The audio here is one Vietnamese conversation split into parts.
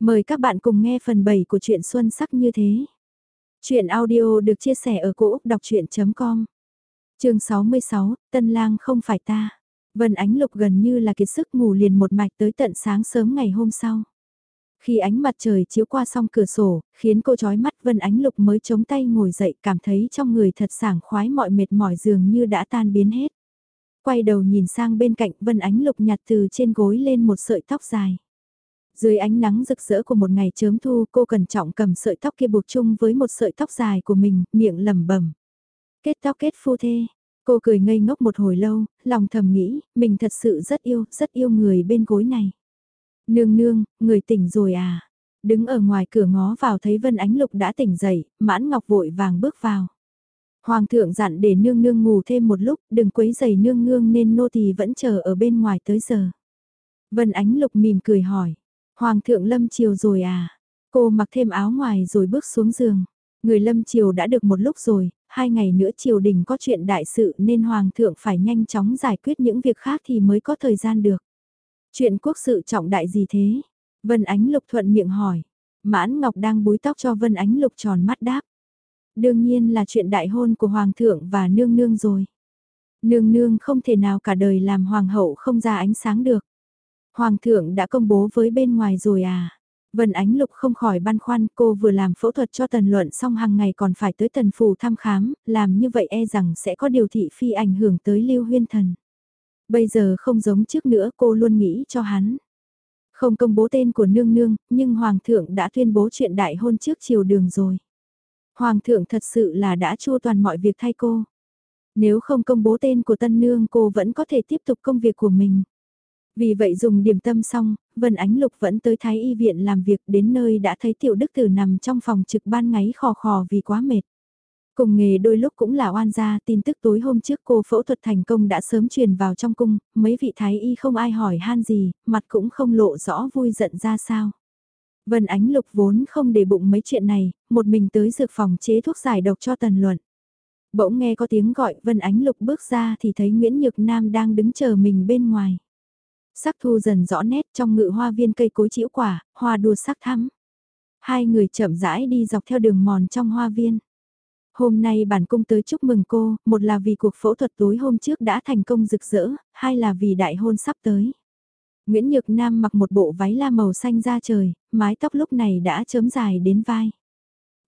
Mời các bạn cùng nghe phần 7 của truyện Xuân Sắc như thế. Chuyện audio được chia sẻ ở cỗ đọc chuyện.com Trường 66, Tân Lang không phải ta. Vân Ánh Lục gần như là kiệt sức ngủ liền một mạch tới tận sáng sớm ngày hôm sau. Khi ánh mặt trời chiếu qua song cửa sổ, khiến cô chói mắt Vân Ánh Lục mới chống tay ngồi dậy cảm thấy trong người thật sảng khoái mọi mệt mỏi dường như đã tan biến hết. Quay đầu nhìn sang bên cạnh Vân Ánh Lục nhặt từ trên gối lên một sợi tóc dài. Dưới ánh nắng rực rỡ của một ngày chớm thu cô cẩn trọng cầm sợi tóc kia buộc chung với một sợi tóc dài của mình, miệng lẩm bẩm. Kết tóc kết phu thê. Cô cười ngây ngốc một hồi lâu, lòng thầm nghĩ, mình thật sự rất yêu, rất yêu người bên gối này. Nương nương, người tỉnh rồi à? Đứng ở ngoài cửa ngó vào thấy Vân Ánh Lục đã tỉnh dậy, mãn ngọc vội vàng bước vào. Hoàng thượng dặn để nương nương ngủ thêm một lúc, đừng quấy giày nương nương nên nô tỳ vẫn chờ ở bên ngoài tới giờ. Vân Ánh Lục mỉm cười hỏi, Hoàng thượng lâm chiều rồi à? Cô mặc thêm áo ngoài rồi bước xuống giường. Người lâm chiều đã được một lúc rồi, hai ngày nữa triều đình có chuyện đại sự nên hoàng thượng phải nhanh chóng giải quyết những việc khác thì mới có thời gian được. Chuyện quốc sự trọng đại gì thế? Vân Ánh Lục thuận miệng hỏi. Mãn Ngọc đang búi tóc cho Vân Ánh Lục tròn mắt đáp. Đương nhiên là chuyện đại hôn của hoàng thượng và nương nương rồi. Nương nương không thể nào cả đời làm hoàng hậu không ra ánh sáng được. Hoàng thượng đã công bố với bên ngoài rồi à? Vân Ánh Lục không khỏi băn khoăn, cô vừa làm phẫu thuật cho Tần Luận xong hàng ngày còn phải tới Tần Phủ thăm khám, làm như vậy e rằng sẽ có điều thị phi ảnh hưởng tới Lưu Huyên Thần. Bây giờ không giống trước nữa cô luôn nghĩ cho hắn. Không công bố tên của nương nương, nhưng Hoàng thượng đã tuyên bố chuyện đại hôn trước chiều đường rồi. Hoàng thượng thật sự là đã chua toàn mọi việc thay cô. Nếu không công bố tên của tân nương cô vẫn có thể tiếp tục công việc của mình. Vì vậy dùng điểm tâm xong, Vân Ánh Lục vẫn tới Thái Y viện làm việc đến nơi đã thấy Tiểu Đức Tử nằm trong phòng trực ban ngáy khò khò vì quá mệt. Cùng nghề đôi lúc cũng là oan gia, tin tức tối hôm trước cô phẫu thuật thành công đã sớm truyền vào trong cung, mấy vị Thái Y không ai hỏi han gì, mặt cũng không lộ rõ vui giận ra sao. Vân Ánh Lục vốn không để bụng mấy chuyện này, một mình tới dược phòng chế thuốc giải độc cho Tần Luận. Bỗng nghe có tiếng gọi Vân Ánh Lục bước ra thì thấy Nguyễn Nhược Nam đang đứng chờ mình bên ngoài. Sắc thu dần rõ nét trong ngự hoa viên cây cối chĩu quả, hoa đua sắc thắm. Hai người chậm rãi đi dọc theo đường mòn trong hoa viên. Hôm nay bản cung tới chúc mừng cô, một là vì cuộc phẫu thuật tối hôm trước đã thành công rực rỡ, hai là vì đại hôn sắp tới. Nguyễn Nhược Nam mặc một bộ váy la màu xanh da trời, mái tóc lúc này đã chớm dài đến vai.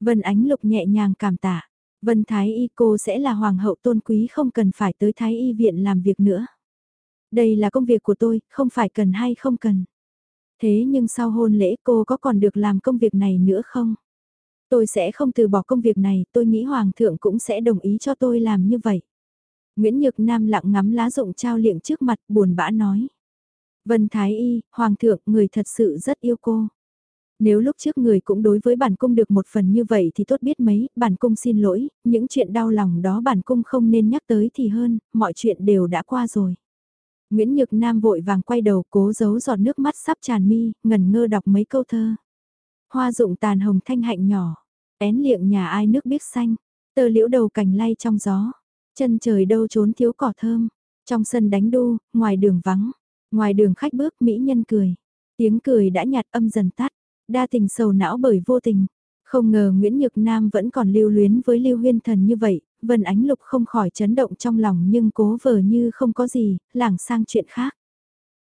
Vân Ánh Lục nhẹ nhàng cảm tạ. Vân Thái Y cô sẽ là hoàng hậu tôn quý không cần phải tới Thái Y viện làm việc nữa. Đây là công việc của tôi, không phải cần hay không cần. Thế nhưng sau hôn lễ cô có còn được làm công việc này nữa không? Tôi sẽ không từ bỏ công việc này, tôi nghĩ Hoàng thượng cũng sẽ đồng ý cho tôi làm như vậy. Nguyễn Nhược Nam lặng ngắm lá rụng trao liệng trước mặt buồn bã nói. Vân Thái Y, Hoàng thượng, người thật sự rất yêu cô. Nếu lúc trước người cũng đối với bản cung được một phần như vậy thì tốt biết mấy, bản cung xin lỗi, những chuyện đau lòng đó bản cung không nên nhắc tới thì hơn, mọi chuyện đều đã qua rồi. Nguyễn Nhược Nam vội vàng quay đầu cố giấu giọt nước mắt sắp tràn mi, ngần ngơ đọc mấy câu thơ. Hoa dụng tàn hồng thanh hạnh nhỏ, én liệng nhà ai nước biếc xanh, tơ liễu đầu cành lay trong gió, chân trời đâu trốn thiếu cỏ thơm, trong sân đánh đu, ngoài đường vắng, ngoài đường khách bước mỹ nhân cười, tiếng cười đã nhạt âm dần tắt, đa tình sầu não bởi vô tình. Không ngờ Nguyễn Nhược Nam vẫn còn lưu luyến với Lưu Huyên Thần như vậy, Vân Ánh Lục không khỏi chấn động trong lòng nhưng cố vờ như không có gì, lảng sang chuyện khác.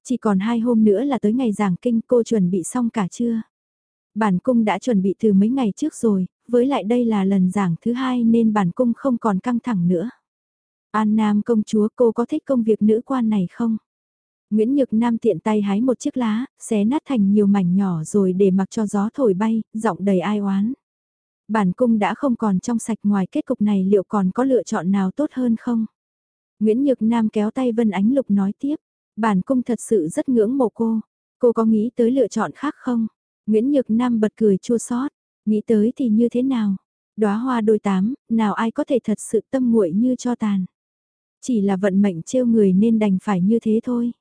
Chỉ còn hai hôm nữa là tới ngày giảng kinh cô chuẩn bị xong cả chưa? Bản cung đã chuẩn bị từ mấy ngày trước rồi, với lại đây là lần giảng thứ hai nên bản cung không còn căng thẳng nữa. An Nam công chúa cô có thích công việc nữ quan này không? Nguyễn Nhược Nam tiện tay hái một chiếc lá, xé nát thành nhiều mảnh nhỏ rồi để mặc cho gió thổi bay, giọng đầy ai oán. Bản cung đã không còn trong sạch ngoài kết cục này liệu còn có lựa chọn nào tốt hơn không? Nguyễn Nhược Nam kéo tay Vân Ánh Lục nói tiếp. Bản cung thật sự rất ngưỡng mộ cô. Cô có nghĩ tới lựa chọn khác không? Nguyễn Nhược Nam bật cười chua xót. Nghĩ tới thì như thế nào? Đóa hoa đôi tám, nào ai có thể thật sự tâm nguội như cho tàn. Chỉ là vận mệnh trêu người nên đành phải như thế thôi.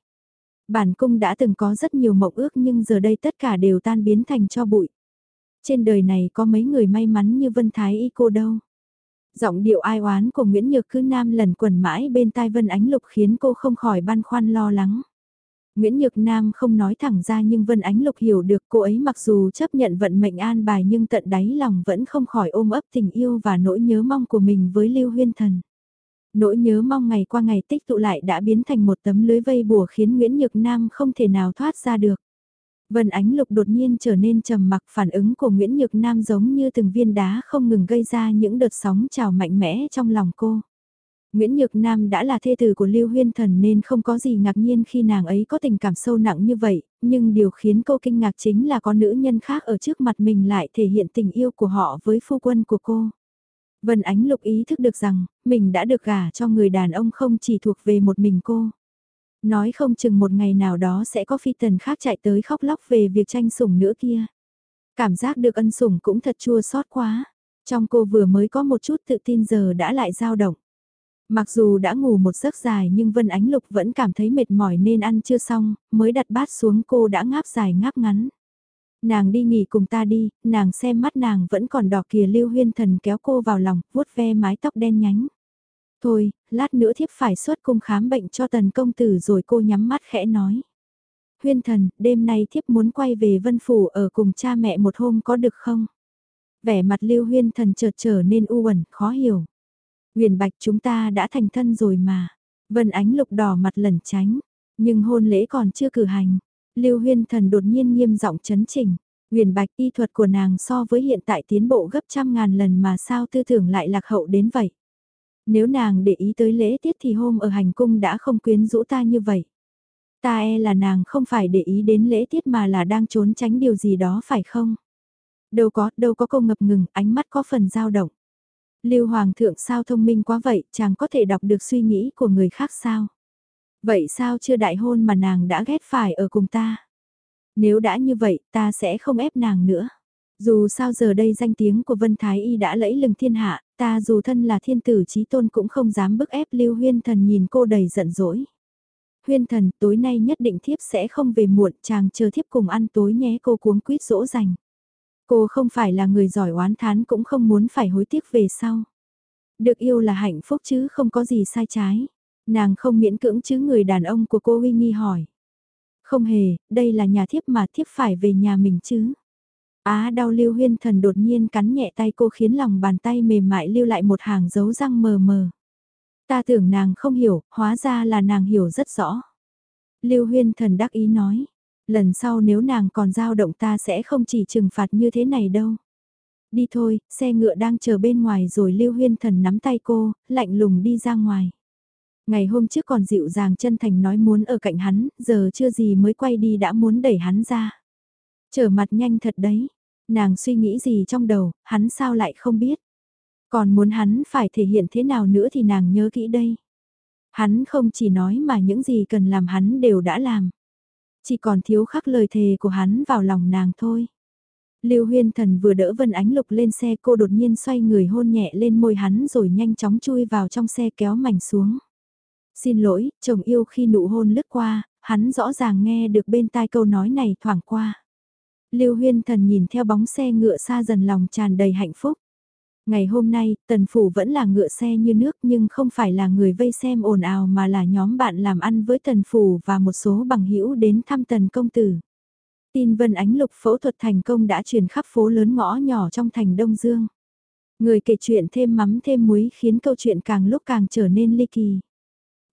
Bản cung đã từng có rất nhiều mộng ước nhưng giờ đây tất cả đều tan biến thành cho bụi. Trên đời này có mấy người may mắn như Vân Thái Y cô đâu. Giọng điệu ai oán của Nguyễn Nhược Cư Nam lần quần mãi bên tai Vân Ánh Lục khiến cô không khỏi băn khoăn lo lắng. Nguyễn Nhược Nam không nói thẳng ra nhưng Vân Ánh Lục hiểu được cô ấy mặc dù chấp nhận vận mệnh an bài nhưng tận đáy lòng vẫn không khỏi ôm ấp tình yêu và nỗi nhớ mong của mình với Lưu Huyên Thần. Nỗi nhớ mong ngày qua ngày tích tụ lại đã biến thành một tấm lưới vây bùa khiến Nguyễn Nhược Nam không thể nào thoát ra được. Vân Ánh Lục đột nhiên trở nên trầm mặc phản ứng của Nguyễn Nhược Nam giống như từng viên đá không ngừng gây ra những đợt sóng trào mạnh mẽ trong lòng cô. Nguyễn Nhược Nam đã là thê tử của Lưu Huyên Thần nên không có gì ngạc nhiên khi nàng ấy có tình cảm sâu nặng như vậy, nhưng điều khiến cô kinh ngạc chính là có nữ nhân khác ở trước mặt mình lại thể hiện tình yêu của họ với phu quân của cô. Vân Ánh Lục ý thức được rằng, mình đã được gả cho người đàn ông không chỉ thuộc về một mình cô. Nói không chừng một ngày nào đó sẽ có phi tần khác chạy tới khóc lóc về việc tranh sủng nữa kia. Cảm giác được ân sủng cũng thật chua xót quá. Trong cô vừa mới có một chút tự tin giờ đã lại dao động. Mặc dù đã ngủ một giấc dài nhưng Vân Ánh Lục vẫn cảm thấy mệt mỏi nên ăn chưa xong, mới đặt bát xuống cô đã ngáp dài ngáp ngắn. Nàng đi nghỉ cùng ta đi, nàng xem mắt nàng vẫn còn đỏ kìa lưu huyên thần kéo cô vào lòng, vuốt ve mái tóc đen nhánh. Thôi, lát nữa thiếp phải xuất cung khám bệnh cho tần công tử rồi cô nhắm mắt khẽ nói. Huyên thần, đêm nay thiếp muốn quay về vân phủ ở cùng cha mẹ một hôm có được không? Vẻ mặt lưu huyên thần chợt trở nên u uẩn, khó hiểu. Huyền bạch chúng ta đã thành thân rồi mà. Vân ánh lục đỏ mặt lẩn tránh. Nhưng hôn lễ còn chưa cử hành. Lưu huyên thần đột nhiên nghiêm giọng chấn chỉnh Huyền bạch y thuật của nàng so với hiện tại tiến bộ gấp trăm ngàn lần mà sao tư tưởng lại lạc hậu đến vậy. Nếu nàng để ý tới lễ tiết thì hôm ở hành cung đã không quyến rũ ta như vậy. Ta e là nàng không phải để ý đến lễ tiết mà là đang trốn tránh điều gì đó phải không? Đâu có, đâu có câu ngập ngừng, ánh mắt có phần dao động. Lưu Hoàng thượng sao thông minh quá vậy, chàng có thể đọc được suy nghĩ của người khác sao? Vậy sao chưa đại hôn mà nàng đã ghét phải ở cùng ta? Nếu đã như vậy, ta sẽ không ép nàng nữa. Dù sao giờ đây danh tiếng của Vân Thái Y đã lẫy lừng thiên hạ, ta dù thân là thiên tử trí tôn cũng không dám bức ép Lưu Huyên Thần nhìn cô đầy giận dỗi. Huyên Thần, tối nay nhất định thiếp sẽ không về muộn, chàng chờ thiếp cùng ăn tối nhé cô cuống quýt dỗ dành. Cô không phải là người giỏi oán thán cũng không muốn phải hối tiếc về sau. Được yêu là hạnh phúc chứ không có gì sai trái. Nàng không miễn cưỡng chứ người đàn ông của cô uy nghi hỏi. Không hề, đây là nhà thiếp mà thiếp phải về nhà mình chứ. Á đau lưu huyên thần đột nhiên cắn nhẹ tay cô khiến lòng bàn tay mềm mại lưu lại một hàng dấu răng mờ mờ. Ta tưởng nàng không hiểu, hóa ra là nàng hiểu rất rõ. Lưu huyên thần đắc ý nói, lần sau nếu nàng còn dao động ta sẽ không chỉ trừng phạt như thế này đâu. Đi thôi, xe ngựa đang chờ bên ngoài rồi Lưu Huyên Thần nắm tay cô, lạnh lùng đi ra ngoài. Ngày hôm trước còn dịu dàng chân thành nói muốn ở cạnh hắn, giờ chưa gì mới quay đi đã muốn đẩy hắn ra. Trở mặt nhanh thật đấy, nàng suy nghĩ gì trong đầu, hắn sao lại không biết. Còn muốn hắn phải thể hiện thế nào nữa thì nàng nhớ kỹ đây. Hắn không chỉ nói mà những gì cần làm hắn đều đã làm. Chỉ còn thiếu khắc lời thề của hắn vào lòng nàng thôi. Lưu Huyên Thần vừa đỡ Vân Ánh Lục lên xe cô đột nhiên xoay người hôn nhẹ lên môi hắn rồi nhanh chóng chui vào trong xe kéo mảnh xuống. Xin lỗi, chồng yêu khi nụ hôn lướt qua, hắn rõ ràng nghe được bên tai câu nói này thoảng qua. Lưu Huyên Thần nhìn theo bóng xe ngựa xa dần lòng tràn đầy hạnh phúc. Ngày hôm nay, Tần Phủ vẫn là ngựa xe như nước nhưng không phải là người vây xem ồn ào mà là nhóm bạn làm ăn với Tần Phủ và một số bằng hữu đến thăm Tần Công Tử. Tin Vân Ánh Lục phẫu thuật thành công đã truyền khắp phố lớn ngõ nhỏ trong thành Đông Dương. Người kể chuyện thêm mắm thêm muối khiến câu chuyện càng lúc càng trở nên ly kỳ.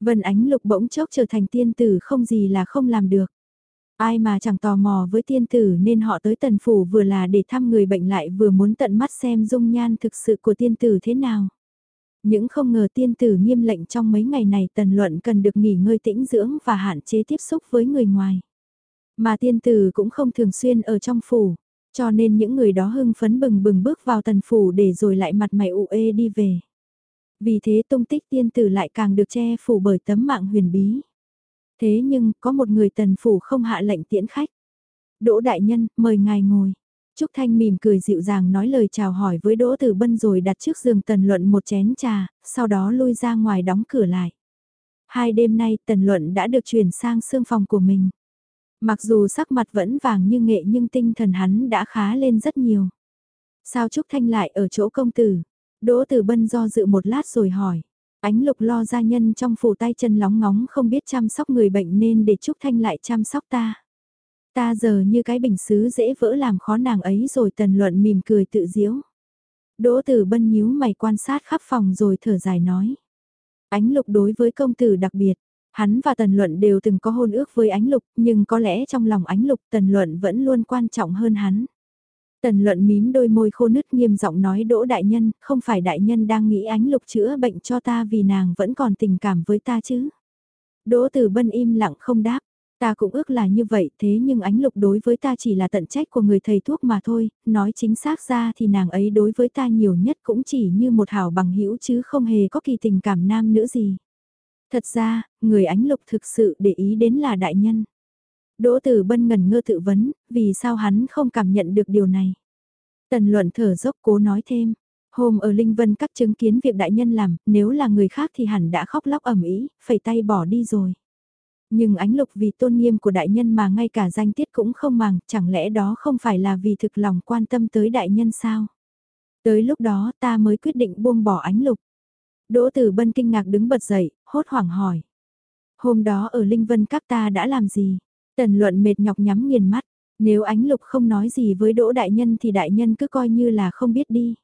Vân Ánh Lục bỗng chốc trở thành tiên tử không gì là không làm được. Ai mà chẳng tò mò với tiên tử nên họ tới tần phủ vừa là để thăm người bệnh lại vừa muốn tận mắt xem dung nhan thực sự của tiên tử thế nào. Những không ngờ tiên tử nghiêm lệnh trong mấy ngày này tần luận cần được nghỉ ngơi tĩnh dưỡng và hạn chế tiếp xúc với người ngoài. Mà tiên tử cũng không thường xuyên ở trong phủ, cho nên những người đó hưng phấn bừng bừng bước vào tần phủ để rồi lại mặt mày ụ ê đi về. Vì thế tung tích tiên tử lại càng được che phủ bởi tấm mạng huyền bí. Thế nhưng, có một người tần phủ không hạ lệnh tiễn khách. Đỗ đại nhân, mời ngài ngồi. Trúc Thanh mỉm cười dịu dàng nói lời chào hỏi với Đỗ Tử Bân rồi đặt trước giường Tần Luận một chén trà, sau đó lui ra ngoài đóng cửa lại. Hai đêm nay Tần Luận đã được chuyển sang sương phòng của mình. Mặc dù sắc mặt vẫn vàng như nghệ nhưng tinh thần hắn đã khá lên rất nhiều. Sao Trúc Thanh lại ở chỗ công tử? Đỗ Tử Bân do dự một lát rồi hỏi. Ánh lục lo gia nhân trong phủ tay chân lóng ngóng không biết chăm sóc người bệnh nên để Trúc Thanh lại chăm sóc ta. Ta giờ như cái bình xứ dễ vỡ làm khó nàng ấy rồi tần luận mỉm cười tự diễu. Đỗ tử bân nhíu mày quan sát khắp phòng rồi thở dài nói. Ánh lục đối với công tử đặc biệt, hắn và tần luận đều từng có hôn ước với ánh lục nhưng có lẽ trong lòng ánh lục tần luận vẫn luôn quan trọng hơn hắn. Tần luận mím đôi môi khô nứt nghiêm giọng nói đỗ đại nhân, không phải đại nhân đang nghĩ ánh lục chữa bệnh cho ta vì nàng vẫn còn tình cảm với ta chứ. Đỗ tử bân im lặng không đáp, ta cũng ước là như vậy thế nhưng ánh lục đối với ta chỉ là tận trách của người thầy thuốc mà thôi, nói chính xác ra thì nàng ấy đối với ta nhiều nhất cũng chỉ như một hảo bằng hữu chứ không hề có kỳ tình cảm nam nữ gì. Thật ra, người ánh lục thực sự để ý đến là đại nhân. Đỗ Tử Bân ngần ngơ tự vấn, vì sao hắn không cảm nhận được điều này. Tần luận thở dốc cố nói thêm, hôm ở Linh Vân các chứng kiến việc đại nhân làm, nếu là người khác thì hẳn đã khóc lóc ẩm ý, phẩy tay bỏ đi rồi. Nhưng ánh lục vì tôn nghiêm của đại nhân mà ngay cả danh tiết cũng không màng, chẳng lẽ đó không phải là vì thực lòng quan tâm tới đại nhân sao? Tới lúc đó ta mới quyết định buông bỏ ánh lục. Đỗ Tử Bân kinh ngạc đứng bật dậy, hốt hoảng hỏi. Hôm đó ở Linh Vân các ta đã làm gì? Tần luận mệt nhọc nhắm nghiền mắt, nếu ánh lục không nói gì với đỗ đại nhân thì đại nhân cứ coi như là không biết đi.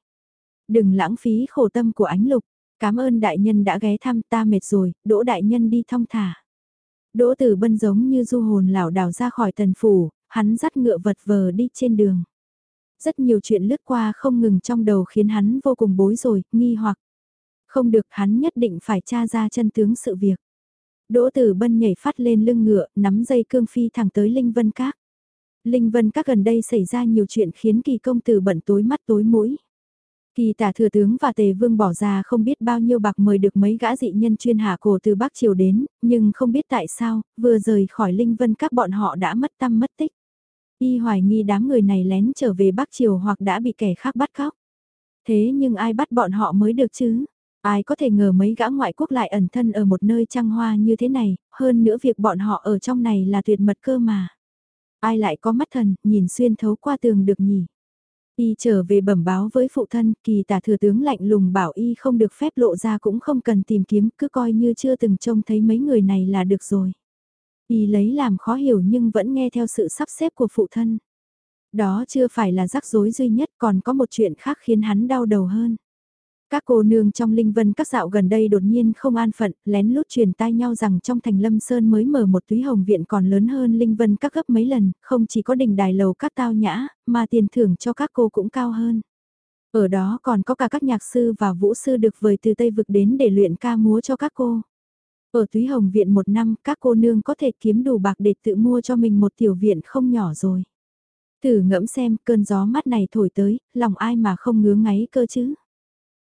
Đừng lãng phí khổ tâm của ánh lục, cảm ơn đại nhân đã ghé thăm ta mệt rồi, đỗ đại nhân đi thong thả. Đỗ tử bân giống như du hồn lảo đảo ra khỏi tần phủ, hắn dắt ngựa vật vờ đi trên đường. Rất nhiều chuyện lướt qua không ngừng trong đầu khiến hắn vô cùng bối rồi, nghi hoặc. Không được hắn nhất định phải tra ra chân tướng sự việc. Đỗ Tử Bân nhảy phát lên lưng ngựa, nắm dây cương phi thẳng tới Linh Vân Các. Linh Vân Các gần đây xảy ra nhiều chuyện khiến kỳ công tử bận tối mắt tối mũi. Kỳ tả thừa tướng và tề vương bỏ ra không biết bao nhiêu bạc mời được mấy gã dị nhân chuyên hạ cổ từ Bắc Triều đến, nhưng không biết tại sao, vừa rời khỏi Linh Vân Các bọn họ đã mất tâm mất tích. Y hoài nghi đám người này lén trở về Bắc Triều hoặc đã bị kẻ khác bắt cóc. Thế nhưng ai bắt bọn họ mới được chứ? Ai có thể ngờ mấy gã ngoại quốc lại ẩn thân ở một nơi trăng hoa như thế này, hơn nữa việc bọn họ ở trong này là tuyệt mật cơ mà. Ai lại có mắt thần, nhìn xuyên thấu qua tường được nhỉ? Y trở về bẩm báo với phụ thân, kỳ tả thừa tướng lạnh lùng bảo Y không được phép lộ ra cũng không cần tìm kiếm, cứ coi như chưa từng trông thấy mấy người này là được rồi. Y lấy làm khó hiểu nhưng vẫn nghe theo sự sắp xếp của phụ thân. Đó chưa phải là rắc rối duy nhất còn có một chuyện khác khiến hắn đau đầu hơn. Các cô nương trong linh vân các dạo gần đây đột nhiên không an phận, lén lút truyền tai nhau rằng trong thành lâm sơn mới mở một túy hồng viện còn lớn hơn linh vân các gấp mấy lần, không chỉ có đình đài lầu các tao nhã, mà tiền thưởng cho các cô cũng cao hơn. Ở đó còn có cả các nhạc sư và vũ sư được vời từ Tây Vực đến để luyện ca múa cho các cô. Ở túy hồng viện một năm các cô nương có thể kiếm đủ bạc để tự mua cho mình một tiểu viện không nhỏ rồi. Thử ngẫm xem cơn gió mát này thổi tới, lòng ai mà không ngứa ngáy cơ chứ.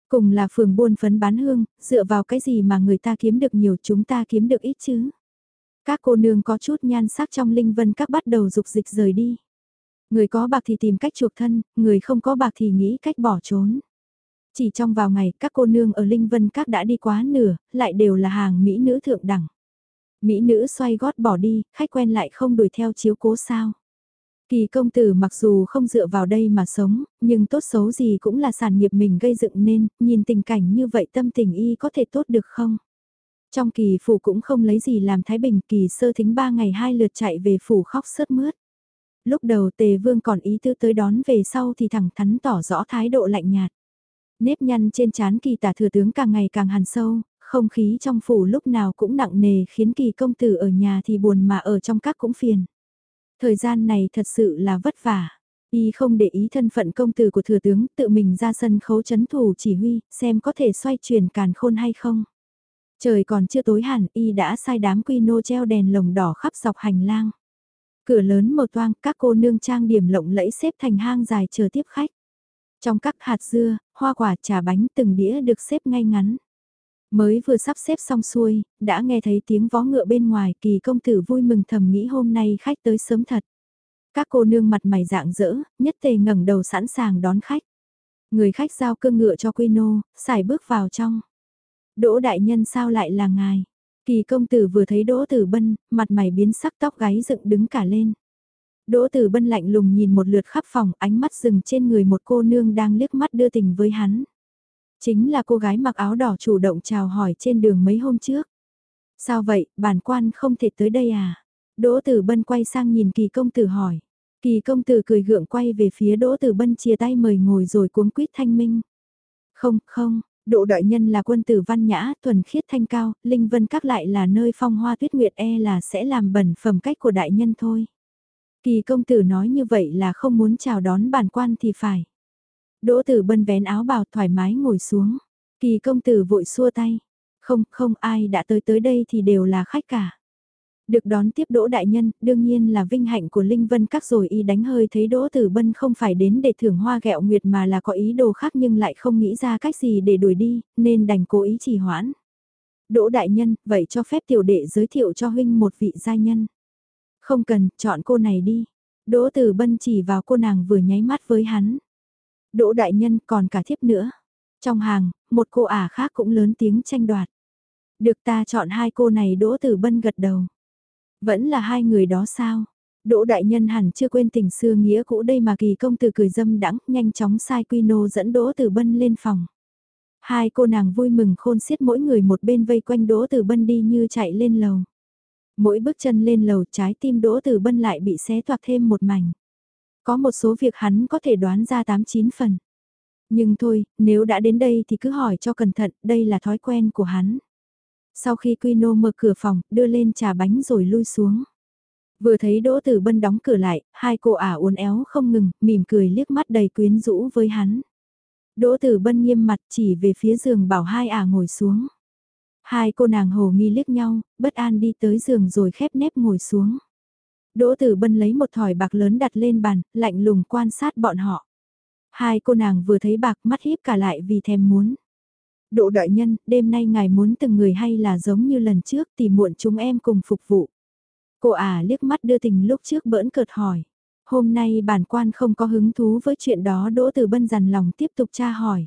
Cùng là phường buôn phấn bán hương, dựa vào cái gì mà người ta kiếm được nhiều chúng ta kiếm được ít chứ. Các cô nương có chút nhan sắc trong linh vân các bắt đầu dục dịch rời đi. Người có bạc thì tìm cách chuộc thân, người không có bạc thì nghĩ cách bỏ trốn. Chỉ trong vào ngày các cô nương ở Linh Vân Các đã đi quá nửa, lại đều là hàng Mỹ nữ thượng đẳng. Mỹ nữ xoay gót bỏ đi, khách quen lại không đuổi theo chiếu cố sao. Kỳ công tử mặc dù không dựa vào đây mà sống, nhưng tốt xấu gì cũng là sản nghiệp mình gây dựng nên, nhìn tình cảnh như vậy tâm tình y có thể tốt được không? Trong kỳ phủ cũng không lấy gì làm Thái Bình kỳ sơ thính ba ngày hai lượt chạy về phủ khóc sớt mướt. Lúc đầu tề vương còn ý tư tới đón về sau thì thẳng thắn tỏ rõ thái độ lạnh nhạt. Nếp nhăn trên trán kỳ tả thừa tướng càng ngày càng hàn sâu, không khí trong phủ lúc nào cũng nặng nề khiến kỳ công tử ở nhà thì buồn mà ở trong các cũng phiền. Thời gian này thật sự là vất vả. Y không để ý thân phận công tử của thừa tướng, tự mình ra sân khấu chấn thủ chỉ huy, xem có thể xoay chuyển càn khôn hay không. Trời còn chưa tối hẳn, Y đã sai đám quy nô treo đèn lồng đỏ khắp dọc hành lang. Cửa lớn mở toang, các cô nương trang điểm lộng lẫy xếp thành hang dài chờ tiếp khách. Trong các hạt dưa, hoa quả trà bánh từng đĩa được xếp ngay ngắn. Mới vừa sắp xếp xong xuôi, đã nghe thấy tiếng vó ngựa bên ngoài kỳ công tử vui mừng thầm nghĩ hôm nay khách tới sớm thật. Các cô nương mặt mày dạng dỡ, nhất tề ngẩng đầu sẵn sàng đón khách. Người khách giao cương ngựa cho quy nô, xài bước vào trong. Đỗ đại nhân sao lại là ngài? Kỳ công tử vừa thấy Đỗ Tử Bân, mặt mày biến sắc tóc gáy dựng đứng cả lên. Đỗ Tử Bân lạnh lùng nhìn một lượt khắp phòng, ánh mắt dừng trên người một cô nương đang liếc mắt đưa tình với hắn. Chính là cô gái mặc áo đỏ chủ động chào hỏi trên đường mấy hôm trước. Sao vậy, bản quan không thể tới đây à? Đỗ Tử Bân quay sang nhìn kỳ công tử hỏi. Kỳ công tử cười gượng quay về phía Đỗ Tử Bân chia tay mời ngồi rồi cuống quýt thanh minh. Không, không, đỗ đại nhân là quân tử văn nhã, thuần khiết thanh cao, Linh Vân Các lại là nơi phong hoa tuyết nguyệt e là sẽ làm bẩn phẩm cách của đại nhân thôi. Kỳ công tử nói như vậy là không muốn chào đón bản quan thì phải. Đỗ tử bân vén áo bào thoải mái ngồi xuống. Kỳ công tử vội xua tay. Không, không ai đã tới tới đây thì đều là khách cả. Được đón tiếp Đỗ Đại Nhân, đương nhiên là vinh hạnh của Linh Vân Các rồi y đánh hơi thấy Đỗ Tử Bân không phải đến để thưởng hoa gẹo nguyệt mà là có ý đồ khác nhưng lại không nghĩ ra cách gì để đuổi đi, nên đành cố ý trì hoãn. Đỗ Đại Nhân, vậy cho phép tiểu đệ giới thiệu cho huynh một vị gia nhân. Không cần, chọn cô này đi. Đỗ Tử Bân chỉ vào cô nàng vừa nháy mắt với hắn. Đỗ Đại Nhân còn cả thiếp nữa. Trong hàng, một cô ả khác cũng lớn tiếng tranh đoạt. Được ta chọn hai cô này Đỗ Tử Bân gật đầu. Vẫn là hai người đó sao? Đỗ đại nhân hẳn chưa quên tình xưa nghĩa cũ đây mà kỳ công tử cười dâm đắng, nhanh chóng sai quy nô dẫn Đỗ Tử Bân lên phòng. Hai cô nàng vui mừng khôn xiết mỗi người một bên vây quanh Đỗ Tử Bân đi như chạy lên lầu. Mỗi bước chân lên lầu trái tim Đỗ Tử Bân lại bị xé toạc thêm một mảnh. Có một số việc hắn có thể đoán ra 8-9 phần. Nhưng thôi, nếu đã đến đây thì cứ hỏi cho cẩn thận, đây là thói quen của hắn. Sau khi Quy Nô mở cửa phòng, đưa lên trà bánh rồi lui xuống. Vừa thấy Đỗ Tử Bân đóng cửa lại, hai cô ả uốn éo không ngừng, mỉm cười liếc mắt đầy quyến rũ với hắn. Đỗ Tử Bân nghiêm mặt chỉ về phía giường bảo hai ả ngồi xuống. Hai cô nàng hồ nghi liếc nhau, bất an đi tới giường rồi khép nép ngồi xuống. Đỗ Tử Bân lấy một thỏi bạc lớn đặt lên bàn, lạnh lùng quan sát bọn họ. Hai cô nàng vừa thấy bạc mắt híp cả lại vì thèm muốn. Đỗ đại nhân, đêm nay ngài muốn từng người hay là giống như lần trước thì muộn chúng em cùng phục vụ. Cô à liếc mắt đưa tình lúc trước bỡn cợt hỏi. Hôm nay bản quan không có hứng thú với chuyện đó Đỗ Tử Bân dằn lòng tiếp tục tra hỏi.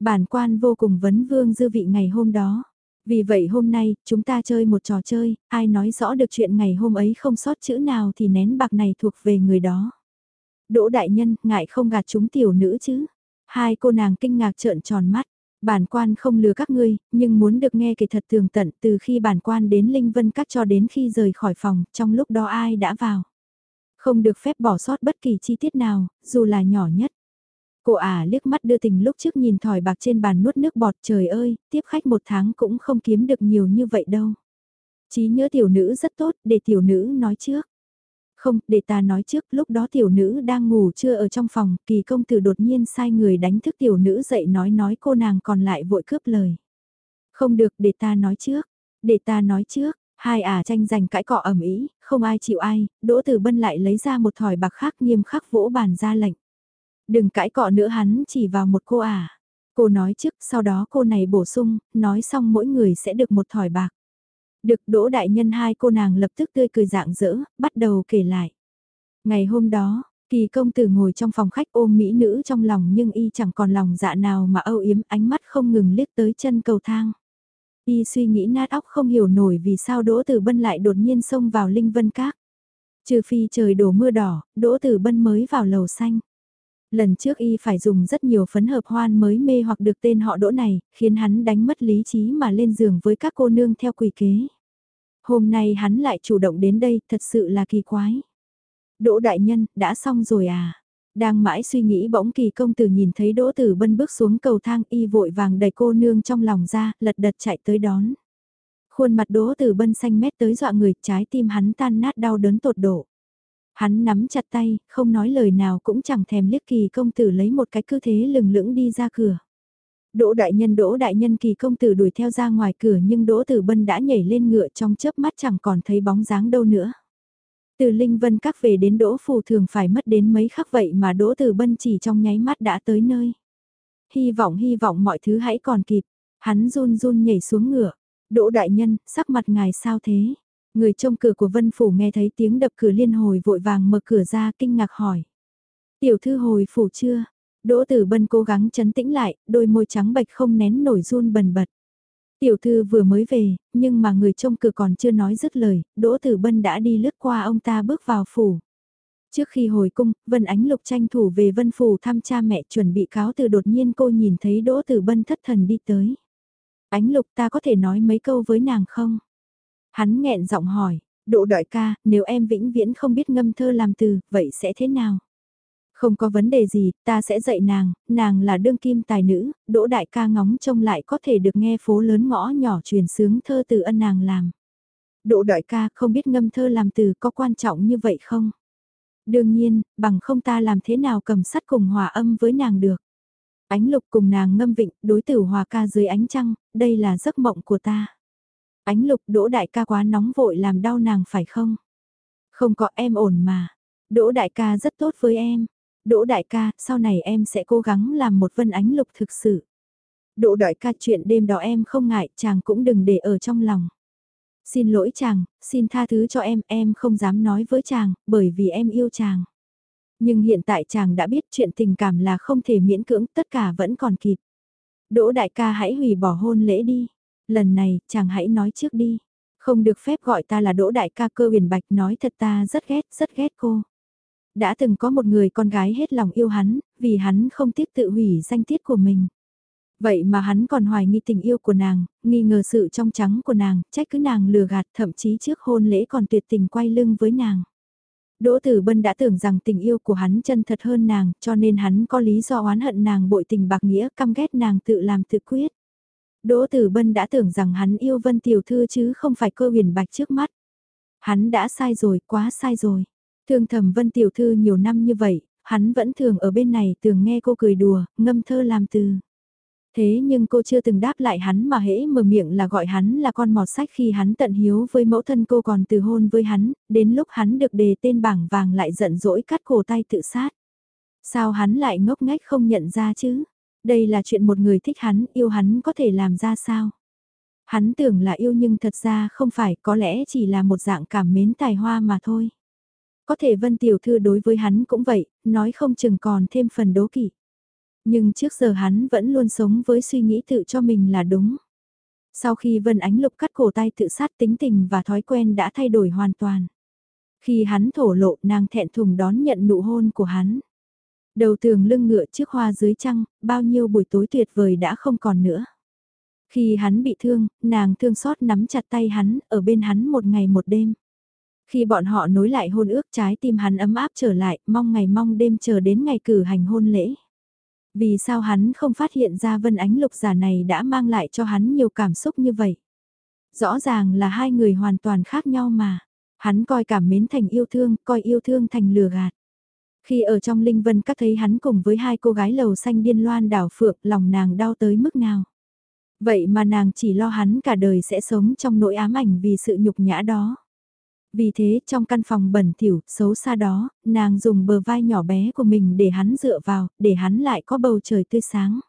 Bản quan vô cùng vấn vương dư vị ngày hôm đó. Vì vậy hôm nay, chúng ta chơi một trò chơi, ai nói rõ được chuyện ngày hôm ấy không sót chữ nào thì nén bạc này thuộc về người đó. Đỗ đại nhân, ngại không gạt chúng tiểu nữ chứ. Hai cô nàng kinh ngạc trợn tròn mắt. Bản quan không lừa các ngươi, nhưng muốn được nghe kể thật tường tận từ khi bản quan đến Linh Vân Các cho đến khi rời khỏi phòng, trong lúc đó ai đã vào. Không được phép bỏ sót bất kỳ chi tiết nào, dù là nhỏ nhất. Cô à, liếc mắt đưa tình lúc trước nhìn thỏi bạc trên bàn nuốt nước bọt trời ơi, tiếp khách một tháng cũng không kiếm được nhiều như vậy đâu. Chí nhớ tiểu nữ rất tốt, để tiểu nữ nói trước. Không, để ta nói trước, lúc đó tiểu nữ đang ngủ chưa ở trong phòng, kỳ công tử đột nhiên sai người đánh thức tiểu nữ dậy nói nói cô nàng còn lại vội cướp lời. Không được, để ta nói trước, để ta nói trước, hai ả tranh giành cãi cọ ẩm ý, không ai chịu ai, đỗ tử bân lại lấy ra một thỏi bạc khác nghiêm khắc vỗ bàn ra lệnh. Đừng cãi cọ nữa hắn chỉ vào một cô à, Cô nói trước, sau đó cô này bổ sung, nói xong mỗi người sẽ được một thỏi bạc. Được đỗ đại nhân hai cô nàng lập tức tươi cười dạng dỡ, bắt đầu kể lại. Ngày hôm đó, kỳ công tử ngồi trong phòng khách ôm mỹ nữ trong lòng nhưng y chẳng còn lòng dạ nào mà âu yếm ánh mắt không ngừng liếc tới chân cầu thang. Y suy nghĩ nát óc không hiểu nổi vì sao Đỗ Tử Bân lại đột nhiên xông vào Linh Vân Các. Trừ phi trời đổ mưa đỏ, Đỗ Tử Bân mới vào lầu xanh. Lần trước y phải dùng rất nhiều phấn hợp hoan mới mê hoặc được tên họ đỗ này, khiến hắn đánh mất lý trí mà lên giường với các cô nương theo quỷ kế. Hôm nay hắn lại chủ động đến đây, thật sự là kỳ quái. Đỗ đại nhân, đã xong rồi à? Đang mãi suy nghĩ bỗng kỳ công tử nhìn thấy đỗ tử bân bước xuống cầu thang y vội vàng đẩy cô nương trong lòng ra, lật đật chạy tới đón. Khuôn mặt đỗ tử bân xanh mét tới dọa người, trái tim hắn tan nát đau đớn tột độ. Hắn nắm chặt tay, không nói lời nào cũng chẳng thèm liếc kỳ công tử lấy một cái cứ thế lừng lững đi ra cửa. Đỗ đại nhân đỗ đại nhân kỳ công tử đuổi theo ra ngoài cửa nhưng đỗ tử bân đã nhảy lên ngựa trong chớp mắt chẳng còn thấy bóng dáng đâu nữa. Từ Linh Vân các về đến đỗ phù thường phải mất đến mấy khắc vậy mà đỗ tử bân chỉ trong nháy mắt đã tới nơi. Hy vọng hy vọng mọi thứ hãy còn kịp. Hắn run run nhảy xuống ngựa. Đỗ đại nhân, sắc mặt ngài sao thế? Người trông cửa của Vân Phủ nghe thấy tiếng đập cửa liên hồi vội vàng mở cửa ra kinh ngạc hỏi. Tiểu thư hồi phủ chưa? Đỗ Tử Bân cố gắng chấn tĩnh lại, đôi môi trắng bạch không nén nổi run bần bật. Tiểu thư vừa mới về, nhưng mà người trông cửa còn chưa nói dứt lời, Đỗ Tử Bân đã đi lướt qua ông ta bước vào phủ. Trước khi hồi cung, Vân Ánh Lục tranh thủ về Vân Phủ thăm cha mẹ chuẩn bị cáo từ đột nhiên cô nhìn thấy Đỗ Tử Bân thất thần đi tới. Ánh Lục ta có thể nói mấy câu với nàng không? Hắn nghẹn giọng hỏi, Đỗ đại ca, nếu em vĩnh viễn không biết ngâm thơ làm từ, vậy sẽ thế nào? Không có vấn đề gì, ta sẽ dạy nàng, nàng là đương kim tài nữ, đỗ đại ca ngóng trông lại có thể được nghe phố lớn ngõ nhỏ truyền sướng thơ từ ân nàng làm. Đỗ đại ca không biết ngâm thơ làm từ có quan trọng như vậy không? Đương nhiên, bằng không ta làm thế nào cầm sắt cùng hòa âm với nàng được. Ánh lục cùng nàng ngâm vịnh, đối tử hòa ca dưới ánh trăng, đây là giấc mộng của ta. Ánh lục đỗ đại ca quá nóng vội làm đau nàng phải không? Không có em ổn mà. Đỗ đại ca rất tốt với em. Đỗ đại ca, sau này em sẽ cố gắng làm một vân ánh lục thực sự. Đỗ đại ca chuyện đêm đó em không ngại, chàng cũng đừng để ở trong lòng. Xin lỗi chàng, xin tha thứ cho em, em không dám nói với chàng, bởi vì em yêu chàng. Nhưng hiện tại chàng đã biết chuyện tình cảm là không thể miễn cưỡng, tất cả vẫn còn kịp. Đỗ đại ca hãy hủy bỏ hôn lễ đi. Lần này, chàng hãy nói trước đi. Không được phép gọi ta là Đỗ đại ca cơ huyền bạch nói thật ta rất ghét, rất ghét cô. Đã từng có một người con gái hết lòng yêu hắn, vì hắn không tiếc tự hủy danh tiết của mình. Vậy mà hắn còn hoài nghi tình yêu của nàng, nghi ngờ sự trong trắng của nàng, trách cứ nàng lừa gạt thậm chí trước hôn lễ còn tuyệt tình quay lưng với nàng. Đỗ Tử Bân đã tưởng rằng tình yêu của hắn chân thật hơn nàng, cho nên hắn có lý do oán hận nàng bội tình bạc nghĩa căm ghét nàng tự làm tự quyết. Đỗ Tử Bân đã tưởng rằng hắn yêu Vân Tiểu Thư chứ không phải cơ huyền bạch trước mắt. Hắn đã sai rồi, quá sai rồi. Thương thầm Vân Tiểu Thư nhiều năm như vậy, hắn vẫn thường ở bên này thường nghe cô cười đùa, ngâm thơ làm từ. Thế nhưng cô chưa từng đáp lại hắn mà hễ mở miệng là gọi hắn là con mọt sách khi hắn tận hiếu với mẫu thân cô còn từ hôn với hắn, đến lúc hắn được đề tên bảng vàng lại giận dỗi cắt cổ tay tự sát. Sao hắn lại ngốc nghếch không nhận ra chứ? Đây là chuyện một người thích hắn, yêu hắn có thể làm ra sao? Hắn tưởng là yêu nhưng thật ra không phải, có lẽ chỉ là một dạng cảm mến tài hoa mà thôi. Có thể Vân Tiểu Thư đối với hắn cũng vậy, nói không chừng còn thêm phần đố kỵ. Nhưng trước giờ hắn vẫn luôn sống với suy nghĩ tự cho mình là đúng. Sau khi Vân Ánh Lục cắt cổ tay tự sát tính tình và thói quen đã thay đổi hoàn toàn. Khi hắn thổ lộ nàng thẹn thùng đón nhận nụ hôn của hắn. Đầu tường lưng ngựa chiếc hoa dưới trăng, bao nhiêu buổi tối tuyệt vời đã không còn nữa. Khi hắn bị thương, nàng thương xót nắm chặt tay hắn, ở bên hắn một ngày một đêm. Khi bọn họ nối lại hôn ước trái tim hắn ấm áp trở lại, mong ngày mong đêm chờ đến ngày cử hành hôn lễ. Vì sao hắn không phát hiện ra vân ánh lục giả này đã mang lại cho hắn nhiều cảm xúc như vậy? Rõ ràng là hai người hoàn toàn khác nhau mà. Hắn coi cảm mến thành yêu thương, coi yêu thương thành lừa gạt. Khi ở trong linh vân các thấy hắn cùng với hai cô gái lầu xanh điên loan đảo phượng, lòng nàng đau tới mức nào? Vậy mà nàng chỉ lo hắn cả đời sẽ sống trong nỗi ám ảnh vì sự nhục nhã đó. Vì thế trong căn phòng bẩn thỉu, xấu xa đó, nàng dùng bờ vai nhỏ bé của mình để hắn dựa vào, để hắn lại có bầu trời tươi sáng.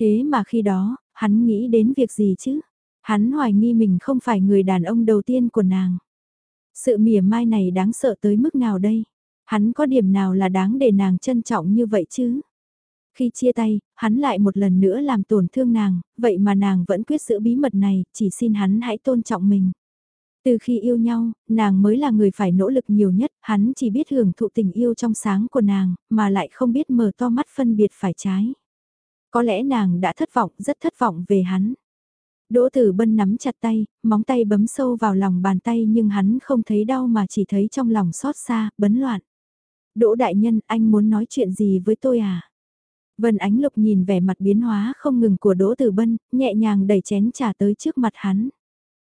Thế mà khi đó, hắn nghĩ đến việc gì chứ? Hắn hoài nghi mình không phải người đàn ông đầu tiên của nàng. Sự mỉa mai này đáng sợ tới mức nào đây? Hắn có điểm nào là đáng để nàng trân trọng như vậy chứ? Khi chia tay, hắn lại một lần nữa làm tổn thương nàng, vậy mà nàng vẫn quyết giữ bí mật này, chỉ xin hắn hãy tôn trọng mình. Từ khi yêu nhau, nàng mới là người phải nỗ lực nhiều nhất, hắn chỉ biết hưởng thụ tình yêu trong sáng của nàng, mà lại không biết mở to mắt phân biệt phải trái. Có lẽ nàng đã thất vọng, rất thất vọng về hắn. Đỗ Tử Bân nắm chặt tay, móng tay bấm sâu vào lòng bàn tay nhưng hắn không thấy đau mà chỉ thấy trong lòng xót xa, bấn loạn. Đỗ Đại Nhân, anh muốn nói chuyện gì với tôi à? Vân Ánh Lục nhìn vẻ mặt biến hóa không ngừng của Đỗ Tử Bân, nhẹ nhàng đẩy chén trà tới trước mặt hắn.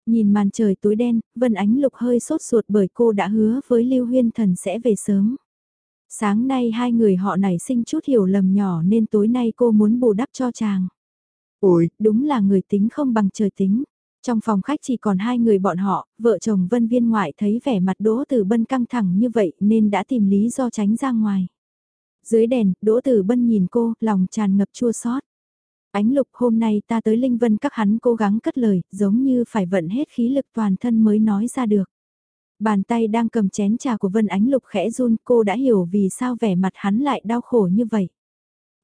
Nhìn màn trời tối đen, Vân Ánh Lục hơi sốt ruột bởi cô đã hứa với Lưu Huyên Thần sẽ về sớm. Sáng nay hai người họ nảy sinh chút hiểu lầm nhỏ nên tối nay cô muốn bù đắp cho chàng. Ôi, đúng là người tính không bằng trời tính. Trong phòng khách chỉ còn hai người bọn họ, vợ chồng Vân Viên ngoại thấy vẻ mặt Đỗ Tử Bân căng thẳng như vậy nên đã tìm lý do tránh ra ngoài. Dưới đèn, Đỗ Tử Bân nhìn cô, lòng tràn ngập chua xót. Ánh lục hôm nay ta tới Linh Vân các hắn cố gắng cất lời, giống như phải vận hết khí lực toàn thân mới nói ra được. Bàn tay đang cầm chén trà của Vân Ánh Lục khẽ run cô đã hiểu vì sao vẻ mặt hắn lại đau khổ như vậy.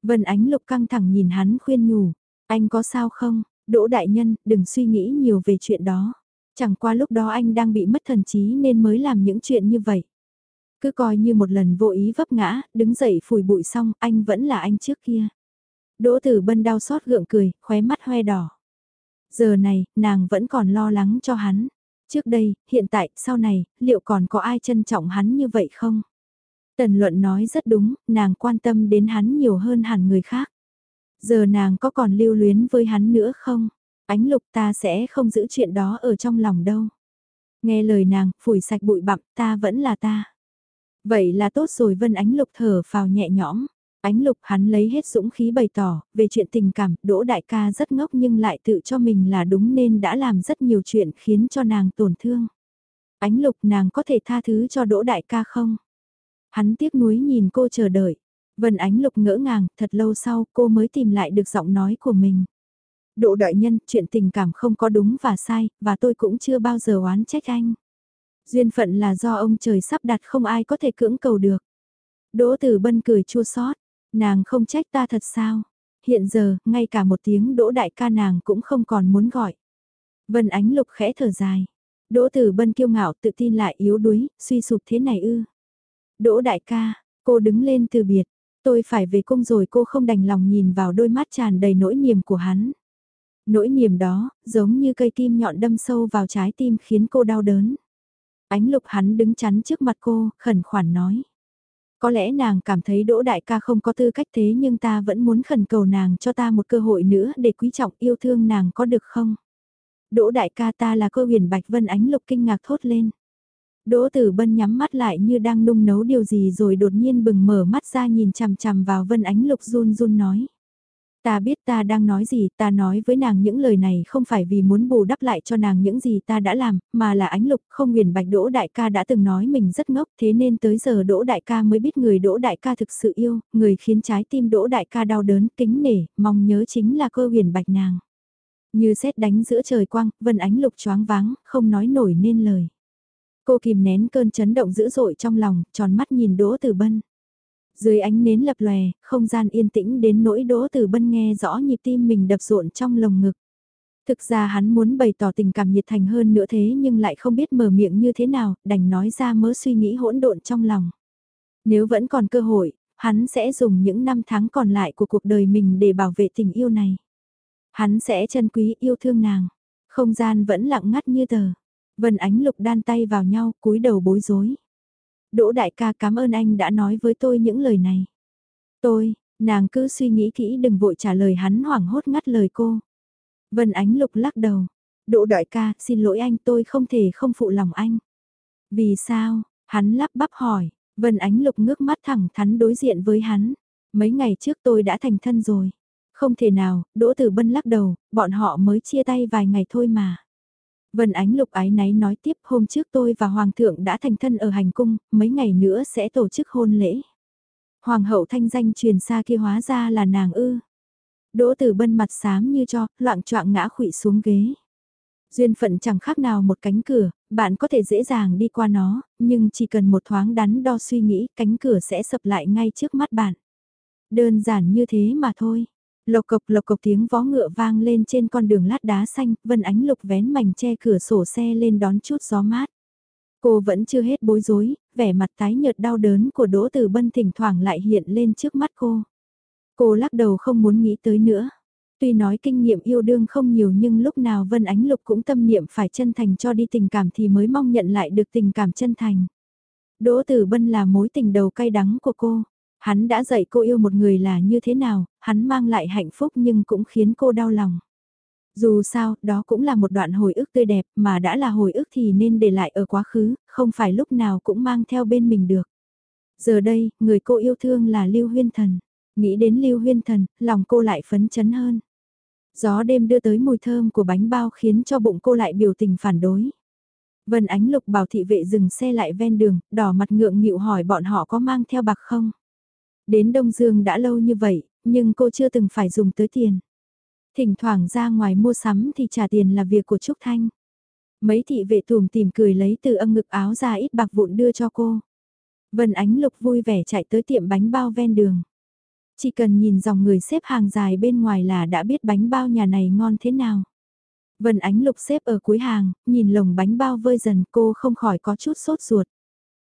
Vân Ánh Lục căng thẳng nhìn hắn khuyên nhủ, anh có sao không, Đỗ Đại Nhân, đừng suy nghĩ nhiều về chuyện đó. Chẳng qua lúc đó anh đang bị mất thần trí nên mới làm những chuyện như vậy. Cứ coi như một lần vô ý vấp ngã, đứng dậy phủi bụi xong, anh vẫn là anh trước kia. Đỗ Tử Bân đau xót gượng cười, khóe mắt hoe đỏ. Giờ này, nàng vẫn còn lo lắng cho hắn. Trước đây, hiện tại, sau này, liệu còn có ai trân trọng hắn như vậy không? Tần luận nói rất đúng, nàng quan tâm đến hắn nhiều hơn hẳn người khác. Giờ nàng có còn lưu luyến với hắn nữa không? Ánh lục ta sẽ không giữ chuyện đó ở trong lòng đâu. Nghe lời nàng, phủi sạch bụi bặm, ta vẫn là ta. Vậy là tốt rồi Vân Ánh Lục thở phào nhẹ nhõm. Ánh Lục hắn lấy hết dũng khí bày tỏ, về chuyện tình cảm, Đỗ Đại ca rất ngốc nhưng lại tự cho mình là đúng nên đã làm rất nhiều chuyện khiến cho nàng tổn thương. Ánh Lục nàng có thể tha thứ cho Đỗ Đại ca không? Hắn tiếc nuối nhìn cô chờ đợi. Vân Ánh Lục ngỡ ngàng, thật lâu sau cô mới tìm lại được giọng nói của mình. Độ đại nhân, chuyện tình cảm không có đúng và sai, và tôi cũng chưa bao giờ oán trách anh. Duyên phận là do ông trời sắp đặt không ai có thể cưỡng cầu được. Đỗ Tử Bân cười chua xót, nàng không trách ta thật sao? Hiện giờ, ngay cả một tiếng đỗ đại ca nàng cũng không còn muốn gọi. Vân Ánh Lục khẽ thở dài. Đỗ Tử Bân kiêu ngạo tự tin lại yếu đuối, suy sụp thế này ư. Đỗ đại ca, cô đứng lên từ biệt, tôi phải về cung rồi cô không đành lòng nhìn vào đôi mắt tràn đầy nỗi niềm của hắn. Nỗi niềm đó, giống như cây kim nhọn đâm sâu vào trái tim khiến cô đau đớn. Ánh lục hắn đứng chắn trước mặt cô, khẩn khoản nói. Có lẽ nàng cảm thấy đỗ đại ca không có tư cách thế nhưng ta vẫn muốn khẩn cầu nàng cho ta một cơ hội nữa để quý trọng yêu thương nàng có được không? Đỗ đại ca ta là cơ huyền bạch vân ánh lục kinh ngạc thốt lên. Đỗ Tử Bân nhắm mắt lại như đang nung nấu điều gì rồi đột nhiên bừng mở mắt ra nhìn chằm chằm vào Vân Ánh Lục run run nói. Ta biết ta đang nói gì, ta nói với nàng những lời này không phải vì muốn bù đắp lại cho nàng những gì ta đã làm, mà là ánh lục không huyền bạch đỗ đại ca đã từng nói mình rất ngốc thế nên tới giờ đỗ đại ca mới biết người đỗ đại ca thực sự yêu, người khiến trái tim đỗ đại ca đau đớn, kính nể, mong nhớ chính là cơ huyền bạch nàng. Như xét đánh giữa trời quang, vân ánh lục choáng váng, không nói nổi nên lời. Cô kìm nén cơn chấn động dữ dội trong lòng, tròn mắt nhìn đỗ tử bân. Dưới ánh nến lập lòe, không gian yên tĩnh đến nỗi đỗ từ bân nghe rõ nhịp tim mình đập rộn trong lồng ngực. Thực ra hắn muốn bày tỏ tình cảm nhiệt thành hơn nữa thế nhưng lại không biết mở miệng như thế nào, đành nói ra mớ suy nghĩ hỗn độn trong lòng. Nếu vẫn còn cơ hội, hắn sẽ dùng những năm tháng còn lại của cuộc đời mình để bảo vệ tình yêu này. Hắn sẽ trân quý yêu thương nàng. Không gian vẫn lặng ngắt như tờ. Vân ánh lục đan tay vào nhau, cúi đầu bối rối. Đỗ đại ca cảm ơn anh đã nói với tôi những lời này. Tôi, nàng cứ suy nghĩ kỹ đừng vội trả lời hắn hoảng hốt ngắt lời cô. Vân Ánh Lục lắc đầu. Đỗ đại ca, xin lỗi anh tôi không thể không phụ lòng anh. Vì sao? Hắn lắp bắp hỏi. Vân Ánh Lục ngước mắt thẳng thắn đối diện với hắn. Mấy ngày trước tôi đã thành thân rồi. Không thể nào, Đỗ Tử Bân lắc đầu, bọn họ mới chia tay vài ngày thôi mà. Vân Ánh Lục ái náy nói tiếp hôm trước tôi và Hoàng thượng đã thành thân ở hành cung, mấy ngày nữa sẽ tổ chức hôn lễ. Hoàng hậu thanh danh truyền xa kia hóa ra là nàng ư. Đỗ Tử Bân mặt xám như cho, loạn choạng ngã khụy xuống ghế. Duyên phận chẳng khác nào một cánh cửa, bạn có thể dễ dàng đi qua nó, nhưng chỉ cần một thoáng đắn đo suy nghĩ, cánh cửa sẽ sập lại ngay trước mắt bạn. Đơn giản như thế mà thôi. Lộc cộc lộc cộc tiếng vó ngựa vang lên trên con đường lát đá xanh, Vân Ánh Lục vén mảnh che cửa sổ xe lên đón chút gió mát. Cô vẫn chưa hết bối rối, vẻ mặt tái nhợt đau đớn của Đỗ Tử Bân thỉnh thoảng lại hiện lên trước mắt cô. Cô lắc đầu không muốn nghĩ tới nữa. Tuy nói kinh nghiệm yêu đương không nhiều nhưng lúc nào Vân Ánh Lục cũng tâm niệm phải chân thành cho đi tình cảm thì mới mong nhận lại được tình cảm chân thành. Đỗ Tử Bân là mối tình đầu cay đắng của cô. Hắn đã dạy cô yêu một người là như thế nào, hắn mang lại hạnh phúc nhưng cũng khiến cô đau lòng. Dù sao, đó cũng là một đoạn hồi ức tươi đẹp mà đã là hồi ức thì nên để lại ở quá khứ, không phải lúc nào cũng mang theo bên mình được. Giờ đây, người cô yêu thương là Lưu Huyên Thần. Nghĩ đến Lưu Huyên Thần, lòng cô lại phấn chấn hơn. Gió đêm đưa tới mùi thơm của bánh bao khiến cho bụng cô lại biểu tình phản đối. Vân Ánh Lục bảo thị vệ dừng xe lại ven đường, đỏ mặt ngượng nghịu hỏi bọn họ có mang theo bạc không. Đến Đông Dương đã lâu như vậy, nhưng cô chưa từng phải dùng tới tiền. Thỉnh thoảng ra ngoài mua sắm thì trả tiền là việc của Trúc Thanh. Mấy thị vệ tùm tìm cười lấy từ âm ngực áo ra ít bạc vụn đưa cho cô. Vân Ánh Lục vui vẻ chạy tới tiệm bánh bao ven đường. Chỉ cần nhìn dòng người xếp hàng dài bên ngoài là đã biết bánh bao nhà này ngon thế nào. Vân Ánh Lục xếp ở cuối hàng, nhìn lồng bánh bao vơi dần cô không khỏi có chút sốt ruột.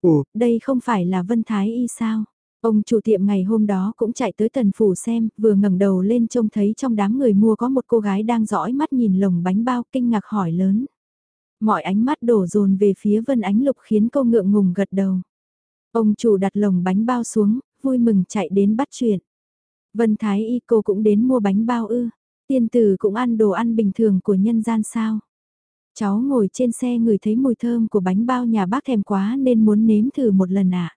Ủa, đây không phải là Vân Thái Y sao? Ông chủ tiệm ngày hôm đó cũng chạy tới tần phủ xem, vừa ngẩng đầu lên trông thấy trong đám người mua có một cô gái đang dõi mắt nhìn lồng bánh bao kinh ngạc hỏi lớn. Mọi ánh mắt đổ dồn về phía Vân Ánh Lục khiến cô ngượng ngùng gật đầu. Ông chủ đặt lồng bánh bao xuống, vui mừng chạy đến bắt chuyện. Vân Thái Y cô cũng đến mua bánh bao ư, tiên tử cũng ăn đồ ăn bình thường của nhân gian sao. Cháu ngồi trên xe người thấy mùi thơm của bánh bao nhà bác thèm quá nên muốn nếm thử một lần ạ. À?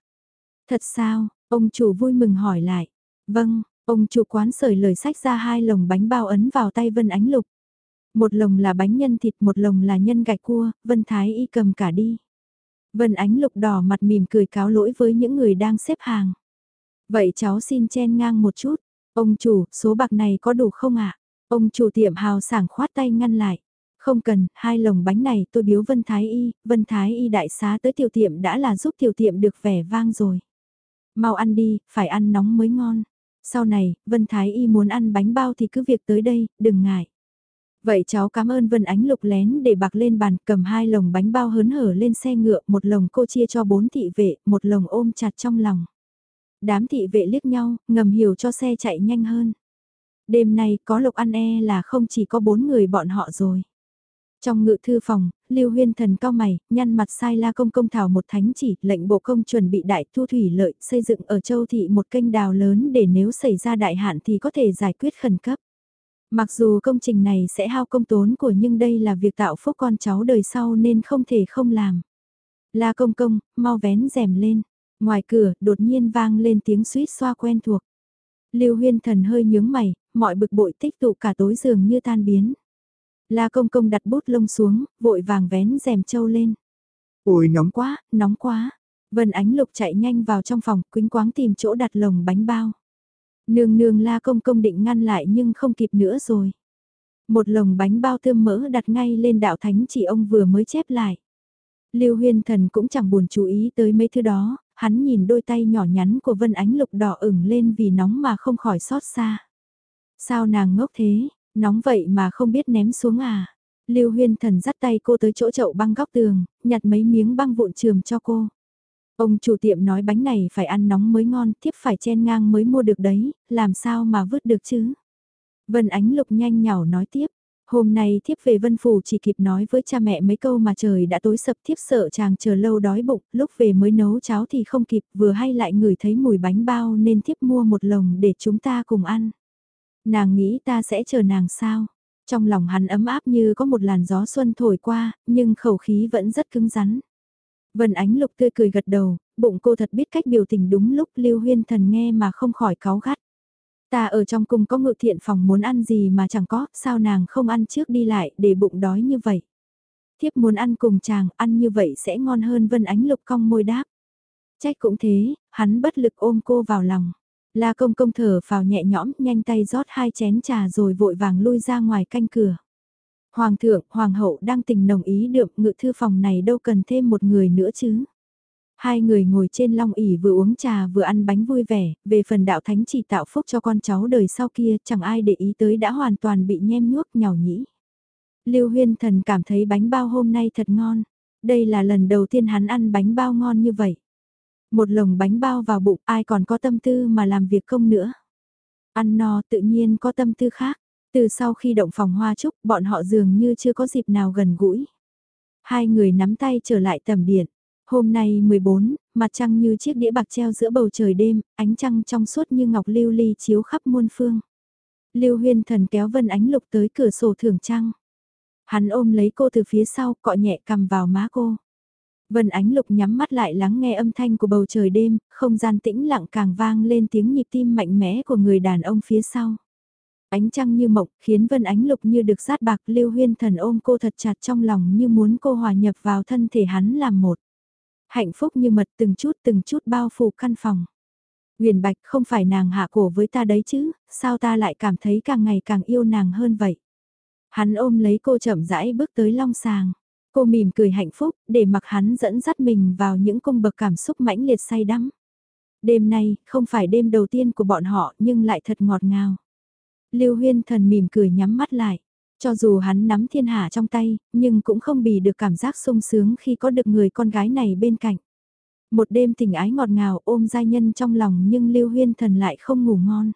Thật sao, ông chủ vui mừng hỏi lại. Vâng, ông chủ quán sởi lời sách ra hai lồng bánh bao ấn vào tay Vân Ánh Lục. Một lồng là bánh nhân thịt, một lồng là nhân gạch cua, Vân Thái Y cầm cả đi. Vân Ánh Lục đỏ mặt mỉm cười cáo lỗi với những người đang xếp hàng. Vậy cháu xin chen ngang một chút. Ông chủ, số bạc này có đủ không ạ? Ông chủ tiệm hào sảng khoát tay ngăn lại. Không cần, hai lồng bánh này tôi biếu Vân Thái Y, Vân Thái Y đại xá tới tiểu tiệm đã là giúp tiểu tiệm được vẻ vang rồi. Mau ăn đi, phải ăn nóng mới ngon. Sau này, Vân Thái Y muốn ăn bánh bao thì cứ việc tới đây, đừng ngại. Vậy cháu cảm ơn Vân Ánh Lục lén để bạc lên bàn cầm hai lồng bánh bao hớn hở lên xe ngựa, một lồng cô chia cho bốn thị vệ, một lồng ôm chặt trong lòng. Đám thị vệ liếc nhau, ngầm hiểu cho xe chạy nhanh hơn. Đêm nay có lục ăn e là không chỉ có bốn người bọn họ rồi. Trong ngự thư phòng, Lưu Huyên Thần cao mày, nhăn mặt sai la công công thảo một thánh chỉ, lệnh bộ công chuẩn bị đại thu thủy lợi, xây dựng ở châu thị một kênh đào lớn để nếu xảy ra đại hạn thì có thể giải quyết khẩn cấp. Mặc dù công trình này sẽ hao công tốn của nhưng đây là việc tạo phúc con cháu đời sau nên không thể không làm. La công công, mau vén rèm lên. Ngoài cửa, đột nhiên vang lên tiếng suýt xoa quen thuộc. Lưu huyên thần hơi nhướng mày, mọi bực bội tích tụ cả tối giường như tan biến. La công công đặt bút lông xuống, vội vàng vén rèm châu lên. Ôi nóng quá, nóng quá. Vân Ánh Lục chạy nhanh vào trong phòng, quính quáng tìm chỗ đặt lồng bánh bao. Nương nương la công công định ngăn lại nhưng không kịp nữa rồi. Một lồng bánh bao tươm mỡ đặt ngay lên đạo thánh chỉ ông vừa mới chép lại. Lưu Huyên Thần cũng chẳng buồn chú ý tới mấy thứ đó, hắn nhìn đôi tay nhỏ nhắn của Vân Ánh Lục đỏ ửng lên vì nóng mà không khỏi xót xa. Sao nàng ngốc thế, nóng vậy mà không biết ném xuống à? Lưu Huyên Thần dắt tay cô tới chỗ chậu băng góc tường, nhặt mấy miếng băng vụn trường cho cô. Ông chủ tiệm nói bánh này phải ăn nóng mới ngon, thiếp phải chen ngang mới mua được đấy, làm sao mà vứt được chứ? Vân Ánh Lục nhanh nhảu nói tiếp, hôm nay thiếp về Vân Phủ chỉ kịp nói với cha mẹ mấy câu mà trời đã tối sập thiếp sợ chàng chờ lâu đói bụng, lúc về mới nấu cháo thì không kịp, vừa hay lại ngửi thấy mùi bánh bao nên thiếp mua một lồng để chúng ta cùng ăn. Nàng nghĩ ta sẽ chờ nàng sao? Trong lòng hắn ấm áp như có một làn gió xuân thổi qua, nhưng khẩu khí vẫn rất cứng rắn. Vân Ánh Lục tươi cười gật đầu, bụng cô thật biết cách biểu tình đúng lúc Lưu Huyên Thần nghe mà không khỏi cáu gắt. Ta ở trong cung có ngự thiện phòng muốn ăn gì mà chẳng có, sao nàng không ăn trước đi lại để bụng đói như vậy. Thiếp muốn ăn cùng chàng, ăn như vậy sẽ ngon hơn Vân Ánh Lục cong môi đáp. Trách cũng thế, hắn bất lực ôm cô vào lòng. La công công thở vào nhẹ nhõm, nhanh tay rót hai chén trà rồi vội vàng lui ra ngoài canh cửa. Hoàng thượng, hoàng hậu đang tình nồng ý đượm ngự thư phòng này đâu cần thêm một người nữa chứ. Hai người ngồi trên long ỉ vừa uống trà vừa ăn bánh vui vẻ, về phần đạo thánh chỉ tạo phúc cho con cháu đời sau kia chẳng ai để ý tới đã hoàn toàn bị nhem nhuốc nhào nhĩ. Lưu huyên thần cảm thấy bánh bao hôm nay thật ngon, đây là lần đầu tiên hắn ăn bánh bao ngon như vậy. Một lồng bánh bao vào bụng ai còn có tâm tư mà làm việc công nữa. Ăn no tự nhiên có tâm tư khác. Từ sau khi động phòng hoa trúc, bọn họ dường như chưa có dịp nào gần gũi. Hai người nắm tay trở lại tầm điện. Hôm nay 14, mặt trăng như chiếc đĩa bạc treo giữa bầu trời đêm, ánh trăng trong suốt như ngọc lưu ly chiếu khắp muôn phương. Lưu huyên thần kéo vân ánh lục tới cửa sổ thưởng trăng. Hắn ôm lấy cô từ phía sau, cọ nhẹ cầm vào má cô. Vân ánh lục nhắm mắt lại lắng nghe âm thanh của bầu trời đêm, không gian tĩnh lặng càng vang lên tiếng nhịp tim mạnh mẽ của người đàn ông phía sau. Ánh trăng như mộng, khiến Vân Ánh Lục như được sát bạc lưu huyên thần ôm cô thật chặt trong lòng như muốn cô hòa nhập vào thân thể hắn làm một. Hạnh phúc như mật từng chút từng chút bao phủ căn phòng. Huyền Bạch không phải nàng hạ cổ với ta đấy chứ, sao ta lại cảm thấy càng ngày càng yêu nàng hơn vậy. Hắn ôm lấy cô chậm rãi bước tới long sàng. Cô mỉm cười hạnh phúc, để mặc hắn dẫn dắt mình vào những cung bậc cảm xúc mãnh liệt say đắm. Đêm nay, không phải đêm đầu tiên của bọn họ nhưng lại thật ngọt ngào. Lưu Huyên Thần mỉm cười nhắm mắt lại. Cho dù hắn nắm thiên hạ trong tay, nhưng cũng không bì được cảm giác sung sướng khi có được người con gái này bên cạnh. Một đêm tình ái ngọt ngào ôm giai nhân trong lòng nhưng Lưu Huyên Thần lại không ngủ ngon.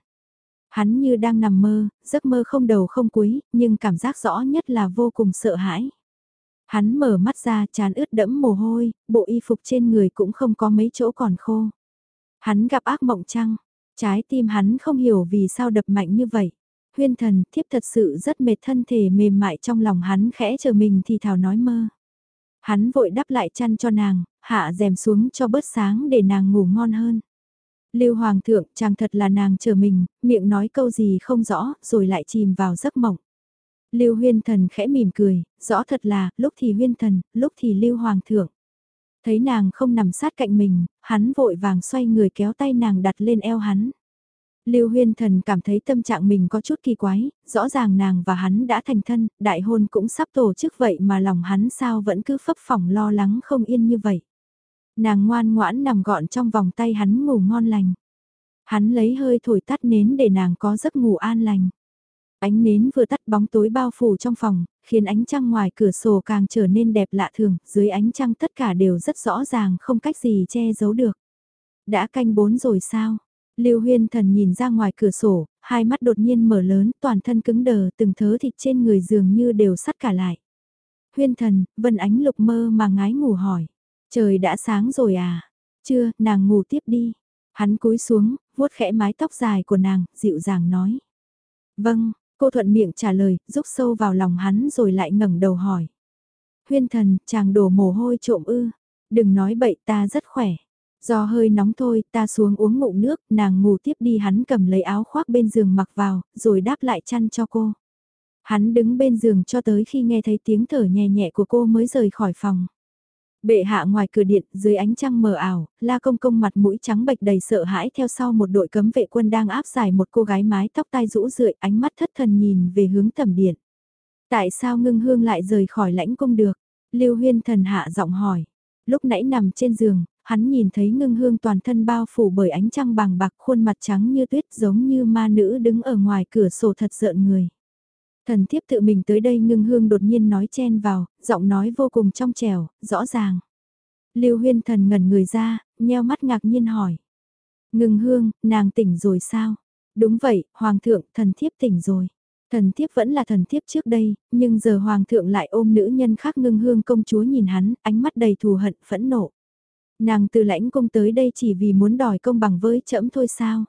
Hắn như đang nằm mơ, giấc mơ không đầu không cuối, nhưng cảm giác rõ nhất là vô cùng sợ hãi. Hắn mở mắt ra chán ướt đẫm mồ hôi, bộ y phục trên người cũng không có mấy chỗ còn khô. Hắn gặp ác mộng trăng, trái tim hắn không hiểu vì sao đập mạnh như vậy. Huyên thần, thiếp thật sự rất mệt thân thể mềm mại trong lòng hắn khẽ chờ mình thì thảo nói mơ. Hắn vội đắp lại chăn cho nàng, hạ rèm xuống cho bớt sáng để nàng ngủ ngon hơn. Lưu Hoàng thượng, chàng thật là nàng chờ mình, miệng nói câu gì không rõ, rồi lại chìm vào giấc mộng. Lưu Huyên Thần khẽ mỉm cười, rõ thật là, lúc thì Huyên Thần, lúc thì Lưu Hoàng thượng. Thấy nàng không nằm sát cạnh mình, hắn vội vàng xoay người kéo tay nàng đặt lên eo hắn. Lưu Huyên Thần cảm thấy tâm trạng mình có chút kỳ quái, rõ ràng nàng và hắn đã thành thân, đại hôn cũng sắp tổ chức vậy mà lòng hắn sao vẫn cứ phấp phỏng lo lắng không yên như vậy. Nàng ngoan ngoãn nằm gọn trong vòng tay hắn ngủ ngon lành. Hắn lấy hơi thổi tắt nến để nàng có giấc ngủ an lành. Ánh nến vừa tắt bóng tối bao phủ trong phòng, khiến ánh trăng ngoài cửa sổ càng trở nên đẹp lạ thường, dưới ánh trăng tất cả đều rất rõ ràng không cách gì che giấu được. Đã canh bốn rồi sao? Lưu Huyên Thần nhìn ra ngoài cửa sổ, hai mắt đột nhiên mở lớn, toàn thân cứng đờ, từng thớ thịt trên người dường như đều sắt cả lại. Huyên Thần, Vân Ánh Lục mơ mà ngái ngủ hỏi. Trời đã sáng rồi à? Chưa, nàng ngủ tiếp đi. Hắn cúi xuống, vuốt khẽ mái tóc dài của nàng, dịu dàng nói. Vâng, cô thuận miệng trả lời, rúc sâu vào lòng hắn rồi lại ngẩng đầu hỏi. Huyên thần, chàng đổ mồ hôi trộm ư. Đừng nói bậy ta rất khỏe. Do hơi nóng thôi, ta xuống uống ngụm nước, nàng ngủ tiếp đi hắn cầm lấy áo khoác bên giường mặc vào, rồi đáp lại chăn cho cô. Hắn đứng bên giường cho tới khi nghe thấy tiếng thở nhẹ nhẹ của cô mới rời khỏi phòng. Bệ hạ ngoài cửa điện, dưới ánh trăng mờ ảo, la công công mặt mũi trắng bệch đầy sợ hãi theo sau một đội cấm vệ quân đang áp giải một cô gái mái tóc tai rũ rượi ánh mắt thất thần nhìn về hướng tầm điện. Tại sao ngưng hương lại rời khỏi lãnh cung được? Lưu huyên thần hạ giọng hỏi. Lúc nãy nằm trên giường, hắn nhìn thấy ngưng hương toàn thân bao phủ bởi ánh trăng bàng bạc khuôn mặt trắng như tuyết giống như ma nữ đứng ở ngoài cửa sổ thật rợn người. Thần thiếp tự mình tới đây ngưng hương đột nhiên nói chen vào, giọng nói vô cùng trong trẻo, rõ ràng. Lưu huyên thần ngẩn người ra, nheo mắt ngạc nhiên hỏi. Ngưng hương, nàng tỉnh rồi sao? Đúng vậy, hoàng thượng, thần thiếp tỉnh rồi. Thần thiếp vẫn là thần thiếp trước đây, nhưng giờ hoàng thượng lại ôm nữ nhân khác ngưng hương công chúa nhìn hắn, ánh mắt đầy thù hận, phẫn nộ. Nàng từ lãnh công tới đây chỉ vì muốn đòi công bằng với trẫm thôi sao?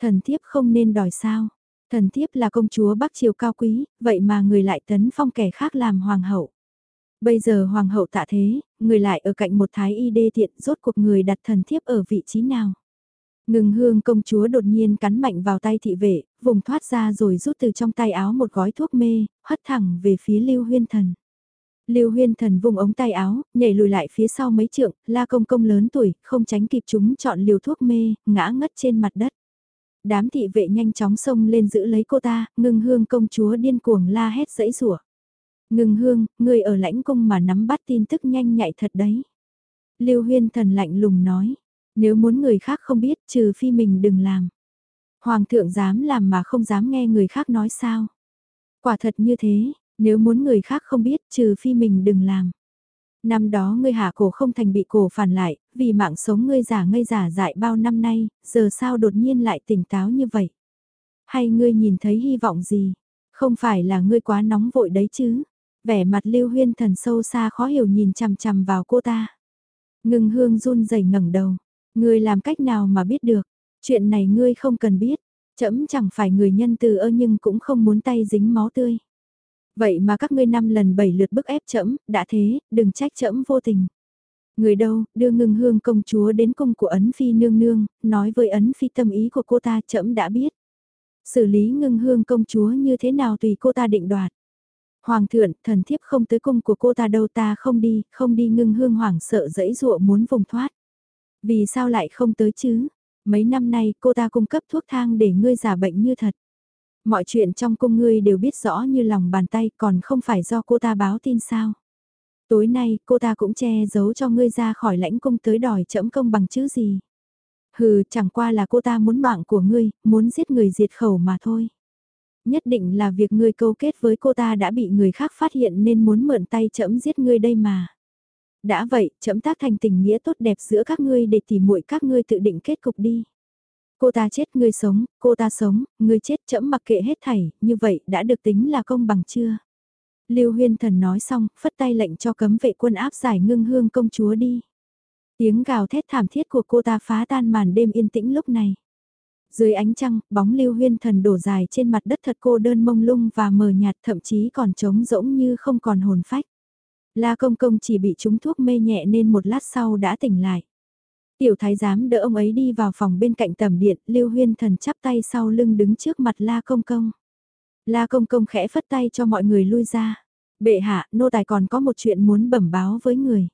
Thần thiếp không nên đòi sao? Thần thiếp là công chúa Bắc Triều cao quý, vậy mà người lại tấn phong kẻ khác làm hoàng hậu. Bây giờ hoàng hậu tạ thế, người lại ở cạnh một thái y đê thiện rốt cuộc người đặt thần thiếp ở vị trí nào. Ngừng hương công chúa đột nhiên cắn mạnh vào tay thị vệ, vùng thoát ra rồi rút từ trong tay áo một gói thuốc mê, hất thẳng về phía lưu huyên thần. Lưu huyên thần vùng ống tay áo, nhảy lùi lại phía sau mấy trượng, la công công lớn tuổi, không tránh kịp chúng chọn liều thuốc mê, ngã ngất trên mặt đất. Đám thị vệ nhanh chóng xông lên giữ lấy cô ta, ngưng hương công chúa điên cuồng la hét dẫy rủa Ngưng hương, người ở lãnh cung mà nắm bắt tin tức nhanh nhạy thật đấy. Lưu huyên thần lạnh lùng nói, nếu muốn người khác không biết trừ phi mình đừng làm. Hoàng thượng dám làm mà không dám nghe người khác nói sao. Quả thật như thế, nếu muốn người khác không biết trừ phi mình đừng làm. Năm đó ngươi hạ cổ không thành bị cổ phản lại, vì mạng sống ngươi giả ngây giả dại bao năm nay, giờ sao đột nhiên lại tỉnh táo như vậy? Hay ngươi nhìn thấy hy vọng gì? Không phải là ngươi quá nóng vội đấy chứ? Vẻ mặt lưu huyên thần sâu xa khó hiểu nhìn chằm chằm vào cô ta. Ngừng hương run rẩy ngẩng đầu. Ngươi làm cách nào mà biết được? Chuyện này ngươi không cần biết. Chấm chẳng phải người nhân từ ơ nhưng cũng không muốn tay dính máu tươi. Vậy mà các ngươi năm lần bảy lượt bức ép trẫm, đã thế, đừng trách trẫm vô tình. Người đâu, đưa ngưng hương công chúa đến cung của ấn phi nương nương, nói với ấn phi tâm ý của cô ta trẫm đã biết. Xử lý ngưng hương công chúa như thế nào tùy cô ta định đoạt. Hoàng thượng, thần thiếp không tới cung của cô ta đâu ta không đi, không đi ngưng hương hoảng sợ dẫy dụa muốn vùng thoát. Vì sao lại không tới chứ? Mấy năm nay cô ta cung cấp thuốc thang để ngươi giả bệnh như thật. Mọi chuyện trong cung ngươi đều biết rõ như lòng bàn tay còn không phải do cô ta báo tin sao. Tối nay cô ta cũng che giấu cho ngươi ra khỏi lãnh cung tới đòi chẫm công bằng chữ gì. Hừ, chẳng qua là cô ta muốn mạng của ngươi, muốn giết người diệt khẩu mà thôi. Nhất định là việc ngươi câu kết với cô ta đã bị người khác phát hiện nên muốn mượn tay chẫm giết ngươi đây mà. Đã vậy, trẫm tác thành tình nghĩa tốt đẹp giữa các ngươi để tỉ muội các ngươi tự định kết cục đi. Cô ta chết ngươi sống, cô ta sống, ngươi chết chậm mặc kệ hết thảy, như vậy đã được tính là công bằng chưa? Lưu Huyên Thần nói xong, phất tay lệnh cho cấm vệ quân áp giải ngưng hương công chúa đi. Tiếng gào thét thảm thiết của cô ta phá tan màn đêm yên tĩnh lúc này. Dưới ánh trăng, bóng Lưu Huyên Thần đổ dài trên mặt đất thật cô đơn mông lung và mờ nhạt thậm chí còn trống rỗng như không còn hồn phách. La Công Công chỉ bị trúng thuốc mê nhẹ nên một lát sau đã tỉnh lại. Tiểu thái giám đỡ ông ấy đi vào phòng bên cạnh tầm điện, Lưu Huyên Thần chắp tay sau lưng đứng trước mặt La Công Công. La Công Công khẽ phất tay cho mọi người lui ra. Bệ hạ, nô tài còn có một chuyện muốn bẩm báo với người.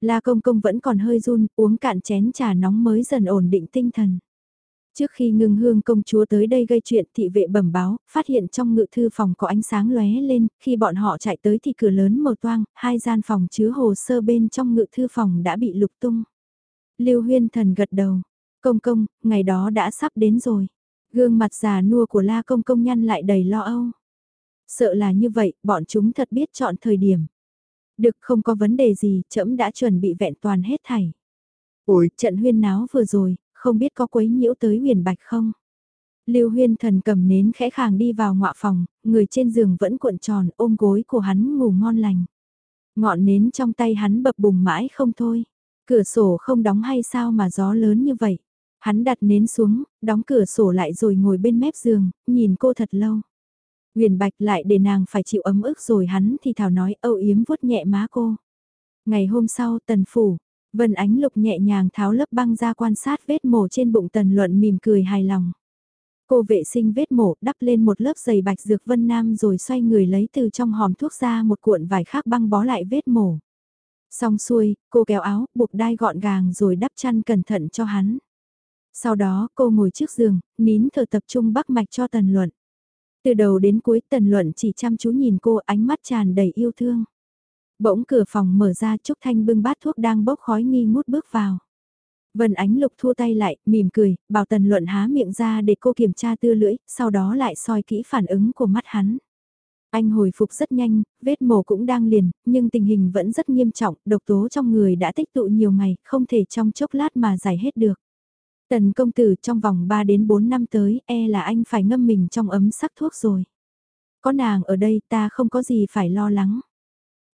La Công Công vẫn còn hơi run, uống cạn chén trà nóng mới dần ổn định tinh thần. Trước khi ngưng hương công chúa tới đây gây chuyện thị vệ bẩm báo, phát hiện trong ngự thư phòng có ánh sáng lóe lên, khi bọn họ chạy tới thì cửa lớn màu toang, hai gian phòng chứa hồ sơ bên trong ngự thư phòng đã bị lục tung. Lưu Huyên Thần gật đầu, công công, ngày đó đã sắp đến rồi. Gương mặt già nua của La Công Công nhăn lại đầy lo âu. Sợ là như vậy, bọn chúng thật biết chọn thời điểm. Được không có vấn đề gì, trẫm đã chuẩn bị vẹn toàn hết thảy. Ôi, trận huyên náo vừa rồi, không biết có quấy nhiễu tới huyền bạch không? Lưu huyên thần cầm nến khẽ khàng đi vào ngọa phòng, người trên giường vẫn cuộn tròn ôm gối của hắn ngủ ngon lành. Ngọn nến trong tay hắn bập bùng mãi không thôi. Cửa sổ không đóng hay sao mà gió lớn như vậy? Hắn đặt nến xuống, đóng cửa sổ lại rồi ngồi bên mép giường, nhìn cô thật lâu. Huyền Bạch lại để nàng phải chịu ấm ức rồi hắn thì thảo nói âu yếm vuốt nhẹ má cô. Ngày hôm sau tần phủ, Vân Ánh Lục nhẹ nhàng tháo lớp băng ra quan sát vết mổ trên bụng tần luận mỉm cười hài lòng. Cô vệ sinh vết mổ đắp lên một lớp giày bạch dược Vân Nam rồi xoay người lấy từ trong hòm thuốc ra một cuộn vải khác băng bó lại vết mổ. Xong xuôi, cô kéo áo, buộc đai gọn gàng rồi đắp chăn cẩn thận cho hắn. Sau đó cô ngồi trước giường, nín thở tập trung bắc mạch cho tần luận. Từ đầu đến cuối tần luận chỉ chăm chú nhìn cô ánh mắt tràn đầy yêu thương. Bỗng cửa phòng mở ra Trúc Thanh bưng bát thuốc đang bốc khói nghi ngút bước vào. Vân Ánh Lục thua tay lại, mỉm cười, bảo Tần Luận há miệng ra để cô kiểm tra tư lưỡi, sau đó lại soi kỹ phản ứng của mắt hắn. Anh hồi phục rất nhanh, vết mổ cũng đang liền, nhưng tình hình vẫn rất nghiêm trọng, độc tố trong người đã tích tụ nhiều ngày, không thể trong chốc lát mà giải hết được. Tần công tử trong vòng 3 đến 4 năm tới, e là anh phải ngâm mình trong ấm sắc thuốc rồi. Có nàng ở đây ta không có gì phải lo lắng.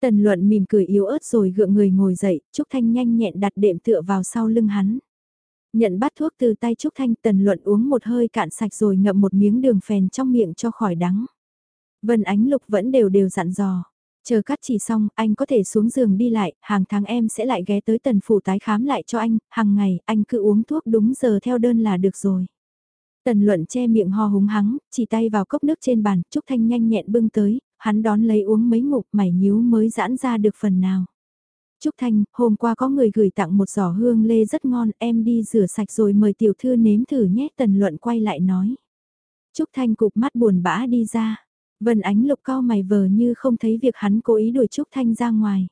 Tần luận mỉm cười yếu ớt rồi gượng người ngồi dậy, Trúc Thanh nhanh nhẹn đặt đệm tựa vào sau lưng hắn. Nhận bát thuốc từ tay Trúc Thanh tần luận uống một hơi cạn sạch rồi ngậm một miếng đường phèn trong miệng cho khỏi đắng. Vân Ánh Lục vẫn đều đều dặn dò. Chờ cắt chỉ xong, anh có thể xuống giường đi lại, hàng tháng em sẽ lại ghé tới tần phủ tái khám lại cho anh, hàng ngày anh cứ uống thuốc đúng giờ theo đơn là được rồi. Tần luận che miệng ho húng hắng, chỉ tay vào cốc nước trên bàn, Trúc Thanh nhanh nhẹn bưng tới, hắn đón lấy uống mấy ngụm mảy nhíu mới giãn ra được phần nào. Trúc Thanh, hôm qua có người gửi tặng một giỏ hương lê rất ngon, em đi rửa sạch rồi mời tiểu thư nếm thử nhé, tần luận quay lại nói. Trúc Thanh cụp mắt buồn bã đi ra. Vân Ánh Lục cao mày vờ như không thấy việc hắn cố ý đuổi Trúc Thanh ra ngoài.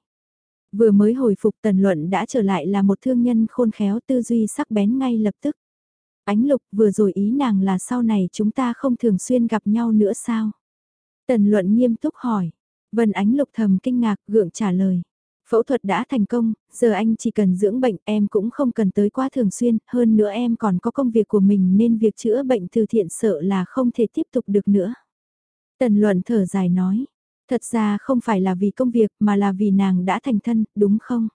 Vừa mới hồi phục tần luận đã trở lại là một thương nhân khôn khéo tư duy sắc bén ngay lập tức. Ánh Lục vừa rồi ý nàng là sau này chúng ta không thường xuyên gặp nhau nữa sao? Tần luận nghiêm túc hỏi. Vân Ánh Lục thầm kinh ngạc gượng trả lời. Phẫu thuật đã thành công, giờ anh chỉ cần dưỡng bệnh em cũng không cần tới quá thường xuyên, hơn nữa em còn có công việc của mình nên việc chữa bệnh từ thiện sợ là không thể tiếp tục được nữa. Tần luận thở dài nói, thật ra không phải là vì công việc mà là vì nàng đã thành thân, đúng không?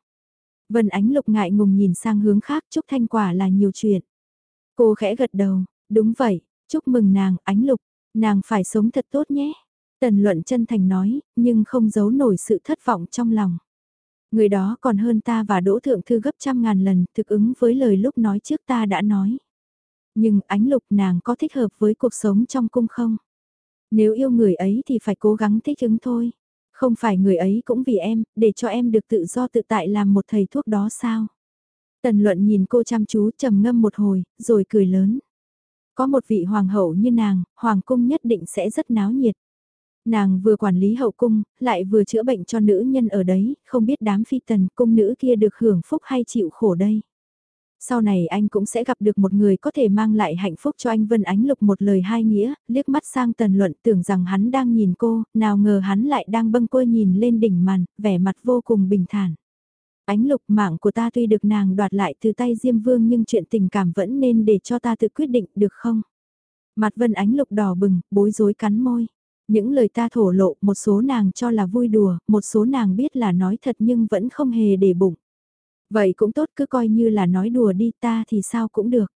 Vân Ánh Lục ngại ngùng nhìn sang hướng khác chúc thanh quả là nhiều chuyện. Cô khẽ gật đầu, đúng vậy, chúc mừng nàng, Ánh Lục, nàng phải sống thật tốt nhé. Tần luận chân thành nói, nhưng không giấu nổi sự thất vọng trong lòng. Người đó còn hơn ta và đỗ thượng thư gấp trăm ngàn lần thực ứng với lời lúc nói trước ta đã nói. Nhưng ánh lục nàng có thích hợp với cuộc sống trong cung không? Nếu yêu người ấy thì phải cố gắng thích ứng thôi. Không phải người ấy cũng vì em, để cho em được tự do tự tại làm một thầy thuốc đó sao? Tần luận nhìn cô chăm chú trầm ngâm một hồi, rồi cười lớn. Có một vị hoàng hậu như nàng, hoàng cung nhất định sẽ rất náo nhiệt. Nàng vừa quản lý hậu cung, lại vừa chữa bệnh cho nữ nhân ở đấy, không biết đám phi tần cung nữ kia được hưởng phúc hay chịu khổ đây. Sau này anh cũng sẽ gặp được một người có thể mang lại hạnh phúc cho anh Vân Ánh Lục một lời hai nghĩa, liếc mắt sang tần luận tưởng rằng hắn đang nhìn cô, nào ngờ hắn lại đang bâng quơ nhìn lên đỉnh màn, vẻ mặt vô cùng bình thản. Ánh lục mạng của ta tuy được nàng đoạt lại từ tay Diêm Vương nhưng chuyện tình cảm vẫn nên để cho ta tự quyết định được không? Mặt vân ánh lục đỏ bừng, bối rối cắn môi. Những lời ta thổ lộ, một số nàng cho là vui đùa, một số nàng biết là nói thật nhưng vẫn không hề để bụng. Vậy cũng tốt cứ coi như là nói đùa đi ta thì sao cũng được.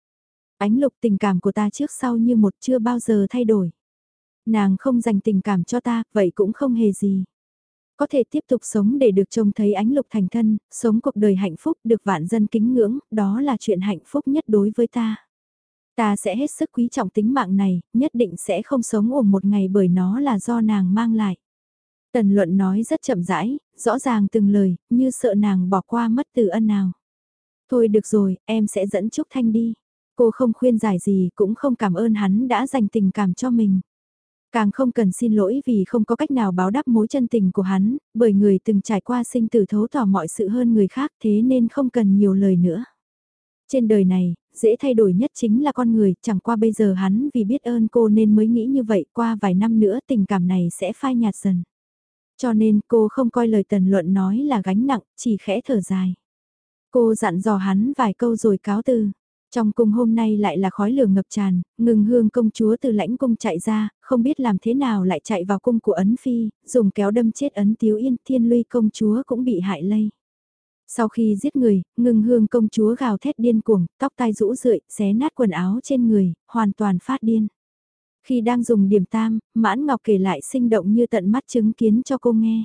Ánh lục tình cảm của ta trước sau như một chưa bao giờ thay đổi. Nàng không dành tình cảm cho ta, vậy cũng không hề gì. Có thể tiếp tục sống để được trông thấy ánh lục thành thân, sống cuộc đời hạnh phúc được vạn dân kính ngưỡng, đó là chuyện hạnh phúc nhất đối với ta. Ta sẽ hết sức quý trọng tính mạng này, nhất định sẽ không sống ổn một ngày bởi nó là do nàng mang lại. Tần luận nói rất chậm rãi, rõ ràng từng lời, như sợ nàng bỏ qua mất từ ân nào. Thôi được rồi, em sẽ dẫn Trúc Thanh đi. Cô không khuyên giải gì cũng không cảm ơn hắn đã dành tình cảm cho mình. Càng không cần xin lỗi vì không có cách nào báo đáp mối chân tình của hắn, bởi người từng trải qua sinh tử thấu tỏ mọi sự hơn người khác thế nên không cần nhiều lời nữa. Trên đời này, dễ thay đổi nhất chính là con người, chẳng qua bây giờ hắn vì biết ơn cô nên mới nghĩ như vậy, qua vài năm nữa tình cảm này sẽ phai nhạt dần. Cho nên cô không coi lời tần luận nói là gánh nặng, chỉ khẽ thở dài. Cô dặn dò hắn vài câu rồi cáo từ. Trong cung hôm nay lại là khói lửa ngập tràn, ngừng hương công chúa từ lãnh cung chạy ra, không biết làm thế nào lại chạy vào cung của Ấn Phi, dùng kéo đâm chết Ấn Tiếu Yên, thiên luy công chúa cũng bị hại lây. Sau khi giết người, ngừng hương công chúa gào thét điên cuồng, tóc tai rũ rượi, xé nát quần áo trên người, hoàn toàn phát điên. Khi đang dùng điểm tam, Mãn Ngọc kể lại sinh động như tận mắt chứng kiến cho cô nghe.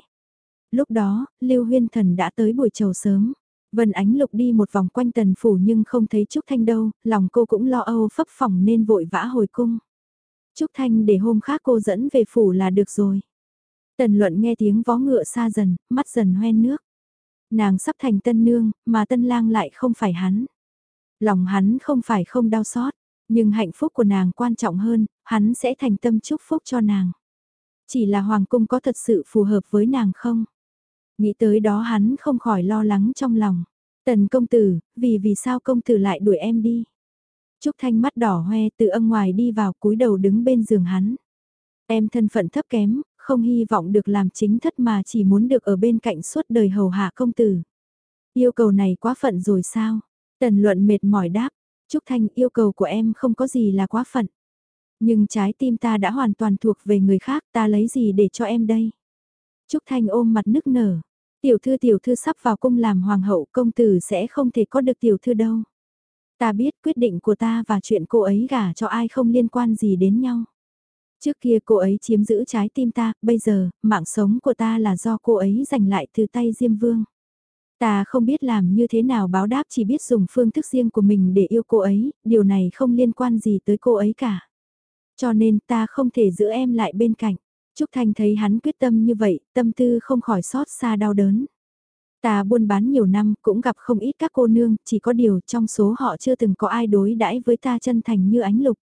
Lúc đó, Lưu Huyên Thần đã tới buổi chầu sớm. Vân Ánh Lục đi một vòng quanh tần phủ nhưng không thấy Trúc Thanh đâu, lòng cô cũng lo âu phấp phỏng nên vội vã hồi cung. Trúc Thanh để hôm khác cô dẫn về phủ là được rồi. Tần luận nghe tiếng vó ngựa xa dần, mắt dần hoen nước. Nàng sắp thành tân nương, mà tân lang lại không phải hắn. Lòng hắn không phải không đau xót, nhưng hạnh phúc của nàng quan trọng hơn, hắn sẽ thành tâm chúc phúc cho nàng. Chỉ là hoàng cung có thật sự phù hợp với nàng không? Nghĩ tới đó hắn không khỏi lo lắng trong lòng. Tần công tử, vì vì sao công tử lại đuổi em đi? Trúc Thanh mắt đỏ hoe từ âm ngoài đi vào cúi đầu đứng bên giường hắn. Em thân phận thấp kém, không hy vọng được làm chính thất mà chỉ muốn được ở bên cạnh suốt đời hầu hạ công tử. Yêu cầu này quá phận rồi sao? Tần luận mệt mỏi đáp, Trúc Thanh yêu cầu của em không có gì là quá phận. Nhưng trái tim ta đã hoàn toàn thuộc về người khác ta lấy gì để cho em đây? Trúc Thanh ôm mặt nức nở. Tiểu thư tiểu thư sắp vào cung làm hoàng hậu công tử sẽ không thể có được tiểu thư đâu. Ta biết quyết định của ta và chuyện cô ấy gả cho ai không liên quan gì đến nhau. Trước kia cô ấy chiếm giữ trái tim ta, bây giờ, mạng sống của ta là do cô ấy giành lại từ tay Diêm Vương. Ta không biết làm như thế nào báo đáp chỉ biết dùng phương thức riêng của mình để yêu cô ấy, điều này không liên quan gì tới cô ấy cả. Cho nên ta không thể giữ em lại bên cạnh. Trúc Thanh thấy hắn quyết tâm như vậy, tâm tư không khỏi xót xa đau đớn. Ta buôn bán nhiều năm cũng gặp không ít các cô nương, chỉ có điều trong số họ chưa từng có ai đối đãi với ta chân thành như ánh lục.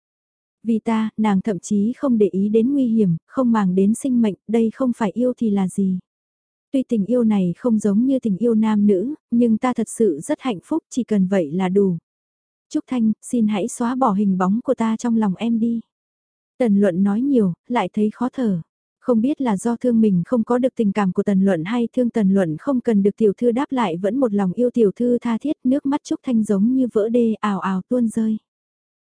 Vì ta, nàng thậm chí không để ý đến nguy hiểm, không màng đến sinh mệnh, đây không phải yêu thì là gì. Tuy tình yêu này không giống như tình yêu nam nữ, nhưng ta thật sự rất hạnh phúc, chỉ cần vậy là đủ. Trúc Thanh, xin hãy xóa bỏ hình bóng của ta trong lòng em đi. Tần luận nói nhiều, lại thấy khó thở. Không biết là do thương mình không có được tình cảm của tần luận hay thương tần luận không cần được tiểu thư đáp lại vẫn một lòng yêu tiểu thư tha thiết nước mắt Trúc Thanh giống như vỡ đê ào ào tuôn rơi.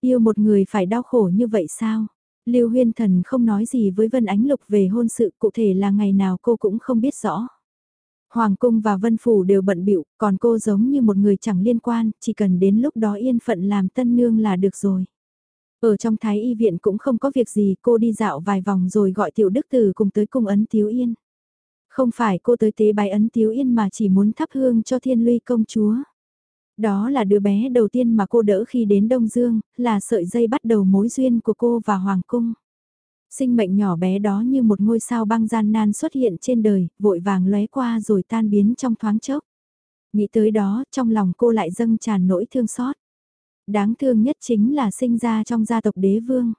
Yêu một người phải đau khổ như vậy sao? Lưu Huyên Thần không nói gì với Vân Ánh Lục về hôn sự cụ thể là ngày nào cô cũng không biết rõ. Hoàng cung và Vân Phủ đều bận bịu, còn cô giống như một người chẳng liên quan, chỉ cần đến lúc đó yên phận làm tân nương là được rồi. Ở trong thái y viện cũng không có việc gì, cô đi dạo vài vòng rồi gọi tiểu đức tử cùng tới cung ấn Tiếu Yên. Không phải cô tới tế bài ấn Tiếu Yên mà chỉ muốn thắp hương cho thiên luy công chúa. Đó là đứa bé đầu tiên mà cô đỡ khi đến Đông Dương, là sợi dây bắt đầu mối duyên của cô và Hoàng Cung. Sinh mệnh nhỏ bé đó như một ngôi sao băng gian nan xuất hiện trên đời, vội vàng lóe qua rồi tan biến trong thoáng chốc. Nghĩ tới đó, trong lòng cô lại dâng tràn nỗi thương xót. Đáng thương nhất chính là sinh ra trong gia tộc đế vương.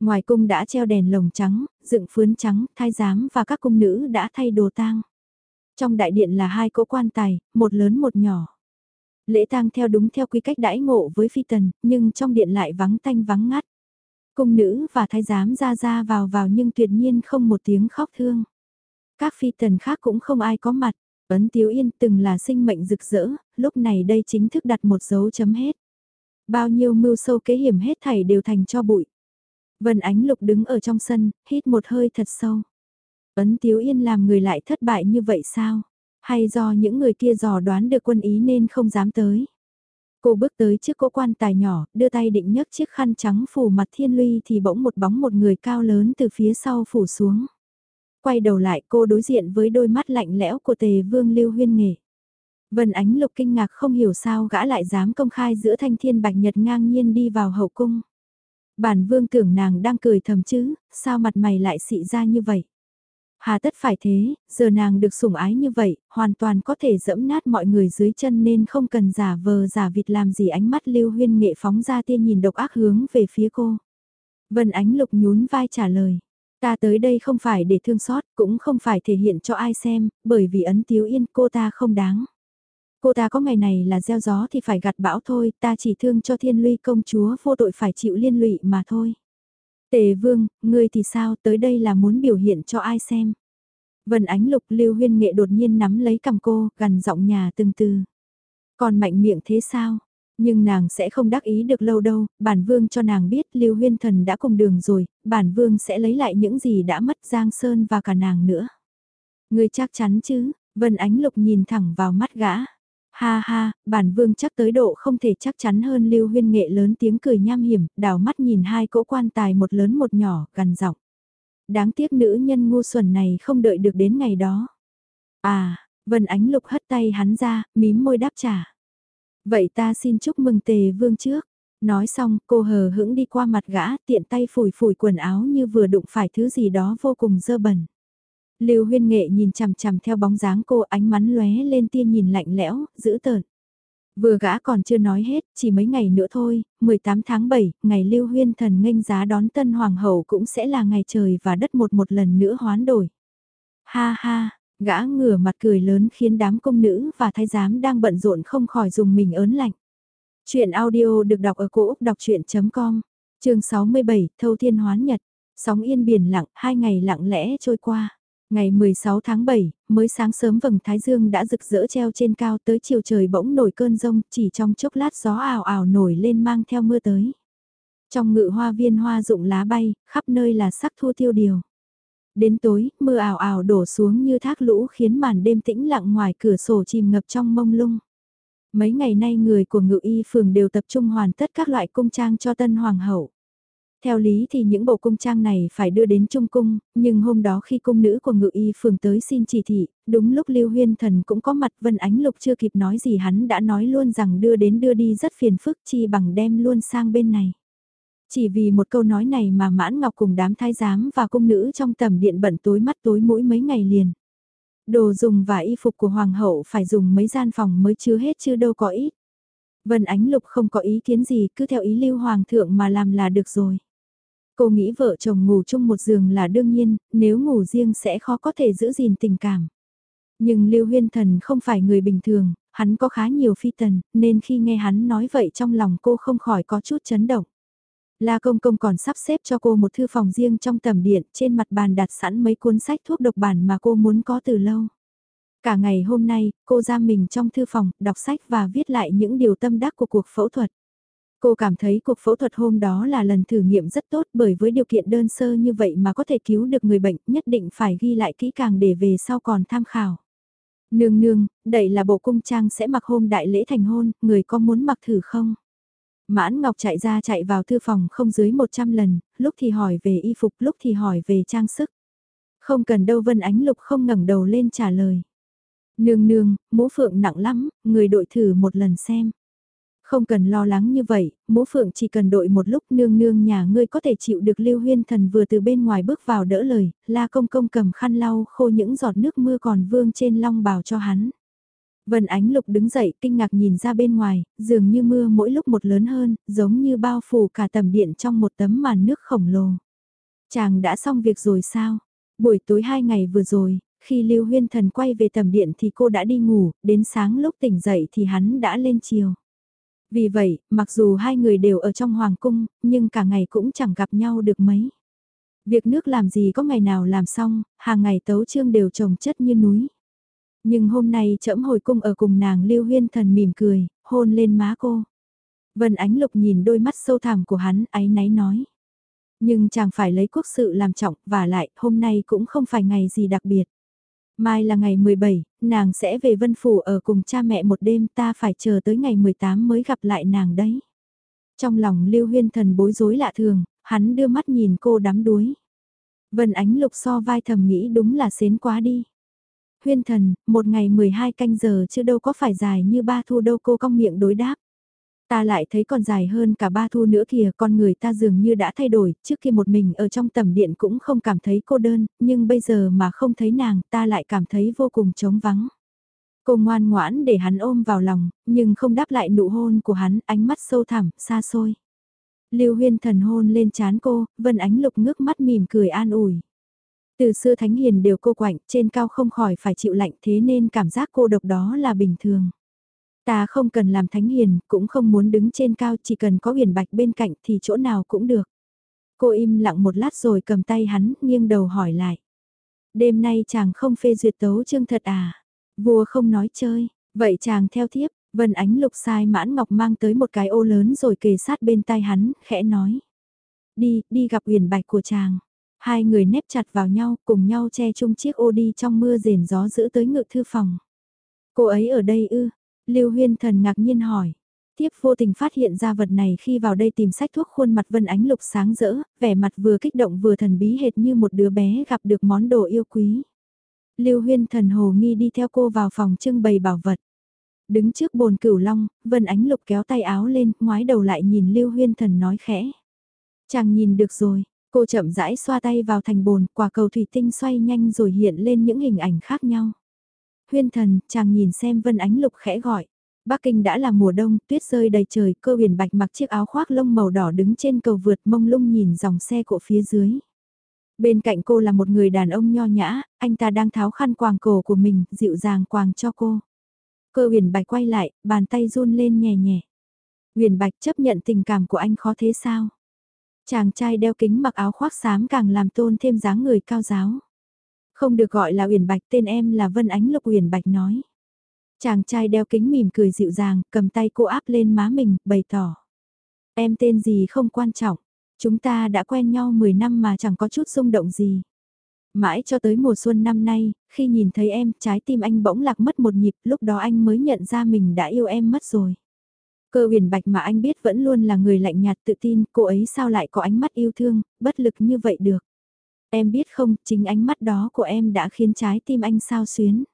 Ngoài cung đã treo đèn lồng trắng, dựng phướn trắng, thái giám và các cung nữ đã thay đồ tang. Trong đại điện là hai cỗ quan tài, một lớn một nhỏ. Lễ tang theo đúng theo quy cách đãi ngộ với phi tần, nhưng trong điện lại vắng tanh vắng ngắt. Cung nữ và thái giám ra ra vào vào nhưng tuyệt nhiên không một tiếng khóc thương. Các phi tần khác cũng không ai có mặt, Ấn Tiếu Yên từng là sinh mệnh rực rỡ, lúc này đây chính thức đặt một dấu chấm hết. Bao nhiêu mưu sâu kế hiểm hết thảy đều thành cho bụi. Vân Ánh Lục đứng ở trong sân, hít một hơi thật sâu. Ấn Tiếu Yên làm người lại thất bại như vậy sao? Hay do những người kia dò đoán được quân ý nên không dám tới? Cô bước tới trước cỗ quan tài nhỏ, đưa tay định nhấc chiếc khăn trắng phủ mặt thiên luy thì bỗng một bóng một người cao lớn từ phía sau phủ xuống. Quay đầu lại cô đối diện với đôi mắt lạnh lẽo của tề vương lưu huyên nghệ. Vân Ánh Lục kinh ngạc không hiểu sao gã lại dám công khai giữa thanh thiên bạch nhật ngang nhiên đi vào hậu cung. Bản vương tưởng nàng đang cười thầm chứ, sao mặt mày lại xị ra như vậy? Hà tất phải thế, giờ nàng được sủng ái như vậy, hoàn toàn có thể dẫm nát mọi người dưới chân nên không cần giả vờ giả vịt làm gì ánh mắt lưu huyên nghệ phóng ra tiên nhìn độc ác hướng về phía cô. Vân Ánh Lục nhún vai trả lời. Ta tới đây không phải để thương xót, cũng không phải thể hiện cho ai xem, bởi vì ấn tiếu yên cô ta không đáng. Cô ta có ngày này là gieo gió thì phải gặt bão thôi, ta chỉ thương cho thiên luy công chúa vô tội phải chịu liên lụy mà thôi. Tề vương, ngươi thì sao, tới đây là muốn biểu hiện cho ai xem. Vân ánh lục lưu huyên nghệ đột nhiên nắm lấy cầm cô, gần giọng nhà từng từ. Còn mạnh miệng thế sao? Nhưng nàng sẽ không đắc ý được lâu đâu, bản vương cho nàng biết lưu huyên thần đã cùng đường rồi, bản vương sẽ lấy lại những gì đã mất Giang Sơn và cả nàng nữa. Ngươi chắc chắn chứ, Vân Ánh Lục nhìn thẳng vào mắt gã. Ha ha, bản vương chắc tới độ không thể chắc chắn hơn lưu huyên nghệ lớn tiếng cười nham hiểm, đảo mắt nhìn hai cỗ quan tài một lớn một nhỏ, gần giọng. Đáng tiếc nữ nhân ngu xuẩn này không đợi được đến ngày đó. À, Vân Ánh Lục hất tay hắn ra, mím môi đáp trả. Vậy ta xin chúc mừng tề vương trước. Nói xong, cô hờ hững đi qua mặt gã, tiện tay phủi phủi quần áo như vừa đụng phải thứ gì đó vô cùng dơ bẩn. Lưu huyên nghệ nhìn chằm chằm theo bóng dáng cô ánh mắn lóe lên tia nhìn lạnh lẽo, giữ tợn. Vừa gã còn chưa nói hết, chỉ mấy ngày nữa thôi, 18 tháng 7, ngày Lưu Huyên Thần nghênh giá đón tân hoàng hậu cũng sẽ là ngày trời và đất một một lần nữa hoán đổi. Ha ha, gã ngửa mặt cười lớn khiến đám công nữ và thái giám đang bận rộn không khỏi dùng mình ớn lạnh. Chuyện audio được đọc ở cổ Úc đọc chuyện.com, trường 67, Thâu Thiên Hoán Nhật, sóng yên biển lặng, hai ngày lặng lẽ trôi qua. Ngày 16 tháng 7, mới sáng sớm vầng thái dương đã rực rỡ treo trên cao tới chiều trời bỗng nổi cơn rông, chỉ trong chốc lát gió ảo ảo nổi lên mang theo mưa tới. Trong ngự hoa viên hoa rụng lá bay, khắp nơi là sắc thu tiêu điều. Đến tối, mưa ảo ảo đổ xuống như thác lũ khiến màn đêm tĩnh lặng ngoài cửa sổ chìm ngập trong mông lung. Mấy ngày nay người của ngự y phường đều tập trung hoàn tất các loại cung trang cho tân hoàng hậu. Theo lý thì những bộ cung trang này phải đưa đến Trung Cung, nhưng hôm đó khi cung nữ của ngự y phường tới xin chỉ thị, đúng lúc Lưu Huyên Thần cũng có mặt Vân Ánh Lục chưa kịp nói gì hắn đã nói luôn rằng đưa đến đưa đi rất phiền phức chi bằng đem luôn sang bên này. Chỉ vì một câu nói này mà Mãn Ngọc cùng đám thái giám và cung nữ trong tầm điện bận tối mắt tối mũi mấy ngày liền. Đồ dùng và y phục của Hoàng hậu phải dùng mấy gian phòng mới chứa hết chứ đâu có ít. Vân Ánh Lục không có ý kiến gì cứ theo ý Lưu Hoàng thượng mà làm là được rồi. Cô nghĩ vợ chồng ngủ chung một giường là đương nhiên, nếu ngủ riêng sẽ khó có thể giữ gìn tình cảm. Nhưng Lưu Huyên Thần không phải người bình thường, hắn có khá nhiều phi tần, nên khi nghe hắn nói vậy trong lòng cô không khỏi có chút chấn động. La Công Công còn sắp xếp cho cô một thư phòng riêng trong tầm điện, trên mặt bàn đặt sẵn mấy cuốn sách thuốc độc bản mà cô muốn có từ lâu. Cả ngày hôm nay, cô ra mình trong thư phòng, đọc sách và viết lại những điều tâm đắc của cuộc phẫu thuật. Cô cảm thấy cuộc phẫu thuật hôm đó là lần thử nghiệm rất tốt bởi với điều kiện đơn sơ như vậy mà có thể cứu được người bệnh nhất định phải ghi lại kỹ càng để về sau còn tham khảo. Nương nương, đây là bộ cung trang sẽ mặc hôm đại lễ thành hôn, người có muốn mặc thử không? Mãn Ngọc chạy ra chạy vào thư phòng không dưới 100 lần, lúc thì hỏi về y phục, lúc thì hỏi về trang sức. Không cần đâu Vân Ánh Lục không ngẩng đầu lên trả lời. Nương nương, mũ phượng nặng lắm, người đội thử một lần xem. Không cần lo lắng như vậy, mũ phượng chỉ cần đội một lúc nương nương nhà ngươi có thể chịu được lưu huyên thần vừa từ bên ngoài bước vào đỡ lời, la công công cầm khăn lau khô những giọt nước mưa còn vương trên long bào cho hắn. Vân Ánh Lục đứng dậy kinh ngạc nhìn ra bên ngoài, dường như mưa mỗi lúc một lớn hơn, giống như bao phủ cả tầm điện trong một tấm màn nước khổng lồ. Chàng đã xong việc rồi sao? Buổi tối hai ngày vừa rồi, khi Lưu Huyên Thần quay về tầm điện thì cô đã đi ngủ, đến sáng lúc tỉnh dậy thì hắn đã lên chiều. Vì vậy, mặc dù hai người đều ở trong hoàng cung, nhưng cả ngày cũng chẳng gặp nhau được mấy. Việc nước làm gì có ngày nào làm xong, hàng ngày tấu trương đều trồng chất như núi. Nhưng hôm nay trẫm hồi cung ở cùng nàng Lưu Huyên Thần mỉm cười, hôn lên má cô. Vân Ánh Lục nhìn đôi mắt sâu thẳm của hắn, áy náy nói. Nhưng chàng phải lấy quốc sự làm trọng, và lại, hôm nay cũng không phải ngày gì đặc biệt. Mai là ngày 17, nàng sẽ về Vân Phủ ở cùng cha mẹ một đêm ta phải chờ tới ngày 18 mới gặp lại nàng đấy. Trong lòng Lưu Huyên Thần bối rối lạ thường, hắn đưa mắt nhìn cô đắm đuối. Vân Ánh Lục so vai thầm nghĩ đúng là xến quá đi. Huyên Thần, một ngày 12 canh giờ chứ đâu có phải dài như ba thu đâu cô cong miệng đối đáp. Ta lại thấy còn dài hơn cả ba thu nữa kìa, con người ta dường như đã thay đổi, trước khi một mình ở trong tầm điện cũng không cảm thấy cô đơn, nhưng bây giờ mà không thấy nàng, ta lại cảm thấy vô cùng trống vắng. Cô ngoan ngoãn để hắn ôm vào lòng, nhưng không đáp lại nụ hôn của hắn, ánh mắt sâu thẳm, xa xôi. Lưu huyên thần hôn lên chán cô, vân ánh lục ngước mắt mỉm cười an ủi. Từ xưa thánh hiền đều cô quạnh, trên cao không khỏi phải chịu lạnh thế nên cảm giác cô độc đó là bình thường. Ta không cần làm thánh hiền, cũng không muốn đứng trên cao, chỉ cần có huyền bạch bên cạnh thì chỗ nào cũng được. Cô im lặng một lát rồi cầm tay hắn, nghiêng đầu hỏi lại. Đêm nay chàng không phê duyệt tấu chương thật à? Vua không nói chơi, vậy chàng theo thiếp, Vân Ánh Lục sai mãn ngọc mang tới một cái ô lớn rồi kề sát bên tai hắn, khẽ nói. Đi, đi gặp huyền bạch của chàng. Hai người nếp chặt vào nhau, cùng nhau che chung chiếc ô đi trong mưa rền gió giữ tới ngự thư phòng. Cô ấy ở đây ư, Lưu Huyên Thần ngạc nhiên hỏi. Tiếp vô tình phát hiện ra vật này khi vào đây tìm sách thuốc khuôn mặt Vân Ánh Lục sáng rỡ, vẻ mặt vừa kích động vừa thần bí hệt như một đứa bé gặp được món đồ yêu quý. Lưu Huyên Thần hồ nghi đi theo cô vào phòng trưng bày bảo vật. Đứng trước bồn cửu long, Vân Ánh Lục kéo tay áo lên, ngoái đầu lại nhìn Lưu Huyên Thần nói khẽ. Chàng nhìn được rồi, cô chậm rãi xoa tay vào thành bồn, quả cầu thủy tinh xoay nhanh rồi hiện lên những hình ảnh khác nhau huyên thần, chàng nhìn xem vân ánh lục khẽ gọi. Bắc Kinh đã là mùa đông, tuyết rơi đầy trời, cơ huyền bạch mặc chiếc áo khoác lông màu đỏ đứng trên cầu vượt mông lung nhìn dòng xe cộ phía dưới. Bên cạnh cô là một người đàn ông nho nhã, anh ta đang tháo khăn quàng cổ của mình, dịu dàng quàng cho cô. Cơ huyền bạch quay lại, bàn tay run lên nhẹ nhẹ. Huyền bạch chấp nhận tình cảm của anh khó thế sao? Chàng trai đeo kính mặc áo khoác xám càng làm tôn thêm dáng người cao giáo. Không được gọi là Uyển Bạch, tên em là Vân Ánh Lục Uyển Bạch nói. Chàng trai đeo kính mỉm cười dịu dàng, cầm tay cô áp lên má mình, bày tỏ. Em tên gì không quan trọng, chúng ta đã quen nhau 10 năm mà chẳng có chút rung động gì. Mãi cho tới mùa xuân năm nay, khi nhìn thấy em, trái tim anh bỗng lạc mất một nhịp, lúc đó anh mới nhận ra mình đã yêu em mất rồi. Cơ huyền bạch mà anh biết vẫn luôn là người lạnh nhạt tự tin, cô ấy sao lại có ánh mắt yêu thương, bất lực như vậy được. Em biết không, chính ánh mắt đó của em đã khiến trái tim anh sao xuyến.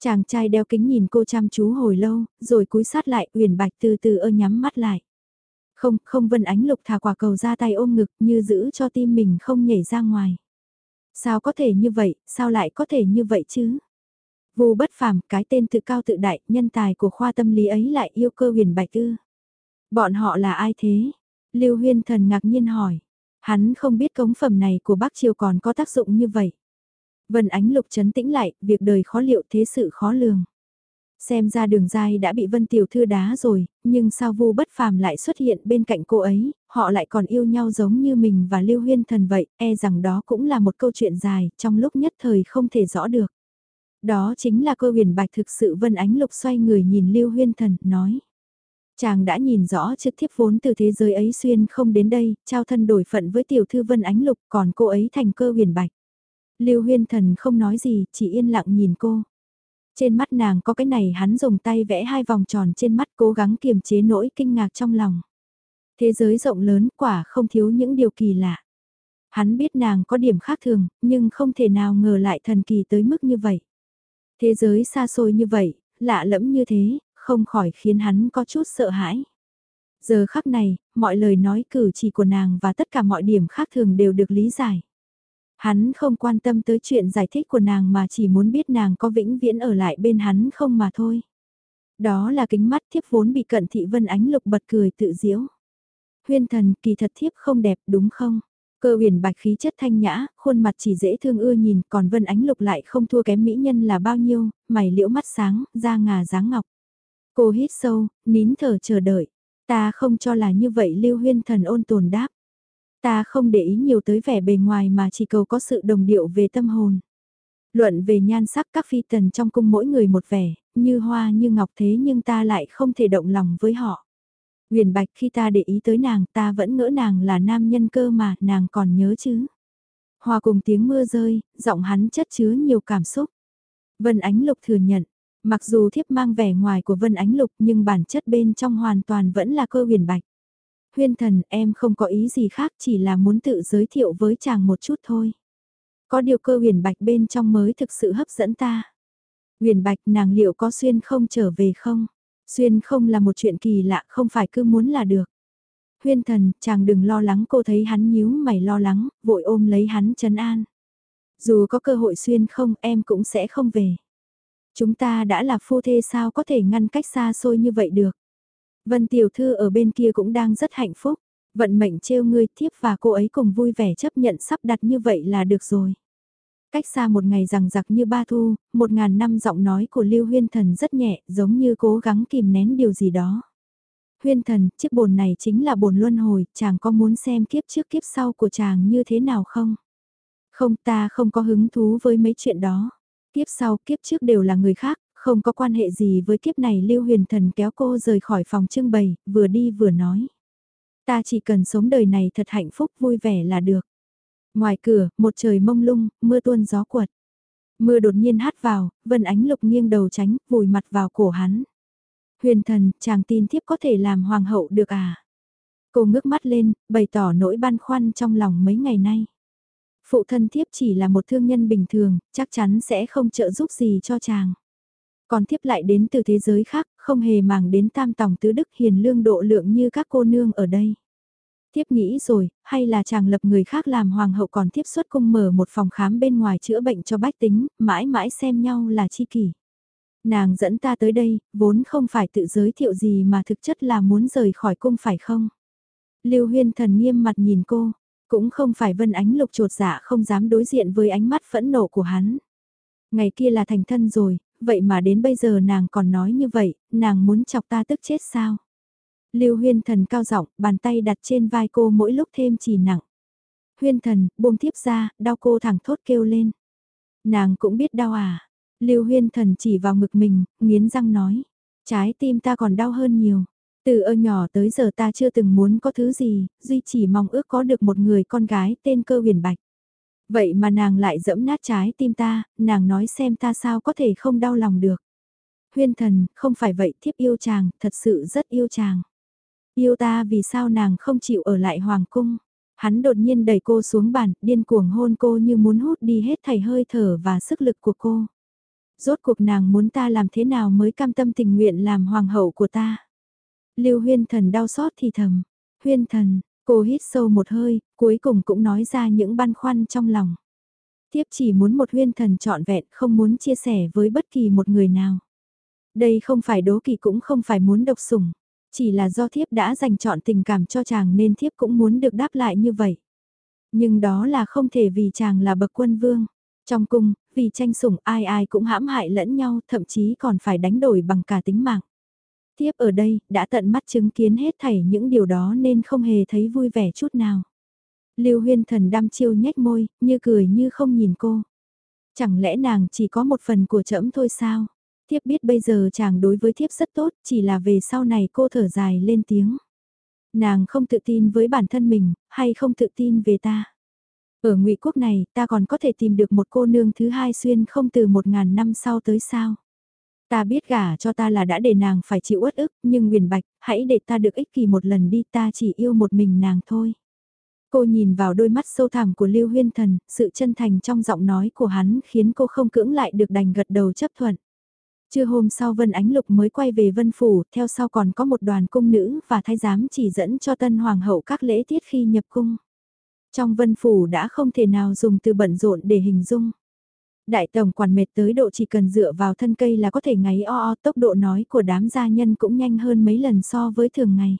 Chàng trai đeo kính nhìn cô chăm chú hồi lâu, rồi cúi sát lại, uyển bạch từ từ ơ nhắm mắt lại. Không, không vân ánh lục thả quả cầu ra tay ôm ngực như giữ cho tim mình không nhảy ra ngoài. Sao có thể như vậy, sao lại có thể như vậy chứ? Vô bất phàm, cái tên tự cao tự đại, nhân tài của khoa tâm lý ấy lại yêu cơ huyền bạch tư. Bọn họ là ai thế? Lưu huyên thần ngạc nhiên hỏi. Hắn không biết cống phẩm này của bác Triều còn có tác dụng như vậy. Vân Ánh Lục chấn tĩnh lại, việc đời khó liệu thế sự khó lường. Xem ra đường dai đã bị Vân Tiểu Thư đá rồi, nhưng sao vu bất phàm lại xuất hiện bên cạnh cô ấy, họ lại còn yêu nhau giống như mình và Lưu Huyên Thần vậy, e rằng đó cũng là một câu chuyện dài, trong lúc nhất thời không thể rõ được. Đó chính là cơ huyền bạch thực sự Vân Ánh Lục xoay người nhìn Lưu Huyên Thần, nói. Chàng đã nhìn rõ trực thiếp vốn từ thế giới ấy xuyên không đến đây, trao thân đổi phận với tiểu thư Vân Ánh Lục còn cô ấy thành cơ huyền bạch. Lưu huyên thần không nói gì, chỉ yên lặng nhìn cô. Trên mắt nàng có cái này hắn dùng tay vẽ hai vòng tròn trên mắt cố gắng kiềm chế nỗi kinh ngạc trong lòng. Thế giới rộng lớn quả không thiếu những điều kỳ lạ. Hắn biết nàng có điểm khác thường, nhưng không thể nào ngờ lại thần kỳ tới mức như vậy. Thế giới xa xôi như vậy, lạ lẫm như thế, không khỏi khiến hắn có chút sợ hãi. Giờ khắc này, mọi lời nói cử chỉ của nàng và tất cả mọi điểm khác thường đều được lý giải. Hắn không quan tâm tới chuyện giải thích của nàng mà chỉ muốn biết nàng có vĩnh viễn ở lại bên hắn không mà thôi. Đó là kính mắt thiếp vốn bị cận thị vân ánh lục bật cười tự diễu. Huyên thần kỳ thật thiếp không đẹp đúng không? Cơ huyền bạch khí chất thanh nhã, khuôn mặt chỉ dễ thương ưa nhìn, còn vân ánh lục lại không thua kém mỹ nhân là bao nhiêu, mày liễu mắt sáng, da ngà dáng ngọc. Cô hít sâu, nín thở chờ đợi. Ta không cho là như vậy lưu huyên thần ôn tồn đáp. Ta không để ý nhiều tới vẻ bề ngoài mà chỉ cầu có sự đồng điệu về tâm hồn. Luận về nhan sắc các phi tần trong cung mỗi người một vẻ, như hoa như ngọc thế nhưng ta lại không thể động lòng với họ. Huyền Bạch khi ta để ý tới nàng ta vẫn ngỡ nàng là nam nhân cơ mà nàng còn nhớ chứ. Hòa cùng tiếng mưa rơi, giọng hắn chất chứa nhiều cảm xúc. Vân Ánh Lục thừa nhận, mặc dù thiếp mang vẻ ngoài của Vân Ánh Lục nhưng bản chất bên trong hoàn toàn vẫn là cơ huyền bạch. Huyên thần em không có ý gì khác chỉ là muốn tự giới thiệu với chàng một chút thôi. Có điều cơ huyền bạch bên trong mới thực sự hấp dẫn ta. Huyền bạch nàng liệu có xuyên không trở về không? Xuyên không là một chuyện kỳ lạ không phải cứ muốn là được. Huyên thần, chàng đừng lo lắng cô thấy hắn nhíu mày lo lắng, vội ôm lấy hắn chấn an. Dù có cơ hội xuyên không em cũng sẽ không về. Chúng ta đã là phu thê sao có thể ngăn cách xa xôi như vậy được. Vân Tiểu Thư ở bên kia cũng đang rất hạnh phúc. Vận mệnh trêu ngươi thiếp và cô ấy cùng vui vẻ chấp nhận sắp đặt như vậy là được rồi. Cách xa một ngày rằng giặc như ba thu, một ngàn năm giọng nói của Lưu Huyên Thần rất nhẹ, giống như cố gắng kìm nén điều gì đó. Huyên Thần, chiếc bồn này chính là bồn luân hồi, chàng có muốn xem kiếp trước kiếp sau của chàng như thế nào không? Không ta không có hứng thú với mấy chuyện đó. Kiếp sau kiếp trước đều là người khác, không có quan hệ gì với kiếp này Lưu Huyền Thần kéo cô rời khỏi phòng trưng bày, vừa đi vừa nói. Ta chỉ cần sống đời này thật hạnh phúc vui vẻ là được. Ngoài cửa, một trời mông lung, mưa tuôn gió quật. Mưa đột nhiên hát vào, Vân Ánh Lục nghiêng đầu tránh, vùi mặt vào cổ hắn. Huyền thần, chàng tin thiếp có thể làm hoàng hậu được à? Cô ngước mắt lên, bày tỏ nỗi băn khoăn trong lòng mấy ngày nay. Phụ thân thiếp chỉ là một thương nhân bình thường, chắc chắn sẽ không trợ giúp gì cho chàng. Còn thiếp lại đến từ thế giới khác, không hề màng đến tam tòng tứ đức hiền lương độ lượng như các cô nương ở đây. Thiếp nghĩ rồi, hay là chàng lập người khác làm hoàng hậu còn thiếp xuất cung mở một phòng khám bên ngoài chữa bệnh cho bách tính, mãi mãi xem nhau là chi kỷ. Nàng dẫn ta tới đây, vốn không phải tự giới thiệu gì mà thực chất là muốn rời khỏi cung phải không? Lưu huyên thần nghiêm mặt nhìn cô, cũng không phải vân ánh lục trột dạ không dám đối diện với ánh mắt phẫn nộ của hắn. Ngày kia là thành thân rồi, vậy mà đến bây giờ nàng còn nói như vậy, nàng muốn chọc ta tức chết sao? Lưu huyên thần cao giọng, bàn tay đặt trên vai cô mỗi lúc thêm chỉ nặng. Huyên thần, buông tiếp ra, đau cô thẳng thốt kêu lên. Nàng cũng biết đau à? Lưu huyên thần chỉ vào ngực mình, nghiến răng nói. Trái tim ta còn đau hơn nhiều. Từ ơ nhỏ tới giờ ta chưa từng muốn có thứ gì, duy chỉ mong ước có được một người con gái tên cơ huyền bạch. Vậy mà nàng lại dẫm nát trái tim ta, nàng nói xem ta sao có thể không đau lòng được. Huyên thần, không phải vậy thiếp yêu chàng, thật sự rất yêu chàng. Yêu ta vì sao nàng không chịu ở lại hoàng cung. Hắn đột nhiên đẩy cô xuống bàn, điên cuồng hôn cô như muốn hút đi hết thảy hơi thở và sức lực của cô. Rốt cuộc nàng muốn ta làm thế nào mới cam tâm tình nguyện làm hoàng hậu của ta. Lưu huyên thần đau xót thì thầm. Huyên thần, cô hít sâu một hơi, cuối cùng cũng nói ra những băn khoăn trong lòng. Tiếp chỉ muốn một huyên thần trọn vẹn không muốn chia sẻ với bất kỳ một người nào. Đây không phải đố kỵ cũng không phải muốn độc sủng. Chỉ là do thiếp đã dành chọn tình cảm cho chàng nên thiếp cũng muốn được đáp lại như vậy. Nhưng đó là không thể vì chàng là bậc quân vương. Trong cung, vì tranh sủng ai ai cũng hãm hại lẫn nhau, thậm chí còn phải đánh đổi bằng cả tính mạng. Tiếp ở đây, đã tận mắt chứng kiến hết thảy những điều đó nên không hề thấy vui vẻ chút nào. Lưu huyên thần đăm chiêu nhếch môi, như cười như không nhìn cô. Chẳng lẽ nàng chỉ có một phần của trẫm thôi sao? Thiếp biết bây giờ chàng đối với thiếp rất tốt, chỉ là về sau này cô thở dài lên tiếng. Nàng không tự tin với bản thân mình, hay không tự tin về ta. Ở ngụy quốc này, ta còn có thể tìm được một cô nương thứ hai xuyên không từ một ngàn năm sau tới sao. Ta biết gả cho ta là đã để nàng phải chịu uất ức, nhưng Nguyền Bạch, hãy để ta được ích kỳ một lần đi, ta chỉ yêu một mình nàng thôi. Cô nhìn vào đôi mắt sâu thẳm của Lưu Huyên Thần, sự chân thành trong giọng nói của hắn khiến cô không cưỡng lại được đành gật đầu chấp thuận. Trưa hôm sau Vân Ánh Lục mới quay về Vân Phủ, theo sau còn có một đoàn cung nữ và thái giám chỉ dẫn cho tân hoàng hậu các lễ tiết khi nhập cung. Trong Vân Phủ đã không thể nào dùng từ bận rộn để hình dung. Đại tổng quản mệt tới độ chỉ cần dựa vào thân cây là có thể ngáy o o tốc độ nói của đám gia nhân cũng nhanh hơn mấy lần so với thường ngày.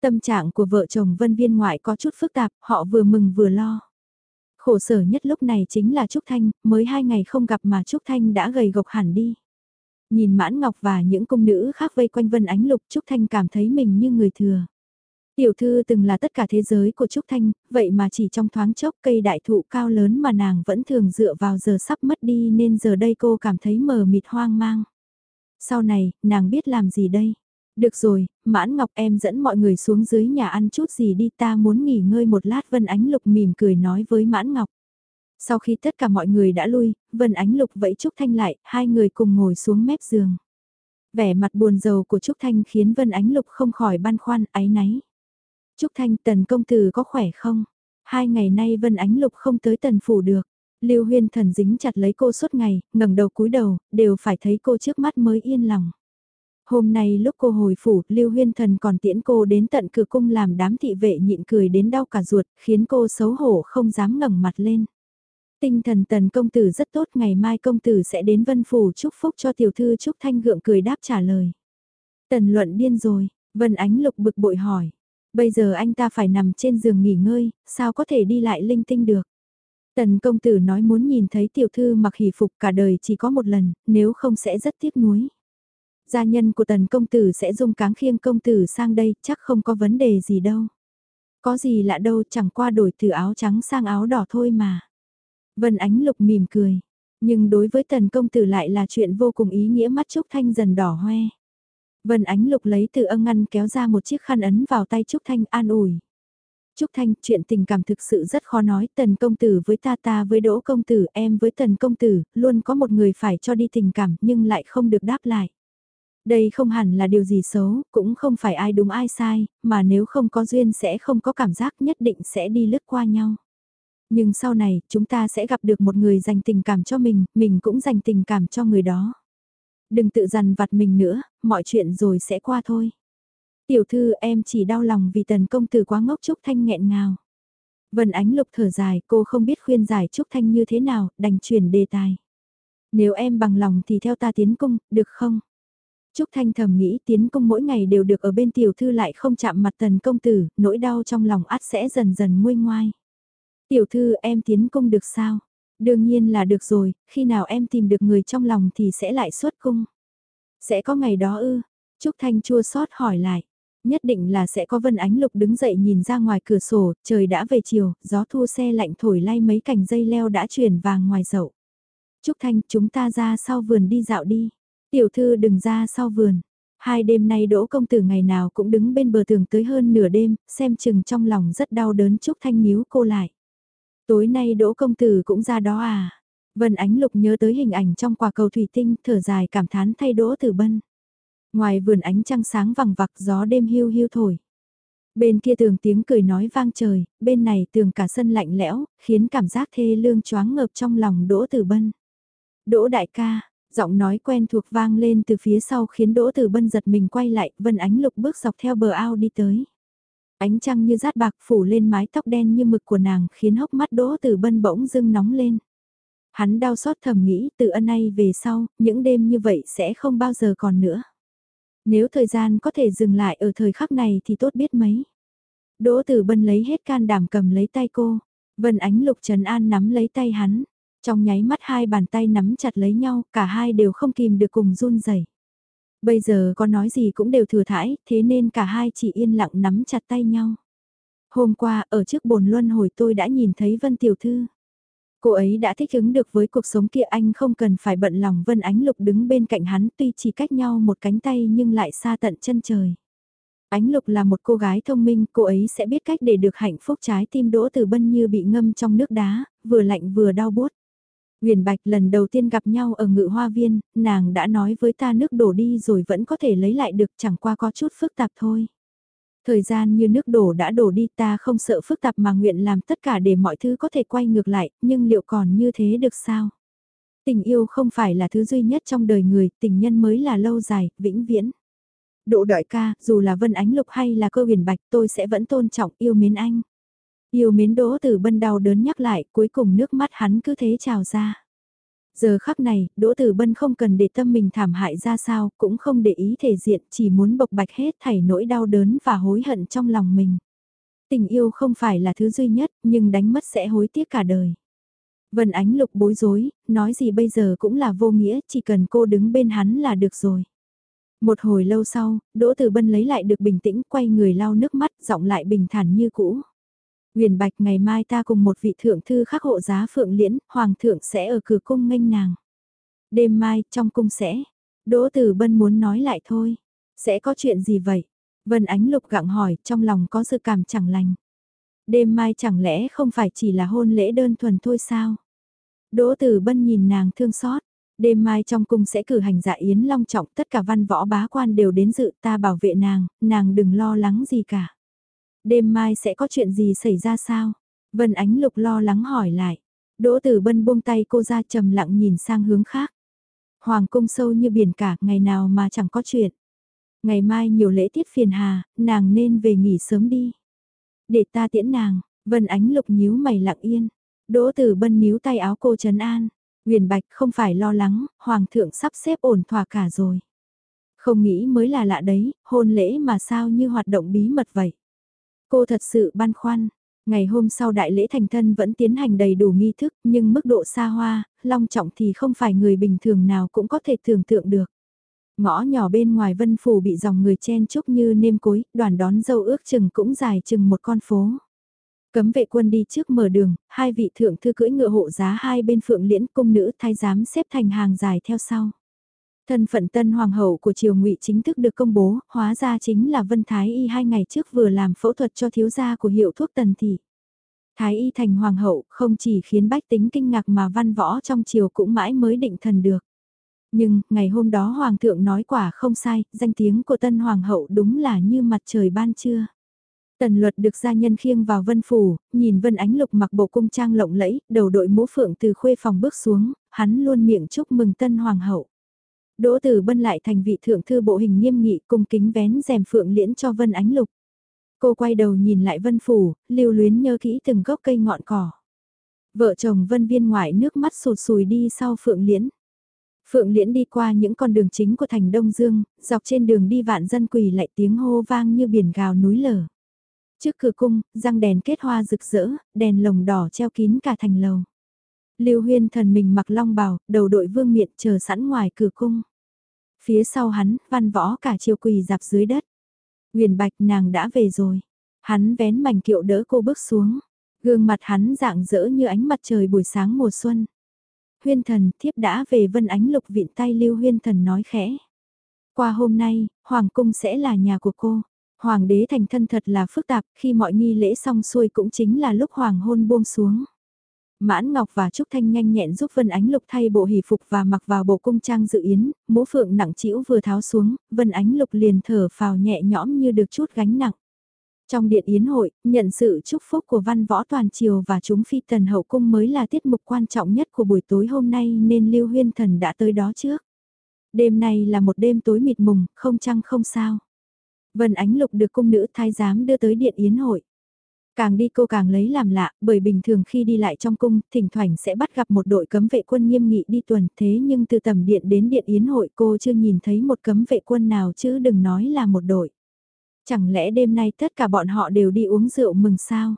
Tâm trạng của vợ chồng Vân Viên ngoại có chút phức tạp, họ vừa mừng vừa lo. Khổ sở nhất lúc này chính là Trúc Thanh, mới hai ngày không gặp mà Trúc Thanh đã gầy gộc hẳn đi. Nhìn Mãn Ngọc và những cung nữ khác vây quanh Vân Ánh Lục Trúc Thanh cảm thấy mình như người thừa. Tiểu thư từng là tất cả thế giới của Trúc Thanh, vậy mà chỉ trong thoáng chốc cây đại thụ cao lớn mà nàng vẫn thường dựa vào giờ sắp mất đi nên giờ đây cô cảm thấy mờ mịt hoang mang. Sau này, nàng biết làm gì đây? Được rồi, Mãn Ngọc em dẫn mọi người xuống dưới nhà ăn chút gì đi ta muốn nghỉ ngơi một lát Vân Ánh Lục mỉm cười nói với Mãn Ngọc. Sau khi tất cả mọi người đã lui, Vân Ánh Lục vẫy Trúc Thanh lại, hai người cùng ngồi xuống mép giường. Vẻ mặt buồn rầu của Trúc Thanh khiến Vân Ánh Lục không khỏi băn khoăn, áy náy. Trúc Thanh tần công tử có khỏe không? Hai ngày nay Vân Ánh Lục không tới tần phủ được. Lưu Huyên Thần dính chặt lấy cô suốt ngày, ngẩng đầu cúi đầu, đều phải thấy cô trước mắt mới yên lòng. Hôm nay lúc cô hồi phủ, Lưu Huyên Thần còn tiễn cô đến tận cửa cung làm đám thị vệ nhịn cười đến đau cả ruột, khiến cô xấu hổ không dám ngẩng mặt lên. Tinh thần tần công tử rất tốt, ngày mai công tử sẽ đến vân phủ chúc phúc cho tiểu thư Trúc Thanh gượng cười đáp trả lời. Tần luận điên rồi, Vân Ánh Lục bực bội hỏi. Bây giờ anh ta phải nằm trên giường nghỉ ngơi, sao có thể đi lại linh tinh được. Tần công tử nói muốn nhìn thấy tiểu thư mặc hỷ phục cả đời chỉ có một lần, nếu không sẽ rất tiếc nuối. Gia nhân của tần công tử sẽ dung cáng khiêng công tử sang đây, chắc không có vấn đề gì đâu. Có gì lạ đâu, chẳng qua đổi từ áo trắng sang áo đỏ thôi mà. Vân Ánh Lục mỉm cười, nhưng đối với tần công tử lại là chuyện vô cùng ý nghĩa mắt Trúc Thanh dần đỏ hoe. Vân Ánh Lục lấy từ ân ngăn kéo ra một chiếc khăn ấn vào tay Trúc Thanh an ủi. Trúc Thanh, chuyện tình cảm thực sự rất khó nói, tần công tử với ta ta với đỗ công tử, em với tần công tử, luôn có một người phải cho đi tình cảm nhưng lại không được đáp lại. Đây không hẳn là điều gì xấu, cũng không phải ai đúng ai sai, mà nếu không có duyên sẽ không có cảm giác nhất định sẽ đi lướt qua nhau. Nhưng sau này, chúng ta sẽ gặp được một người dành tình cảm cho mình, mình cũng dành tình cảm cho người đó. Đừng tự dằn vặt mình nữa, mọi chuyện rồi sẽ qua thôi. Tiểu thư em chỉ đau lòng vì tần công tử quá ngốc Trúc Thanh nghẹn ngào. Vân Ánh Lục thở dài, cô không biết khuyên giải Trúc Thanh như thế nào, đành chuyển đề tài. Nếu em bằng lòng thì theo ta tiến cung, được không? Trúc Thanh thầm nghĩ tiến cung mỗi ngày đều được ở bên tiểu thư lại không chạm mặt tần công tử, nỗi đau trong lòng át sẽ dần dần nguôi ngoai. Tiểu thư em tiến cung được sao? Đương nhiên là được rồi, khi nào em tìm được người trong lòng thì sẽ lại xuất cung. Sẽ có ngày đó ư? Trúc Thanh chua xót hỏi lại. Nhất định là sẽ có Vân Ánh Lục đứng dậy nhìn ra ngoài cửa sổ, trời đã về chiều, gió thu xe lạnh thổi lay mấy cành dây leo đã chuyển vàng ngoài dậu. Trúc Thanh, chúng ta ra sau vườn đi dạo đi. Tiểu thư đừng ra sau vườn. Hai đêm nay đỗ công tử ngày nào cũng đứng bên bờ tường tới hơn nửa đêm, xem chừng trong lòng rất đau đớn Trúc Thanh níu cô lại. Tối nay đỗ công tử cũng ra đó à? Vân Ánh Lục nhớ tới hình ảnh trong quả cầu thủy tinh, thở dài cảm thán thay đỗ tử bân. Ngoài vườn ánh trăng sáng vằng vặc gió đêm hiu hiu thổi. Bên kia tường tiếng cười nói vang trời, bên này tường cả sân lạnh lẽo, khiến cảm giác thê lương choáng ngợp trong lòng Đỗ Tử Bân. Đỗ đại ca, giọng nói quen thuộc vang lên từ phía sau khiến Đỗ Tử Bân giật mình quay lại, Vân Ánh Lục bước dọc theo bờ ao đi tới. Ánh trăng như rát bạc phủ lên mái tóc đen như mực của nàng khiến hốc mắt Đỗ Từ Bân bỗng dưng nóng lên. Hắn đau xót thầm nghĩ từ ân nay về sau, những đêm như vậy sẽ không bao giờ còn nữa. Nếu thời gian có thể dừng lại ở thời khắc này thì tốt biết mấy. Đỗ Tử Bân lấy hết can đảm cầm lấy tay cô. Vân Ánh Lục Trần An nắm lấy tay hắn. Trong nháy mắt hai bàn tay nắm chặt lấy nhau, cả hai đều không kìm được cùng run rẩy. Bây giờ có nói gì cũng đều thừa thãi, thế nên cả hai chỉ yên lặng nắm chặt tay nhau. Hôm qua, ở trước bồn luân hồi tôi đã nhìn thấy Vân Tiểu Thư. Cô ấy đã thích ứng được với cuộc sống kia anh không cần phải bận lòng Vân Ánh Lục đứng bên cạnh hắn tuy chỉ cách nhau một cánh tay nhưng lại xa tận chân trời. Ánh Lục là một cô gái thông minh, cô ấy sẽ biết cách để được hạnh phúc trái tim Đỗ Từ Bân như bị ngâm trong nước đá, vừa lạnh vừa đau buốt. Huyền Bạch lần đầu tiên gặp nhau ở ngự hoa viên, nàng đã nói với ta nước đổ đi rồi vẫn có thể lấy lại được chẳng qua có chút phức tạp thôi. Thời gian như nước đổ đã đổ đi ta không sợ phức tạp mà nguyện làm tất cả để mọi thứ có thể quay ngược lại, nhưng liệu còn như thế được sao? Tình yêu không phải là thứ duy nhất trong đời người, tình nhân mới là lâu dài, vĩnh viễn. Độ đại ca, dù là Vân Ánh Lục hay là cơ huyền bạch tôi sẽ vẫn tôn trọng yêu mến anh. Yêu mến đỗ tử bân đau đớn nhắc lại, cuối cùng nước mắt hắn cứ thế trào ra. Giờ khắc này, Đỗ Tử Bân không cần để tâm mình thảm hại ra sao, cũng không để ý thể diện, chỉ muốn bộc bạch hết thảy nỗi đau đớn và hối hận trong lòng mình. Tình yêu không phải là thứ duy nhất, nhưng đánh mất sẽ hối tiếc cả đời. Vân Ánh Lục bối rối, nói gì bây giờ cũng là vô nghĩa, chỉ cần cô đứng bên hắn là được rồi. Một hồi lâu sau, Đỗ Tử Bân lấy lại được bình tĩnh, quay người lau nước mắt, giọng lại bình thản như cũ. Huyền Bạch ngày mai ta cùng một vị thượng thư khắc hộ giá phượng liễn, hoàng thượng sẽ ở cửa cung nghênh nàng. Đêm mai, trong cung sẽ, Đỗ Tử Bân muốn nói lại thôi, sẽ có chuyện gì vậy? Vân Ánh Lục gặng hỏi, trong lòng có sự cảm chẳng lành. Đêm mai chẳng lẽ không phải chỉ là hôn lễ đơn thuần thôi sao? Đỗ Tử Bân nhìn nàng thương xót, Đêm mai trong cung sẽ cử hành dạ yến long trọng, tất cả văn võ bá quan đều đến dự ta bảo vệ nàng, nàng đừng lo lắng gì cả. Đêm mai sẽ có chuyện gì xảy ra sao? Vân Ánh Lục lo lắng hỏi lại. Đỗ Tử Bân buông tay cô ra trầm lặng nhìn sang hướng khác. Hoàng cung sâu như biển cả, ngày nào mà chẳng có chuyện. Ngày mai nhiều lễ tiết phiền hà, nàng nên về nghỉ sớm đi. Để ta tiễn nàng, Vân Ánh Lục nhíu mày lặng yên. Đỗ Tử Bân níu tay áo cô trấn an. Huyền Bạch không phải lo lắng, Hoàng thượng sắp xếp ổn thỏa cả rồi. Không nghĩ mới là lạ đấy, hôn lễ mà sao như hoạt động bí mật vậy. Cô thật sự băn khoăn. Ngày hôm sau đại lễ thành thân vẫn tiến hành đầy đủ nghi thức, nhưng mức độ xa hoa, long trọng thì không phải người bình thường nào cũng có thể tưởng tượng được. Ngõ nhỏ bên ngoài vân phủ bị dòng người chen chúc như nêm cối, đoàn đón dâu ước chừng cũng dài chừng một con phố. Cấm vệ quân đi trước mở đường, hai vị thượng thư cưỡi ngựa hộ giá hai bên phượng liễn cung nữ thái giám xếp thành hàng dài theo sau. Thân phận tân hoàng hậu của triều ngụy chính thức được công bố, hóa ra chính là Vân Thái Y hai ngày trước vừa làm phẫu thuật cho thiếu gia của hiệu thuốc tần thị. Thái Y thành hoàng hậu không chỉ khiến bách tính kinh ngạc mà văn võ trong triều cũng mãi mới định thần được. Nhưng, ngày hôm đó hoàng thượng nói quả không sai, danh tiếng của tân hoàng hậu đúng là như mặt trời ban trưa. Tần luật được gia nhân khiêng vào vân phủ, nhìn vân ánh lục mặc bộ cung trang lộng lẫy, đầu đội mũ phượng từ khuê phòng bước xuống, hắn luôn miệng chúc mừng tân hoàng hậu. Đỗ tử bân lại thành vị thượng thư bộ hình nghiêm nghị cung kính vén rèm phượng liễn cho vân ánh lục. Cô quay đầu nhìn lại vân phủ, lưu luyến nhớ kỹ từng gốc cây ngọn cỏ. Vợ chồng vân viên ngoại nước mắt sụt sùi đi sau phượng liễn. Phượng Liễn đi qua những con đường chính của thành Đông Dương, dọc trên đường đi vạn dân quỳ lại tiếng hô vang như biển gào núi lở. Trước cửa cung, răng đèn kết hoa rực rỡ, đèn lồng đỏ treo kín cả thành lầu. Lưu Huyên thần mình mặc long bào, đầu đội vương miện chờ sẵn ngoài cửa cung. Phía sau hắn, văn võ cả chiều quỳ dạp dưới đất. Huyền Bạch nàng đã về rồi. Hắn vén mảnh kiệu đỡ cô bước xuống. Gương mặt hắn dạng dỡ như ánh mặt trời buổi sáng mùa xuân. Huyên thần thiếp đã về vân ánh lục viện tay Lưu Huyên thần nói khẽ. Qua hôm nay, Hoàng cung sẽ là nhà của cô. Hoàng đế thành thân thật là phức tạp, khi mọi nghi lễ xong xuôi cũng chính là lúc hoàng hôn buông xuống. Mãn Ngọc và Trúc Thanh nhanh nhẹn giúp Vân Ánh Lục thay bộ hỷ phục và mặc vào bộ cung trang dự yến, mũ phượng nặng trĩu vừa tháo xuống, Vân Ánh Lục liền thở phào nhẹ nhõm như được chút gánh nặng. Trong điện yến hội, nhận sự chúc phúc của văn võ toàn triều và chúng phi tần hậu cung mới là tiết mục quan trọng nhất của buổi tối hôm nay nên Lưu Huyên Thần đã tới đó trước. Đêm nay là một đêm tối mịt mùng, không trăng không sao. Vân Ánh Lục được cung nữ thái giám đưa tới điện yến hội. Càng đi cô càng lấy làm lạ, bởi bình thường khi đi lại trong cung, thỉnh thoảng sẽ bắt gặp một đội cấm vệ quân nghiêm nghị đi tuần, thế nhưng từ tầm điện đến điện yến hội cô chưa nhìn thấy một cấm vệ quân nào chứ đừng nói là một đội. Chẳng lẽ đêm nay tất cả bọn họ đều đi uống rượu mừng sao?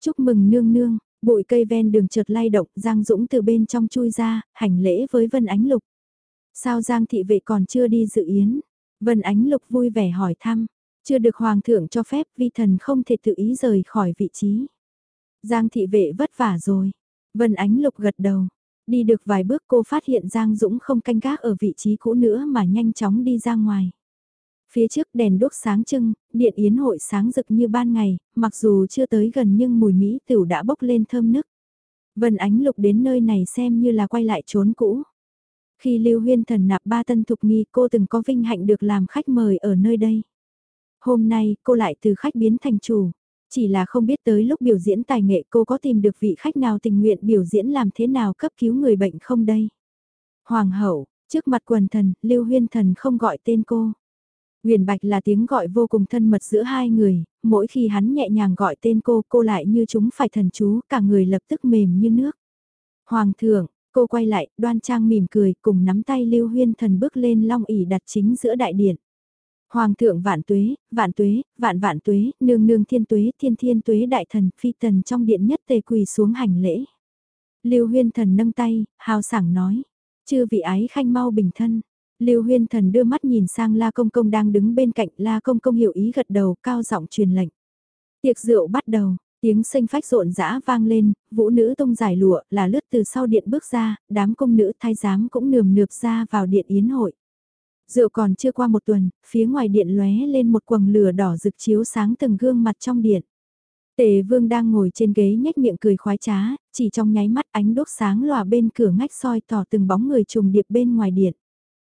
Chúc mừng nương nương, bụi cây ven đường chợt lay động, Giang Dũng từ bên trong chui ra, hành lễ với Vân Ánh Lục. Sao Giang thị vệ còn chưa đi dự yến? Vân Ánh Lục vui vẻ hỏi thăm, chưa được Hoàng thượng cho phép vi thần không thể tự ý rời khỏi vị trí. Giang thị vệ vất vả rồi. Vân Ánh Lục gật đầu. Đi được vài bước cô phát hiện Giang Dũng không canh gác ở vị trí cũ nữa mà nhanh chóng đi ra ngoài. Phía trước đèn đốt sáng trưng, điện yến hội sáng rực như ban ngày, mặc dù chưa tới gần nhưng mùi mỹ tửu đã bốc lên thơm nức. Vân Ánh Lục đến nơi này xem như là quay lại trốn cũ. Khi Lưu Huyên Thần nạp ba tân thục nghi cô từng có vinh hạnh được làm khách mời ở nơi đây. Hôm nay cô lại từ khách biến thành chủ. Chỉ là không biết tới lúc biểu diễn tài nghệ cô có tìm được vị khách nào tình nguyện biểu diễn làm thế nào cấp cứu người bệnh không đây. Hoàng hậu, trước mặt quần thần, Lưu Huyên Thần không gọi tên cô. Huyền Bạch là tiếng gọi vô cùng thân mật giữa hai người, mỗi khi hắn nhẹ nhàng gọi tên cô, cô lại như chúng phải thần chú, cả người lập tức mềm như nước. Hoàng thượng, Cô quay lại, đoan trang mỉm cười, cùng nắm tay Lưu Huyên Thần bước lên long ỉ đặt chính giữa đại điện. Hoàng thượng vạn tuế, vạn tuế, vạn vạn tuế, nương nương thiên tuế, thiên thiên tuế đại thần, phi tần trong điện nhất tề quỳ xuống hành lễ. Lưu Huyên Thần nâng tay, hào sảng nói, chư vị ái khanh mau bình thân. Lưu Huyên Thần đưa mắt nhìn sang La Công Công đang đứng bên cạnh, La Công Công hiểu ý gật đầu, cao giọng truyền lệnh. Tiệc rượu bắt đầu, tiếng xanh phách rộn rã vang lên, vũ nữ tông giải lụa, là lướt từ sau điện bước ra, đám công nữ thái giám cũng nườm nượp ra vào điện yến hội. Rượu còn chưa qua một tuần, phía ngoài điện lóe lên một quầng lửa đỏ rực chiếu sáng từng gương mặt trong điện. Tề vương đang ngồi trên ghế nhếch miệng cười khoái trá, chỉ trong nháy mắt ánh đốt sáng lòa bên cửa ngách soi tỏ từng bóng người trùng điệp bên ngoài điện.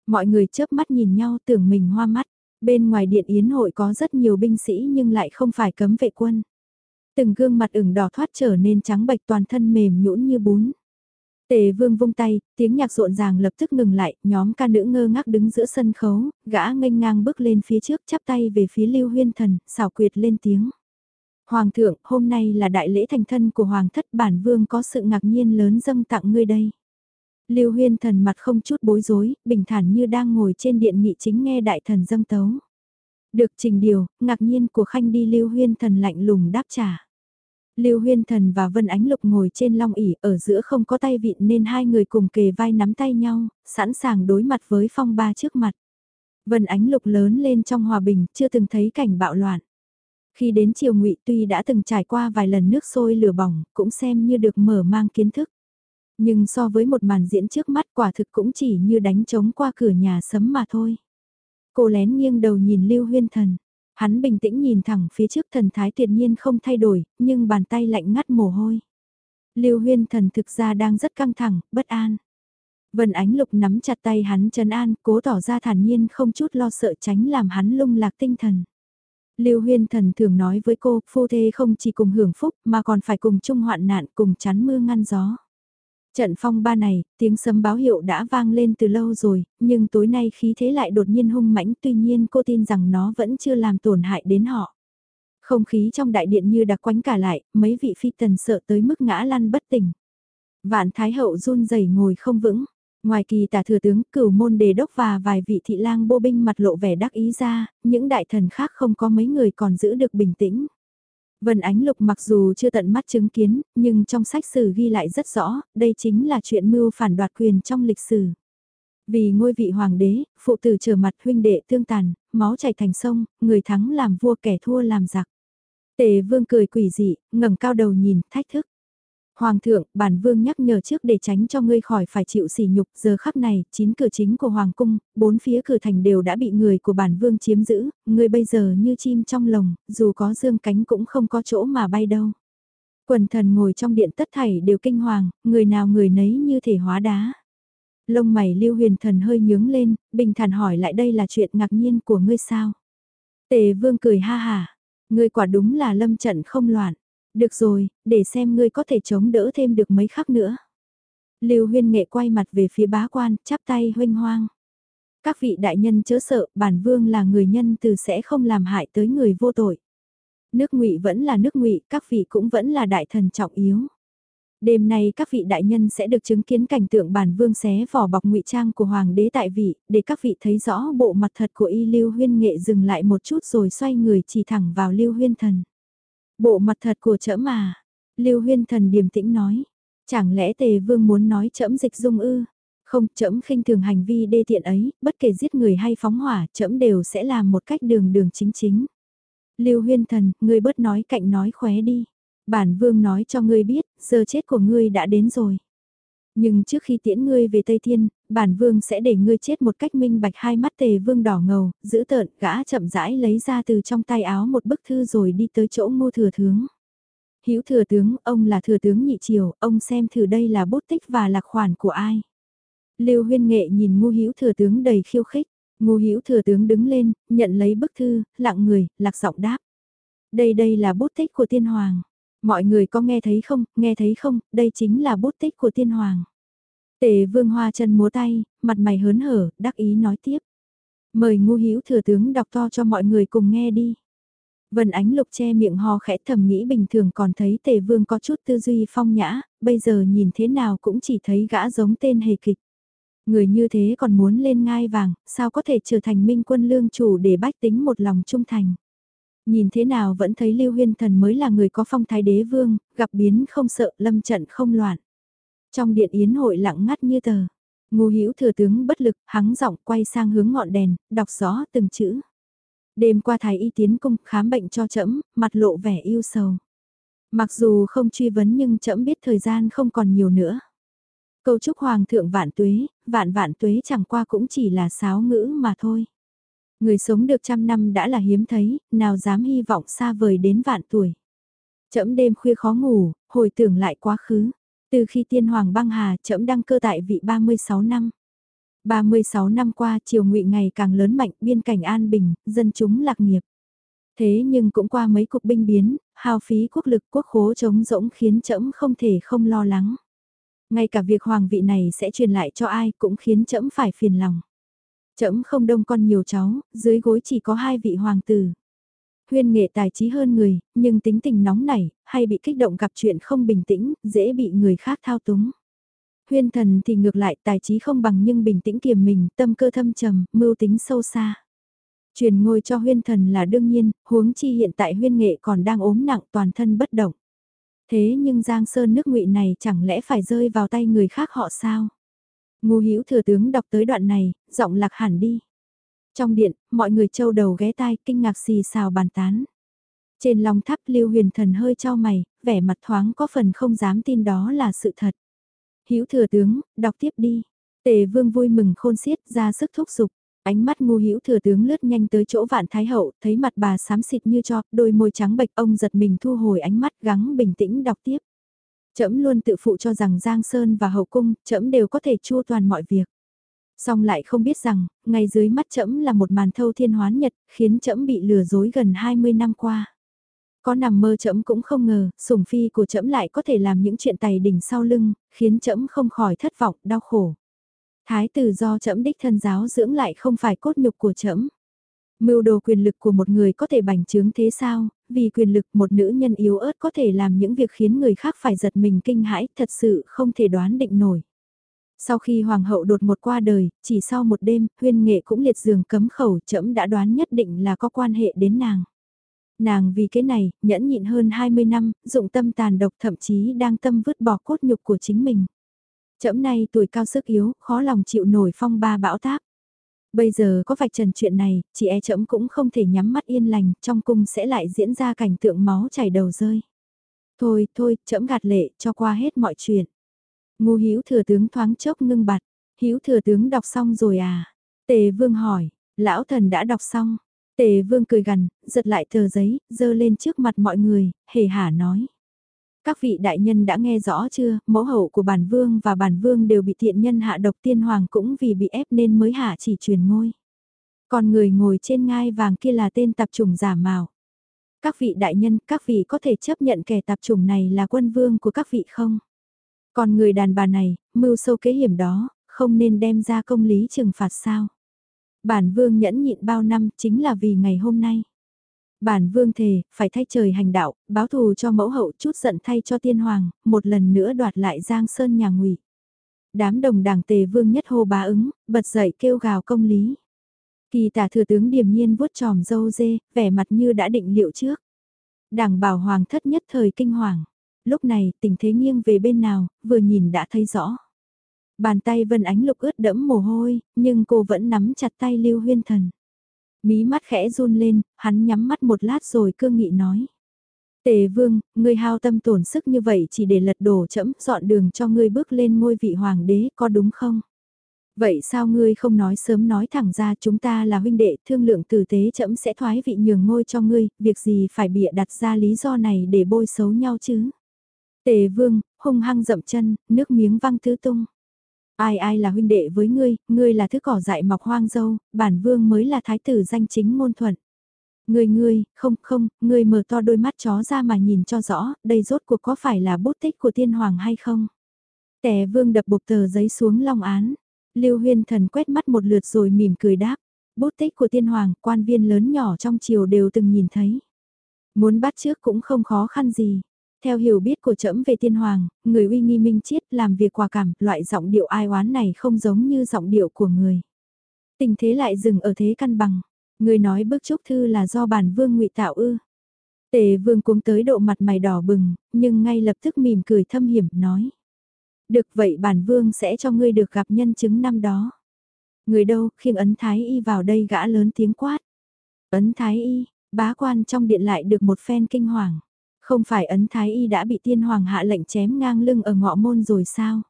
Mọi người chớp mắt nhìn nhau tưởng mình hoa mắt, bên ngoài điện yến hội có rất nhiều binh sĩ nhưng lại không phải cấm vệ quân. Từng gương mặt ửng đỏ thoát trở nên trắng bệch toàn thân mềm nhũn như bún. Tề vương vung tay, tiếng nhạc rộn ràng lập tức ngừng lại, nhóm ca nữ ngơ ngác đứng giữa sân khấu, gã nghênh ngang bước lên phía trước chắp tay về phía lưu huyên thần, xảo quyệt lên tiếng. Hoàng thượng, hôm nay là đại lễ thành thân của Hoàng thất bản vương có sự ngạc nhiên lớn dâng tặng ngươi đây. Lưu huyên thần mặt không chút bối rối, bình thản như đang ngồi trên điện nghị chính nghe đại thần dâng tấu. Được trình điều, ngạc nhiên của khanh đi lưu huyên thần lạnh lùng đáp trả. Lưu Huyên Thần và Vân Ánh Lục ngồi trên long ỷ ở giữa không có tay vịn nên hai người cùng kề vai nắm tay nhau, sẵn sàng đối mặt với phong ba trước mặt. Vân Ánh Lục lớn lên trong hòa bình, chưa từng thấy cảnh bạo loạn. Khi đến triều ngụy tuy đã từng trải qua vài lần nước sôi lửa bỏng, cũng xem như được mở mang kiến thức. Nhưng so với một màn diễn trước mắt quả thực cũng chỉ như đánh trống qua cửa nhà sấm mà thôi. Cô lén nghiêng đầu nhìn Lưu Huyên Thần. Hắn bình tĩnh nhìn thẳng phía trước thần thái tuyệt nhiên không thay đổi, nhưng bàn tay lạnh ngắt mồ hôi. Lưu Huyên Thần thực ra đang rất căng thẳng, bất an. Vân Ánh Lục nắm chặt tay hắn trấn an, cố tỏ ra thản nhiên không chút lo sợ tránh làm hắn lung lạc tinh thần. Lưu Huyên Thần thường nói với cô, phu thê không chỉ cùng hưởng phúc mà còn phải cùng chung hoạn nạn, cùng chắn mưa ngăn gió. Trận phong ba này, tiếng sấm báo hiệu đã vang lên từ lâu rồi, nhưng tối nay khí thế lại đột nhiên hung mãnh tuy nhiên cô tin rằng nó vẫn chưa làm tổn hại đến họ. Không khí trong đại điện như đặc quánh cả lại, mấy vị phi tần sợ tới mức ngã lăn bất tỉnh. Vạn Thái Hậu run rẩy ngồi không vững. Ngoài kỳ tả thừa tướng, cửu môn đề đốc và vài vị thị lang bô binh mặt lộ vẻ đắc ý ra, những đại thần khác không có mấy người còn giữ được bình tĩnh. Vân Ánh Lục mặc dù chưa tận mắt chứng kiến, nhưng trong sách sử ghi lại rất rõ, đây chính là chuyện mưu phản đoạt quyền trong lịch sử. Vì ngôi vị hoàng đế, phụ tử trở mặt huynh đệ tương tàn, máu chảy thành sông, người thắng làm vua kẻ thua làm giặc. Tề vương cười quỷ dị, ngẩng cao đầu nhìn, thách thức. Hoàng thượng, bản vương nhắc nhở trước để tránh cho ngươi khỏi phải chịu sỉ nhục, giờ khắc này, chín cửa chính của hoàng cung, bốn phía cửa thành đều đã bị người của bản vương chiếm giữ, ngươi bây giờ như chim trong lồng, dù có dương cánh cũng không có chỗ mà bay đâu. Quần thần ngồi trong điện tất thảy đều kinh hoàng, người nào người nấy như thể hóa đá. Lông mày lưu huyền thần hơi nhướng lên, bình thản hỏi lại đây là chuyện ngạc nhiên của ngươi sao. Tề vương cười ha hà, ngươi quả đúng là lâm trận không loạn. Được rồi, để xem ngươi có thể chống đỡ thêm được mấy khắc nữa. Lưu huyên nghệ quay mặt về phía bá quan, chắp tay huynh hoang. Các vị đại nhân chớ sợ, bản vương là người nhân từ sẽ không làm hại tới người vô tội. Nước ngụy vẫn là nước ngụy, các vị cũng vẫn là đại thần trọng yếu. Đêm nay các vị đại nhân sẽ được chứng kiến cảnh tượng bản vương xé vỏ bọc ngụy trang của hoàng đế tại vị, để các vị thấy rõ bộ mặt thật của y lưu huyên nghệ dừng lại một chút rồi xoay người chỉ thẳng vào lưu huyên thần. Bộ mặt thật của trẫm mà. Lưu Huyên Thần điềm tĩnh nói. Chẳng lẽ Tề Vương muốn nói trẫm dịch dung ư? Không, trẫm khinh thường hành vi đê tiện ấy, bất kể giết người hay phóng hỏa, trẫm đều sẽ làm một cách đường đường chính chính. Lưu Huyên Thần, ngươi bớt nói cạnh nói khóe đi. Bản Vương nói cho ngươi biết, giờ chết của ngươi đã đến rồi. Nhưng trước khi tiễn ngươi về Tây Thiên, bản vương sẽ để ngươi chết một cách minh bạch hai mắt tề vương đỏ ngầu, giữ tợn, gã chậm rãi lấy ra từ trong tay áo một bức thư rồi đi tới chỗ ngô thừa tướng. Hữu thừa tướng, ông là thừa tướng nhị triều, ông xem thử đây là bút tích và lạc khoản của ai. Lưu huyên nghệ nhìn Ngô hữu thừa tướng đầy khiêu khích, Ngô hữu thừa tướng đứng lên, nhận lấy bức thư, lặng người, lạc giọng đáp. Đây đây là bút tích của tiên hoàng. Mọi người có nghe thấy không, nghe thấy không, đây chính là bút tích của tiên hoàng. Tề vương hoa chân múa tay, mặt mày hớn hở, đắc ý nói tiếp. Mời ngu hữu thừa tướng đọc to cho mọi người cùng nghe đi. Vân ánh lục che miệng ho khẽ thầm nghĩ bình thường còn thấy tề vương có chút tư duy phong nhã, bây giờ nhìn thế nào cũng chỉ thấy gã giống tên hề kịch. Người như thế còn muốn lên ngai vàng, sao có thể trở thành minh quân lương chủ để bách tính một lòng trung thành. Nhìn thế nào vẫn thấy Lưu Huyên Thần mới là người có phong thái đế vương, gặp biến không sợ, lâm trận không loạn. Trong điện yến hội lặng ngắt như tờ, Ngô Hữu thừa tướng bất lực, hắng giọng quay sang hướng ngọn đèn, đọc rõ từng chữ. Đêm qua thái y tiến cung khám bệnh cho trẫm, mặt lộ vẻ yêu sầu. Mặc dù không truy vấn nhưng trẫm biết thời gian không còn nhiều nữa. Câu chúc hoàng thượng vạn tuế, vạn vạn tuế chẳng qua cũng chỉ là sáo ngữ mà thôi. Người sống được trăm năm đã là hiếm thấy, nào dám hy vọng xa vời đến vạn tuổi. Chậm đêm khuya khó ngủ, hồi tưởng lại quá khứ. Từ khi tiên hoàng băng hà, chậm đăng cơ tại vị 36 năm. 36 năm qua, triều ngụy ngày càng lớn mạnh, biên cảnh an bình, dân chúng lạc nghiệp. Thế nhưng cũng qua mấy cuộc binh biến, hao phí quốc lực quốc khố chống rỗng khiến trẫm không thể không lo lắng. Ngay cả việc hoàng vị này sẽ truyền lại cho ai cũng khiến trẫm phải phiền lòng. Trẫm không đông con nhiều cháu, dưới gối chỉ có hai vị hoàng tử. Huyên nghệ tài trí hơn người, nhưng tính tình nóng nảy, hay bị kích động gặp chuyện không bình tĩnh, dễ bị người khác thao túng. Huyên thần thì ngược lại tài trí không bằng nhưng bình tĩnh kiềm mình, tâm cơ thâm trầm, mưu tính sâu xa. Truyền ngôi cho huyên thần là đương nhiên, huống chi hiện tại huyên nghệ còn đang ốm nặng toàn thân bất động. Thế nhưng Giang Sơn nước ngụy này chẳng lẽ phải rơi vào tay người khác họ sao? Ngô Hữu thừa tướng đọc tới đoạn này, giọng lạc hẳn đi. Trong điện, mọi người châu đầu ghé tai kinh ngạc xì xào bàn tán. Trên lòng tháp Lưu Huyền Thần hơi cho mày, vẻ mặt thoáng có phần không dám tin đó là sự thật. Hữu thừa tướng, đọc tiếp đi. Tề Vương vui mừng khôn xiết ra sức thúc giục. Ánh mắt ngu hữu thừa tướng lướt nhanh tới chỗ vạn thái hậu, thấy mặt bà xám xịt như cho, đôi môi trắng bệch ông giật mình thu hồi ánh mắt gắng bình tĩnh đọc tiếp. Trẫm luôn tự phụ cho rằng Giang Sơn và hậu cung, trẫm đều có thể chua toàn mọi việc. Song lại không biết rằng, ngay dưới mắt trẫm là một màn thâu thiên hoán nhật, khiến trẫm bị lừa dối gần 20 năm qua. Có nằm mơ trẫm cũng không ngờ, sủng phi của trẫm lại có thể làm những chuyện tày đỉnh sau lưng, khiến trẫm không khỏi thất vọng, đau khổ. Thái tử do trẫm đích thân giáo dưỡng lại không phải cốt nhục của trẫm. Mưu đồ quyền lực của một người có thể bành trướng thế sao, vì quyền lực một nữ nhân yếu ớt có thể làm những việc khiến người khác phải giật mình kinh hãi, thật sự không thể đoán định nổi. Sau khi hoàng hậu đột một qua đời, chỉ sau một đêm, huyên nghệ cũng liệt giường cấm khẩu trẫm đã đoán nhất định là có quan hệ đến nàng. Nàng vì cái này, nhẫn nhịn hơn 20 năm, dụng tâm tàn độc thậm chí đang tâm vứt bỏ cốt nhục của chính mình. Trẫm nay tuổi cao sức yếu, khó lòng chịu nổi phong ba bão táp. Bây giờ có vạch trần chuyện này, chị e chấm cũng không thể nhắm mắt yên lành, trong cung sẽ lại diễn ra cảnh tượng máu chảy đầu rơi. Thôi, thôi, chấm gạt lệ, cho qua hết mọi chuyện. Ngu hữu thừa tướng thoáng chốc ngưng bặt, hữu thừa tướng đọc xong rồi à? Tề vương hỏi, lão thần đã đọc xong. Tề vương cười gần, giật lại tờ giấy, dơ lên trước mặt mọi người, hề hả nói. Các vị đại nhân đã nghe rõ chưa, mẫu hậu của bản vương và bản vương đều bị thiện nhân hạ độc tiên hoàng cũng vì bị ép nên mới hạ chỉ truyền ngôi. Còn người ngồi trên ngai vàng kia là tên tạp trùng giả mạo. Các vị đại nhân, các vị có thể chấp nhận kẻ tạp trùng này là quân vương của các vị không? Còn người đàn bà này, mưu sâu kế hiểm đó, không nên đem ra công lý trừng phạt sao? Bản vương nhẫn nhịn bao năm chính là vì ngày hôm nay. Bản vương thề, phải thay trời hành đạo, báo thù cho mẫu hậu chút giận thay cho tiên hoàng, một lần nữa đoạt lại giang sơn nhà ngụy. Đám đồng đảng tề vương nhất hô bá ứng, bật dậy kêu gào công lý. Kỳ tả thừa tướng điềm nhiên vuốt tròm dâu dê, vẻ mặt như đã định liệu trước. Đảng bảo hoàng thất nhất thời kinh hoàng. Lúc này tình thế nghiêng về bên nào, vừa nhìn đã thấy rõ. Bàn tay Vân Ánh Lục ướt đẫm mồ hôi, nhưng cô vẫn nắm chặt tay Lưu Huyên Thần. Mí mắt khẽ run lên, hắn nhắm mắt một lát rồi cương nghị nói. Tề vương, ngươi hao tâm tổn sức như vậy chỉ để lật đổ chẫm dọn đường cho ngươi bước lên ngôi vị hoàng đế có đúng không? Vậy sao ngươi không nói sớm nói thẳng ra chúng ta là huynh đệ thương lượng tử tế chẫm sẽ thoái vị nhường ngôi cho ngươi, việc gì phải bịa đặt ra lý do này để bôi xấu nhau chứ? Tề vương, hung hăng dậm chân, nước miếng văng tứ tung. Ai ai là huynh đệ với ngươi, ngươi là thứ cỏ dại mọc hoang dâu, bản vương mới là thái tử danh chính ngôn thuận. Ngươi ngươi, không không, ngươi mở to đôi mắt chó ra mà nhìn cho rõ, đây rốt cuộc có phải là bút tích của tiên hoàng hay không? Tề vương đập bục tờ giấy xuống long án. Lưu huyên thần quét mắt một lượt rồi mỉm cười đáp. Bút tích của tiên hoàng, quan viên lớn nhỏ trong triều đều từng nhìn thấy. Muốn bắt trước cũng không khó khăn gì. Theo hiểu biết của trẫm về tiên hoàng, người uy nghi minh chiết làm việc quả cảm, loại giọng điệu ai oán này không giống như giọng điệu của người. Tình thế lại dừng ở thế căn bằng. Người nói bức chúc thư là do bản vương ngụy tạo ư. Tề vương cuống tới độ mặt mày đỏ bừng, nhưng ngay lập tức mỉm cười thâm hiểm, nói. Được vậy bản vương sẽ cho ngươi được gặp nhân chứng năm đó. Người đâu, khiêng ấn thái y vào đây gã lớn tiếng quát. Ấn thái y, bá quan trong điện lại được một phen kinh hoàng. Không phải ấn thái y đã bị tiên hoàng hạ lệnh chém ngang lưng ở ngọ môn rồi sao?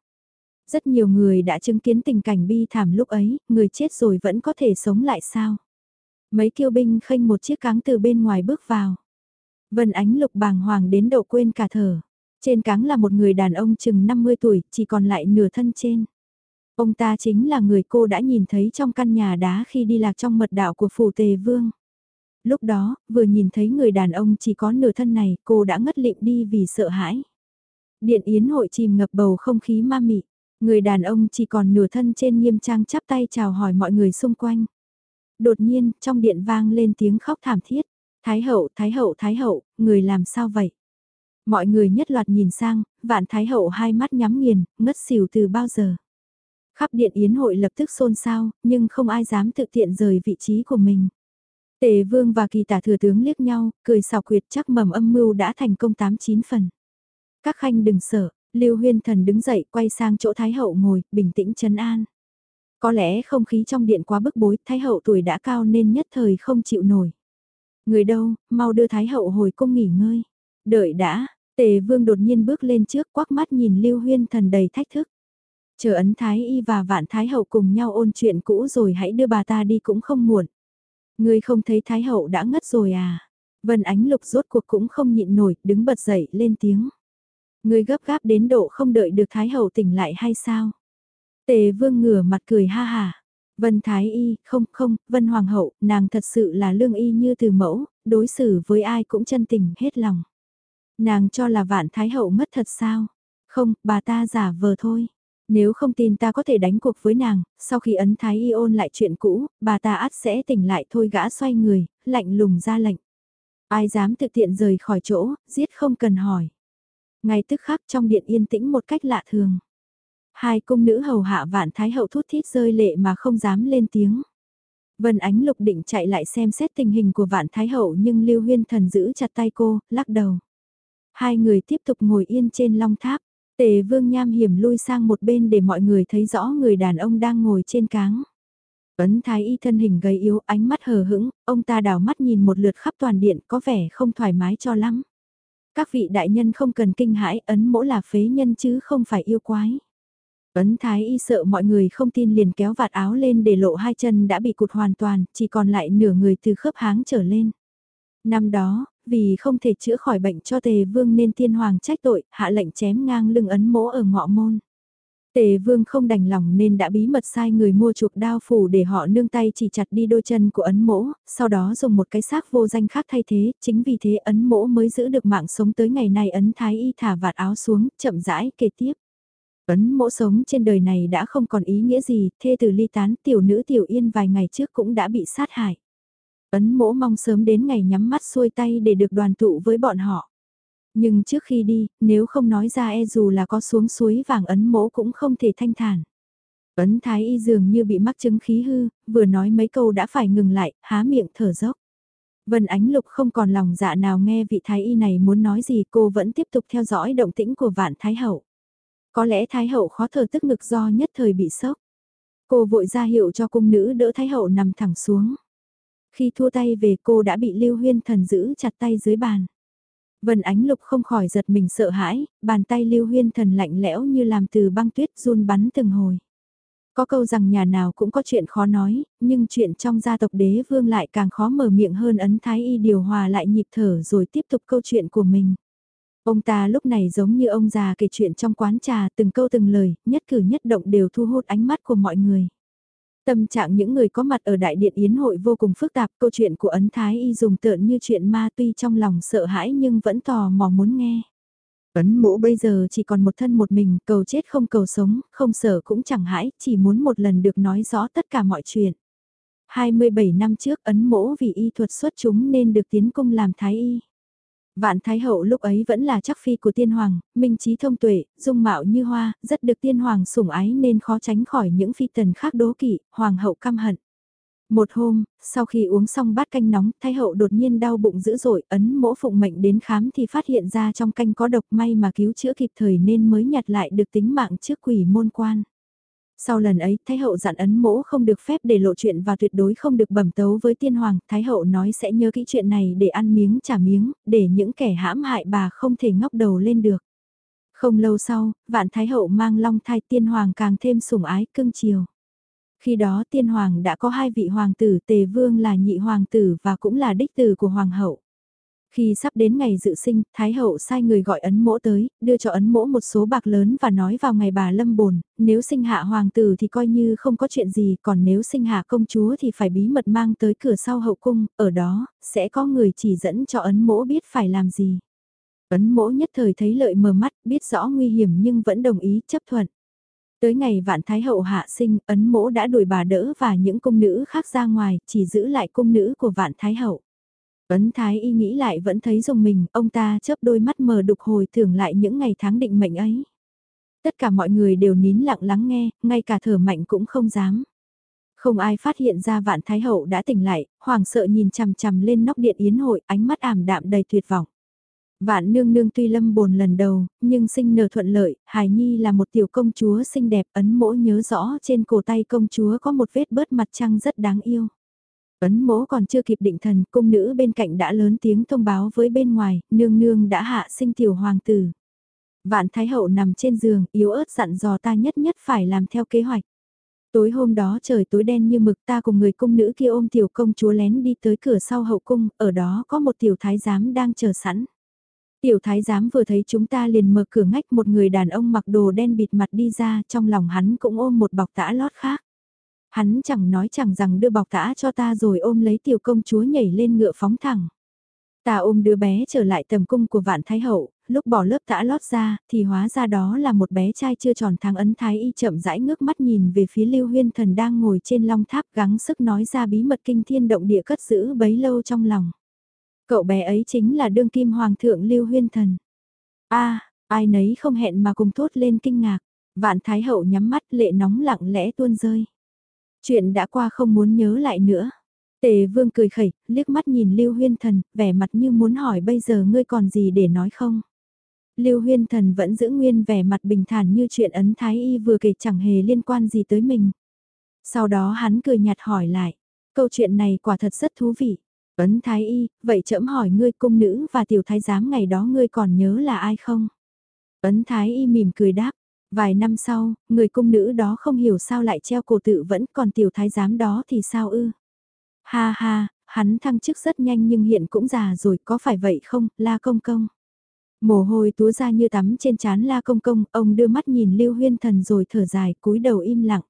Rất nhiều người đã chứng kiến tình cảnh bi thảm lúc ấy, người chết rồi vẫn có thể sống lại sao? Mấy kiêu binh khênh một chiếc cáng từ bên ngoài bước vào. Vân ánh lục bàng hoàng đến độ quên cả thở. Trên cáng là một người đàn ông chừng 50 tuổi, chỉ còn lại nửa thân trên. Ông ta chính là người cô đã nhìn thấy trong căn nhà đá khi đi lạc trong mật đạo của phủ tề vương. Lúc đó, vừa nhìn thấy người đàn ông chỉ có nửa thân này, cô đã ngất lịm đi vì sợ hãi. Điện yến hội chìm ngập bầu không khí ma mị. Người đàn ông chỉ còn nửa thân trên nghiêm trang chắp tay chào hỏi mọi người xung quanh. Đột nhiên, trong điện vang lên tiếng khóc thảm thiết. Thái hậu, thái hậu, thái hậu, người làm sao vậy? Mọi người nhất loạt nhìn sang, vạn thái hậu hai mắt nhắm nghiền, ngất xỉu từ bao giờ. Khắp điện yến hội lập tức xôn xao, nhưng không ai dám thực tiện rời vị trí của mình. Tề vương và kỳ tả thừa tướng liếc nhau, cười xào quyệt chắc mầm âm mưu đã thành công tám chín phần. Các khanh đừng sợ, Lưu Huyên Thần đứng dậy quay sang chỗ Thái Hậu ngồi, bình tĩnh trấn an. Có lẽ không khí trong điện quá bức bối, Thái Hậu tuổi đã cao nên nhất thời không chịu nổi. Người đâu, mau đưa Thái Hậu hồi cung nghỉ ngơi. Đợi đã, Tề Vương đột nhiên bước lên trước quắc mắt nhìn Lưu Huyên Thần đầy thách thức. Chờ ấn Thái Y và Vạn Thái Hậu cùng nhau ôn chuyện cũ rồi hãy đưa bà ta đi cũng không muộn. Ngươi không thấy Thái Hậu đã ngất rồi à? Vân Ánh Lục rốt cuộc cũng không nhịn nổi, đứng bật dậy lên tiếng. Ngươi gấp gáp đến độ không đợi được Thái Hậu tỉnh lại hay sao? Tề Vương ngửa mặt cười ha hà. Vân Thái Y, không không, Vân Hoàng hậu, nàng thật sự là lương y như từ mẫu, đối xử với ai cũng chân tình hết lòng. Nàng cho là vạn Thái hậu mất thật sao? Không, bà ta giả vờ thôi. Nếu không tin ta có thể đánh cuộc với nàng, sau khi ấn Thái Y ôn lại chuyện cũ, bà ta át sẽ tỉnh lại thôi gã xoay người, lạnh lùng ra lệnh. Ai dám thực tiện rời khỏi chỗ, giết không cần hỏi. Ngay tức khắc trong điện yên tĩnh một cách lạ thường. Hai cung nữ hầu hạ vạn thái hậu thút thít rơi lệ mà không dám lên tiếng. Vân Ánh Lục định chạy lại xem xét tình hình của vạn thái hậu nhưng Lưu Huyên Thần giữ chặt tay cô, lắc đầu. Hai người tiếp tục ngồi yên trên long tháp. Tề Vương Nham hiểm lui sang một bên để mọi người thấy rõ người đàn ông đang ngồi trên cáng. Ấn Thái Y thân hình gầy yếu, ánh mắt hờ hững, ông ta đảo mắt nhìn một lượt khắp toàn điện có vẻ không thoải mái cho lắm. Các vị đại nhân không cần kinh hãi, ấn mỗ là phế nhân chứ không phải yêu quái. Ấn Thái Y sợ mọi người không tin liền kéo vạt áo lên để lộ hai chân đã bị cụt hoàn toàn, chỉ còn lại nửa người từ khớp háng trở lên. Năm đó, vì không thể chữa khỏi bệnh cho tề vương nên tiên hoàng trách tội, hạ lệnh chém ngang lưng ấn mỗ ở ngọ môn. Tề vương không đành lòng nên đã bí mật sai người mua chuộc đao phủ để họ nương tay chỉ chặt đi đôi chân của ấn mỗ, sau đó dùng một cái xác vô danh khác thay thế, chính vì thế ấn mỗ mới giữ được mạng sống tới ngày này ấn thái y thả vạt áo xuống, chậm rãi kể tiếp. Ấn mỗ sống trên đời này đã không còn ý nghĩa gì, thê từ ly tán tiểu nữ tiểu yên vài ngày trước cũng đã bị sát hại. Ấn mỗ mong sớm đến ngày nhắm mắt xuôi tay để được đoàn tụ với bọn họ. Nhưng trước khi đi, nếu không nói ra e dù là có xuống suối vàng ấn mỗ cũng không thể thanh thản. Ấn thái y dường như bị mắc chứng khí hư, vừa nói mấy câu đã phải ngừng lại, há miệng thở dốc. Vân Ánh Lục không còn lòng dạ nào nghe vị thái y này muốn nói gì cô vẫn tiếp tục theo dõi động tĩnh của vạn thái hậu. Có lẽ thái hậu khó thở tức ngực do nhất thời bị sốc. Cô vội ra hiệu cho cung nữ đỡ thái hậu nằm thẳng xuống. Khi thua tay về cô đã bị Lưu Huyên Thần giữ chặt tay dưới bàn. Vân Ánh Lục không khỏi giật mình sợ hãi, bàn tay Lưu Huyên Thần lạnh lẽo như làm từ băng tuyết run bắn từng hồi. Có câu rằng nhà nào cũng có chuyện khó nói, nhưng chuyện trong gia tộc đế vương lại càng khó mở miệng hơn ấn thái y điều hòa lại nhịp thở rồi tiếp tục câu chuyện của mình. Ông ta lúc này giống như ông già kể chuyện trong quán trà từng câu từng lời, nhất cử nhất động đều thu hút ánh mắt của mọi người. Tâm trạng những người có mặt ở đại điện yến hội vô cùng phức tạp, câu chuyện của Ấn Thái Y dùng tợn như chuyện ma tuy trong lòng sợ hãi nhưng vẫn tò mò muốn nghe. Ấn mũ bây giờ chỉ còn một thân một mình, cầu chết không cầu sống, không sợ cũng chẳng hãi, chỉ muốn một lần được nói rõ tất cả mọi chuyện. 27 năm trước ấn mỗ vì y thuật xuất chúng nên được tiến cung làm thái y. Vạn Thái Hậu lúc ấy vẫn là chắc phi của tiên hoàng, minh trí thông tuệ, dung mạo như hoa, rất được tiên hoàng sủng ái nên khó tránh khỏi những phi tần khác đố kỵ, hoàng hậu căm hận. Một hôm, sau khi uống xong bát canh nóng, Thái hậu đột nhiên đau bụng dữ dội, ấn mỗ phụng mệnh đến khám thì phát hiện ra trong canh có độc may mà cứu chữa kịp thời nên mới nhặt lại được tính mạng trước quỷ môn quan. Sau lần ấy, Thái hậu dặn ấn mỗ không được phép để lộ chuyện và tuyệt đối không được bẩm tấu với tiên hoàng, Thái hậu nói sẽ nhớ kỹ chuyện này để ăn miếng trả miếng, để những kẻ hãm hại bà không thể ngóc đầu lên được. Không lâu sau, vạn Thái hậu mang long thai tiên hoàng càng thêm sủng ái cưng chiều. Khi đó tiên hoàng đã có hai vị hoàng tử tề vương là nhị hoàng tử và cũng là đích tử của hoàng hậu. Khi sắp đến ngày dự sinh, Thái hậu sai người gọi ấn mỗ tới, đưa cho ấn mỗ một số bạc lớn và nói vào ngày bà lâm bồn, nếu sinh hạ hoàng tử thì coi như không có chuyện gì, còn nếu sinh hạ công chúa thì phải bí mật mang tới cửa sau hậu cung, ở đó, sẽ có người chỉ dẫn cho ấn mỗ biết phải làm gì. Ấn mỗ nhất thời thấy lợi mờ mắt, biết rõ nguy hiểm nhưng vẫn đồng ý chấp thuận. Tới ngày vạn thái hậu hạ sinh, ấn mỗ đã đuổi bà đỡ và những cung nữ khác ra ngoài, chỉ giữ lại cung nữ của vạn thái hậu. Ấn thái y nghĩ lại vẫn thấy dùng mình, ông ta chớp đôi mắt mờ đục hồi tưởng lại những ngày tháng định mệnh ấy. Tất cả mọi người đều nín lặng lắng nghe, ngay cả thở mạnh cũng không dám. Không ai phát hiện ra vạn thái hậu đã tỉnh lại, hoàng sợ nhìn chằm chằm lên nóc điện yến hội, ánh mắt ảm đạm đầy tuyệt vọng. Vạn nương nương tuy lâm bồn lần đầu, nhưng sinh nở thuận lợi, Hải Nhi là một tiểu công chúa xinh đẹp, ấn mỗ nhớ rõ trên cổ tay công chúa có một vết bớt mặt trăng rất đáng yêu. Ấn mỗ còn chưa kịp định thần, cung nữ bên cạnh đã lớn tiếng thông báo với bên ngoài, nương nương đã hạ sinh tiểu hoàng tử. Vạn Thái Hậu nằm trên giường, yếu ớt dặn dò ta nhất nhất phải làm theo kế hoạch. Tối hôm đó trời tối đen như mực ta cùng người cung nữ kia ôm tiểu công chúa lén đi tới cửa sau hậu cung, ở đó có một tiểu thái giám đang chờ sẵn. Tiểu thái giám vừa thấy chúng ta liền mở cửa ngách một người đàn ông mặc đồ đen bịt mặt đi ra, trong lòng hắn cũng ôm một bọc tã lót khác. Hắn chẳng nói chẳng rằng đưa bọc tã cho ta rồi ôm lấy tiểu công chúa nhảy lên ngựa phóng thẳng. Ta ôm đứa bé trở lại tầm cung của vạn thái hậu, lúc bỏ lớp tã lót ra, thì hóa ra đó là một bé trai chưa tròn tháng ấn thái y chậm rãi ngước mắt nhìn về phía lưu huyên thần đang ngồi trên long tháp gắng sức nói ra bí mật kinh thiên động địa cất giữ bấy lâu trong lòng. Cậu bé ấy chính là đương kim hoàng thượng Lưu Huyên Thần. a ai nấy không hẹn mà cùng thốt lên kinh ngạc. Vạn Thái Hậu nhắm mắt lệ nóng lặng lẽ tuôn rơi. Chuyện đã qua không muốn nhớ lại nữa. Tề vương cười khẩy, liếc mắt nhìn Lưu Huyên Thần, vẻ mặt như muốn hỏi bây giờ ngươi còn gì để nói không? Lưu Huyên Thần vẫn giữ nguyên vẻ mặt bình thản như chuyện ấn Thái Y vừa kể chẳng hề liên quan gì tới mình. Sau đó hắn cười nhạt hỏi lại, câu chuyện này quả thật rất thú vị. Ấn thái y, vậy trẫm hỏi ngươi cung nữ và tiểu thái giám ngày đó ngươi còn nhớ là ai không? Ấn thái y mỉm cười đáp, vài năm sau, người cung nữ đó không hiểu sao lại treo cổ tự vẫn còn tiểu thái giám đó thì sao ư? Ha ha, hắn thăng chức rất nhanh nhưng hiện cũng già rồi có phải vậy không, la công công? Mồ hôi túa ra như tắm trên chán la công công, ông đưa mắt nhìn Lưu Huyên Thần rồi thở dài cúi đầu im lặng.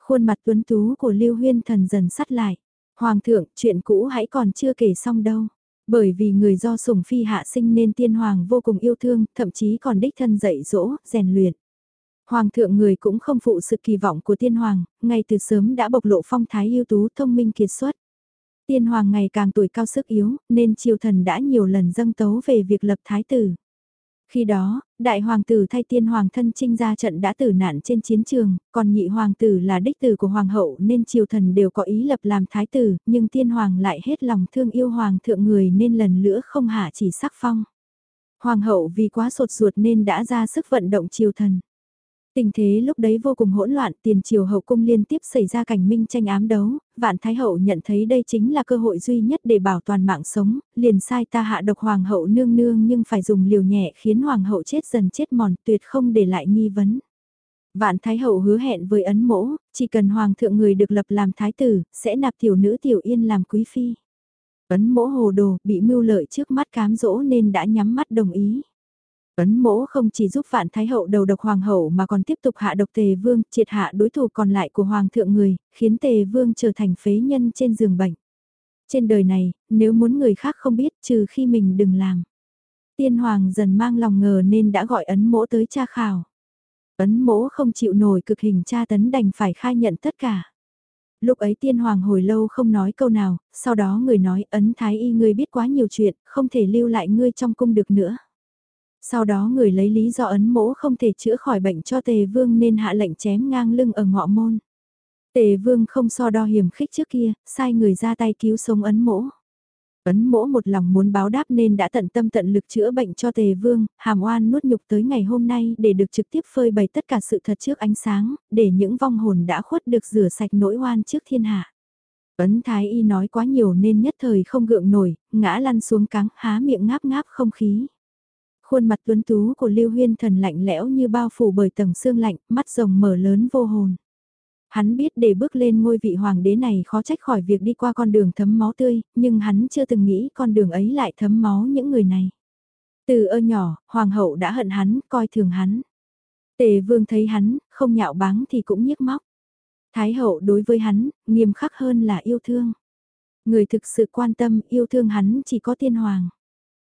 Khuôn mặt tuấn tú của Lưu Huyên Thần dần sắt lại. Hoàng thượng, chuyện cũ hãy còn chưa kể xong đâu. Bởi vì người do sủng phi hạ sinh nên tiên hoàng vô cùng yêu thương, thậm chí còn đích thân dạy dỗ, rèn luyện. Hoàng thượng người cũng không phụ sự kỳ vọng của tiên hoàng, ngay từ sớm đã bộc lộ phong thái ưu tú thông minh kiệt xuất. Tiên hoàng ngày càng tuổi cao sức yếu, nên triều thần đã nhiều lần dâng tấu về việc lập thái tử. Khi đó, đại hoàng tử thay tiên hoàng thân trinh ra trận đã tử nạn trên chiến trường, còn nhị hoàng tử là đích tử của hoàng hậu nên triều thần đều có ý lập làm thái tử, nhưng tiên hoàng lại hết lòng thương yêu hoàng thượng người nên lần nữa không hạ chỉ sắc phong. Hoàng hậu vì quá sột ruột nên đã ra sức vận động triều thần. Tình thế lúc đấy vô cùng hỗn loạn, tiền triều hậu cung liên tiếp xảy ra cảnh minh tranh ám đấu, vạn thái hậu nhận thấy đây chính là cơ hội duy nhất để bảo toàn mạng sống, liền sai ta hạ độc hoàng hậu nương nương nhưng phải dùng liều nhẹ khiến hoàng hậu chết dần chết mòn tuyệt không để lại nghi vấn. Vạn thái hậu hứa hẹn với ấn mỗ, chỉ cần hoàng thượng người được lập làm thái tử, sẽ nạp tiểu nữ tiểu yên làm quý phi. Ấn mỗ hồ đồ, bị mưu lợi trước mắt cám dỗ nên đã nhắm mắt đồng ý. Ấn mỗ không chỉ giúp vạn thái hậu đầu độc hoàng hậu mà còn tiếp tục hạ độc tề vương, triệt hạ đối thủ còn lại của hoàng thượng người, khiến tề vương trở thành phế nhân trên giường bệnh. Trên đời này, nếu muốn người khác không biết trừ khi mình đừng làm. Tiên hoàng dần mang lòng ngờ nên đã gọi ấn mỗ tới tra khảo. Ấn mỗ không chịu nổi cực hình tra tấn đành phải khai nhận tất cả. Lúc ấy tiên hoàng hồi lâu không nói câu nào, sau đó người nói ấn thái y ngươi biết quá nhiều chuyện, không thể lưu lại ngươi trong cung được nữa. Sau đó người lấy lý do ấn mỗ không thể chữa khỏi bệnh cho tề vương nên hạ lệnh chém ngang lưng ở ngọ môn. Tề vương không so đo hiểm khích trước kia, sai người ra tay cứu sống ấn mỗ. Ấn mỗ một lòng muốn báo đáp nên đã tận tâm tận lực chữa bệnh cho tề vương, hàm oan nuốt nhục tới ngày hôm nay để được trực tiếp phơi bày tất cả sự thật trước ánh sáng, để những vong hồn đã khuất được rửa sạch nỗi oan trước thiên hạ. Ấn Thái Y nói quá nhiều nên nhất thời không gượng nổi, ngã lăn xuống cáng, há miệng ngáp ngáp không khí. Khuôn mặt tuấn tú của Lưu Huyên Thần lạnh lẽo như bao phủ bởi tầng xương lạnh, mắt rồng mở lớn vô hồn. Hắn biết để bước lên ngôi vị hoàng đế này khó trách khỏi việc đi qua con đường thấm máu tươi, nhưng hắn chưa từng nghĩ con đường ấy lại thấm máu những người này. Từ ơ nhỏ, hoàng hậu đã hận hắn, coi thường hắn. Tề vương thấy hắn, không nhạo báng thì cũng nhiếc móc. Thái hậu đối với hắn, nghiêm khắc hơn là yêu thương. Người thực sự quan tâm, yêu thương hắn chỉ có tiên hoàng.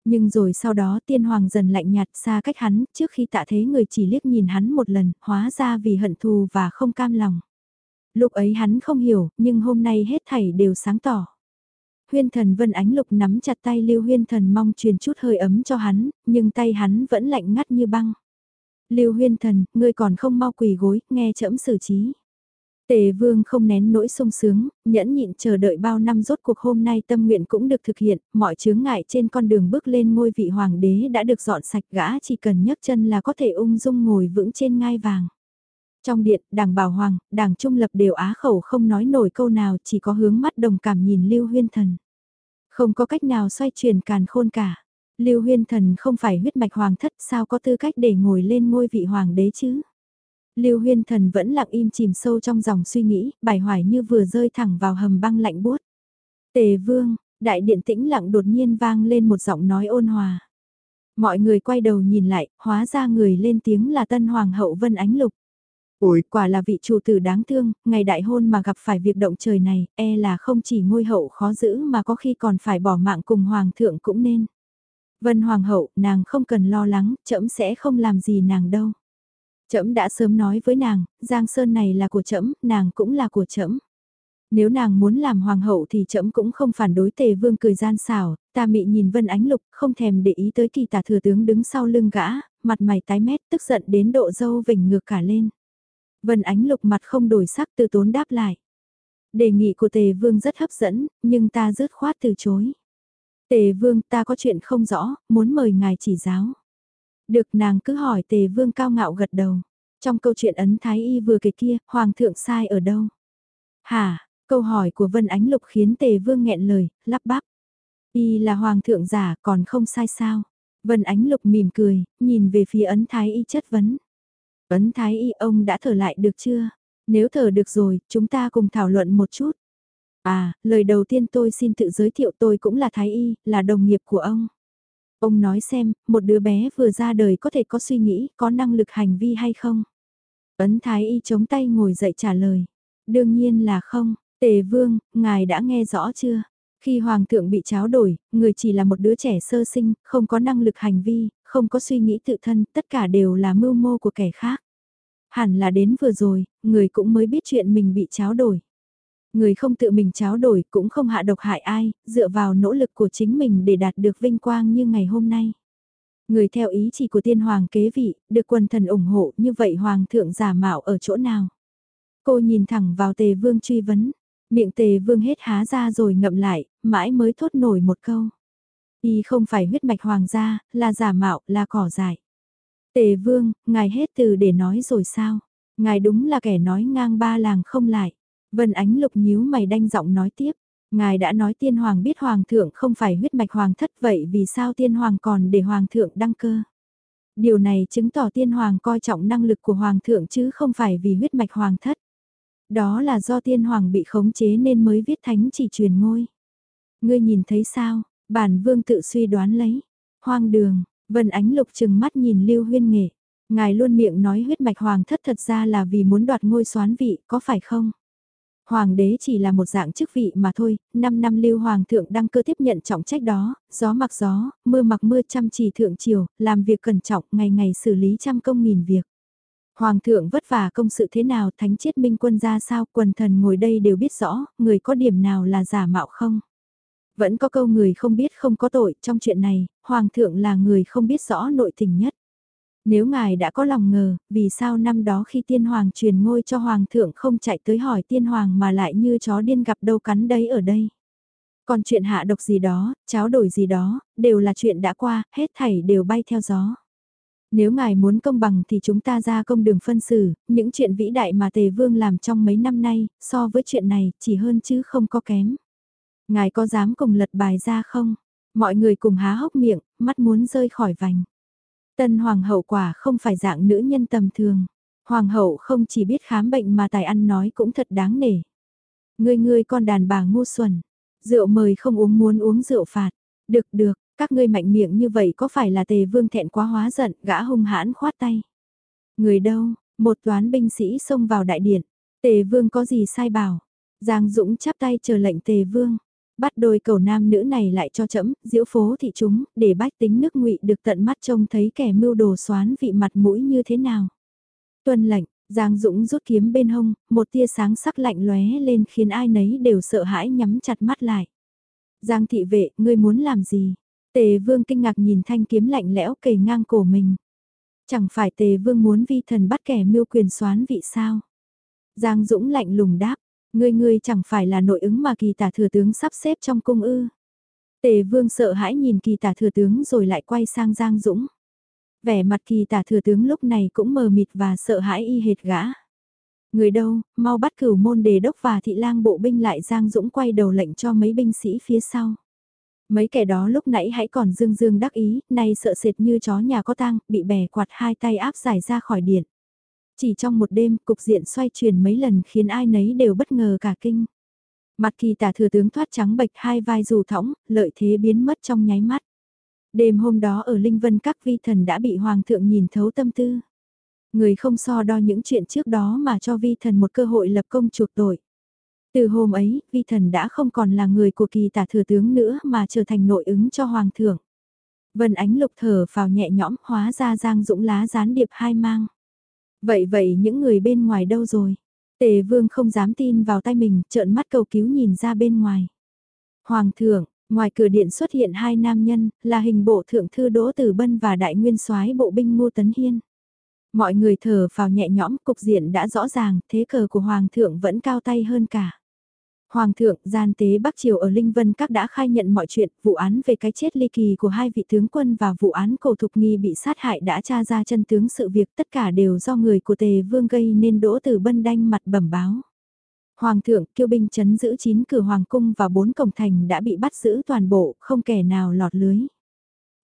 Nhưng rồi sau đó tiên hoàng dần lạnh nhạt xa cách hắn, trước khi tạ thế người chỉ liếc nhìn hắn một lần, hóa ra vì hận thù và không cam lòng. Lúc ấy hắn không hiểu, nhưng hôm nay hết thảy đều sáng tỏ. Huyên thần Vân Ánh Lục nắm chặt tay Lưu Huyên thần mong truyền chút hơi ấm cho hắn, nhưng tay hắn vẫn lạnh ngắt như băng. Lưu Huyên thần, ngươi còn không mau quỳ gối, nghe trẫm xử trí. Tề vương không nén nỗi sung sướng, nhẫn nhịn chờ đợi bao năm rốt cuộc hôm nay tâm nguyện cũng được thực hiện, mọi chướng ngại trên con đường bước lên ngôi vị hoàng đế đã được dọn sạch gã chỉ cần nhấc chân là có thể ung dung ngồi vững trên ngai vàng. Trong điện, đảng bảo hoàng, đảng trung lập đều á khẩu không nói nổi câu nào chỉ có hướng mắt đồng cảm nhìn Lưu Huyên Thần. Không có cách nào xoay chuyển càn khôn cả. Lưu Huyên Thần không phải huyết mạch hoàng thất sao có tư cách để ngồi lên ngôi vị hoàng đế chứ. Lưu Huyên Thần vẫn lặng im chìm sâu trong dòng suy nghĩ, bài hoài như vừa rơi thẳng vào hầm băng lạnh buốt. Tề Vương, đại điện tĩnh lặng đột nhiên vang lên một giọng nói ôn hòa. Mọi người quay đầu nhìn lại, hóa ra người lên tiếng là tân hoàng hậu Vân Ánh Lục. Ôi, quả là vị chủ tử đáng thương, ngày đại hôn mà gặp phải việc động trời này, e là không chỉ ngôi hậu khó giữ mà có khi còn phải bỏ mạng cùng hoàng thượng cũng nên. Vân hoàng hậu, nàng không cần lo lắng, trẫm sẽ không làm gì nàng đâu. Trẫm đã sớm nói với nàng, Giang Sơn này là của trẫm, nàng cũng là của trẫm. Nếu nàng muốn làm hoàng hậu thì trẫm cũng không phản đối Tề Vương cười gian xảo, ta mị nhìn Vân Ánh Lục, không thèm để ý tới kỳ tả thừa tướng đứng sau lưng gã, mặt mày tái mét, tức giận đến độ dâu vỉnh ngược cả lên. Vân Ánh Lục mặt không đổi sắc từ tốn đáp lại. Đề nghị của Tề Vương rất hấp dẫn, nhưng ta rớt khoát từ chối. Tề Vương ta có chuyện không rõ, muốn mời ngài chỉ giáo. Được nàng cứ hỏi Tề Vương cao ngạo gật đầu. Trong câu chuyện ấn Thái Y vừa kể kia, Hoàng thượng sai ở đâu? Hả, câu hỏi của Vân Ánh Lục khiến Tề Vương nghẹn lời, lắp bắp. Y là Hoàng thượng giả còn không sai sao? Vân Ánh Lục mỉm cười, nhìn về phía ấn Thái Y chất vấn. Ấn Thái Y ông đã thở lại được chưa? Nếu thở được rồi, chúng ta cùng thảo luận một chút. À, lời đầu tiên tôi xin tự giới thiệu tôi cũng là Thái Y, là đồng nghiệp của ông. Ông nói xem, một đứa bé vừa ra đời có thể có suy nghĩ, có năng lực hành vi hay không? Ấn Thái Y chống tay ngồi dậy trả lời. Đương nhiên là không, Tề Vương, ngài đã nghe rõ chưa? Khi Hoàng thượng bị cháo đổi, người chỉ là một đứa trẻ sơ sinh, không có năng lực hành vi, không có suy nghĩ tự thân, tất cả đều là mưu mô của kẻ khác. Hẳn là đến vừa rồi, người cũng mới biết chuyện mình bị cháo đổi. Người không tự mình cháo đổi cũng không hạ độc hại ai, dựa vào nỗ lực của chính mình để đạt được vinh quang như ngày hôm nay. Người theo ý chỉ của tiên hoàng kế vị, được quần thần ủng hộ như vậy hoàng thượng giả mạo ở chỗ nào. Cô nhìn thẳng vào tề vương truy vấn, miệng tề vương hết há ra rồi ngậm lại, mãi mới thốt nổi một câu. Y không phải huyết mạch hoàng gia, là giả mạo, là cỏ dại. Tề vương, ngài hết từ để nói rồi sao? Ngài đúng là kẻ nói ngang ba làng không lại. Vân Ánh Lục nhíu mày đanh giọng nói tiếp. Ngài đã nói tiên hoàng biết hoàng thượng không phải huyết mạch hoàng thất vậy vì sao tiên hoàng còn để hoàng thượng đăng cơ? Điều này chứng tỏ tiên hoàng coi trọng năng lực của hoàng thượng chứ không phải vì huyết mạch hoàng thất. Đó là do tiên hoàng bị khống chế nên mới viết thánh chỉ truyền ngôi. Ngươi nhìn thấy sao, bản vương tự suy đoán lấy. Hoang đường, Vân Ánh Lục chừng mắt nhìn Lưu Huyên Nghệ. Ngài luôn miệng nói huyết mạch hoàng thất thật ra là vì muốn đoạt ngôi soán vị, có phải không? Hoàng đế chỉ là một dạng chức vị mà thôi, 5 năm lưu hoàng thượng đăng cơ tiếp nhận trọng trách đó, gió mặc gió, mưa mặc mưa chăm chỉ thượng triều, làm việc cẩn trọng, ngày ngày xử lý trăm công nghìn việc. Hoàng thượng vất vả công sự thế nào, thánh chiết minh quân ra sao, quần thần ngồi đây đều biết rõ, người có điểm nào là giả mạo không? Vẫn có câu người không biết không có tội, trong chuyện này, Hoàng thượng là người không biết rõ nội tình nhất. Nếu ngài đã có lòng ngờ, vì sao năm đó khi tiên hoàng truyền ngôi cho hoàng thượng không chạy tới hỏi tiên hoàng mà lại như chó điên gặp đâu cắn đấy ở đây. Còn chuyện hạ độc gì đó, cháo đổi gì đó, đều là chuyện đã qua, hết thảy đều bay theo gió. Nếu ngài muốn công bằng thì chúng ta ra công đường phân xử, những chuyện vĩ đại mà Tề Vương làm trong mấy năm nay, so với chuyện này, chỉ hơn chứ không có kém. Ngài có dám cùng lật bài ra không? Mọi người cùng há hốc miệng, mắt muốn rơi khỏi vành. Tân hoàng hậu quả không phải dạng nữ nhân tầm thường. Hoàng hậu không chỉ biết khám bệnh mà tài ăn nói cũng thật đáng nể. Ngươi ngươi con đàn bà ngu xuẩn. Rượu mời không uống muốn uống rượu phạt. Được được, các ngươi mạnh miệng như vậy có phải là tề vương thẹn quá hóa giận, gã hung hãn khoát tay. Người đâu, một toán binh sĩ xông vào đại điện. Tề vương có gì sai bảo. Giang Dũng chắp tay chờ lệnh tề vương. Bắt đôi cầu nam nữ này lại cho chẫm, diễu phố thị chúng, để bách tính nước ngụy được tận mắt trông thấy kẻ mưu đồ xoán vị mặt mũi như thế nào. Tuân lệnh, Giang Dũng rút kiếm bên hông, một tia sáng sắc lạnh lóe lên khiến ai nấy đều sợ hãi nhắm chặt mắt lại. Giang thị vệ, ngươi muốn làm gì? Tề vương kinh ngạc nhìn thanh kiếm lạnh lẽo kề ngang cổ mình. Chẳng phải tề vương muốn vi thần bắt kẻ mưu quyền xoán vị sao? Giang Dũng lạnh lùng đáp, ngươi ngươi chẳng phải là nội ứng mà kỳ tả thừa tướng sắp xếp trong cung ư. Tề vương sợ hãi nhìn kỳ tả thừa tướng rồi lại quay sang Giang Dũng. Vẻ mặt kỳ tả thừa tướng lúc này cũng mờ mịt và sợ hãi y hệt gã. Người đâu, mau bắt cửu môn đề đốc và thị lang bộ binh lại Giang Dũng quay đầu lệnh cho mấy binh sĩ phía sau. Mấy kẻ đó lúc nãy hãy còn dương dương đắc ý, nay sợ sệt như chó nhà có tang, bị bè quạt hai tay áp giải ra khỏi điện. Chỉ trong một đêm, cục diện xoay chuyển mấy lần khiến ai nấy đều bất ngờ cả kinh. Mặt kỳ tả thừa tướng thoát trắng bệch hai vai dù thõng, lợi thế biến mất trong nháy mắt. Đêm hôm đó ở Linh Vân các vi thần đã bị Hoàng thượng nhìn thấu tâm tư. Người không so đo những chuyện trước đó mà cho vi thần một cơ hội lập công chuộc tội. Từ hôm ấy, vi thần đã không còn là người của kỳ tả thừa tướng nữa mà trở thành nội ứng cho Hoàng thượng. Vân ánh lục thở vào nhẹ nhõm hóa ra giang dũng lá gián điệp hai mang. Vậy vậy những người bên ngoài đâu rồi? Tề vương không dám tin vào tay mình, trợn mắt cầu cứu nhìn ra bên ngoài. Hoàng thượng, ngoài cửa điện xuất hiện hai nam nhân, là hình bộ thượng thư Đỗ Tử Bân và đại nguyên soái bộ binh Ngô Tấn Hiên. Mọi người thở vào nhẹ nhõm, cục diện đã rõ ràng, thế cờ của Hoàng thượng vẫn cao tay hơn cả. Hoàng thượng, gian tế Bắc Triều ở Linh Vân Các đã khai nhận mọi chuyện, vụ án về cái chết ly kỳ của hai vị tướng quân và vụ án cổ thục nghi bị sát hại đã tra ra chân tướng sự việc tất cả đều do người của tề vương gây nên đỗ tử bân đanh mặt bẩm báo. Hoàng thượng, kiêu binh chấn giữ chín cửa hoàng cung và bốn cổng thành đã bị bắt giữ toàn bộ, không kẻ nào lọt lưới.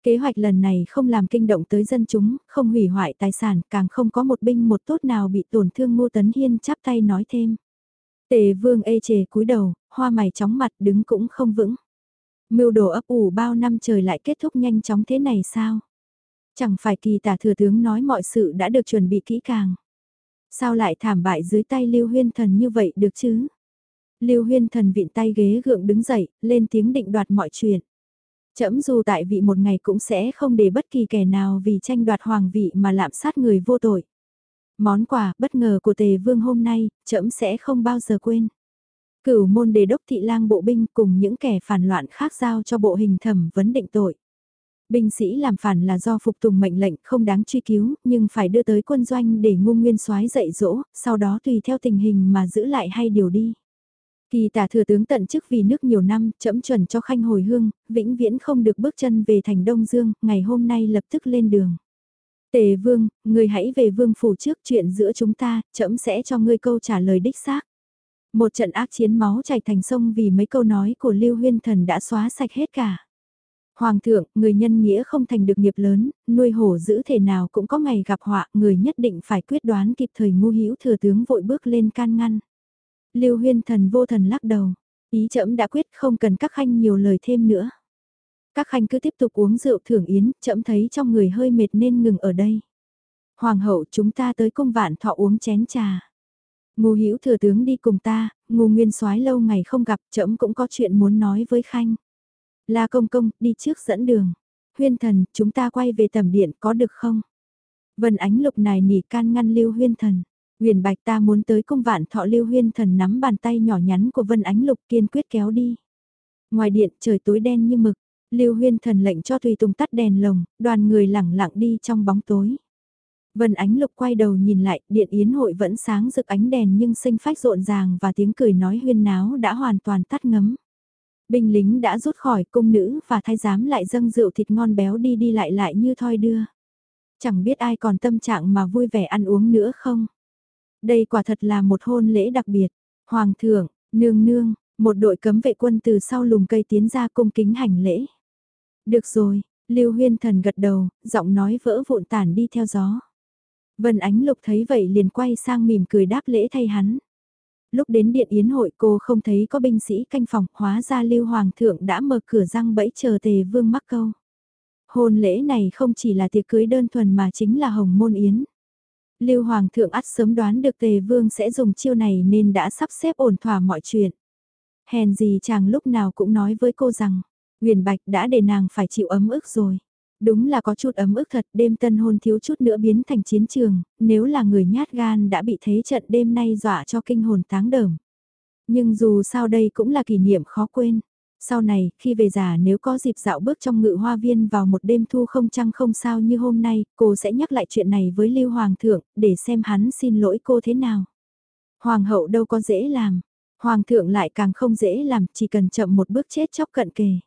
Kế hoạch lần này không làm kinh động tới dân chúng, không hủy hoại tài sản, càng không có một binh một tốt nào bị tổn thương Ngô Tấn Hiên chắp tay nói thêm. Tề vương ê chề cúi đầu, hoa mày chóng mặt đứng cũng không vững. Mưu đồ ấp ủ bao năm trời lại kết thúc nhanh chóng thế này sao? Chẳng phải kỳ tả thừa tướng nói mọi sự đã được chuẩn bị kỹ càng. Sao lại thảm bại dưới tay Lưu Huyên Thần như vậy được chứ? Lưu Huyên Thần vịn tay ghế gượng đứng dậy, lên tiếng định đoạt mọi chuyện. Chấm dù tại vị một ngày cũng sẽ không để bất kỳ kẻ nào vì tranh đoạt hoàng vị mà lạm sát người vô tội. Món quà bất ngờ của tề vương hôm nay, trẫm sẽ không bao giờ quên. Cửu môn đề đốc thị lang bộ binh cùng những kẻ phản loạn khác giao cho bộ hình thẩm vấn định tội. Binh sĩ làm phản là do phục tùng mệnh lệnh không đáng truy cứu, nhưng phải đưa tới quân doanh để ngu nguyên soái dạy dỗ, sau đó tùy theo tình hình mà giữ lại hay điều đi. Kỳ tả thừa tướng tận chức vì nước nhiều năm, chậm chuẩn cho khanh hồi hương, vĩnh viễn không được bước chân về thành Đông Dương, ngày hôm nay lập tức lên đường. Tề vương, người hãy về vương phủ trước chuyện giữa chúng ta, trẫm sẽ cho ngươi câu trả lời đích xác. Một trận ác chiến máu chảy thành sông vì mấy câu nói của Lưu Huyên Thần đã xóa sạch hết cả. Hoàng thượng, người nhân nghĩa không thành được nghiệp lớn, nuôi hổ giữ thể nào cũng có ngày gặp họa, người nhất định phải quyết đoán kịp thời ngu hữu thừa tướng vội bước lên can ngăn. Lưu Huyên Thần vô thần lắc đầu, ý trẫm đã quyết không cần các khanh nhiều lời thêm nữa. Các khanh cứ tiếp tục uống rượu thưởng yến, chậm thấy trong người hơi mệt nên ngừng ở đây. Hoàng hậu chúng ta tới cung vạn thọ uống chén trà. Ngô Hữu thừa tướng đi cùng ta, Ngô Nguyên Soái lâu ngày không gặp, chậm cũng có chuyện muốn nói với khanh. La công công, đi trước dẫn đường. Huyên thần, chúng ta quay về tầm điện có được không? Vân ánh lục này nỉ can ngăn Lưu Huyên thần. Huyền Bạch ta muốn tới cung vạn thọ Lưu Huyên thần nắm bàn tay nhỏ nhắn của Vân ánh lục kiên quyết kéo đi. Ngoài điện trời tối đen như mực, Lưu Huyên thần lệnh cho tùy tùng tắt đèn lồng, đoàn người lẳng lặng đi trong bóng tối. Vân Ánh Lục quay đầu nhìn lại, điện yến hội vẫn sáng rực ánh đèn nhưng sinh phách rộn ràng và tiếng cười nói huyên náo đã hoàn toàn tắt ngấm. Binh lính đã rút khỏi cung nữ và thái giám lại dâng rượu thịt ngon béo đi đi lại lại như thoi đưa. Chẳng biết ai còn tâm trạng mà vui vẻ ăn uống nữa không? Đây quả thật là một hôn lễ đặc biệt. Hoàng thượng, nương nương, một đội cấm vệ quân từ sau lùm cây tiến ra cung kính hành lễ. Được rồi, Lưu Huyên Thần gật đầu, giọng nói vỡ vụn tản đi theo gió. Vân Ánh Lục thấy vậy liền quay sang mỉm cười đáp lễ thay hắn. Lúc đến điện yến hội cô không thấy có binh sĩ canh phòng, hóa ra Lưu Hoàng thượng đã mở cửa răng bẫy chờ Tề Vương mắc câu. Hôn lễ này không chỉ là tiệc cưới đơn thuần mà chính là hồng môn yến. Lưu Hoàng thượng ắt sớm đoán được Tề Vương sẽ dùng chiêu này nên đã sắp xếp ổn thỏa mọi chuyện. Hèn gì chàng lúc nào cũng nói với cô rằng, Huyền Bạch đã để nàng phải chịu ấm ức rồi. Đúng là có chút ấm ức thật, đêm tân hôn thiếu chút nữa biến thành chiến trường, nếu là người nhát gan đã bị thế trận đêm nay dọa cho kinh hồn táng đờm. Nhưng dù sao đây cũng là kỷ niệm khó quên. Sau này, khi về già nếu có dịp dạo bước trong ngự hoa viên vào một đêm thu không trăng không sao như hôm nay, cô sẽ nhắc lại chuyện này với Lưu Hoàng thượng, để xem hắn xin lỗi cô thế nào. Hoàng hậu đâu có dễ làm, Hoàng thượng lại càng không dễ làm, chỉ cần chậm một bước chết chóc cận kề.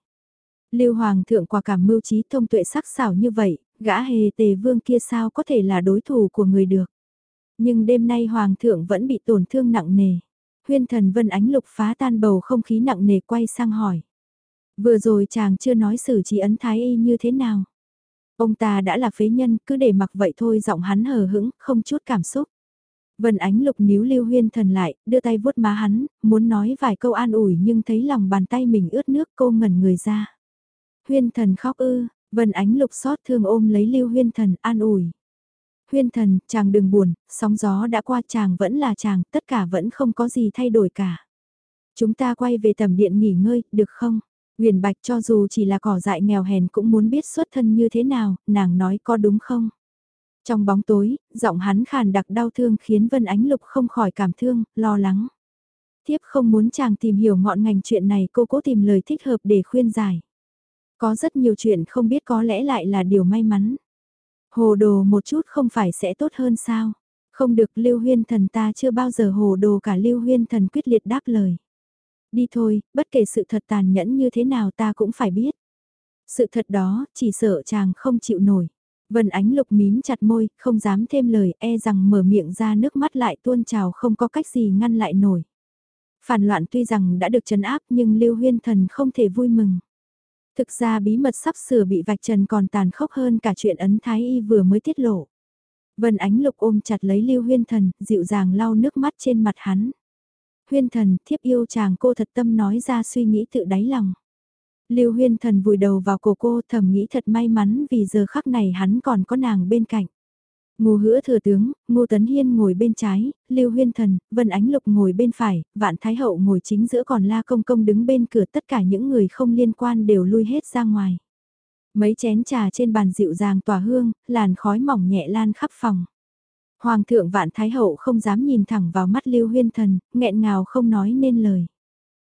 Lưu Hoàng thượng quả cảm mưu trí thông tuệ sắc sảo như vậy, gã hề tề vương kia sao có thể là đối thủ của người được. Nhưng đêm nay Hoàng thượng vẫn bị tổn thương nặng nề. Huyên thần Vân Ánh Lục phá tan bầu không khí nặng nề quay sang hỏi. Vừa rồi chàng chưa nói xử trí ấn thái y như thế nào. Ông ta đã là phế nhân, cứ để mặc vậy thôi giọng hắn hờ hững, không chút cảm xúc. Vân Ánh Lục níu Lưu Huyên Thần lại, đưa tay vuốt má hắn, muốn nói vài câu an ủi nhưng thấy lòng bàn tay mình ướt nước cô ngẩn người ra. Huyên Thần khóc ư, Vân Ánh Lục xót thương ôm lấy Lưu Huyên Thần an ủi. Huyên Thần, chàng đừng buồn, sóng gió đã qua chàng vẫn là chàng, tất cả vẫn không có gì thay đổi cả. Chúng ta quay về tầm điện nghỉ ngơi, được không? Huyền Bạch cho dù chỉ là cỏ dại nghèo hèn cũng muốn biết xuất thân như thế nào, nàng nói có đúng không? Trong bóng tối, giọng hắn khàn đặc đau thương khiến Vân Ánh Lục không khỏi cảm thương, lo lắng. Tiếp không muốn chàng tìm hiểu ngọn ngành chuyện này cô cố tìm lời thích hợp để khuyên giải. Có rất nhiều chuyện không biết có lẽ lại là điều may mắn. Hồ đồ một chút không phải sẽ tốt hơn sao? Không được Lưu Huyên Thần ta chưa bao giờ hồ đồ cả Lưu Huyên Thần quyết liệt đáp lời. Đi thôi, bất kể sự thật tàn nhẫn như thế nào ta cũng phải biết. Sự thật đó, chỉ sợ chàng không chịu nổi. Vân Ánh Lục mím chặt môi, không dám thêm lời, e rằng mở miệng ra nước mắt lại tuôn trào không có cách gì ngăn lại nổi. Phản loạn tuy rằng đã được trấn áp nhưng Lưu Huyên Thần không thể vui mừng. Thực ra bí mật sắp sửa bị vạch trần còn tàn khốc hơn cả chuyện ấn thái y vừa mới tiết lộ. Vân Ánh Lục ôm chặt lấy Lưu Huyên Thần, dịu dàng lau nước mắt trên mặt hắn. Huyên Thần, thiếp yêu chàng cô thật tâm nói ra suy nghĩ tự đáy lòng. Lưu Huyên Thần vùi đầu vào cổ cô thầm nghĩ thật may mắn vì giờ khắc này hắn còn có nàng bên cạnh. Ngô hứa thừa tướng, Ngô Tấn Hiên ngồi bên trái, Lưu Huyên Thần, Vân Ánh Lục ngồi bên phải, Vạn Thái Hậu ngồi chính giữa còn La Công Công đứng bên cửa tất cả những người không liên quan đều lui hết ra ngoài. Mấy chén trà trên bàn dịu dàng tỏa hương, làn khói mỏng nhẹ lan khắp phòng. Hoàng thượng Vạn Thái Hậu không dám nhìn thẳng vào mắt Lưu Huyên Thần, nghẹn ngào không nói nên lời.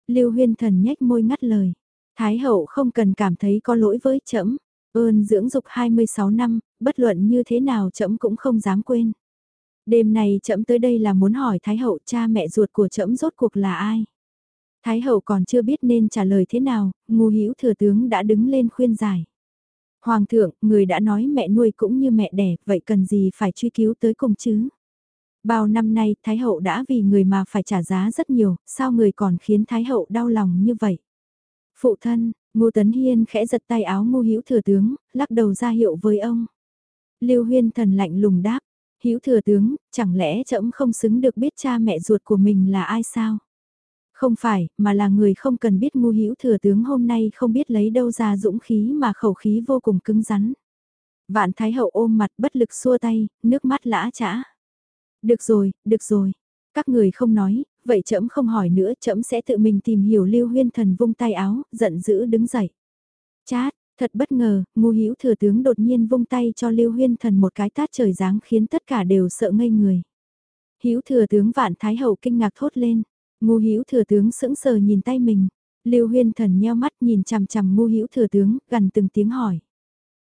Lưu Huyên Thần nhếch môi ngắt lời. Thái hậu không cần cảm thấy có lỗi với trẫm ơn dưỡng dục 26 năm, bất luận như thế nào trẫm cũng không dám quên. Đêm này trẫm tới đây là muốn hỏi Thái hậu cha mẹ ruột của trẫm rốt cuộc là ai. Thái hậu còn chưa biết nên trả lời thế nào, ngu hữu thừa tướng đã đứng lên khuyên giải. Hoàng thượng, người đã nói mẹ nuôi cũng như mẹ đẻ, vậy cần gì phải truy cứu tới cùng chứ? Bao năm nay, Thái hậu đã vì người mà phải trả giá rất nhiều, sao người còn khiến Thái hậu đau lòng như vậy? Phụ thân, Ngô Tấn Hiên khẽ giật tay áo Ngô Hữu Thừa tướng, lắc đầu ra hiệu với ông. Lưu Huyên thần lạnh lùng đáp, Hữu Thừa tướng, chẳng lẽ trẫm không xứng được biết cha mẹ ruột của mình là ai sao? Không phải, mà là người không cần biết Ngô Hữu Thừa tướng hôm nay không biết lấy đâu ra dũng khí mà khẩu khí vô cùng cứng rắn. Vạn Thái Hậu ôm mặt bất lực xua tay, nước mắt lã chã. Được rồi, được rồi. Các người không nói, vậy trẫm không hỏi nữa, trẫm sẽ tự mình tìm hiểu Lưu Huyên Thần vung tay áo, giận dữ đứng dậy. Chát, thật bất ngờ, ngu hữu thừa tướng đột nhiên vung tay cho Lưu Huyên Thần một cái tát trời giáng khiến tất cả đều sợ ngây người. Hữu thừa tướng Vạn Thái Hậu kinh ngạc thốt lên, ngu hữu thừa tướng sững sờ nhìn tay mình. Lưu Huyên Thần nheo mắt nhìn chằm chằm ngu hữu thừa tướng, gần từng tiếng hỏi.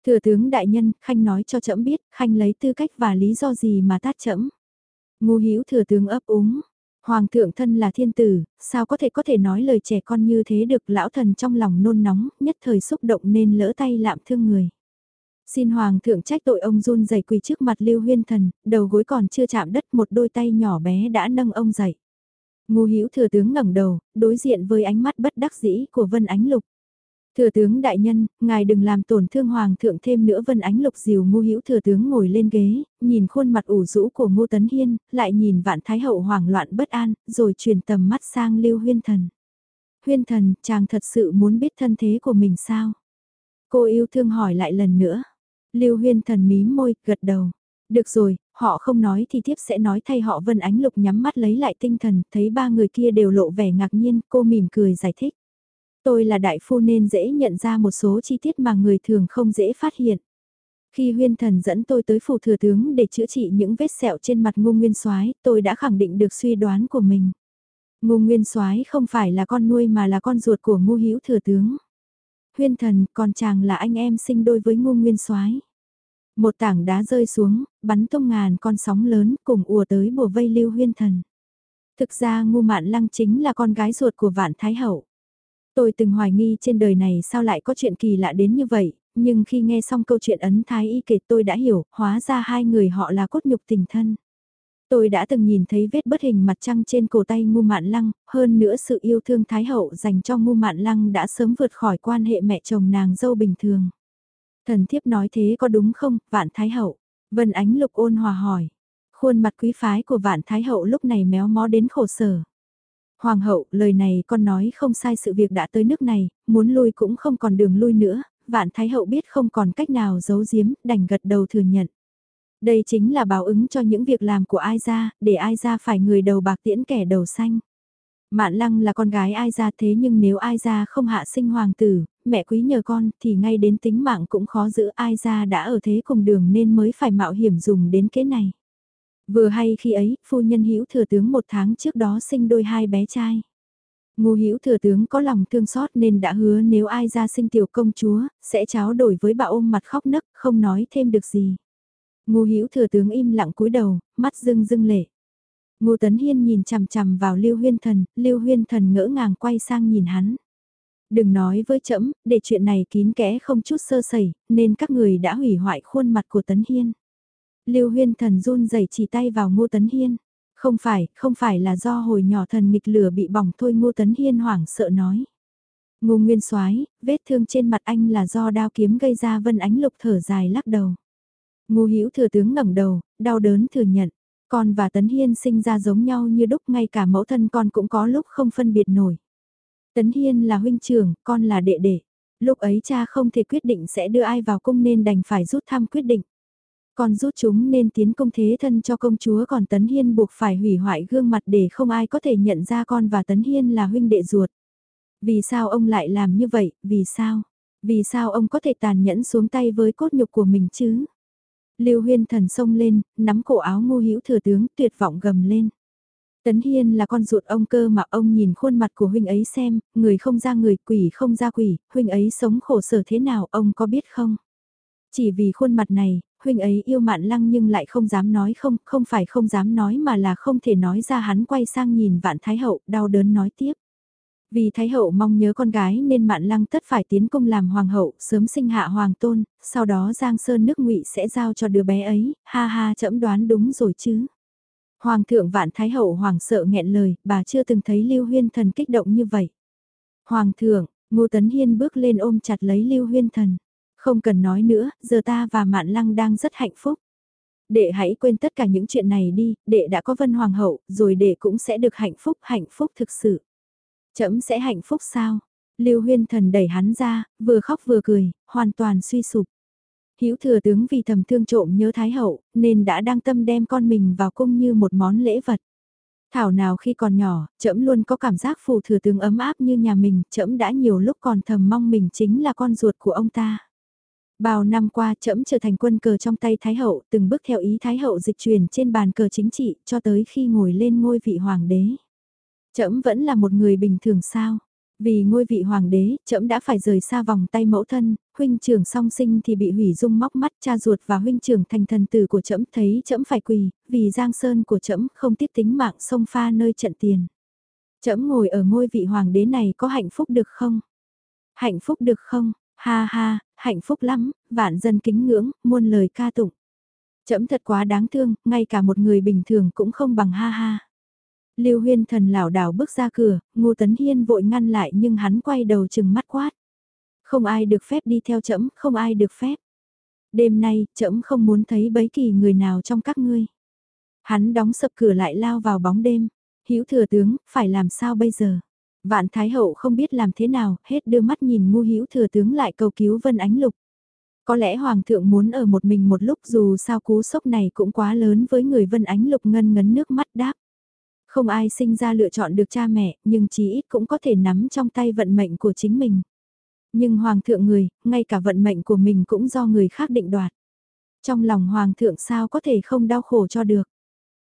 Thừa tướng đại nhân, khanh nói cho trẫm biết, khanh lấy tư cách và lý do gì mà tát trẫm. Ngu hữu thừa tướng ấp úng, Hoàng thượng thân là thiên tử, sao có thể có thể nói lời trẻ con như thế được lão thần trong lòng nôn nóng, nhất thời xúc động nên lỡ tay lạm thương người. Xin Hoàng thượng trách tội ông run rẩy quỳ trước mặt Lưu Huyên Thần, đầu gối còn chưa chạm đất một đôi tay nhỏ bé đã nâng ông dậy. Ngô hữu thừa tướng ngẩng đầu, đối diện với ánh mắt bất đắc dĩ của Vân Ánh Lục. Thừa tướng đại nhân, ngài đừng làm tổn thương hoàng thượng thêm nữa Vân Ánh Lục diều ngu hữu thừa tướng ngồi lên ghế, nhìn khuôn mặt ủ rũ của ngô tấn hiên, lại nhìn vạn thái hậu hoảng loạn bất an, rồi chuyển tầm mắt sang lưu huyên thần. Huyên thần, chàng thật sự muốn biết thân thế của mình sao? Cô yêu thương hỏi lại lần nữa. Lưu huyên thần mím môi, gật đầu. Được rồi, họ không nói thì tiếp sẽ nói thay họ Vân Ánh Lục nhắm mắt lấy lại tinh thần, thấy ba người kia đều lộ vẻ ngạc nhiên, cô mỉm cười giải thích. Tôi là đại phu nên dễ nhận ra một số chi tiết mà người thường không dễ phát hiện. Khi huyên thần dẫn tôi tới phủ thừa tướng để chữa trị những vết sẹo trên mặt ngu nguyên soái tôi đã khẳng định được suy đoán của mình. Ngu nguyên soái không phải là con nuôi mà là con ruột của ngu hữu thừa tướng. Huyên thần, còn chàng là anh em sinh đôi với ngu nguyên soái Một tảng đá rơi xuống, bắn tung ngàn con sóng lớn cùng ùa tới bùa vây lưu huyên thần. Thực ra ngu mạn lăng chính là con gái ruột của vạn thái hậu. Tôi từng hoài nghi trên đời này sao lại có chuyện kỳ lạ đến như vậy, nhưng khi nghe xong câu chuyện ấn thái y kể tôi đã hiểu, hóa ra hai người họ là cốt nhục tình thân. Tôi đã từng nhìn thấy vết bất hình mặt trăng trên cổ tay ngu mạn lăng, hơn nữa sự yêu thương thái hậu dành cho ngu mạn lăng đã sớm vượt khỏi quan hệ mẹ chồng nàng dâu bình thường. Thần thiếp nói thế có đúng không, vạn thái hậu? Vân ánh lục ôn hòa hỏi. Khuôn mặt quý phái của vạn thái hậu lúc này méo mó đến khổ sở. Hoàng hậu, lời này con nói không sai sự việc đã tới nước này, muốn lui cũng không còn đường lui nữa, vạn thái hậu biết không còn cách nào giấu giếm, đành gật đầu thừa nhận. Đây chính là báo ứng cho những việc làm của ai ra, để ai ra phải người đầu bạc tiễn kẻ đầu xanh. Mạn lăng là con gái ai ra thế nhưng nếu ai ra không hạ sinh hoàng tử, mẹ quý nhờ con thì ngay đến tính mạng cũng khó giữ ai ra đã ở thế cùng đường nên mới phải mạo hiểm dùng đến kế này. Vừa hay khi ấy, phu nhân hữu thừa tướng một tháng trước đó sinh đôi hai bé trai. Ngô Hữu thừa tướng có lòng thương xót nên đã hứa nếu ai ra sinh tiểu công chúa, sẽ cháo đổi với bà ôm mặt khóc nấc, không nói thêm được gì. Ngô Hữu thừa tướng im lặng cúi đầu, mắt rưng rưng lệ. Ngô Tấn Hiên nhìn chằm chằm vào Lưu Huyên Thần, Lưu Huyên Thần ngỡ ngàng quay sang nhìn hắn. Đừng nói với trẫm, để chuyện này kín kẽ không chút sơ sẩy, nên các người đã hủy hoại khuôn mặt của Tấn Hiên. Lưu Huyên Thần run rẩy chỉ tay vào Ngô Tấn Hiên. Không phải, không phải là do hồi nhỏ thần nghịch lửa bị bỏng thôi Ngô Tấn Hiên hoảng sợ nói. Ngô Nguyên Soái, vết thương trên mặt anh là do đao kiếm gây ra Vân Ánh Lục thở dài lắc đầu. Ngô Hữu thừa tướng ngẩng đầu, đau đớn thừa nhận, con và Tấn Hiên sinh ra giống nhau như đúc ngay cả mẫu thân con cũng có lúc không phân biệt nổi. Tấn Hiên là huynh trưởng, con là đệ đệ. Lúc ấy cha không thể quyết định sẽ đưa ai vào cung nên đành phải rút thăm quyết định. Con rút chúng nên tiến công thế thân cho công chúa còn Tấn Hiên buộc phải hủy hoại gương mặt để không ai có thể nhận ra con và Tấn Hiên là huynh đệ ruột. Vì sao ông lại làm như vậy, vì sao? Vì sao ông có thể tàn nhẫn xuống tay với cốt nhục của mình chứ? Lưu Huyên thần xông lên, nắm cổ áo ngu hữu thừa tướng tuyệt vọng gầm lên. Tấn Hiên là con ruột ông cơ mà ông nhìn khuôn mặt của huynh ấy xem, người không ra người, quỷ không ra quỷ, huynh ấy sống khổ sở thế nào ông có biết không? Chỉ vì khuôn mặt này, huynh ấy yêu mạn lăng nhưng lại không dám nói không, không phải không dám nói mà là không thể nói ra hắn quay sang nhìn vạn thái hậu, đau đớn nói tiếp. Vì Thái Hậu mong nhớ con gái nên Mạn Lăng tất phải tiến công làm hoàng hậu, sớm sinh hạ hoàng tôn, sau đó Giang Sơn nước ngụy sẽ giao cho đứa bé ấy, ha ha chậm đoán đúng rồi chứ. Hoàng thượng vạn Thái Hậu hoàng sợ nghẹn lời, bà chưa từng thấy Lưu Huyên Thần kích động như vậy. Hoàng thượng, Ngô Tấn Hiên bước lên ôm chặt lấy Lưu Huyên Thần. Không cần nói nữa, giờ ta và Mạn Lăng đang rất hạnh phúc. Đệ hãy quên tất cả những chuyện này đi, đệ đã có vân hoàng hậu, rồi đệ cũng sẽ được hạnh phúc, hạnh phúc thực sự. Chấm sẽ hạnh phúc sao? Lưu Huyên Thần đẩy hắn ra, vừa khóc vừa cười, hoàn toàn suy sụp. Hữu thừa tướng vì thầm thương trộm nhớ Thái Hậu, nên đã đang tâm đem con mình vào cung như một món lễ vật. Thảo nào khi còn nhỏ, trẫm luôn có cảm giác phù thừa tướng ấm áp như nhà mình, trẫm đã nhiều lúc còn thầm mong mình chính là con ruột của ông ta. Bao năm qua trẫm trở thành quân cờ trong tay Thái Hậu, từng bước theo ý Thái Hậu dịch truyền trên bàn cờ chính trị cho tới khi ngồi lên ngôi vị hoàng đế. Trẫm vẫn là một người bình thường sao? Vì ngôi vị hoàng đế, trẫm đã phải rời xa vòng tay mẫu thân, huynh trưởng song sinh thì bị hủy dung móc mắt cha ruột và huynh trưởng thành thần tử của trẫm thấy trẫm phải quỳ, vì giang sơn của trẫm không tiếp tính mạng sông pha nơi trận tiền. Trẫm ngồi ở ngôi vị hoàng đế này có hạnh phúc được không? Hạnh phúc được không? Ha ha, hạnh phúc lắm, vạn dân kính ngưỡng, muôn lời ca tụng. Chấm thật quá đáng thương, ngay cả một người bình thường cũng không bằng ha ha. Lưu Huyên Thần lảo đảo bước ra cửa, Ngô Tấn Hiên vội ngăn lại nhưng hắn quay đầu chừng mắt quát. Không ai được phép đi theo chấm, không ai được phép. Đêm nay, chấm không muốn thấy bấy kỳ người nào trong các ngươi. Hắn đóng sập cửa lại lao vào bóng đêm. Hữu thừa tướng, phải làm sao bây giờ? Vạn Thái Hậu không biết làm thế nào, hết đưa mắt nhìn ngu hữu thừa tướng lại cầu cứu Vân Ánh Lục. Có lẽ Hoàng thượng muốn ở một mình một lúc dù sao cú sốc này cũng quá lớn với người Vân Ánh Lục ngân ngấn nước mắt đáp. Không ai sinh ra lựa chọn được cha mẹ, nhưng chí ít cũng có thể nắm trong tay vận mệnh của chính mình. Nhưng Hoàng thượng người, ngay cả vận mệnh của mình cũng do người khác định đoạt. Trong lòng Hoàng thượng sao có thể không đau khổ cho được.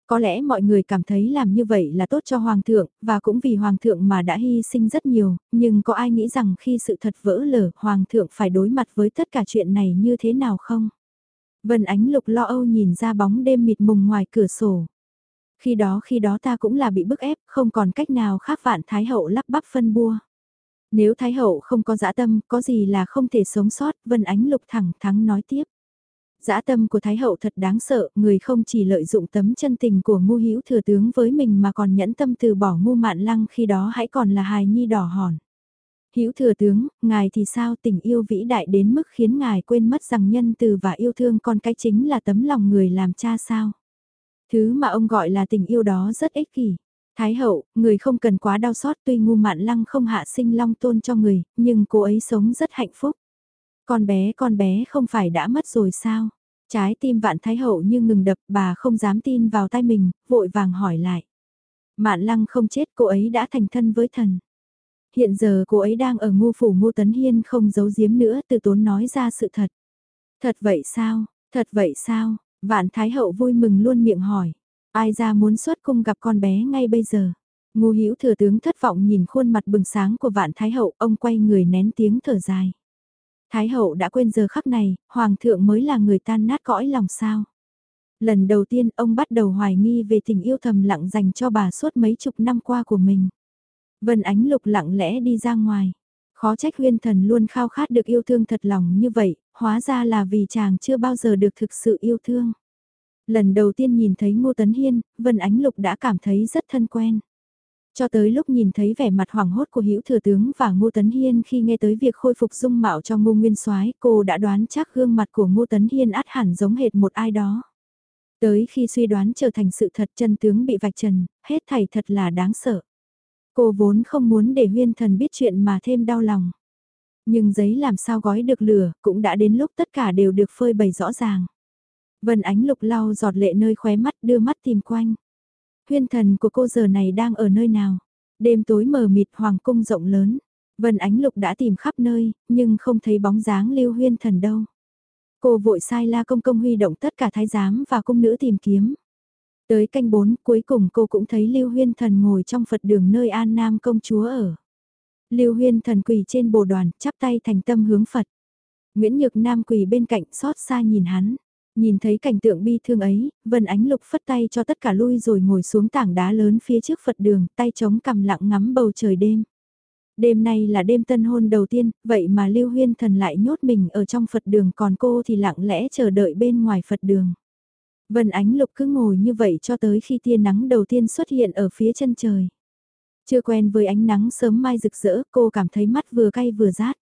Có lẽ mọi người cảm thấy làm như vậy là tốt cho Hoàng thượng, và cũng vì Hoàng thượng mà đã hy sinh rất nhiều, nhưng có ai nghĩ rằng khi sự thật vỡ lở, Hoàng thượng phải đối mặt với tất cả chuyện này như thế nào không? Vân Ánh Lục lo âu nhìn ra bóng đêm mịt mùng ngoài cửa sổ. Khi đó khi đó ta cũng là bị bức ép, không còn cách nào khác vạn Thái Hậu lắp bắp phân bua. Nếu Thái Hậu không có dã tâm, có gì là không thể sống sót, Vân Ánh Lục thẳng thắng nói tiếp. Dã tâm của Thái Hậu thật đáng sợ, người không chỉ lợi dụng tấm chân tình của ngu hữu thừa tướng với mình mà còn nhẫn tâm từ bỏ ngu mạn lăng khi đó hãy còn là hài nhi đỏ hòn. Hữu thừa tướng, ngài thì sao tình yêu vĩ đại đến mức khiến ngài quên mất rằng nhân từ và yêu thương con cái chính là tấm lòng người làm cha sao? Thứ mà ông gọi là tình yêu đó rất ích kỷ. Thái hậu, người không cần quá đau xót tuy ngu mạn lăng không hạ sinh long tôn cho người, nhưng cô ấy sống rất hạnh phúc. Con bé con bé không phải đã mất rồi sao? Trái tim vạn thái hậu như ngừng đập bà không dám tin vào tay mình, vội vàng hỏi lại. Mạn lăng không chết cô ấy đã thành thân với thần. Hiện giờ cô ấy đang ở ngu phủ ngu tấn hiên không giấu giếm nữa từ tốn nói ra sự thật. Thật vậy sao, thật vậy sao, vạn thái hậu vui mừng luôn miệng hỏi. Ai ra muốn xuất cung gặp con bé ngay bây giờ. Ngu hữu thừa tướng thất vọng nhìn khuôn mặt bừng sáng của vạn thái hậu, ông quay người nén tiếng thở dài. Thái hậu đã quên giờ khắc này, hoàng thượng mới là người tan nát cõi lòng sao. Lần đầu tiên ông bắt đầu hoài nghi về tình yêu thầm lặng dành cho bà suốt mấy chục năm qua của mình. Vân Ánh Lục lặng lẽ đi ra ngoài. Khó trách huyên thần luôn khao khát được yêu thương thật lòng như vậy, hóa ra là vì chàng chưa bao giờ được thực sự yêu thương. Lần đầu tiên nhìn thấy Ngô Tấn Hiên, Vân Ánh Lục đã cảm thấy rất thân quen. Cho tới lúc nhìn thấy vẻ mặt hoảng hốt của Hữu Thừa Tướng và Ngô Tấn Hiên khi nghe tới việc khôi phục dung mạo cho Ngô Nguyên Soái, cô đã đoán chắc gương mặt của Ngô Tấn Hiên át hẳn giống hệt một ai đó. Tới khi suy đoán trở thành sự thật chân tướng bị vạch trần, hết thảy thật là đáng sợ. Cô vốn không muốn để huyên thần biết chuyện mà thêm đau lòng. Nhưng giấy làm sao gói được lửa, cũng đã đến lúc tất cả đều được phơi bày rõ ràng. Vân ánh lục lau giọt lệ nơi khóe mắt đưa mắt tìm quanh. Huyên thần của cô giờ này đang ở nơi nào? Đêm tối mờ mịt hoàng cung rộng lớn. Vân ánh lục đã tìm khắp nơi, nhưng không thấy bóng dáng lưu huyên thần đâu. Cô vội sai la công công huy động tất cả thái giám và cung nữ tìm kiếm. Tới canh bốn cuối cùng cô cũng thấy Lưu Huyên Thần ngồi trong Phật đường nơi An Nam công chúa ở. Lưu Huyên Thần quỳ trên bồ đoàn, chắp tay thành tâm hướng Phật. Nguyễn Nhược Nam quỳ bên cạnh xót xa nhìn hắn. Nhìn thấy cảnh tượng bi thương ấy, Vân Ánh Lục phất tay cho tất cả lui rồi ngồi xuống tảng đá lớn phía trước Phật đường, tay chống cầm lặng ngắm bầu trời đêm. Đêm nay là đêm tân hôn đầu tiên, vậy mà Lưu Huyên Thần lại nhốt mình ở trong Phật đường còn cô thì lặng lẽ chờ đợi bên ngoài Phật đường. Vân Ánh Lục cứ ngồi như vậy cho tới khi tia nắng đầu tiên xuất hiện ở phía chân trời. Chưa quen với ánh nắng sớm mai rực rỡ, cô cảm thấy mắt vừa cay vừa rát.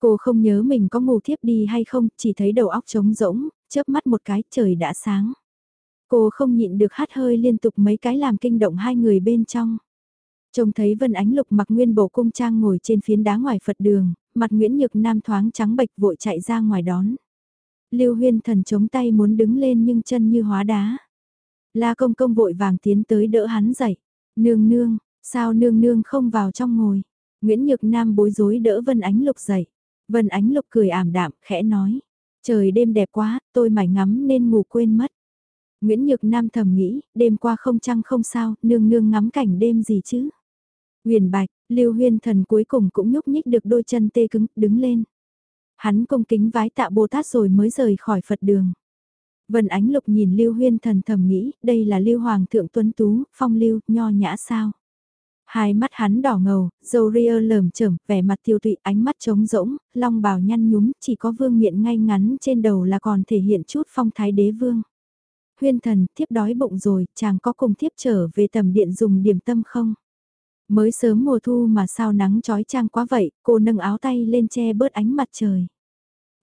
Cô không nhớ mình có ngủ thiếp đi hay không, chỉ thấy đầu óc trống rỗng, chớp mắt một cái trời đã sáng. Cô không nhịn được hát hơi liên tục mấy cái làm kinh động hai người bên trong. Trông thấy Vân Ánh Lục mặc nguyên bộ cung trang ngồi trên phiến đá ngoài Phật đường, mặt Nguyễn Nhược Nam thoáng trắng bệch vội chạy ra ngoài đón. Lưu Huyên thần chống tay muốn đứng lên nhưng chân như hóa đá. La công công vội vàng tiến tới đỡ hắn dậy. Nương nương, sao nương nương không vào trong ngồi. Nguyễn Nhược Nam bối rối đỡ Vân Ánh Lục dậy. Vân Ánh Lục cười ảm đạm, khẽ nói. Trời đêm đẹp quá, tôi mải ngắm nên ngủ quên mất. Nguyễn Nhược Nam thầm nghĩ, đêm qua không trăng không sao, nương nương ngắm cảnh đêm gì chứ. Huyền bạch, Lưu Huyên Thần cuối cùng cũng nhúc nhích được đôi chân tê cứng, đứng lên. Hắn công kính vái tạ Bồ Tát rồi mới rời khỏi Phật đường. Vân Ánh Lục nhìn Lưu Huyên Thần thầm nghĩ, đây là Lưu Hoàng thượng tuấn tú, phong lưu, nho nhã sao? Hai mắt hắn đỏ ngầu, dầu ria lởm chởm, vẻ mặt tiêu tụy, ánh mắt trống rỗng, long bào nhăn nhúm, chỉ có vương miện ngay ngắn trên đầu là còn thể hiện chút phong thái đế vương. Huyên thần, thiếp đói bụng rồi, chàng có cùng thiếp trở về tầm điện dùng điểm tâm không? Mới sớm mùa thu mà sao nắng trói trang quá vậy, cô nâng áo tay lên che bớt ánh mặt trời.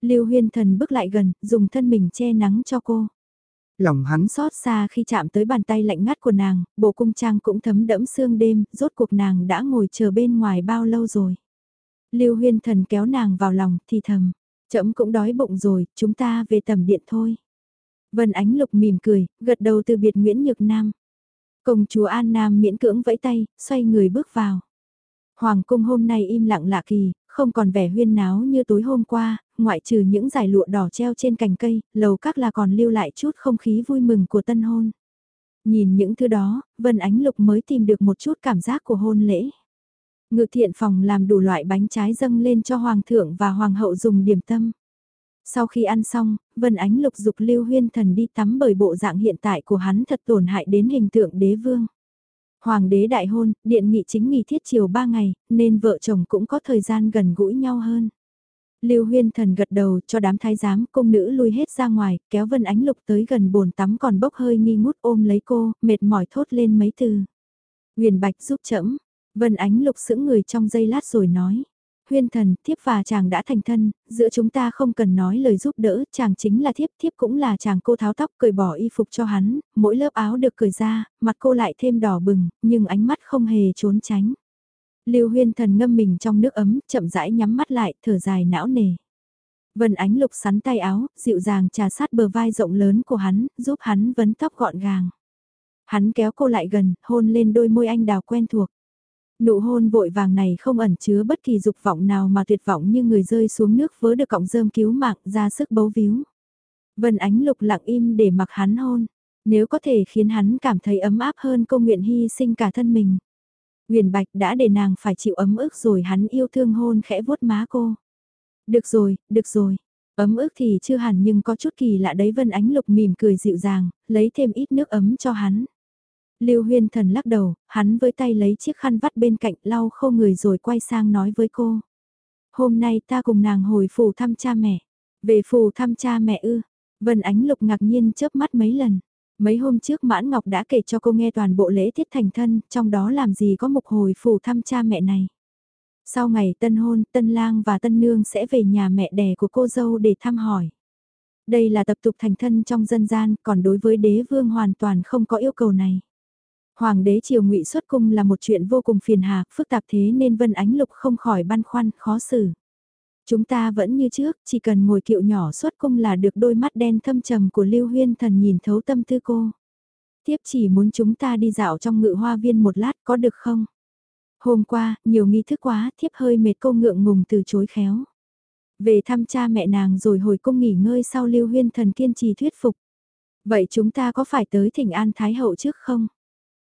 Lưu huyên thần bước lại gần, dùng thân mình che nắng cho cô. Lòng hắn xót xa khi chạm tới bàn tay lạnh ngắt của nàng, bộ cung trang cũng thấm đẫm sương đêm, rốt cuộc nàng đã ngồi chờ bên ngoài bao lâu rồi. Lưu huyên thần kéo nàng vào lòng, thì thầm, chậm cũng đói bụng rồi, chúng ta về tầm điện thôi. Vân Ánh Lục mỉm cười, gật đầu từ biệt Nguyễn Nhược Nam. Công chúa An Nam miễn cưỡng vẫy tay, xoay người bước vào. Hoàng cung hôm nay im lặng lạ kỳ, không còn vẻ huyên náo như tối hôm qua, ngoại trừ những giải lụa đỏ treo trên cành cây, lầu các là còn lưu lại chút không khí vui mừng của tân hôn. Nhìn những thứ đó, Vân Ánh Lục mới tìm được một chút cảm giác của hôn lễ. Ngự thiện phòng làm đủ loại bánh trái dâng lên cho Hoàng thượng và Hoàng hậu dùng điểm tâm. Sau khi ăn xong, Vân Ánh Lục dục Lưu Huyên Thần đi tắm bởi bộ dạng hiện tại của hắn thật tổn hại đến hình tượng đế vương. Hoàng đế đại hôn, điện nghị chính nghỉ thiết chiều 3 ngày, nên vợ chồng cũng có thời gian gần gũi nhau hơn. Lưu Huyên Thần gật đầu cho đám thái giám công nữ lui hết ra ngoài, kéo Vân Ánh Lục tới gần bồn tắm còn bốc hơi nghi ngút ôm lấy cô, mệt mỏi thốt lên mấy từ. Huyền Bạch giúp chẫm, Vân Ánh Lục sững người trong giây lát rồi nói huyên thần, thiếp và chàng đã thành thân, giữa chúng ta không cần nói lời giúp đỡ, chàng chính là thiếp, thiếp cũng là chàng cô tháo tóc cởi bỏ y phục cho hắn, mỗi lớp áo được cởi ra, mặt cô lại thêm đỏ bừng, nhưng ánh mắt không hề trốn tránh. Lưu huyên thần ngâm mình trong nước ấm, chậm rãi nhắm mắt lại, thở dài não nề. Vân ánh lục sắn tay áo, dịu dàng trà sát bờ vai rộng lớn của hắn, giúp hắn vấn tóc gọn gàng. Hắn kéo cô lại gần, hôn lên đôi môi anh đào quen thuộc. Nụ hôn vội vàng này không ẩn chứa bất kỳ dục vọng nào mà tuyệt vọng như người rơi xuống nước vớ được cọng rơm cứu mạng ra sức bấu víu. Vân ánh lục lặng im để mặc hắn hôn, nếu có thể khiến hắn cảm thấy ấm áp hơn cô nguyện hy sinh cả thân mình. Huyền Bạch đã để nàng phải chịu ấm ức rồi hắn yêu thương hôn khẽ vuốt má cô. Được rồi, được rồi. Ấm ức thì chưa hẳn nhưng có chút kỳ lạ đấy Vân Ánh Lục mỉm cười dịu dàng, lấy thêm ít nước ấm cho hắn. Lưu Huyên Thần lắc đầu, hắn với tay lấy chiếc khăn vắt bên cạnh lau khô người rồi quay sang nói với cô. Hôm nay ta cùng nàng hồi phủ thăm cha mẹ. Về phủ thăm cha mẹ ư. Vân Ánh Lục ngạc nhiên chớp mắt mấy lần. Mấy hôm trước Mãn Ngọc đã kể cho cô nghe toàn bộ lễ tiết thành thân, trong đó làm gì có mục hồi phủ thăm cha mẹ này. Sau ngày tân hôn, tân lang và tân nương sẽ về nhà mẹ đẻ của cô dâu để thăm hỏi. Đây là tập tục thành thân trong dân gian, còn đối với đế vương hoàn toàn không có yêu cầu này. Hoàng đế triều ngụy xuất cung là một chuyện vô cùng phiền hà, phức tạp thế nên Vân Ánh Lục không khỏi băn khoăn, khó xử. Chúng ta vẫn như trước, chỉ cần ngồi kiệu nhỏ xuất cung là được đôi mắt đen thâm trầm của Lưu Huyên Thần nhìn thấu tâm tư cô. Tiếp chỉ muốn chúng ta đi dạo trong ngự hoa viên một lát có được không? Hôm qua, nhiều nghi thức quá, thiếp hơi mệt cô ngượng ngùng từ chối khéo. Về thăm cha mẹ nàng rồi hồi cung nghỉ ngơi sau Lưu Huyên Thần kiên trì thuyết phục. Vậy chúng ta có phải tới thỉnh An Thái Hậu trước không?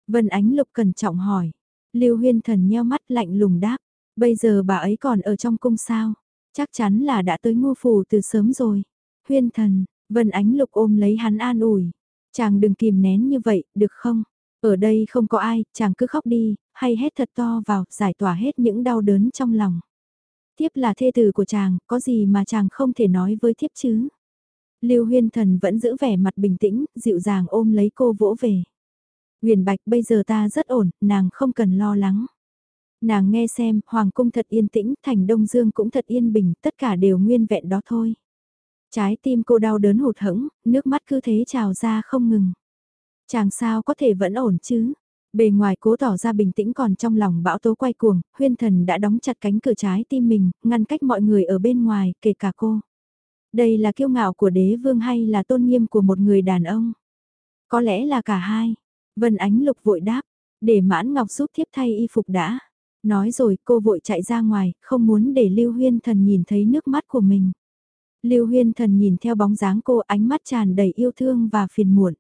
Vân Ánh Lục cẩn trọng hỏi. Lưu Huyên Thần nheo mắt lạnh lùng đáp. Bây giờ bà ấy còn ở trong cung sao? Chắc chắn là đã tới ngô phủ từ sớm rồi. Huyên Thần, Vân Ánh Lục ôm lấy hắn an ủi. Chàng đừng kìm nén như vậy, được không? Ở đây không có ai, chàng cứ khóc đi, hay hét thật to vào, giải tỏa hết những đau đớn trong lòng. Tiếp là thê tử của chàng, có gì mà chàng không thể nói với thiếp chứ? Lưu Huyên Thần vẫn giữ vẻ mặt bình tĩnh, dịu dàng ôm lấy cô vỗ về. Huyền Bạch bây giờ ta rất ổn, nàng không cần lo lắng. Nàng nghe xem, Hoàng cung thật yên tĩnh, thành Đông Dương cũng thật yên bình, tất cả đều nguyên vẹn đó thôi. Trái tim cô đau đớn hụt hẫng, nước mắt cứ thế trào ra không ngừng. Chàng sao có thể vẫn ổn chứ? Bề ngoài cố tỏ ra bình tĩnh còn trong lòng bão tố quay cuồng, huyên thần đã đóng chặt cánh cửa trái tim mình, ngăn cách mọi người ở bên ngoài, kể cả cô. Đây là kiêu ngạo của đế vương hay là tôn nghiêm của một người đàn ông? Có lẽ là cả hai. Vân Ánh Lục vội đáp, để Mãn Ngọc giúp thiếp thay y phục đã. Nói rồi cô vội chạy ra ngoài, không muốn để Lưu Huyên Thần nhìn thấy nước mắt của mình. Lưu Huyên Thần nhìn theo bóng dáng cô ánh mắt tràn đầy yêu thương và phiền muộn.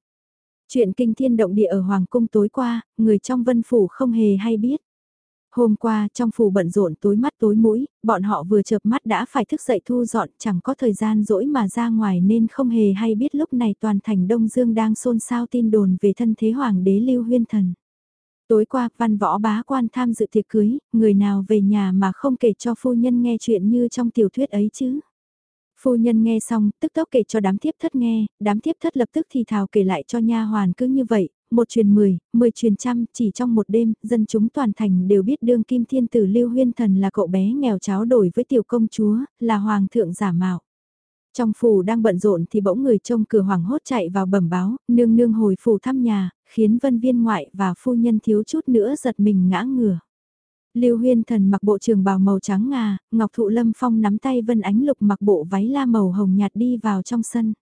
Chuyện kinh thiên động địa ở Hoàng Cung tối qua, người trong vân phủ không hề hay biết. Hôm qua trong phủ bận rộn tối mắt tối mũi, bọn họ vừa chợp mắt đã phải thức dậy thu dọn chẳng có thời gian rỗi mà ra ngoài nên không hề hay biết lúc này toàn thành Đông Dương đang xôn xao tin đồn về thân thế hoàng đế Lưu Huyên Thần. Tối qua văn võ bá quan tham dự tiệc cưới, người nào về nhà mà không kể cho phu nhân nghe chuyện như trong tiểu thuyết ấy chứ. Phu nhân nghe xong, tức tốc kể cho đám tiếp thất nghe, đám tiếp thất lập tức thì thào kể lại cho nha hoàn cứ như vậy, một truyền mười, mười truyền trăm, chỉ trong một đêm, dân chúng toàn thành đều biết đương kim thiên tử Lưu Huyên Thần là cậu bé nghèo cháo đổi với tiểu công chúa, là hoàng thượng giả mạo. Trong phủ đang bận rộn thì bỗng người trông cửa hoảng hốt chạy vào bẩm báo, nương nương hồi phủ thăm nhà, khiến vân viên ngoại và phu nhân thiếu chút nữa giật mình ngã ngửa. Lưu Huyên Thần mặc bộ trường bào màu trắng ngà, Ngọc Thụ Lâm Phong nắm tay Vân Ánh Lục mặc bộ váy la màu hồng nhạt đi vào trong sân.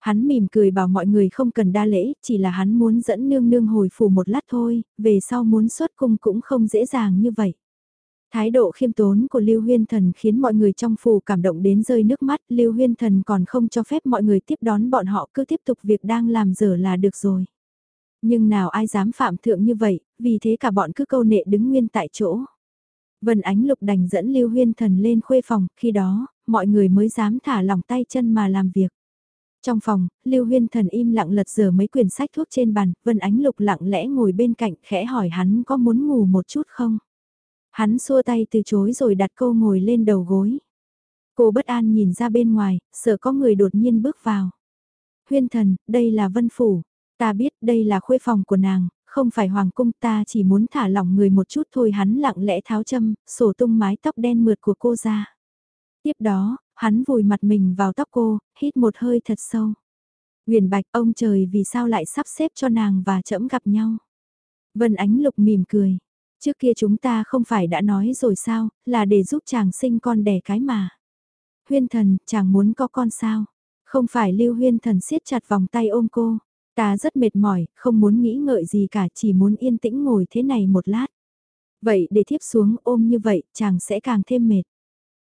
Hắn mỉm cười bảo mọi người không cần đa lễ, chỉ là hắn muốn dẫn nương nương hồi phủ một lát thôi, về sau muốn xuất cung cũng không dễ dàng như vậy. Thái độ khiêm tốn của Lưu Huyên Thần khiến mọi người trong phủ cảm động đến rơi nước mắt, Lưu Huyên Thần còn không cho phép mọi người tiếp đón bọn họ cứ tiếp tục việc đang làm dở là được rồi. Nhưng nào ai dám phạm thượng như vậy, vì thế cả bọn cứ câu nệ đứng nguyên tại chỗ. Vân Ánh Lục đành dẫn Lưu Huyên Thần lên khuê phòng, khi đó, mọi người mới dám thả lỏng tay chân mà làm việc. Trong phòng, Lưu Huyên Thần im lặng lật dở mấy quyển sách thuốc trên bàn, Vân Ánh Lục lặng lẽ ngồi bên cạnh khẽ hỏi hắn có muốn ngủ một chút không? Hắn xua tay từ chối rồi đặt cô ngồi lên đầu gối. Cô bất an nhìn ra bên ngoài, sợ có người đột nhiên bước vào. Huyên Thần, đây là Vân Phủ. Ta biết đây là khuê phòng của nàng, không phải hoàng cung ta chỉ muốn thả lỏng người một chút thôi hắn lặng lẽ tháo châm, sổ tung mái tóc đen mượt của cô ra. Tiếp đó, hắn vùi mặt mình vào tóc cô, hít một hơi thật sâu. Huyền bạch ông trời vì sao lại sắp xếp cho nàng và chậm gặp nhau. Vân ánh lục mỉm cười. Trước kia chúng ta không phải đã nói rồi sao, là để giúp chàng sinh con đẻ cái mà. Huyên thần, chàng muốn có con sao? Không phải lưu huyên thần siết chặt vòng tay ôm cô. Ta rất mệt mỏi, không muốn nghĩ ngợi gì cả, chỉ muốn yên tĩnh ngồi thế này một lát. Vậy để thiếp xuống ôm như vậy, chàng sẽ càng thêm mệt.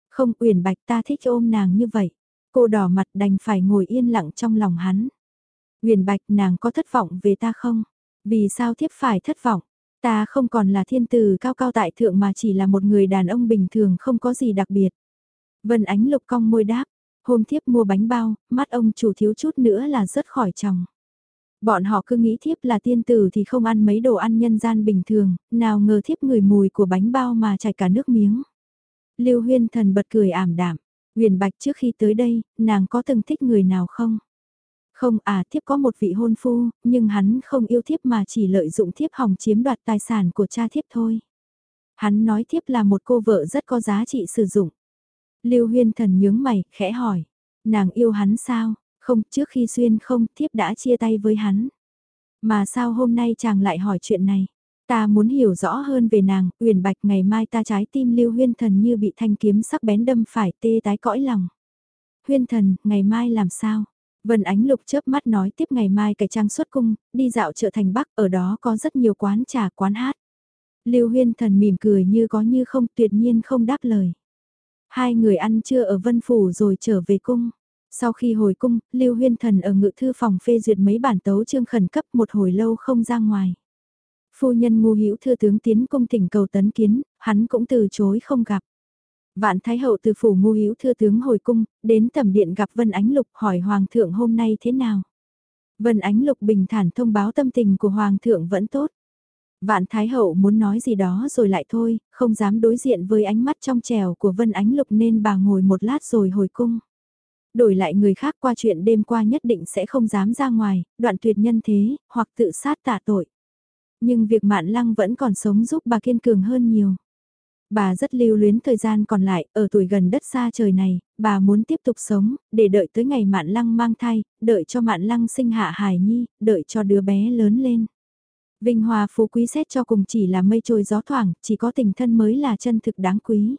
Không uyển bạch ta thích ôm nàng như vậy. Cô đỏ mặt đành phải ngồi yên lặng trong lòng hắn. Uyển bạch nàng có thất vọng về ta không? Vì sao thiếp phải thất vọng? Ta không còn là thiên tử cao cao tại thượng mà chỉ là một người đàn ông bình thường không có gì đặc biệt. Vân ánh lục cong môi đáp, hôm thiếp mua bánh bao, mắt ông chủ thiếu chút nữa là rớt khỏi chồng. Bọn họ cứ nghĩ thiếp là tiên tử thì không ăn mấy đồ ăn nhân gian bình thường, nào ngờ thiếp người mùi của bánh bao mà chảy cả nước miếng. Lưu Huyên Thần bật cười ảm đạm. Huyền Bạch trước khi tới đây, nàng có từng thích người nào không? Không à thiếp có một vị hôn phu, nhưng hắn không yêu thiếp mà chỉ lợi dụng thiếp hòng chiếm đoạt tài sản của cha thiếp thôi. Hắn nói thiếp là một cô vợ rất có giá trị sử dụng. Lưu Huyên Thần nhướng mày, khẽ hỏi. Nàng yêu hắn sao? Không, trước khi xuyên không, thiếp đã chia tay với hắn. Mà sao hôm nay chàng lại hỏi chuyện này? Ta muốn hiểu rõ hơn về nàng, uyển bạch ngày mai ta trái tim lưu huyên thần như bị thanh kiếm sắc bén đâm phải tê tái cõi lòng. Huyên thần, ngày mai làm sao? Vân Ánh Lục chớp mắt nói tiếp ngày mai cải trang xuất cung, đi dạo chợ thành Bắc, ở đó có rất nhiều quán trà quán hát. Lưu Huyên Thần mỉm cười như có như không tuyệt nhiên không đáp lời. Hai người ăn trưa ở Vân Phủ rồi trở về cung. Sau khi hồi cung, Lưu Huyên Thần ở ngự thư phòng phê duyệt mấy bản tấu chương khẩn cấp một hồi lâu không ra ngoài. Phu nhân ngu hữu thư tướng tiến cung tỉnh cầu tấn kiến, hắn cũng từ chối không gặp. Vạn Thái Hậu từ phủ ngu hữu thư tướng hồi cung, đến tầm điện gặp Vân Ánh Lục hỏi Hoàng thượng hôm nay thế nào. Vân Ánh Lục bình thản thông báo tâm tình của Hoàng thượng vẫn tốt. Vạn Thái Hậu muốn nói gì đó rồi lại thôi, không dám đối diện với ánh mắt trong trèo của Vân Ánh Lục nên bà ngồi một lát rồi hồi cung. Đổi lại người khác qua chuyện đêm qua nhất định sẽ không dám ra ngoài, đoạn tuyệt nhân thế, hoặc tự sát tạ tội. Nhưng việc Mạn Lăng vẫn còn sống giúp bà kiên cường hơn nhiều. Bà rất lưu luyến thời gian còn lại, ở tuổi gần đất xa trời này, bà muốn tiếp tục sống, để đợi tới ngày Mạn Lăng mang thai, đợi cho Mạn Lăng sinh hạ hài nhi, đợi cho đứa bé lớn lên. Vinh Hòa phú quý xét cho cùng chỉ là mây trôi gió thoảng, chỉ có tình thân mới là chân thực đáng quý.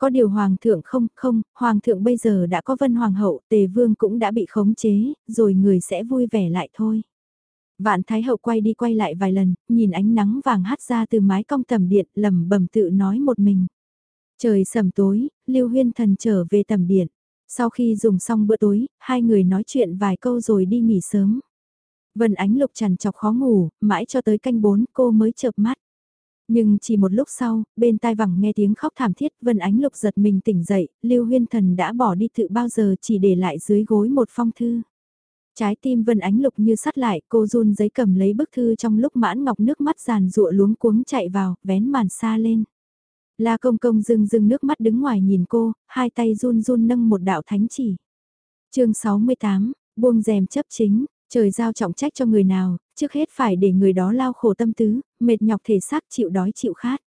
Có điều Hoàng thượng không, không, Hoàng thượng bây giờ đã có Vân Hoàng hậu, Tề Vương cũng đã bị khống chế, rồi người sẽ vui vẻ lại thôi. Vạn Thái Hậu quay đi quay lại vài lần, nhìn ánh nắng vàng hắt ra từ mái cong tầm điện, lầm bầm tự nói một mình. Trời sầm tối, Lưu Huyên Thần trở về tầm điện. Sau khi dùng xong bữa tối, hai người nói chuyện vài câu rồi đi nghỉ sớm. Vân Ánh Lục trằn chọc khó ngủ, mãi cho tới canh bốn cô mới chợp mắt. Nhưng chỉ một lúc sau, bên tai vẳng nghe tiếng khóc thảm thiết, Vân Ánh Lục giật mình tỉnh dậy, Lưu Huyên Thần đã bỏ đi tự bao giờ chỉ để lại dưới gối một phong thư. Trái tim Vân Ánh Lục như sắt lại, cô run giấy cầm lấy bức thư trong lúc mãn ngọc nước mắt giàn rụa luống cuống chạy vào, vén màn xa lên. La công công rưng rưng nước mắt đứng ngoài nhìn cô, hai tay run run nâng một đạo thánh chỉ. chương 68, buông rèm chấp chính, trời giao trọng trách cho người nào, trước hết phải để người đó lao khổ tâm tứ, mệt nhọc thể xác chịu đói chịu khát.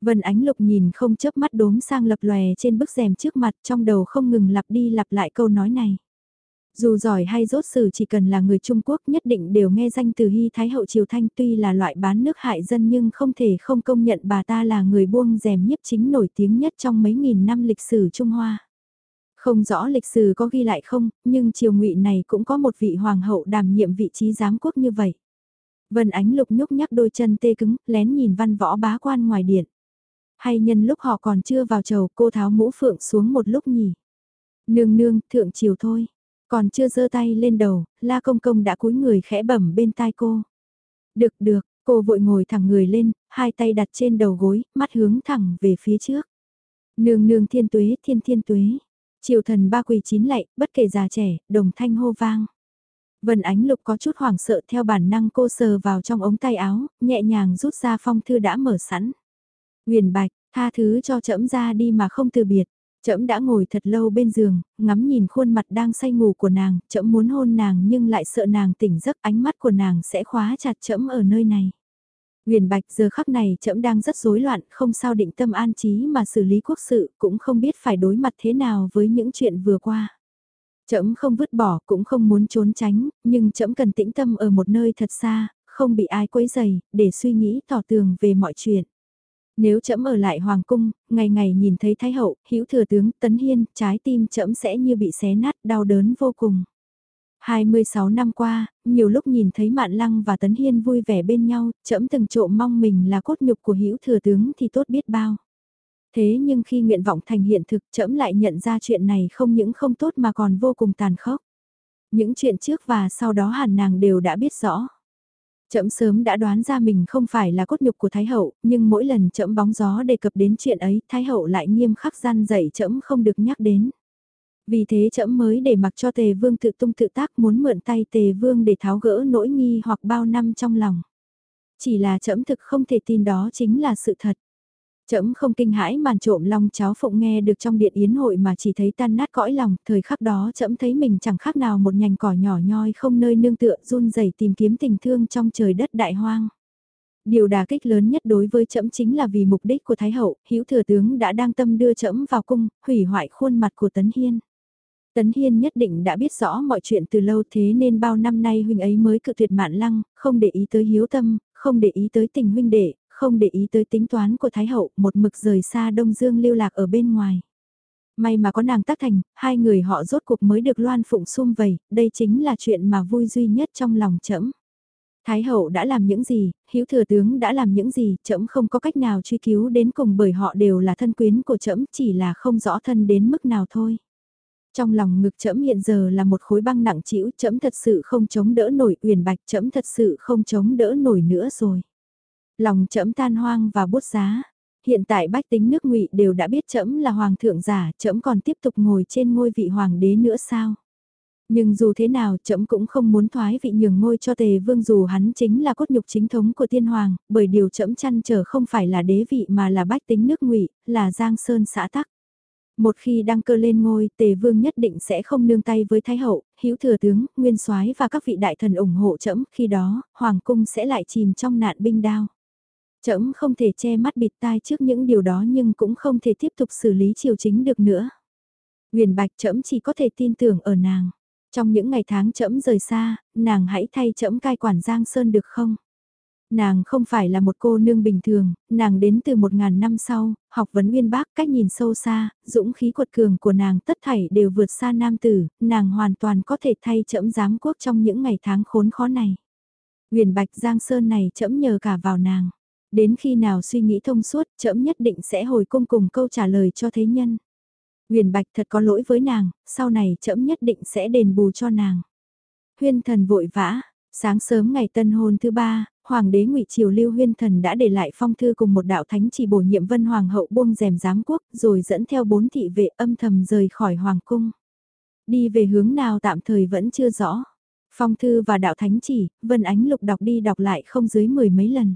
Vân Ánh Lục nhìn không chớp mắt đốm sang lập lòe trên bức rèm trước mặt trong đầu không ngừng lặp đi lặp lại câu nói này. Dù giỏi hay rốt sử chỉ cần là người Trung Quốc nhất định đều nghe danh từ Hy Thái Hậu Triều Thanh tuy là loại bán nước hại dân nhưng không thể không công nhận bà ta là người buông rèm nhiếp chính nổi tiếng nhất trong mấy nghìn năm lịch sử Trung Hoa. Không rõ lịch sử có ghi lại không, nhưng triều ngụy này cũng có một vị hoàng hậu đảm nhiệm vị trí giám quốc như vậy. Vân Ánh Lục nhúc nhắc đôi chân tê cứng, lén nhìn văn võ bá quan ngoài điện. Hay nhân lúc họ còn chưa vào chầu cô tháo mũ phượng xuống một lúc nhỉ. Nương nương, thượng chiều thôi. Còn chưa giơ tay lên đầu, la công công đã cúi người khẽ bẩm bên tai cô. Được được, cô vội ngồi thẳng người lên, hai tay đặt trên đầu gối, mắt hướng thẳng về phía trước. Nương nương thiên tuế thiên thiên tuế. Triều thần ba quỳ chín lạy, bất kể già trẻ, đồng thanh hô vang. Vân Ánh Lục có chút hoảng sợ theo bản năng cô sờ vào trong ống tay áo, nhẹ nhàng rút ra phong thư đã mở sẵn. Huyền Bạch, tha thứ cho trẫm ra đi mà không từ biệt. Trẫm đã ngồi thật lâu bên giường, ngắm nhìn khuôn mặt đang say ngủ của nàng, trẫm muốn hôn nàng nhưng lại sợ nàng tỉnh giấc, ánh mắt của nàng sẽ khóa chặt trẫm ở nơi này. Huyền Bạch giờ khắc này trẫm đang rất rối loạn, không sao định tâm an trí mà xử lý quốc sự, cũng không biết phải đối mặt thế nào với những chuyện vừa qua. Trẫm không vứt bỏ, cũng không muốn trốn tránh, nhưng trẫm cần tĩnh tâm ở một nơi thật xa, không bị ai quấy rầy, để suy nghĩ tỏ tường về mọi chuyện. Nếu trẫm ở lại hoàng cung, ngày ngày nhìn thấy thái hậu, hữu thừa tướng, tấn hiên, trái tim trẫm sẽ như bị xé nát, đau đớn vô cùng. 26 năm qua, nhiều lúc nhìn thấy Mạn Lăng và Tấn Hiên vui vẻ bên nhau, trẫm từng trộm mong mình là cốt nhục của hữu thừa tướng thì tốt biết bao. Thế nhưng khi nguyện vọng thành hiện thực trẫm lại nhận ra chuyện này không những không tốt mà còn vô cùng tàn khốc. Những chuyện trước và sau đó hàn nàng đều đã biết rõ. Trẫm sớm đã đoán ra mình không phải là cốt nhục của Thái Hậu, nhưng mỗi lần trẫm bóng gió đề cập đến chuyện ấy, Thái Hậu lại nghiêm khắc gian dạy trẫm không được nhắc đến. Vì thế trẫm mới để mặc cho Tề Vương tự tung tự tác muốn mượn tay Tề Vương để tháo gỡ nỗi nghi hoặc bao năm trong lòng. Chỉ là trẫm thực không thể tin đó chính là sự thật. Chấm không kinh hãi màn trộm long cháo phụng nghe được trong điện yến hội mà chỉ thấy tan nát cõi lòng, thời khắc đó chấm thấy mình chẳng khác nào một nhành cỏ nhỏ nhoi không nơi nương tựa run rẩy tìm kiếm tình thương trong trời đất đại hoang. Điều đà kích lớn nhất đối với trẫm chính là vì mục đích của Thái Hậu, hữu thừa tướng đã đang tâm đưa trẫm vào cung, hủy hoại khuôn mặt của Tấn Hiên. Tấn Hiên nhất định đã biết rõ mọi chuyện từ lâu thế nên bao năm nay huynh ấy mới cự tuyệt mạn lăng, không để ý tới hiếu tâm, không để ý tới tình huynh đệ, không để ý tới tính toán của Thái Hậu, một mực rời xa Đông Dương lưu lạc ở bên ngoài. May mà có nàng tác thành, hai người họ rốt cuộc mới được loan phụng xung vầy, đây chính là chuyện mà vui duy nhất trong lòng trẫm. Thái hậu đã làm những gì, hữu thừa tướng đã làm những gì, trẫm không có cách nào truy cứu đến cùng bởi họ đều là thân quyến của trẫm, chỉ là không rõ thân đến mức nào thôi. Trong lòng ngực trẫm hiện giờ là một khối băng nặng trĩu, trẫm thật sự không chống đỡ nổi, uyển bạch trẫm thật sự không chống đỡ nổi nữa rồi. Lòng trẫm tan hoang và bút giá. Hiện tại bách tính nước ngụy đều đã biết trẫm là hoàng thượng giả, trẫm còn tiếp tục ngồi trên ngôi vị hoàng đế nữa sao? Nhưng dù thế nào trẫm cũng không muốn thoái vị nhường ngôi cho tề vương dù hắn chính là cốt nhục chính thống của tiên hoàng, bởi điều trẫm chăn trở không phải là đế vị mà là bách tính nước ngụy, là giang sơn xã tắc. Một khi đăng cơ lên ngôi, Tề Vương nhất định sẽ không nương tay với Thái hậu, hữu thừa tướng, nguyên soái và các vị đại thần ủng hộ trẫm, khi đó, hoàng cung sẽ lại chìm trong nạn binh đao. Trẫm không thể che mắt bịt tai trước những điều đó nhưng cũng không thể tiếp tục xử lý triều chính được nữa. Huyền Bạch trẫm chỉ có thể tin tưởng ở nàng. Trong những ngày tháng trẫm rời xa, nàng hãy thay trẫm cai quản Giang Sơn được không? Nàng không phải là một cô nương bình thường, nàng đến từ một ngàn năm sau, học vấn uyên bác cách nhìn sâu xa, dũng khí quật cường của nàng tất thảy đều vượt xa nam tử, nàng hoàn toàn có thể thay trẫm giám quốc trong những ngày tháng khốn khó này. Huyền Bạch Giang Sơn này trẫm nhờ cả vào nàng. Đến khi nào suy nghĩ thông suốt, trẫm nhất định sẽ hồi cung cùng câu trả lời cho thế nhân. Huyền Bạch thật có lỗi với nàng, sau này trẫm nhất định sẽ đền bù cho nàng. Huyên thần vội vã, sáng sớm ngày tân hôn thứ ba, Hoàng đế ngụy Triều Lưu Huyên Thần đã để lại phong thư cùng một đạo thánh chỉ bổ nhiệm vân hoàng hậu buông rèm giám quốc rồi dẫn theo bốn thị vệ âm thầm rời khỏi hoàng cung. Đi về hướng nào tạm thời vẫn chưa rõ. Phong thư và đạo thánh chỉ, Vân Ánh Lục đọc đi đọc lại không dưới mười mấy lần.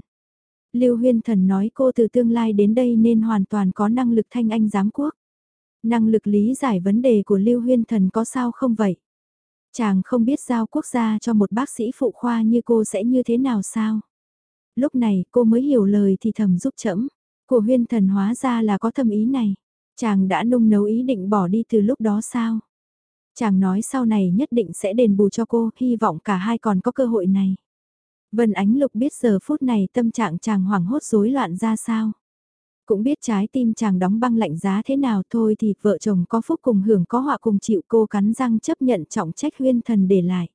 Lưu Huyên Thần nói cô từ tương lai đến đây nên hoàn toàn có năng lực thanh anh giám quốc. Năng lực lý giải vấn đề của Lưu Huyên Thần có sao không vậy? Chàng không biết giao quốc gia cho một bác sĩ phụ khoa như cô sẽ như thế nào sao? Lúc này cô mới hiểu lời thì thầm giúp chẫm. Của huyên thần hóa ra là có thâm ý này. Chàng đã nung nấu ý định bỏ đi từ lúc đó sao? Chàng nói sau này nhất định sẽ đền bù cho cô, hy vọng cả hai còn có cơ hội này. Vân Ánh Lục biết giờ phút này tâm trạng chàng hoảng hốt rối loạn ra sao. Cũng biết trái tim chàng đóng băng lạnh giá thế nào thôi thì vợ chồng có phúc cùng hưởng có họa cùng chịu cô cắn răng chấp nhận trọng trách huyên thần để lại.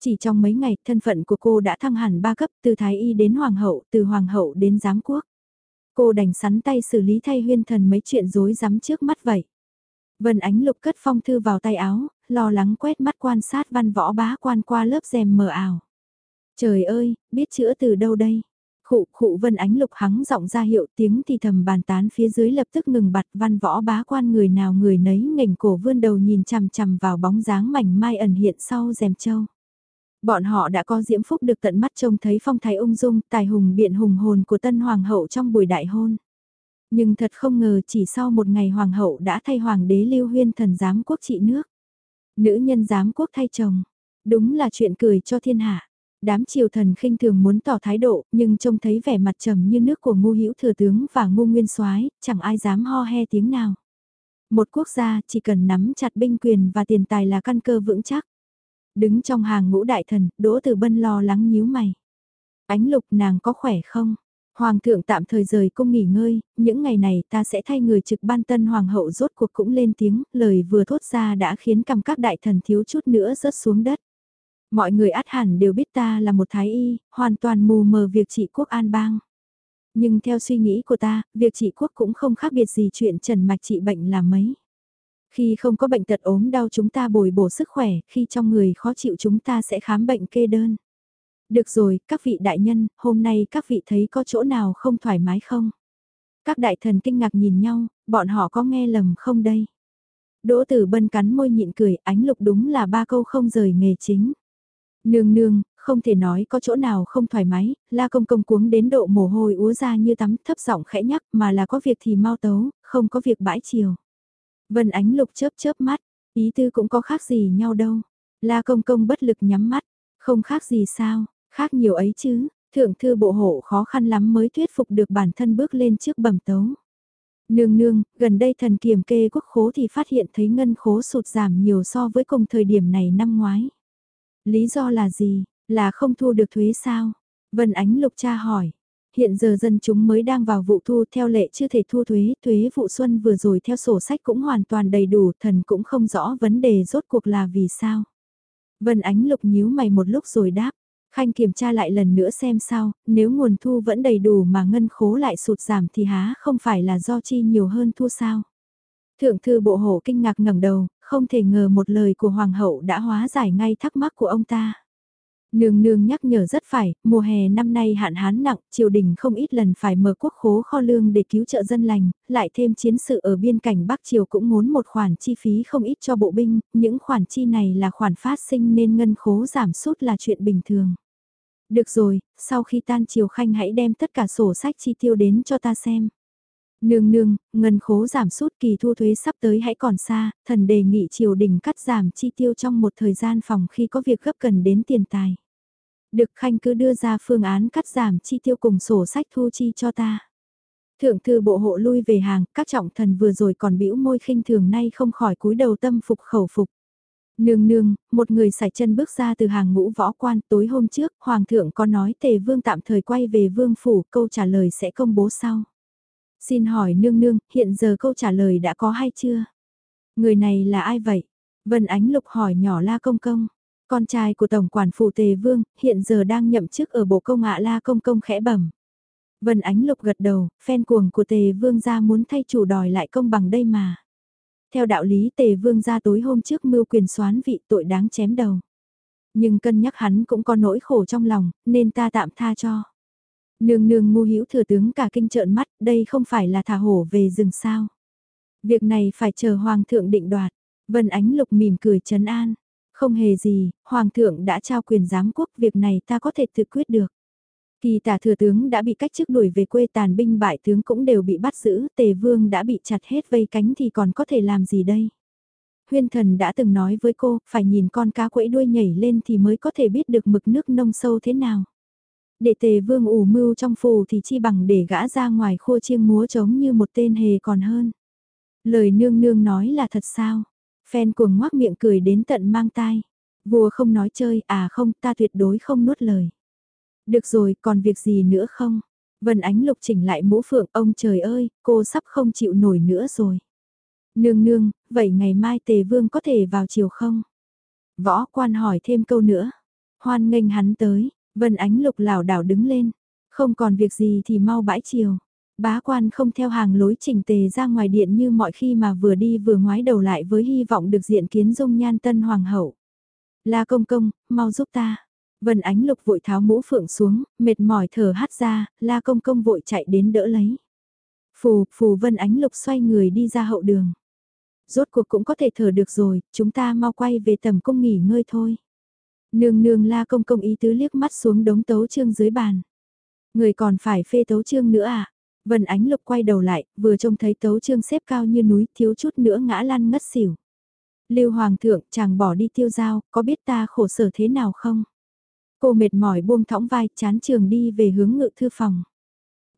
Chỉ trong mấy ngày, thân phận của cô đã thăng hẳn ba cấp từ Thái Y đến Hoàng hậu, từ Hoàng hậu đến Giám quốc. Cô đành sắn tay xử lý thay huyên thần mấy chuyện rối rắm trước mắt vậy. Vân Ánh Lục cất phong thư vào tay áo, lo lắng quét mắt quan sát văn võ bá quan qua lớp rèm mờ ảo. Trời ơi, biết chữa từ đâu đây? Khụ khụ Vân Ánh Lục hắng giọng ra hiệu tiếng thì thầm bàn tán phía dưới lập tức ngừng bặt văn võ bá quan người nào người nấy ngành cổ vươn đầu nhìn chằm chằm vào bóng dáng mảnh mai ẩn hiện sau rèm châu. Bọn họ đã có diễm phúc được tận mắt trông thấy phong thái ung dung, tài hùng biện hùng hồn của tân hoàng hậu trong buổi đại hôn. Nhưng thật không ngờ chỉ sau một ngày hoàng hậu đã thay hoàng đế lưu huyên thần giám quốc trị nước. Nữ nhân giám quốc thay chồng. Đúng là chuyện cười cho thiên hạ. Đám triều thần khinh thường muốn tỏ thái độ, nhưng trông thấy vẻ mặt trầm như nước của ngu hữu thừa tướng và ngu nguyên soái chẳng ai dám ho he tiếng nào. Một quốc gia chỉ cần nắm chặt binh quyền và tiền tài là căn cơ vững chắc. Đứng trong hàng ngũ đại thần, Đỗ Tử Bân lo lắng nhíu mày. Ánh lục nàng có khỏe không? Hoàng thượng tạm thời rời cung nghỉ ngơi, những ngày này ta sẽ thay người trực ban tân hoàng hậu rốt cuộc cũng lên tiếng, lời vừa thốt ra đã khiến cầm các đại thần thiếu chút nữa rớt xuống đất. Mọi người át hẳn đều biết ta là một thái y, hoàn toàn mù mờ việc trị quốc an bang. Nhưng theo suy nghĩ của ta, việc trị quốc cũng không khác biệt gì chuyện trần mạch trị bệnh là mấy. Khi không có bệnh tật ốm đau chúng ta bồi bổ sức khỏe, khi trong người khó chịu chúng ta sẽ khám bệnh kê đơn. Được rồi, các vị đại nhân, hôm nay các vị thấy có chỗ nào không thoải mái không? Các đại thần kinh ngạc nhìn nhau, bọn họ có nghe lầm không đây? Đỗ tử bân cắn môi nhịn cười, ánh lục đúng là ba câu không rời nghề chính. Nương nương, không thể nói có chỗ nào không thoải mái, la công công cuống đến độ mồ hôi úa ra như tắm thấp giọng khẽ nhắc mà là có việc thì mau tấu, không có việc bãi chiều. Vân ánh lục chớp chớp mắt, ý tư cũng có khác gì nhau đâu. La công công bất lực nhắm mắt, không khác gì sao, khác nhiều ấy chứ, thượng thư bộ hộ khó khăn lắm mới thuyết phục được bản thân bước lên trước bẩm tấu. Nương nương, gần đây thần kiểm kê quốc khố thì phát hiện thấy ngân khố sụt giảm nhiều so với cùng thời điểm này năm ngoái. Lý do là gì, là không thu được thuế sao? Vân Ánh Lục cha hỏi. Hiện giờ dân chúng mới đang vào vụ thu theo lệ chưa thể thu thuế, thuế vụ xuân vừa rồi theo sổ sách cũng hoàn toàn đầy đủ, thần cũng không rõ vấn đề rốt cuộc là vì sao. Vân Ánh Lục nhíu mày một lúc rồi đáp, Khanh kiểm tra lại lần nữa xem sao, nếu nguồn thu vẫn đầy đủ mà ngân khố lại sụt giảm thì há không phải là do chi nhiều hơn thu sao. Thượng thư bộ hổ kinh ngạc ngẩng đầu, không thể ngờ một lời của hoàng hậu đã hóa giải ngay thắc mắc của ông ta. Nương nương nhắc nhở rất phải, mùa hè năm nay hạn hán nặng, triều đình không ít lần phải mở quốc khố kho lương để cứu trợ dân lành, lại thêm chiến sự ở biên cảnh Bắc Triều cũng muốn một khoản chi phí không ít cho bộ binh, những khoản chi này là khoản phát sinh nên ngân khố giảm sút là chuyện bình thường. Được rồi, sau khi tan triều khanh hãy đem tất cả sổ sách chi tiêu đến cho ta xem. Nương nương, ngân khố giảm sút kỳ thu thuế sắp tới hãy còn xa, thần đề nghị triều đình cắt giảm chi tiêu trong một thời gian phòng khi có việc gấp cần đến tiền tài. Được Khanh cứ đưa ra phương án cắt giảm chi tiêu cùng sổ sách thu chi cho ta. Thượng thư bộ hộ lui về hàng, các trọng thần vừa rồi còn bĩu môi khinh thường nay không khỏi cúi đầu tâm phục khẩu phục. Nương nương, một người sải chân bước ra từ hàng ngũ võ quan tối hôm trước, Hoàng thượng có nói tề vương tạm thời quay về vương phủ, câu trả lời sẽ công bố sau. Xin hỏi nương nương, hiện giờ câu trả lời đã có hay chưa? Người này là ai vậy? Vân Ánh Lục hỏi nhỏ La Công Công. Con trai của Tổng quản phủ Tề Vương, hiện giờ đang nhậm chức ở Bộ Công ạ La Công Công khẽ bẩm. Vân Ánh Lục gật đầu, phen cuồng của Tề Vương gia muốn thay chủ đòi lại công bằng đây mà. Theo đạo lý Tề Vương gia tối hôm trước mưu quyền soán vị tội đáng chém đầu. Nhưng cân nhắc hắn cũng có nỗi khổ trong lòng, nên ta tạm tha cho. Nương nương ngu hữu thừa tướng cả kinh trợn mắt, đây không phải là thả hổ về rừng sao. Việc này phải chờ hoàng thượng định đoạt. Vân Ánh Lục mỉm cười trấn an. Không hề gì, hoàng thượng đã trao quyền giám quốc, việc này ta có thể tự quyết được. Kỳ tả thừa tướng đã bị cách chức đuổi về quê tàn binh bại tướng cũng đều bị bắt giữ, tề vương đã bị chặt hết vây cánh thì còn có thể làm gì đây? Huyên thần đã từng nói với cô, phải nhìn con cá quẫy đuôi nhảy lên thì mới có thể biết được mực nước nông sâu thế nào. Để tề vương ủ mưu trong phù thì chi bằng để gã ra ngoài khua chiêng múa trống như một tên hề còn hơn. Lời nương nương nói là thật sao? Phen cuồng ngoác miệng cười đến tận mang tai. Vua không nói chơi, à không, ta tuyệt đối không nuốt lời. Được rồi, còn việc gì nữa không? Vân Ánh Lục chỉnh lại mũ phượng, ông trời ơi, cô sắp không chịu nổi nữa rồi. Nương nương, vậy ngày mai tề vương có thể vào chiều không? Võ quan hỏi thêm câu nữa. Hoan nghênh hắn tới, Vân Ánh Lục lảo đảo đứng lên. Không còn việc gì thì mau bãi chiều. Bá quan không theo hàng lối chỉnh tề ra ngoài điện như mọi khi mà vừa đi vừa ngoái đầu lại với hy vọng được diện kiến dung nhan tân hoàng hậu. La công công, mau giúp ta. Vân Ánh Lục vội tháo mũ phượng xuống, mệt mỏi thở hắt ra, la công công vội chạy đến đỡ lấy. Phù, phù Vân Ánh Lục xoay người đi ra hậu đường. Rốt cuộc cũng có thể thở được rồi, chúng ta mau quay về tầm cung nghỉ ngơi thôi. Nương nương la công công ý tứ liếc mắt xuống đống tấu trương dưới bàn. Người còn phải phê tấu trương nữa à? Vân Ánh Lục quay đầu lại, vừa trông thấy tấu trương xếp cao như núi, thiếu chút nữa ngã lăn ngất xỉu. Lưu Hoàng thượng, chàng bỏ đi tiêu giao, có biết ta khổ sở thế nào không? Cô mệt mỏi buông thõng vai, chán trường đi về hướng ngự thư phòng.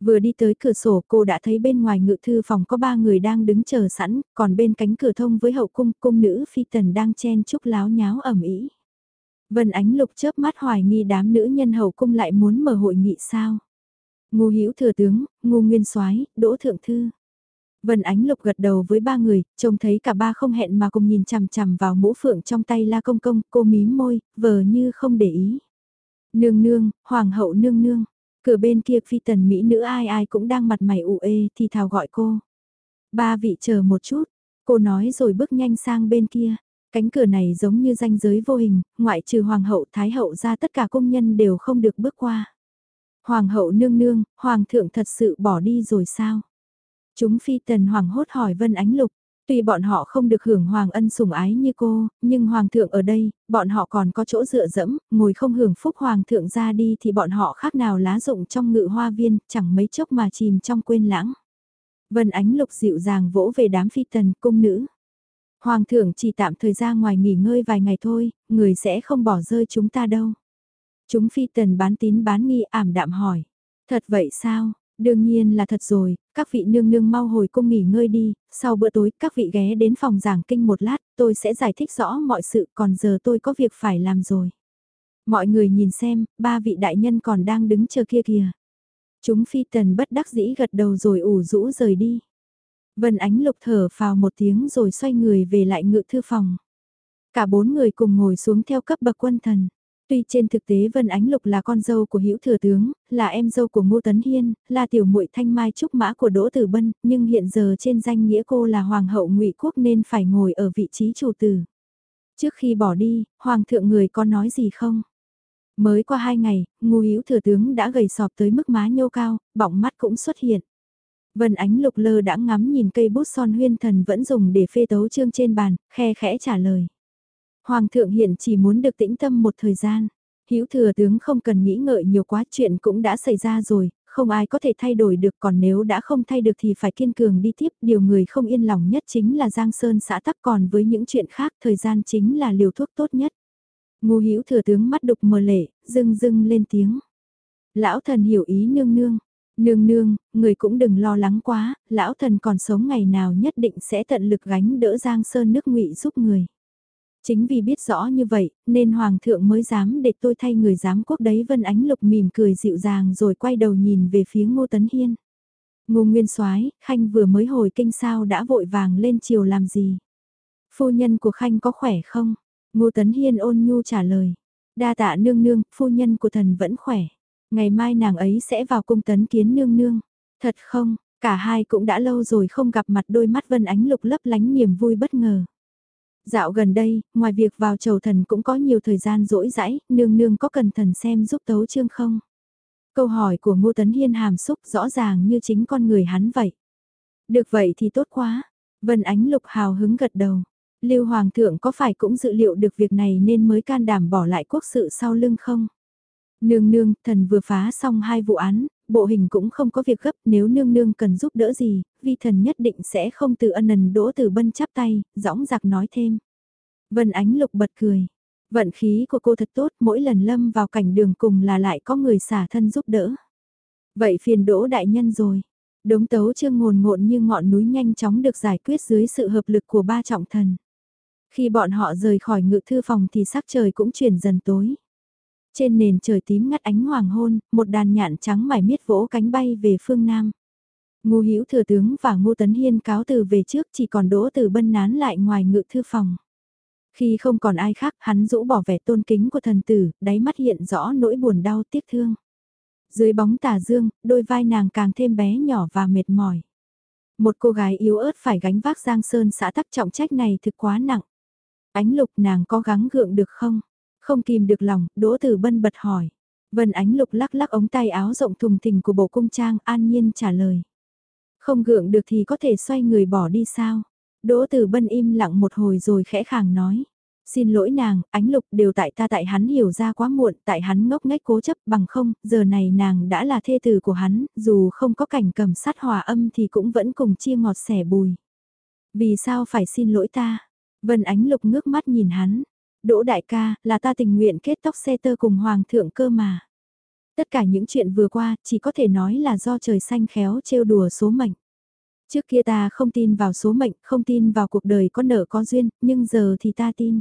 Vừa đi tới cửa sổ cô đã thấy bên ngoài ngự thư phòng có ba người đang đứng chờ sẵn, còn bên cánh cửa thông với hậu cung, cung nữ phi tần đang chen chúc láo nháo ẩm ý. Vân Ánh Lục chớp mắt hoài nghi đám nữ nhân hậu cung lại muốn mở hội nghị sao. Ngô Hữu thừa tướng, Ngô Nguyên Soái, Đỗ thượng thư. Vân Ánh Lục gật đầu với ba người, trông thấy cả ba không hẹn mà cùng nhìn chằm chằm vào mũ phượng trong tay La Công Công, cô mím môi, vờ như không để ý. Nương nương, hoàng hậu nương nương, cửa bên kia phi tần mỹ nữ ai ai cũng đang mặt mày ủ ê thì thào gọi cô. Ba vị chờ một chút, cô nói rồi bước nhanh sang bên kia. Cánh cửa này giống như ranh giới vô hình, ngoại trừ hoàng hậu thái hậu ra tất cả công nhân đều không được bước qua. Hoàng hậu nương nương, hoàng thượng thật sự bỏ đi rồi sao? Chúng phi tần hoàng hốt hỏi Vân Ánh Lục. Tuy bọn họ không được hưởng hoàng ân sủng ái như cô, nhưng hoàng thượng ở đây, bọn họ còn có chỗ dựa dẫm, ngồi không hưởng phúc hoàng thượng ra đi thì bọn họ khác nào lá rụng trong ngự hoa viên, chẳng mấy chốc mà chìm trong quên lãng. Vân Ánh Lục dịu dàng vỗ về đám phi tần cung nữ. Hoàng thượng chỉ tạm thời ra ngoài nghỉ ngơi vài ngày thôi, người sẽ không bỏ rơi chúng ta đâu. Chúng phi tần bán tín bán nghi ảm đạm hỏi. Thật vậy sao? Đương nhiên là thật rồi, các vị nương nương mau hồi cung nghỉ ngơi đi, sau bữa tối các vị ghé đến phòng giảng kinh một lát, tôi sẽ giải thích rõ mọi sự còn giờ tôi có việc phải làm rồi. Mọi người nhìn xem, ba vị đại nhân còn đang đứng chờ kia kìa. Chúng phi tần bất đắc dĩ gật đầu rồi ủ rũ rời đi. Vân Ánh Lục thở vào một tiếng rồi xoay người về lại ngự thư phòng. Cả bốn người cùng ngồi xuống theo cấp bậc quân thần. Tuy trên thực tế Vân Ánh Lục là con dâu của Hữu Thừa tướng, là em dâu của Ngô Tấn Hiên, là tiểu muội thanh mai trúc mã của Đỗ Tử Bân, nhưng hiện giờ trên danh nghĩa cô là hoàng hậu Ngụy Quốc nên phải ngồi ở vị trí chủ tử. Trước khi bỏ đi, hoàng thượng người có nói gì không? Mới qua hai ngày, Ngô Hữu Thừa tướng đã gầy sọp tới mức má nhô cao, bọng mắt cũng xuất hiện. Vân Ánh Lục lơ đã ngắm nhìn cây bút son huyên thần vẫn dùng để phê tấu chương trên bàn, khe khẽ trả lời. Hoàng thượng hiện chỉ muốn được tĩnh tâm một thời gian. Hữu thừa tướng không cần nghĩ ngợi nhiều quá chuyện cũng đã xảy ra rồi, không ai có thể thay đổi được còn nếu đã không thay được thì phải kiên cường đi tiếp. Điều người không yên lòng nhất chính là Giang Sơn xã tắc còn với những chuyện khác thời gian chính là liều thuốc tốt nhất. Ngu hữu thừa tướng mắt đục mờ lệ, dưng dưng lên tiếng. Lão thần hiểu ý nương nương. Nương nương, người cũng đừng lo lắng quá, lão thần còn sống ngày nào nhất định sẽ tận lực gánh đỡ Giang Sơn nước ngụy giúp người. Chính vì biết rõ như vậy, nên Hoàng thượng mới dám để tôi thay người giám quốc đấy Vân Ánh Lục mỉm cười dịu dàng rồi quay đầu nhìn về phía Ngô Tấn Hiên. Ngô Nguyên soái Khanh vừa mới hồi kinh sao đã vội vàng lên chiều làm gì? Phu nhân của Khanh có khỏe không? Ngô Tấn Hiên ôn nhu trả lời. Đa tạ nương nương, phu nhân của thần vẫn khỏe. Ngày mai nàng ấy sẽ vào cung tấn kiến nương nương. Thật không, cả hai cũng đã lâu rồi không gặp mặt đôi mắt Vân Ánh Lục lấp lánh niềm vui bất ngờ. Dạo gần đây, ngoài việc vào chầu thần cũng có nhiều thời gian rỗi rãi, nương nương có cần thần xem giúp tấu chương không? Câu hỏi của Ngô Tấn Hiên hàm xúc rõ ràng như chính con người hắn vậy. Được vậy thì tốt quá. Vân Ánh Lục hào hứng gật đầu. Lưu Hoàng thượng có phải cũng dự liệu được việc này nên mới can đảm bỏ lại quốc sự sau lưng không? Nương nương, thần vừa phá xong hai vụ án, bộ hình cũng không có việc gấp nếu nương nương cần giúp đỡ gì, vi thần nhất định sẽ không từ ân ân, đỗ từ bân chắp tay, dõng giặc nói thêm. Vân Ánh Lục bật cười. Vận khí của cô thật tốt, mỗi lần lâm vào cảnh đường cùng là lại có người xả thân giúp đỡ. Vậy phiền đỗ đại nhân rồi. Đống tấu chương ngồn ngộn như ngọn núi nhanh chóng được giải quyết dưới sự hợp lực của ba trọng thần. Khi bọn họ rời khỏi ngự thư phòng thì sắc trời cũng chuyển dần tối. Trên nền trời tím ngắt ánh hoàng hôn, một đàn nhạn trắng mải miết vỗ cánh bay về phương Nam. Ngô Hữu thừa tướng và Ngô Tấn Hiên cáo từ về trước chỉ còn đỗ từ bân nán lại ngoài ngự thư phòng. Khi không còn ai khác hắn rũ bỏ vẻ tôn kính của thần tử, đáy mắt hiện rõ nỗi buồn đau tiếc thương. Dưới bóng tà dương, đôi vai nàng càng thêm bé nhỏ và mệt mỏi. Một cô gái yếu ớt phải gánh vác giang sơn xã tắc trọng trách này thực quá nặng. Ánh lục nàng có gắng gượng được không? Không kìm được lòng, Đỗ Tử Bân bật hỏi. Vân Ánh Lục lắc lắc ống tay áo rộng thùng thình của bộ cung trang an nhiên trả lời. Không gượng được thì có thể xoay người bỏ đi sao? Đỗ Tử Bân im lặng một hồi rồi khẽ khàng nói. Xin lỗi nàng, ánh lục đều tại ta tại hắn hiểu ra quá muộn, tại hắn ngốc nghếch cố chấp bằng không, giờ này nàng đã là thê tử của hắn, dù không có cảnh cầm sát hòa âm thì cũng vẫn cùng chia ngọt sẻ bùi. Vì sao phải xin lỗi ta? Vân ánh lục ngước mắt nhìn hắn. Đỗ đại ca, là ta tình nguyện kết tóc xe tơ cùng hoàng thượng cơ mà. Tất cả những chuyện vừa qua chỉ có thể nói là do trời xanh khéo trêu đùa số mệnh. Trước kia ta không tin vào số mệnh, không tin vào cuộc đời có nợ có duyên, nhưng giờ thì ta tin.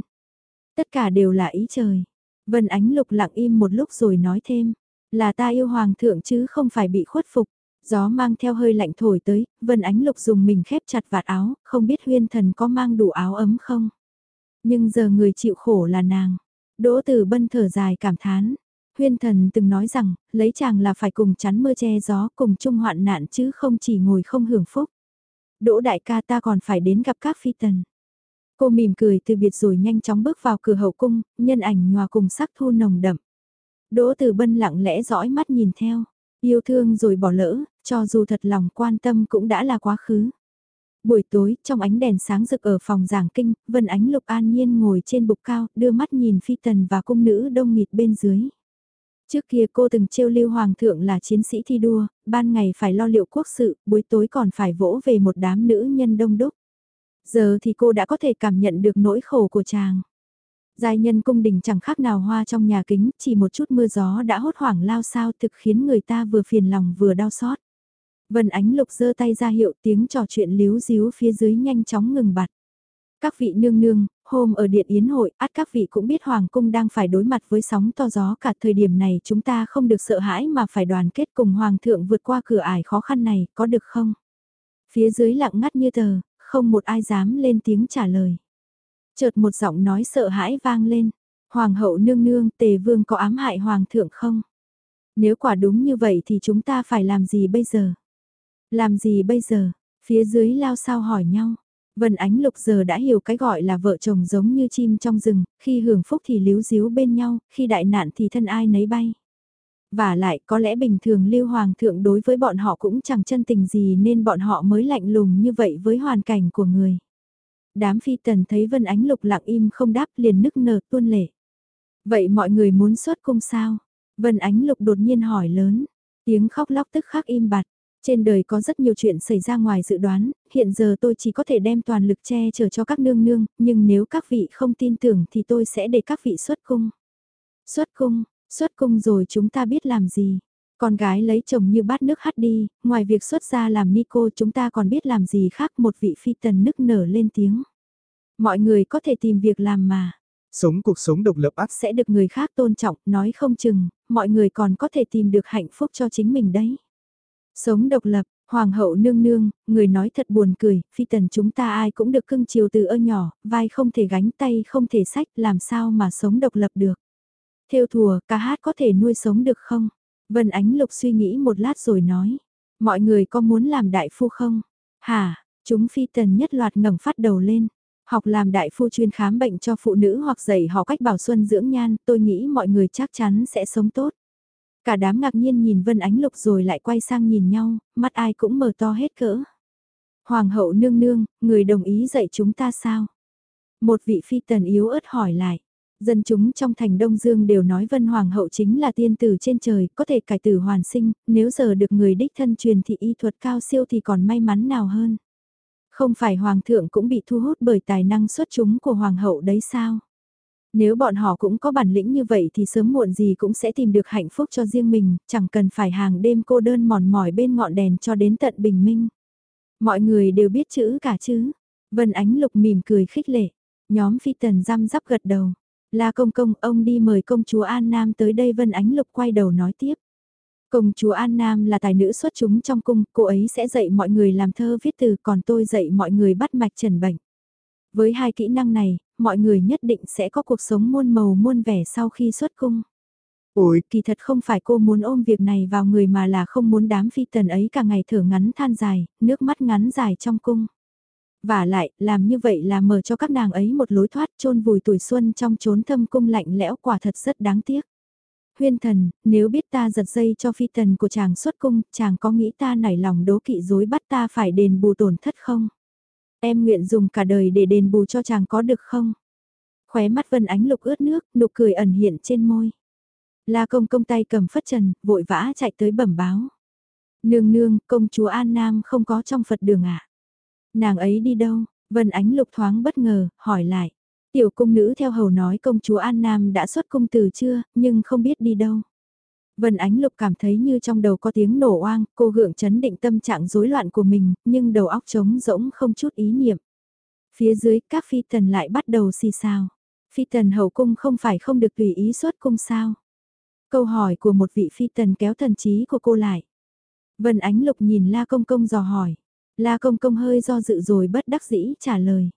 Tất cả đều là ý trời. Vân Ánh Lục lặng im một lúc rồi nói thêm, là ta yêu hoàng thượng chứ không phải bị khuất phục. Gió mang theo hơi lạnh thổi tới, Vân Ánh Lục dùng mình khép chặt vạt áo, không biết huyên thần có mang đủ áo ấm không. Nhưng giờ người chịu khổ là nàng. Đỗ Tử Bân thở dài cảm thán. Huyên thần từng nói rằng, lấy chàng là phải cùng chắn mưa che gió, cùng chung hoạn nạn chứ không chỉ ngồi không hưởng phúc. Đỗ đại ca ta còn phải đến gặp các phi tần. Cô mỉm cười từ biệt rồi nhanh chóng bước vào cửa hậu cung, nhân ảnh nhòa cùng sắc thu nồng đậm. Đỗ Tử Bân lặng lẽ dõi mắt nhìn theo, yêu thương rồi bỏ lỡ, cho dù thật lòng quan tâm cũng đã là quá khứ. Buổi tối, trong ánh đèn sáng rực ở phòng giảng kinh, Vân Ánh Lục an nhiên ngồi trên bục cao, đưa mắt nhìn phi tần và cung nữ đông nghịt bên dưới. Trước kia cô từng trêu lưu hoàng thượng là chiến sĩ thi đua, ban ngày phải lo liệu quốc sự, buổi tối còn phải vỗ về một đám nữ nhân đông đúc. Giờ thì cô đã có thể cảm nhận được nỗi khổ của chàng. Giai nhân cung đình chẳng khác nào hoa trong nhà kính, chỉ một chút mưa gió đã hốt hoảng lao sao thực khiến người ta vừa phiền lòng vừa đau xót. Vân Ánh Lục giơ tay ra hiệu tiếng trò chuyện líu díu phía dưới nhanh chóng ngừng bặt. Các vị nương nương, hôm ở điện yến hội, át các vị cũng biết Hoàng cung đang phải đối mặt với sóng to gió cả thời điểm này chúng ta không được sợ hãi mà phải đoàn kết cùng Hoàng thượng vượt qua cửa ải khó khăn này, có được không? Phía dưới lặng ngắt như tờ, không một ai dám lên tiếng trả lời. Chợt một giọng nói sợ hãi vang lên, Hoàng hậu nương nương tề vương có ám hại Hoàng thượng không? Nếu quả đúng như vậy thì chúng ta phải làm gì bây giờ? Làm gì bây giờ? Phía dưới lao sao hỏi nhau. Vân Ánh Lục giờ đã hiểu cái gọi là vợ chồng giống như chim trong rừng, khi hưởng phúc thì líu díu bên nhau, khi đại nạn thì thân ai nấy bay. Và lại có lẽ bình thường Lưu Hoàng thượng đối với bọn họ cũng chẳng chân tình gì nên bọn họ mới lạnh lùng như vậy với hoàn cảnh của người. Đám phi tần thấy Vân Ánh Lục lặng im không đáp liền nức nở tuôn lệ. Vậy mọi người muốn xuất cung sao? Vân Ánh Lục đột nhiên hỏi lớn. Tiếng khóc lóc tức khắc im bặt. Trên đời có rất nhiều chuyện xảy ra ngoài dự đoán, hiện giờ tôi chỉ có thể đem toàn lực che chở cho các nương nương, nhưng nếu các vị không tin tưởng thì tôi sẽ để các vị xuất cung. Xuất cung, xuất cung rồi chúng ta biết làm gì. Con gái lấy chồng như bát nước hắt đi, ngoài việc xuất ra làm ni cô chúng ta còn biết làm gì khác một vị phi tần nức nở lên tiếng. Mọi người có thể tìm việc làm mà. Sống cuộc sống độc lập ắt sẽ được người khác tôn trọng, nói không chừng, mọi người còn có thể tìm được hạnh phúc cho chính mình đấy. Sống độc lập, hoàng hậu nương nương, người nói thật buồn cười, phi tần chúng ta ai cũng được cưng chiều từ ơ nhỏ, vai không thể gánh tay không thể sách, làm sao mà sống độc lập được. Theo thùa, ca hát có thể nuôi sống được không? Vân Ánh Lục suy nghĩ một lát rồi nói, mọi người có muốn làm đại phu không? Hả, chúng phi tần nhất loạt ngẩng phát đầu lên. Học làm đại phu chuyên khám bệnh cho phụ nữ hoặc dạy họ cách bảo xuân dưỡng nhan, tôi nghĩ mọi người chắc chắn sẽ sống tốt. Cả đám ngạc nhiên nhìn Vân Ánh Lục rồi lại quay sang nhìn nhau, mắt ai cũng mở to hết cỡ. Hoàng hậu nương nương, người đồng ý dạy chúng ta sao? Một vị phi tần yếu ớt hỏi lại. Dân chúng trong thành Đông Dương đều nói Vân Hoàng hậu chính là tiên tử trên trời, có thể cải tử hoàn sinh, nếu giờ được người đích thân truyền thị y thuật cao siêu thì còn may mắn nào hơn. Không phải Hoàng thượng cũng bị thu hút bởi tài năng xuất chúng của Hoàng hậu đấy sao? Nếu bọn họ cũng có bản lĩnh như vậy thì sớm muộn gì cũng sẽ tìm được hạnh phúc cho riêng mình, chẳng cần phải hàng đêm cô đơn mòn mỏi bên ngọn đèn cho đến tận bình minh. Mọi người đều biết chữ cả chứ. Vân Ánh Lục mỉm cười khích lệ. Nhóm phi tần răm rắp gật đầu. La công công, ông đi mời công chúa An Nam tới đây Vân Ánh Lục quay đầu nói tiếp. Công chúa An Nam là tài nữ xuất chúng trong cung, cô ấy sẽ dạy mọi người làm thơ viết từ, còn tôi dạy mọi người bắt mạch trần bệnh. Với hai kỹ năng này, mọi người nhất định sẽ có cuộc sống muôn màu muôn vẻ sau khi xuất cung. Ôi, kỳ thật không phải cô muốn ôm việc này vào người mà là không muốn đám phi tần ấy cả ngày thở ngắn than dài, nước mắt ngắn dài trong cung. Và lại, làm như vậy là mở cho các nàng ấy một lối thoát chôn vùi tuổi xuân trong chốn thâm cung lạnh lẽo quả thật rất đáng tiếc. Huyên thần, nếu biết ta giật dây cho phi tần của chàng xuất cung, chàng có nghĩ ta nảy lòng đố kỵ dối bắt ta phải đền bù tổn thất không? Em nguyện dùng cả đời để đền bù cho chàng có được không? Khóe mắt vân ánh lục ướt nước, nụ cười ẩn hiện trên môi. La công công tay cầm phất trần, vội vã chạy tới bẩm báo. Nương nương, công chúa An Nam không có trong Phật đường ạ. À? Nàng ấy đi đâu? Vân ánh lục thoáng bất ngờ, hỏi lại. Tiểu cung nữ theo hầu nói công chúa An Nam đã xuất cung từ chưa, nhưng không biết đi đâu. Vân Ánh Lục cảm thấy như trong đầu có tiếng nổ oang, cô gượng chấn định tâm trạng rối loạn của mình, nhưng đầu óc trống rỗng không chút ý niệm. Phía dưới các phi tần lại bắt đầu xì xào. Phi tần hậu cung không phải không được tùy ý xuất cung sao? Câu hỏi của một vị phi tần kéo thần trí của cô lại. Vân Ánh Lục nhìn La Công Công dò hỏi. La Công Công hơi do dự rồi bất đắc dĩ trả lời.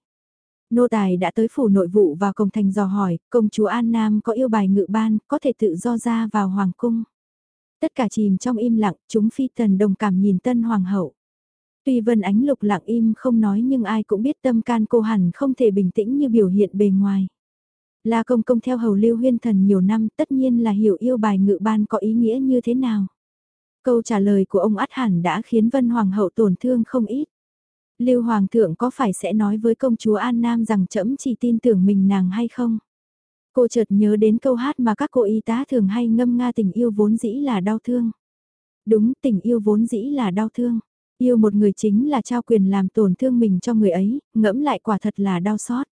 Nô tài đã tới phủ nội vụ và công thành dò hỏi, công chúa An Nam có yêu bài ngự ban, có thể tự do ra vào hoàng cung. Tất cả chìm trong im lặng, chúng phi tần đồng cảm nhìn tân hoàng hậu. Tuy Vân Ánh Lục lặng im không nói nhưng ai cũng biết tâm can cô hẳn không thể bình tĩnh như biểu hiện bề ngoài. La công công theo hầu lưu huyên thần nhiều năm tất nhiên là hiểu yêu bài ngự ban có ý nghĩa như thế nào. Câu trả lời của ông át hẳn đã khiến Vân Hoàng hậu tổn thương không ít. Lưu Hoàng thượng có phải sẽ nói với công chúa An Nam rằng trẫm chỉ tin tưởng mình nàng hay không? Cô chợt nhớ đến câu hát mà các cô y tá thường hay ngâm nga tình yêu vốn dĩ là đau thương. Đúng, tình yêu vốn dĩ là đau thương. Yêu một người chính là trao quyền làm tổn thương mình cho người ấy, ngẫm lại quả thật là đau xót.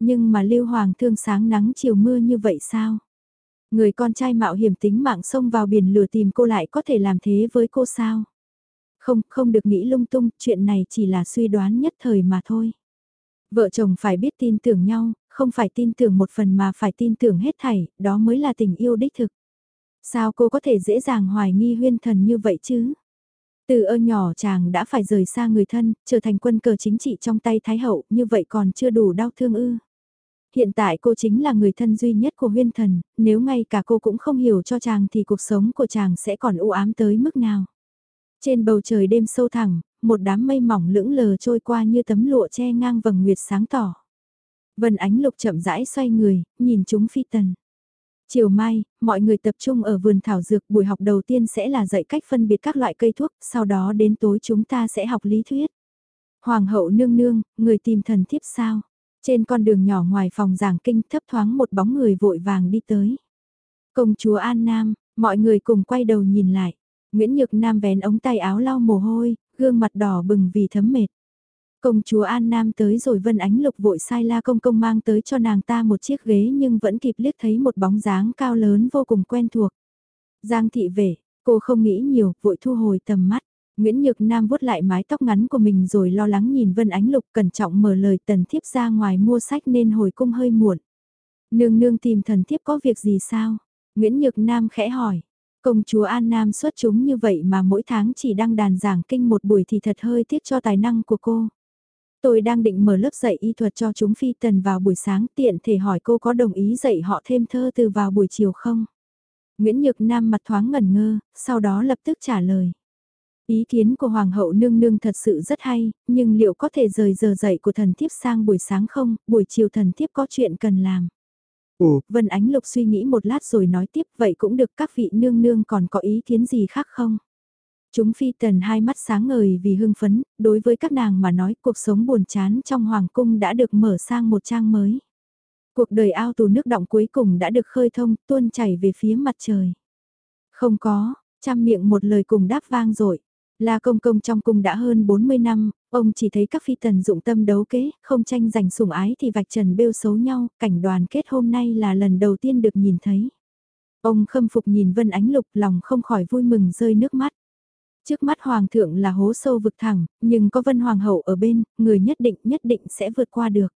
Nhưng mà Lưu Hoàng thương sáng nắng chiều mưa như vậy sao? Người con trai mạo hiểm tính mạng xông vào biển lửa tìm cô lại có thể làm thế với cô sao? Không, không được nghĩ lung tung, chuyện này chỉ là suy đoán nhất thời mà thôi. Vợ chồng phải biết tin tưởng nhau, không phải tin tưởng một phần mà phải tin tưởng hết thảy, đó mới là tình yêu đích thực. Sao cô có thể dễ dàng hoài nghi huyên thần như vậy chứ? Từ ơ nhỏ chàng đã phải rời xa người thân, trở thành quân cờ chính trị trong tay Thái Hậu, như vậy còn chưa đủ đau thương ư. Hiện tại cô chính là người thân duy nhất của huyên thần, nếu ngay cả cô cũng không hiểu cho chàng thì cuộc sống của chàng sẽ còn u ám tới mức nào. Trên bầu trời đêm sâu thẳng, một đám mây mỏng lững lờ trôi qua như tấm lụa che ngang vầng nguyệt sáng tỏ. Vân ánh lục chậm rãi xoay người, nhìn chúng phi tần. Chiều mai, mọi người tập trung ở vườn thảo dược buổi học đầu tiên sẽ là dạy cách phân biệt các loại cây thuốc, sau đó đến tối chúng ta sẽ học lý thuyết. Hoàng hậu nương nương, người tìm thần thiếp sao? Trên con đường nhỏ ngoài phòng giảng kinh thấp thoáng một bóng người vội vàng đi tới. Công chúa An Nam, mọi người cùng quay đầu nhìn lại. Nguyễn Nhược Nam vén ống tay áo lau mồ hôi, gương mặt đỏ bừng vì thấm mệt. Công chúa An Nam tới rồi Vân Ánh Lục vội sai la công công mang tới cho nàng ta một chiếc ghế nhưng vẫn kịp liếc thấy một bóng dáng cao lớn vô cùng quen thuộc. Giang thị về, cô không nghĩ nhiều, vội thu hồi tầm mắt. Nguyễn Nhược Nam vuốt lại mái tóc ngắn của mình rồi lo lắng nhìn Vân Ánh Lục cẩn trọng mở lời tần thiếp ra ngoài mua sách nên hồi cung hơi muộn. Nương nương tìm thần thiếp có việc gì sao? Nguyễn Nhược Nam khẽ hỏi. Công chúa An Nam xuất chúng như vậy mà mỗi tháng chỉ đăng đàn giảng kinh một buổi thì thật hơi tiếc cho tài năng của cô. Tôi đang định mở lớp dạy y thuật cho chúng phi tần vào buổi sáng tiện thể hỏi cô có đồng ý dạy họ thêm thơ từ vào buổi chiều không? Nguyễn Nhược Nam mặt thoáng ngẩn ngơ, sau đó lập tức trả lời. Ý kiến của Hoàng hậu nương nương thật sự rất hay, nhưng liệu có thể rời giờ dạy của thần thiếp sang buổi sáng không, buổi chiều thần thiếp có chuyện cần làm. Ồ, Vân Ánh Lục suy nghĩ một lát rồi nói tiếp vậy cũng được các vị nương nương còn có ý kiến gì khác không? Chúng phi tần hai mắt sáng ngời vì hưng phấn, đối với các nàng mà nói cuộc sống buồn chán trong hoàng cung đã được mở sang một trang mới. Cuộc đời ao tù nước động cuối cùng đã được khơi thông, tuôn chảy về phía mặt trời. Không có, trăm miệng một lời cùng đáp vang rồi. La Công Công trong cung đã hơn 40 năm, ông chỉ thấy các phi tần dụng tâm đấu kế, không tranh giành sủng ái thì vạch trần bêu xấu nhau, cảnh đoàn kết hôm nay là lần đầu tiên được nhìn thấy. Ông khâm phục nhìn Vân Ánh Lục lòng không khỏi vui mừng rơi nước mắt. Trước mắt Hoàng thượng là hố sâu vực thẳng, nhưng có Vân Hoàng hậu ở bên, người nhất định nhất định sẽ vượt qua được.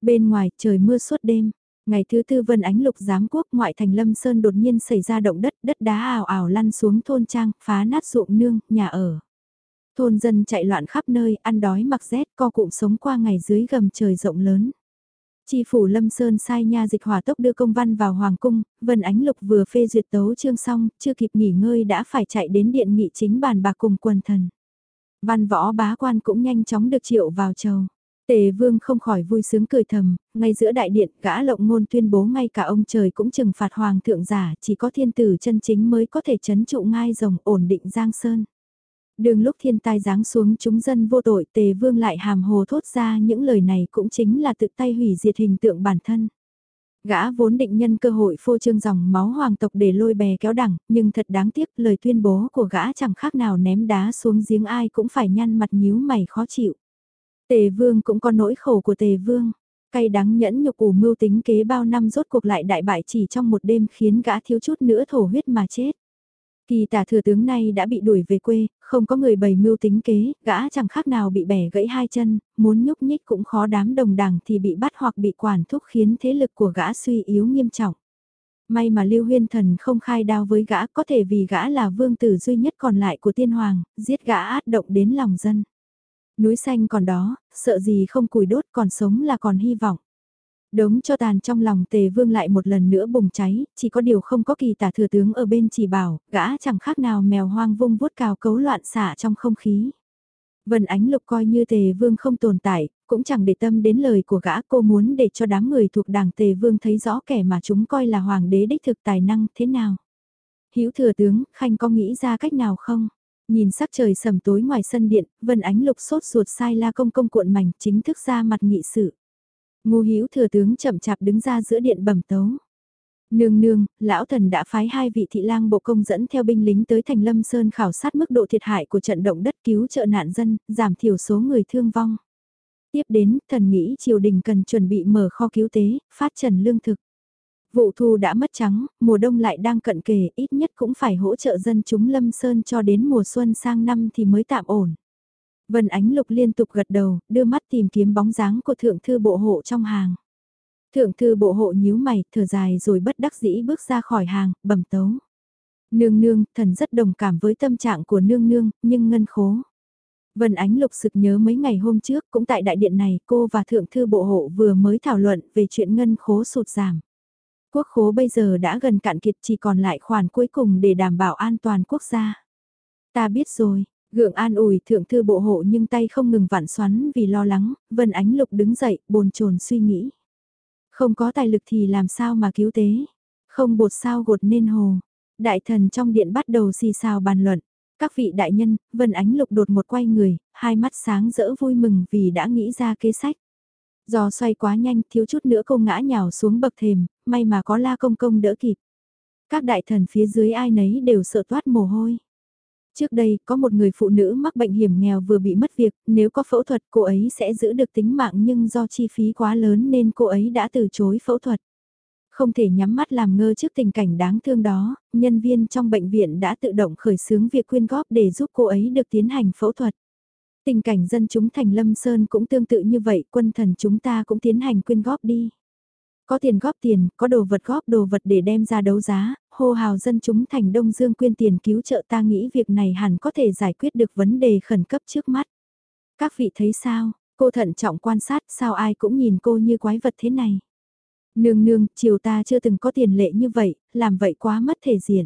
Bên ngoài trời mưa suốt đêm, Ngày thứ tư Vân Ánh Lục giám quốc ngoại thành Lâm Sơn đột nhiên xảy ra động đất, đất đá ảo ảo lăn xuống thôn trang, phá nát ruộng nương, nhà ở. Thôn dân chạy loạn khắp nơi, ăn đói mặc rét, co cụm sống qua ngày dưới gầm trời rộng lớn. Chi phủ Lâm Sơn sai nha dịch hỏa tốc đưa công văn vào Hoàng cung, Vân Ánh Lục vừa phê duyệt tấu chương xong, chưa kịp nghỉ ngơi đã phải chạy đến điện nghị chính bàn bạc cùng quần thần. Văn võ bá quan cũng nhanh chóng được triệu vào chầu. Tề vương không khỏi vui sướng cười thầm, ngay giữa đại điện gã lộng ngôn tuyên bố ngay cả ông trời cũng trừng phạt hoàng thượng giả, chỉ có thiên tử chân chính mới có thể chấn trụ ngai rồng ổn định giang sơn. Đường lúc thiên tai giáng xuống chúng dân vô tội tề vương lại hàm hồ thốt ra những lời này cũng chính là tự tay hủy diệt hình tượng bản thân. Gã vốn định nhân cơ hội phô trương dòng máu hoàng tộc để lôi bè kéo đẳng, nhưng thật đáng tiếc lời tuyên bố của gã chẳng khác nào ném đá xuống giếng ai cũng phải nhăn mặt nhíu mày khó chịu. Tề vương cũng có nỗi khổ của tề vương. Cay đắng nhẫn nhục ủ mưu tính kế bao năm rốt cuộc lại đại bại chỉ trong một đêm khiến gã thiếu chút nữa thổ huyết mà chết. Kỳ tả thừa tướng này đã bị đuổi về quê, không có người bày mưu tính kế, gã chẳng khác nào bị bẻ gãy hai chân, muốn nhúc nhích cũng khó đám đồng đảng thì bị bắt hoặc bị quản thúc khiến thế lực của gã suy yếu nghiêm trọng. May mà Lưu Huyên Thần không khai đao với gã có thể vì gã là vương tử duy nhất còn lại của tiên hoàng, giết gã át động đến lòng dân. Núi xanh còn đó, sợ gì không củi đốt còn sống là còn hy vọng. Đống cho tàn trong lòng tề vương lại một lần nữa bùng cháy, chỉ có điều không có kỳ tả thừa tướng ở bên chỉ bảo, gã chẳng khác nào mèo hoang vung vuốt cào cấu loạn xả trong không khí. Vân Ánh Lục coi như tề vương không tồn tại, cũng chẳng để tâm đến lời của gã cô muốn để cho đám người thuộc đảng tề vương thấy rõ kẻ mà chúng coi là hoàng đế đích thực tài năng thế nào. Hữu thừa tướng, Khanh có nghĩ ra cách nào không? Nhìn sắc trời sầm tối ngoài sân điện, Vân Ánh Lục sốt ruột sai la công công cuộn mảnh chính thức ra mặt nghị sự. Ngô Hữu thừa tướng chậm chạp đứng ra giữa điện bẩm tấu. Nương nương, lão thần đã phái hai vị thị lang bộ công dẫn theo binh lính tới thành Lâm Sơn khảo sát mức độ thiệt hại của trận động đất cứu trợ nạn dân, giảm thiểu số người thương vong. Tiếp đến, thần nghĩ triều đình cần chuẩn bị mở kho cứu tế, phát trần lương thực. Vụ thu đã mất trắng, mùa đông lại đang cận kề, ít nhất cũng phải hỗ trợ dân chúng Lâm Sơn cho đến mùa xuân sang năm thì mới tạm ổn. Vân Ánh Lục liên tục gật đầu, đưa mắt tìm kiếm bóng dáng của thượng thư bộ hộ trong hàng. Thượng thư bộ hộ nhíu mày, thở dài rồi bất đắc dĩ bước ra khỏi hàng, bẩm tấu. Nương nương, thần rất đồng cảm với tâm trạng của nương nương, nhưng ngân khố. Vân Ánh Lục sực nhớ mấy ngày hôm trước cũng tại đại điện này cô và thượng thư bộ hộ vừa mới thảo luận về chuyện ngân khố sụt giảm. Quốc khố bây giờ đã gần cạn kiệt chỉ còn lại khoản cuối cùng để đảm bảo an toàn quốc gia. Ta biết rồi, gượng an ủi thượng thư bộ hộ nhưng tay không ngừng vặn xoắn vì lo lắng, Vân Ánh Lục đứng dậy, bồn chồn suy nghĩ. Không có tài lực thì làm sao mà cứu tế, không bột sao gột nên hồ. Đại thần trong điện bắt đầu xì xào bàn luận. Các vị đại nhân, Vân Ánh Lục đột một quay người, hai mắt sáng rỡ vui mừng vì đã nghĩ ra kế sách. Do xoay quá nhanh, thiếu chút nữa cô ngã nhào xuống bậc thềm, may mà có la công công đỡ kịp. Các đại thần phía dưới ai nấy đều sợ toát mồ hôi. Trước đây, có một người phụ nữ mắc bệnh hiểm nghèo vừa bị mất việc, nếu có phẫu thuật cô ấy sẽ giữ được tính mạng nhưng do chi phí quá lớn nên cô ấy đã từ chối phẫu thuật. Không thể nhắm mắt làm ngơ trước tình cảnh đáng thương đó, nhân viên trong bệnh viện đã tự động khởi xướng việc quyên góp để giúp cô ấy được tiến hành phẫu thuật. Tình cảnh dân chúng thành Lâm Sơn cũng tương tự như vậy, quân thần chúng ta cũng tiến hành quyên góp đi. Có tiền góp tiền, có đồ vật góp đồ vật để đem ra đấu giá, hô hào dân chúng thành Đông Dương quyên tiền cứu trợ ta nghĩ việc này hẳn có thể giải quyết được vấn đề khẩn cấp trước mắt. Các vị thấy sao, cô thận trọng quan sát sao ai cũng nhìn cô như quái vật thế này. Nương nương, chiều ta chưa từng có tiền lệ như vậy, làm vậy quá mất thể diện.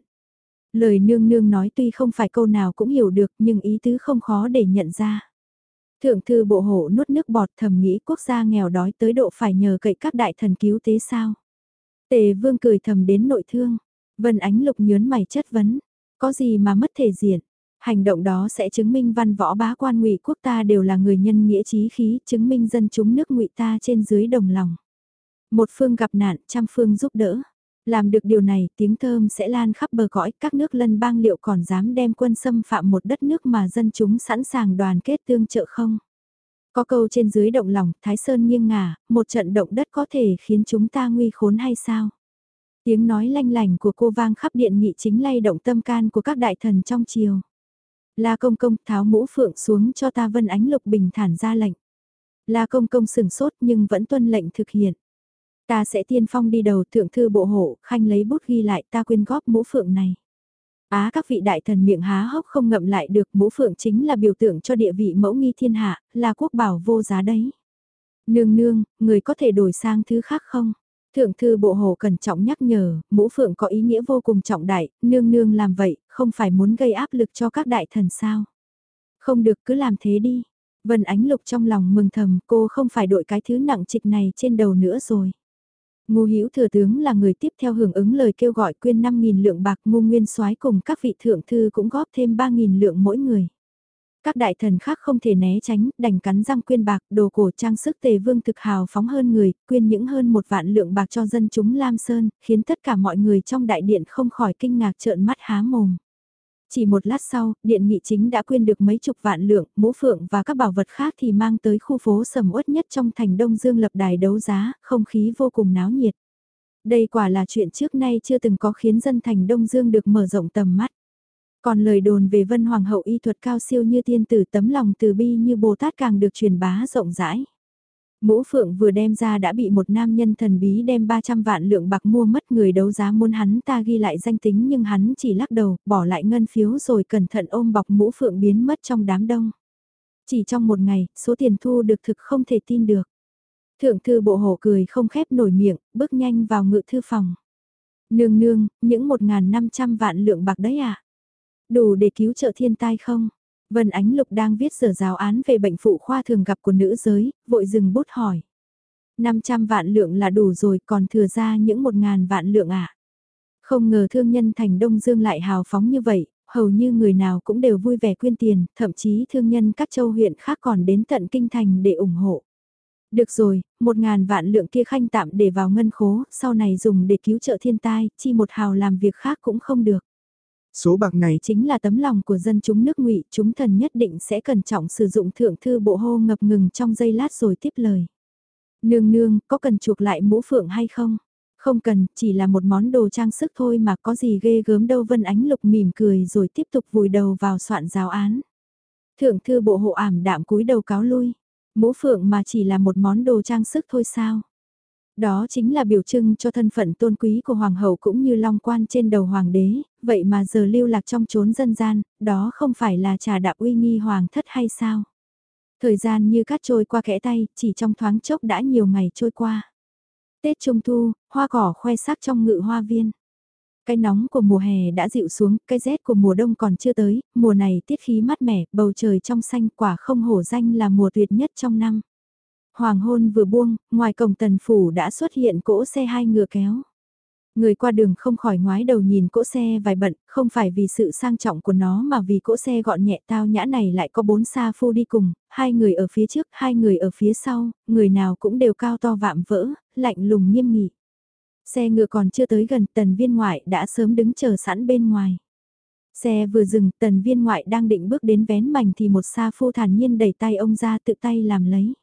Lời nương nương nói tuy không phải câu nào cũng hiểu được nhưng ý tứ không khó để nhận ra. Thượng thư bộ hộ nuốt nước bọt thầm nghĩ quốc gia nghèo đói tới độ phải nhờ cậy các đại thần cứu tế sao. Tề vương cười thầm đến nội thương. Vân ánh lục nhớn mày chất vấn. Có gì mà mất thể diện. Hành động đó sẽ chứng minh văn võ bá quan ngụy quốc ta đều là người nhân nghĩa trí khí, chứng minh dân chúng nước ngụy ta trên dưới đồng lòng. Một phương gặp nạn, trăm phương giúp đỡ. Làm được điều này, tiếng thơm sẽ lan khắp bờ cõi, các nước lân bang liệu còn dám đem quân xâm phạm một đất nước mà dân chúng sẵn sàng đoàn kết tương trợ không? Có câu trên dưới động lòng, Thái Sơn nghiêng ngả, một trận động đất có thể khiến chúng ta nguy khốn hay sao? Tiếng nói lanh lành của cô vang khắp điện nghị chính lay động tâm can của các đại thần trong triều. La công công tháo mũ phượng xuống cho ta vân ánh lục bình thản ra lệnh. La công công sừng sốt nhưng vẫn tuân lệnh thực hiện. Ta sẽ tiên phong đi đầu thượng thư bộ hộ, khanh lấy bút ghi lại ta quyên góp mũ phượng này. Á các vị đại thần miệng há hốc không ngậm lại được mũ phượng chính là biểu tượng cho địa vị mẫu nghi thiên hạ, là quốc bảo vô giá đấy. Nương nương, người có thể đổi sang thứ khác không? Thượng thư bộ hồ cẩn trọng nhắc nhở, mũ phượng có ý nghĩa vô cùng trọng đại, nương nương làm vậy, không phải muốn gây áp lực cho các đại thần sao. Không được cứ làm thế đi. Vân Ánh Lục trong lòng mừng thầm cô không phải đội cái thứ nặng trịch này trên đầu nữa rồi. Ngô Hữu thừa tướng là người tiếp theo hưởng ứng lời kêu gọi quyên 5.000 lượng bạc Ngô Nguyên soái cùng các vị thượng thư cũng góp thêm 3.000 lượng mỗi người. Các đại thần khác không thể né tránh, đành cắn răng quyên bạc, đồ cổ trang sức tề vương thực hào phóng hơn người, quyên những hơn một vạn lượng bạc cho dân chúng Lam Sơn, khiến tất cả mọi người trong đại điện không khỏi kinh ngạc trợn mắt há mồm. Chỉ một lát sau, điện nghị chính đã quyên được mấy chục vạn lượng, mũ phượng và các bảo vật khác thì mang tới khu phố sầm uất nhất trong thành Đông Dương lập đài đấu giá, không khí vô cùng náo nhiệt. Đây quả là chuyện trước nay chưa từng có khiến dân thành Đông Dương được mở rộng tầm mắt. Còn lời đồn về Vân Hoàng hậu y thuật cao siêu như tiên tử tấm lòng từ bi như Bồ Tát càng được truyền bá rộng rãi. Mũ phượng vừa đem ra đã bị một nam nhân thần bí đem 300 vạn lượng bạc mua mất người đấu giá muốn hắn ta ghi lại danh tính nhưng hắn chỉ lắc đầu, bỏ lại ngân phiếu rồi cẩn thận ôm bọc mũ phượng biến mất trong đám đông. Chỉ trong một ngày, số tiền thu được thực không thể tin được. Thượng thư bộ hổ cười không khép nổi miệng, bước nhanh vào ngự thư phòng. Nương nương, những 1.500 vạn lượng bạc đấy à? Đủ để cứu trợ thiên tai không? Vân Ánh Lục đang viết sở giáo án về bệnh phụ khoa thường gặp của nữ giới, vội dừng bút hỏi. 500 vạn lượng là đủ rồi còn thừa ra những 1.000 vạn lượng ạ. À? Không ngờ thương nhân thành Đông Dương lại hào phóng như vậy, hầu như người nào cũng đều vui vẻ quyên tiền, thậm chí thương nhân các châu huyện khác còn đến tận kinh thành để ủng hộ. Được rồi, một ngàn vạn lượng kia khanh tạm để vào ngân khố, sau này dùng để cứu trợ thiên tai, chi một hào làm việc khác cũng không được. Số bạc này chính là tấm lòng của dân chúng nước ngụy, chúng thần nhất định sẽ cẩn trọng sử dụng thượng thư bộ hô ngập ngừng trong giây lát rồi tiếp lời. Nương nương, có cần chuộc lại mũ phượng hay không? Không cần, chỉ là một món đồ trang sức thôi mà có gì ghê gớm đâu Vân Ánh Lục mỉm cười rồi tiếp tục vùi đầu vào soạn giáo án. Thượng thư bộ hộ ảm đạm cúi đầu cáo lui. Mũ phượng mà chỉ là một món đồ trang sức thôi sao? Đó chính là biểu trưng cho thân phận tôn quý của hoàng hậu cũng như long quan trên đầu hoàng đế, vậy mà giờ lưu lạc trong chốn dân gian, đó không phải là trà đạp uy nghi hoàng thất hay sao? Thời gian như cát trôi qua kẽ tay, chỉ trong thoáng chốc đã nhiều ngày trôi qua. Tết Trung Thu, hoa cỏ khoe sắc trong ngự hoa viên. Cái nóng của mùa hè đã dịu xuống, cái rét của mùa đông còn chưa tới, mùa này tiết khí mát mẻ, bầu trời trong xanh quả không hổ danh là mùa tuyệt nhất trong năm. Hoàng hôn vừa buông, ngoài cổng tần phủ đã xuất hiện cỗ xe hai ngựa kéo. Người qua đường không khỏi ngoái đầu nhìn cỗ xe vài bận, không phải vì sự sang trọng của nó mà vì cỗ xe gọn nhẹ tao nhã này lại có bốn sa phu đi cùng, hai người ở phía trước, hai người ở phía sau, người nào cũng đều cao to vạm vỡ, lạnh lùng nghiêm nghị. Xe ngựa còn chưa tới gần tần viên ngoại đã sớm đứng chờ sẵn bên ngoài. Xe vừa dừng, tần viên ngoại đang định bước đến vén mảnh thì một sa phu thản nhiên đẩy tay ông ra tự tay làm lấy.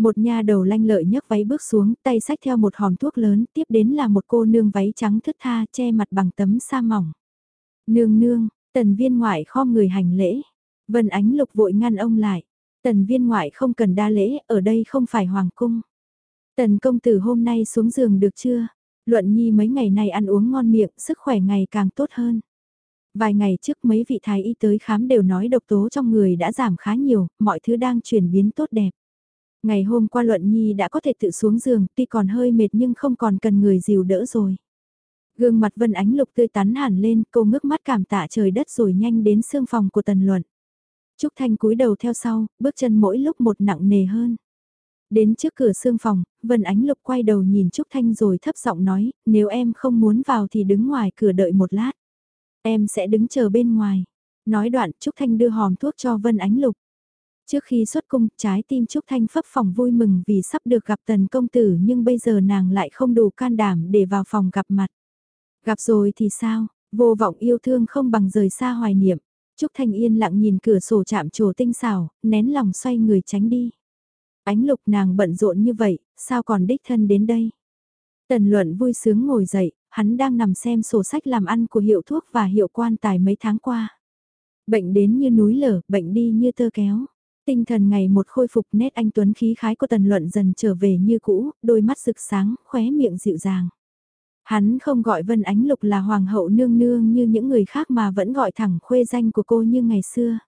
Một nha đầu lanh lợi nhấc váy bước xuống, tay sách theo một hòm thuốc lớn, tiếp đến là một cô nương váy trắng thức tha che mặt bằng tấm sa mỏng. Nương nương, tần viên ngoại kho người hành lễ. Vân ánh lục vội ngăn ông lại. Tần viên ngoại không cần đa lễ, ở đây không phải hoàng cung. Tần công tử hôm nay xuống giường được chưa? Luận nhi mấy ngày này ăn uống ngon miệng, sức khỏe ngày càng tốt hơn. Vài ngày trước mấy vị thái y tới khám đều nói độc tố trong người đã giảm khá nhiều, mọi thứ đang chuyển biến tốt đẹp. Ngày hôm qua Luận Nhi đã có thể tự xuống giường, tuy còn hơi mệt nhưng không còn cần người dìu đỡ rồi. Gương mặt Vân Ánh Lục tươi tắn hẳn lên, cô ngước mắt cảm tạ trời đất rồi nhanh đến xương phòng của Tần Luận. Trúc Thanh cúi đầu theo sau, bước chân mỗi lúc một nặng nề hơn. Đến trước cửa xương phòng, Vân Ánh Lục quay đầu nhìn Trúc Thanh rồi thấp giọng nói, nếu em không muốn vào thì đứng ngoài cửa đợi một lát. Em sẽ đứng chờ bên ngoài. Nói đoạn Trúc Thanh đưa hòm thuốc cho Vân Ánh Lục. Trước khi xuất cung, trái tim Trúc Thanh phấp phòng vui mừng vì sắp được gặp tần công tử nhưng bây giờ nàng lại không đủ can đảm để vào phòng gặp mặt. Gặp rồi thì sao, vô vọng yêu thương không bằng rời xa hoài niệm. Trúc Thanh yên lặng nhìn cửa sổ chạm trổ tinh xảo, nén lòng xoay người tránh đi. Ánh lục nàng bận rộn như vậy, sao còn đích thân đến đây? Tần luận vui sướng ngồi dậy, hắn đang nằm xem sổ sách làm ăn của hiệu thuốc và hiệu quan tài mấy tháng qua. Bệnh đến như núi lở, bệnh đi như tơ kéo. Tinh thần ngày một khôi phục nét anh Tuấn khí khái của tần luận dần trở về như cũ, đôi mắt rực sáng, khóe miệng dịu dàng. Hắn không gọi Vân Ánh Lục là hoàng hậu nương nương như những người khác mà vẫn gọi thẳng khuê danh của cô như ngày xưa.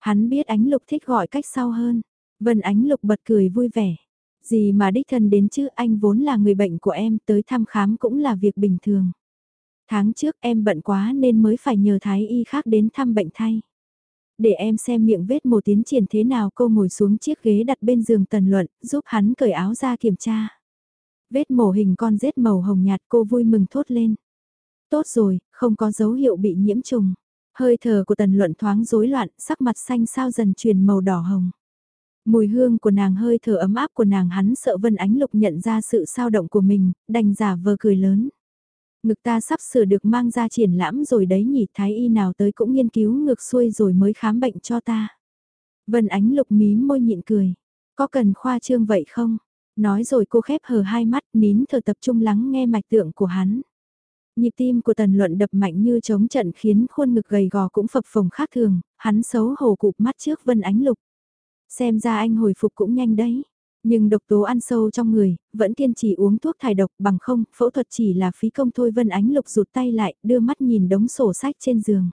Hắn biết Ánh Lục thích gọi cách sau hơn. Vân Ánh Lục bật cười vui vẻ. Gì mà đích thân đến chứ anh vốn là người bệnh của em tới thăm khám cũng là việc bình thường. Tháng trước em bận quá nên mới phải nhờ thái y khác đến thăm bệnh thay. Để em xem miệng vết mổ tiến triển thế nào cô ngồi xuống chiếc ghế đặt bên giường tần luận, giúp hắn cởi áo ra kiểm tra. Vết mổ hình con rết màu hồng nhạt cô vui mừng thốt lên. Tốt rồi, không có dấu hiệu bị nhiễm trùng. Hơi thở của tần luận thoáng rối loạn, sắc mặt xanh sao dần chuyển màu đỏ hồng. Mùi hương của nàng hơi thở ấm áp của nàng hắn sợ Vân Ánh Lục nhận ra sự sao động của mình, đành giả vờ cười lớn. Ngực ta sắp sửa được mang ra triển lãm rồi đấy nhỉ thái y nào tới cũng nghiên cứu ngược xuôi rồi mới khám bệnh cho ta. Vân Ánh Lục mí môi nhịn cười. Có cần khoa trương vậy không? Nói rồi cô khép hờ hai mắt nín thở tập trung lắng nghe mạch tượng của hắn. Nhịp tim của tần luận đập mạnh như chống trận khiến khuôn ngực gầy gò cũng phập phồng khác thường, hắn xấu hổ cụp mắt trước Vân Ánh Lục. Xem ra anh hồi phục cũng nhanh đấy. Nhưng độc tố ăn sâu trong người, vẫn kiên trì uống thuốc thải độc bằng không, phẫu thuật chỉ là phí công thôi Vân Ánh Lục rụt tay lại, đưa mắt nhìn đống sổ sách trên giường.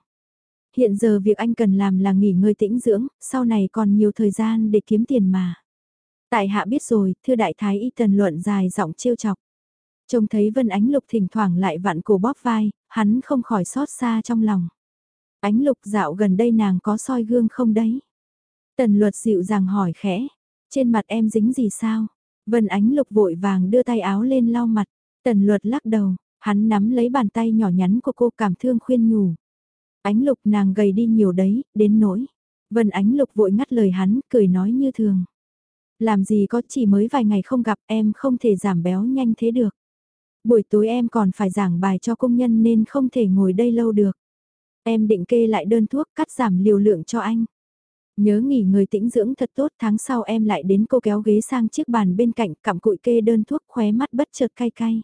Hiện giờ việc anh cần làm là nghỉ ngơi tĩnh dưỡng, sau này còn nhiều thời gian để kiếm tiền mà. Tại hạ biết rồi, thưa đại thái y tần luận dài giọng trêu chọc. Trông thấy Vân Ánh Lục thỉnh thoảng lại vặn cổ bóp vai, hắn không khỏi xót xa trong lòng. Ánh Lục dạo gần đây nàng có soi gương không đấy? Tần luật dịu dàng hỏi khẽ, trên mặt em dính gì sao? Vân Ánh Lục vội vàng đưa tay áo lên lau mặt, tần luật lắc đầu, hắn nắm lấy bàn tay nhỏ nhắn của cô cảm thương khuyên nhủ. Ánh Lục nàng gầy đi nhiều đấy, đến nỗi. Vân Ánh Lục vội ngắt lời hắn, cười nói như thường. Làm gì có chỉ mới vài ngày không gặp em không thể giảm béo nhanh thế được. Buổi tối em còn phải giảng bài cho công nhân nên không thể ngồi đây lâu được. Em định kê lại đơn thuốc cắt giảm liều lượng cho anh. Nhớ nghỉ người tĩnh dưỡng thật tốt tháng sau em lại đến cô kéo ghế sang chiếc bàn bên cạnh cặm cụi kê đơn thuốc khóe mắt bất chợt cay cay.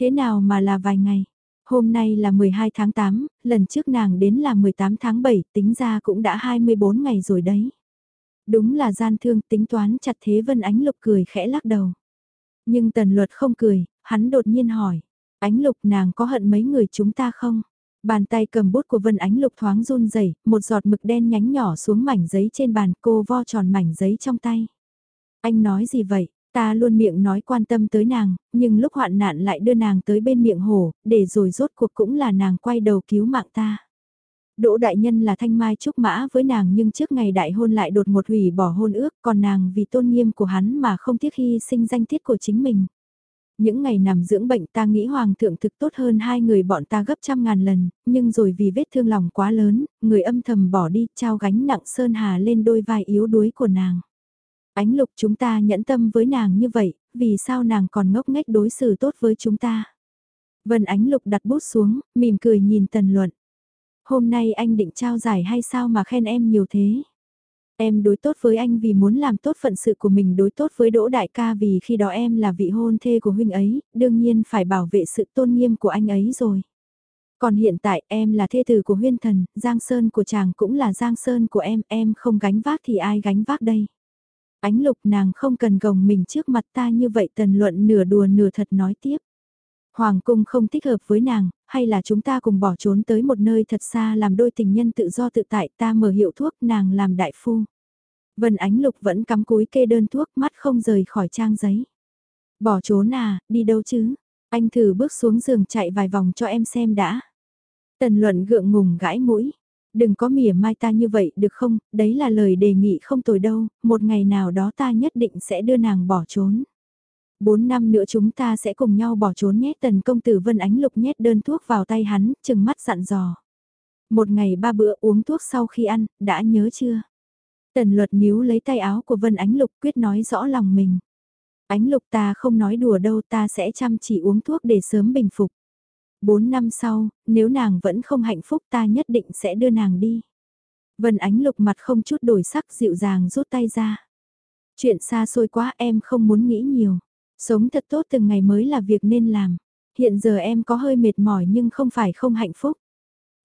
Thế nào mà là vài ngày? Hôm nay là 12 tháng 8, lần trước nàng đến là 18 tháng 7, tính ra cũng đã 24 ngày rồi đấy. Đúng là gian thương tính toán chặt thế Vân Ánh Lục cười khẽ lắc đầu. Nhưng Tần Luật không cười, hắn đột nhiên hỏi. Ánh Lục nàng có hận mấy người chúng ta không? Bàn tay cầm bút của Vân Ánh Lục thoáng run rẩy, một giọt mực đen nhánh nhỏ xuống mảnh giấy trên bàn cô vo tròn mảnh giấy trong tay. Anh nói gì vậy? Ta luôn miệng nói quan tâm tới nàng, nhưng lúc hoạn nạn lại đưa nàng tới bên miệng hồ, để rồi rốt cuộc cũng là nàng quay đầu cứu mạng ta. Đỗ đại nhân là thanh mai trúc mã với nàng nhưng trước ngày đại hôn lại đột ngột hủy bỏ hôn ước còn nàng vì tôn nghiêm của hắn mà không tiếc hy sinh danh tiết của chính mình. Những ngày nằm dưỡng bệnh ta nghĩ hoàng thượng thực tốt hơn hai người bọn ta gấp trăm ngàn lần, nhưng rồi vì vết thương lòng quá lớn, người âm thầm bỏ đi trao gánh nặng sơn hà lên đôi vai yếu đuối của nàng. Ánh lục chúng ta nhẫn tâm với nàng như vậy, vì sao nàng còn ngốc nghếch đối xử tốt với chúng ta? Vân ánh lục đặt bút xuống, mỉm cười nhìn tần luận. Hôm nay anh định trao giải hay sao mà khen em nhiều thế? Em đối tốt với anh vì muốn làm tốt phận sự của mình đối tốt với Đỗ Đại ca vì khi đó em là vị hôn thê của huynh ấy, đương nhiên phải bảo vệ sự tôn nghiêm của anh ấy rồi. Còn hiện tại em là thê tử của huyên thần, Giang Sơn của chàng cũng là Giang Sơn của em, em không gánh vác thì ai gánh vác đây. Ánh lục nàng không cần gồng mình trước mặt ta như vậy tần luận nửa đùa nửa thật nói tiếp. Hoàng cung không thích hợp với nàng, hay là chúng ta cùng bỏ trốn tới một nơi thật xa làm đôi tình nhân tự do tự tại ta mở hiệu thuốc nàng làm đại phu. Vân Ánh Lục vẫn cắm cúi kê đơn thuốc mắt không rời khỏi trang giấy. Bỏ trốn à, đi đâu chứ? Anh thử bước xuống giường chạy vài vòng cho em xem đã. Tần luận gượng ngùng gãi mũi. Đừng có mỉa mai ta như vậy được không, đấy là lời đề nghị không tồi đâu, một ngày nào đó ta nhất định sẽ đưa nàng bỏ trốn. Bốn năm nữa chúng ta sẽ cùng nhau bỏ trốn nhét tần công tử Vân Ánh Lục nhét đơn thuốc vào tay hắn, chừng mắt dặn dò. Một ngày ba bữa uống thuốc sau khi ăn, đã nhớ chưa? Tần luật níu lấy tay áo của Vân Ánh Lục quyết nói rõ lòng mình. Ánh Lục ta không nói đùa đâu ta sẽ chăm chỉ uống thuốc để sớm bình phục. Bốn năm sau, nếu nàng vẫn không hạnh phúc ta nhất định sẽ đưa nàng đi. Vân Ánh Lục mặt không chút đổi sắc dịu dàng rút tay ra. Chuyện xa xôi quá em không muốn nghĩ nhiều. Sống thật tốt từng ngày mới là việc nên làm. Hiện giờ em có hơi mệt mỏi nhưng không phải không hạnh phúc.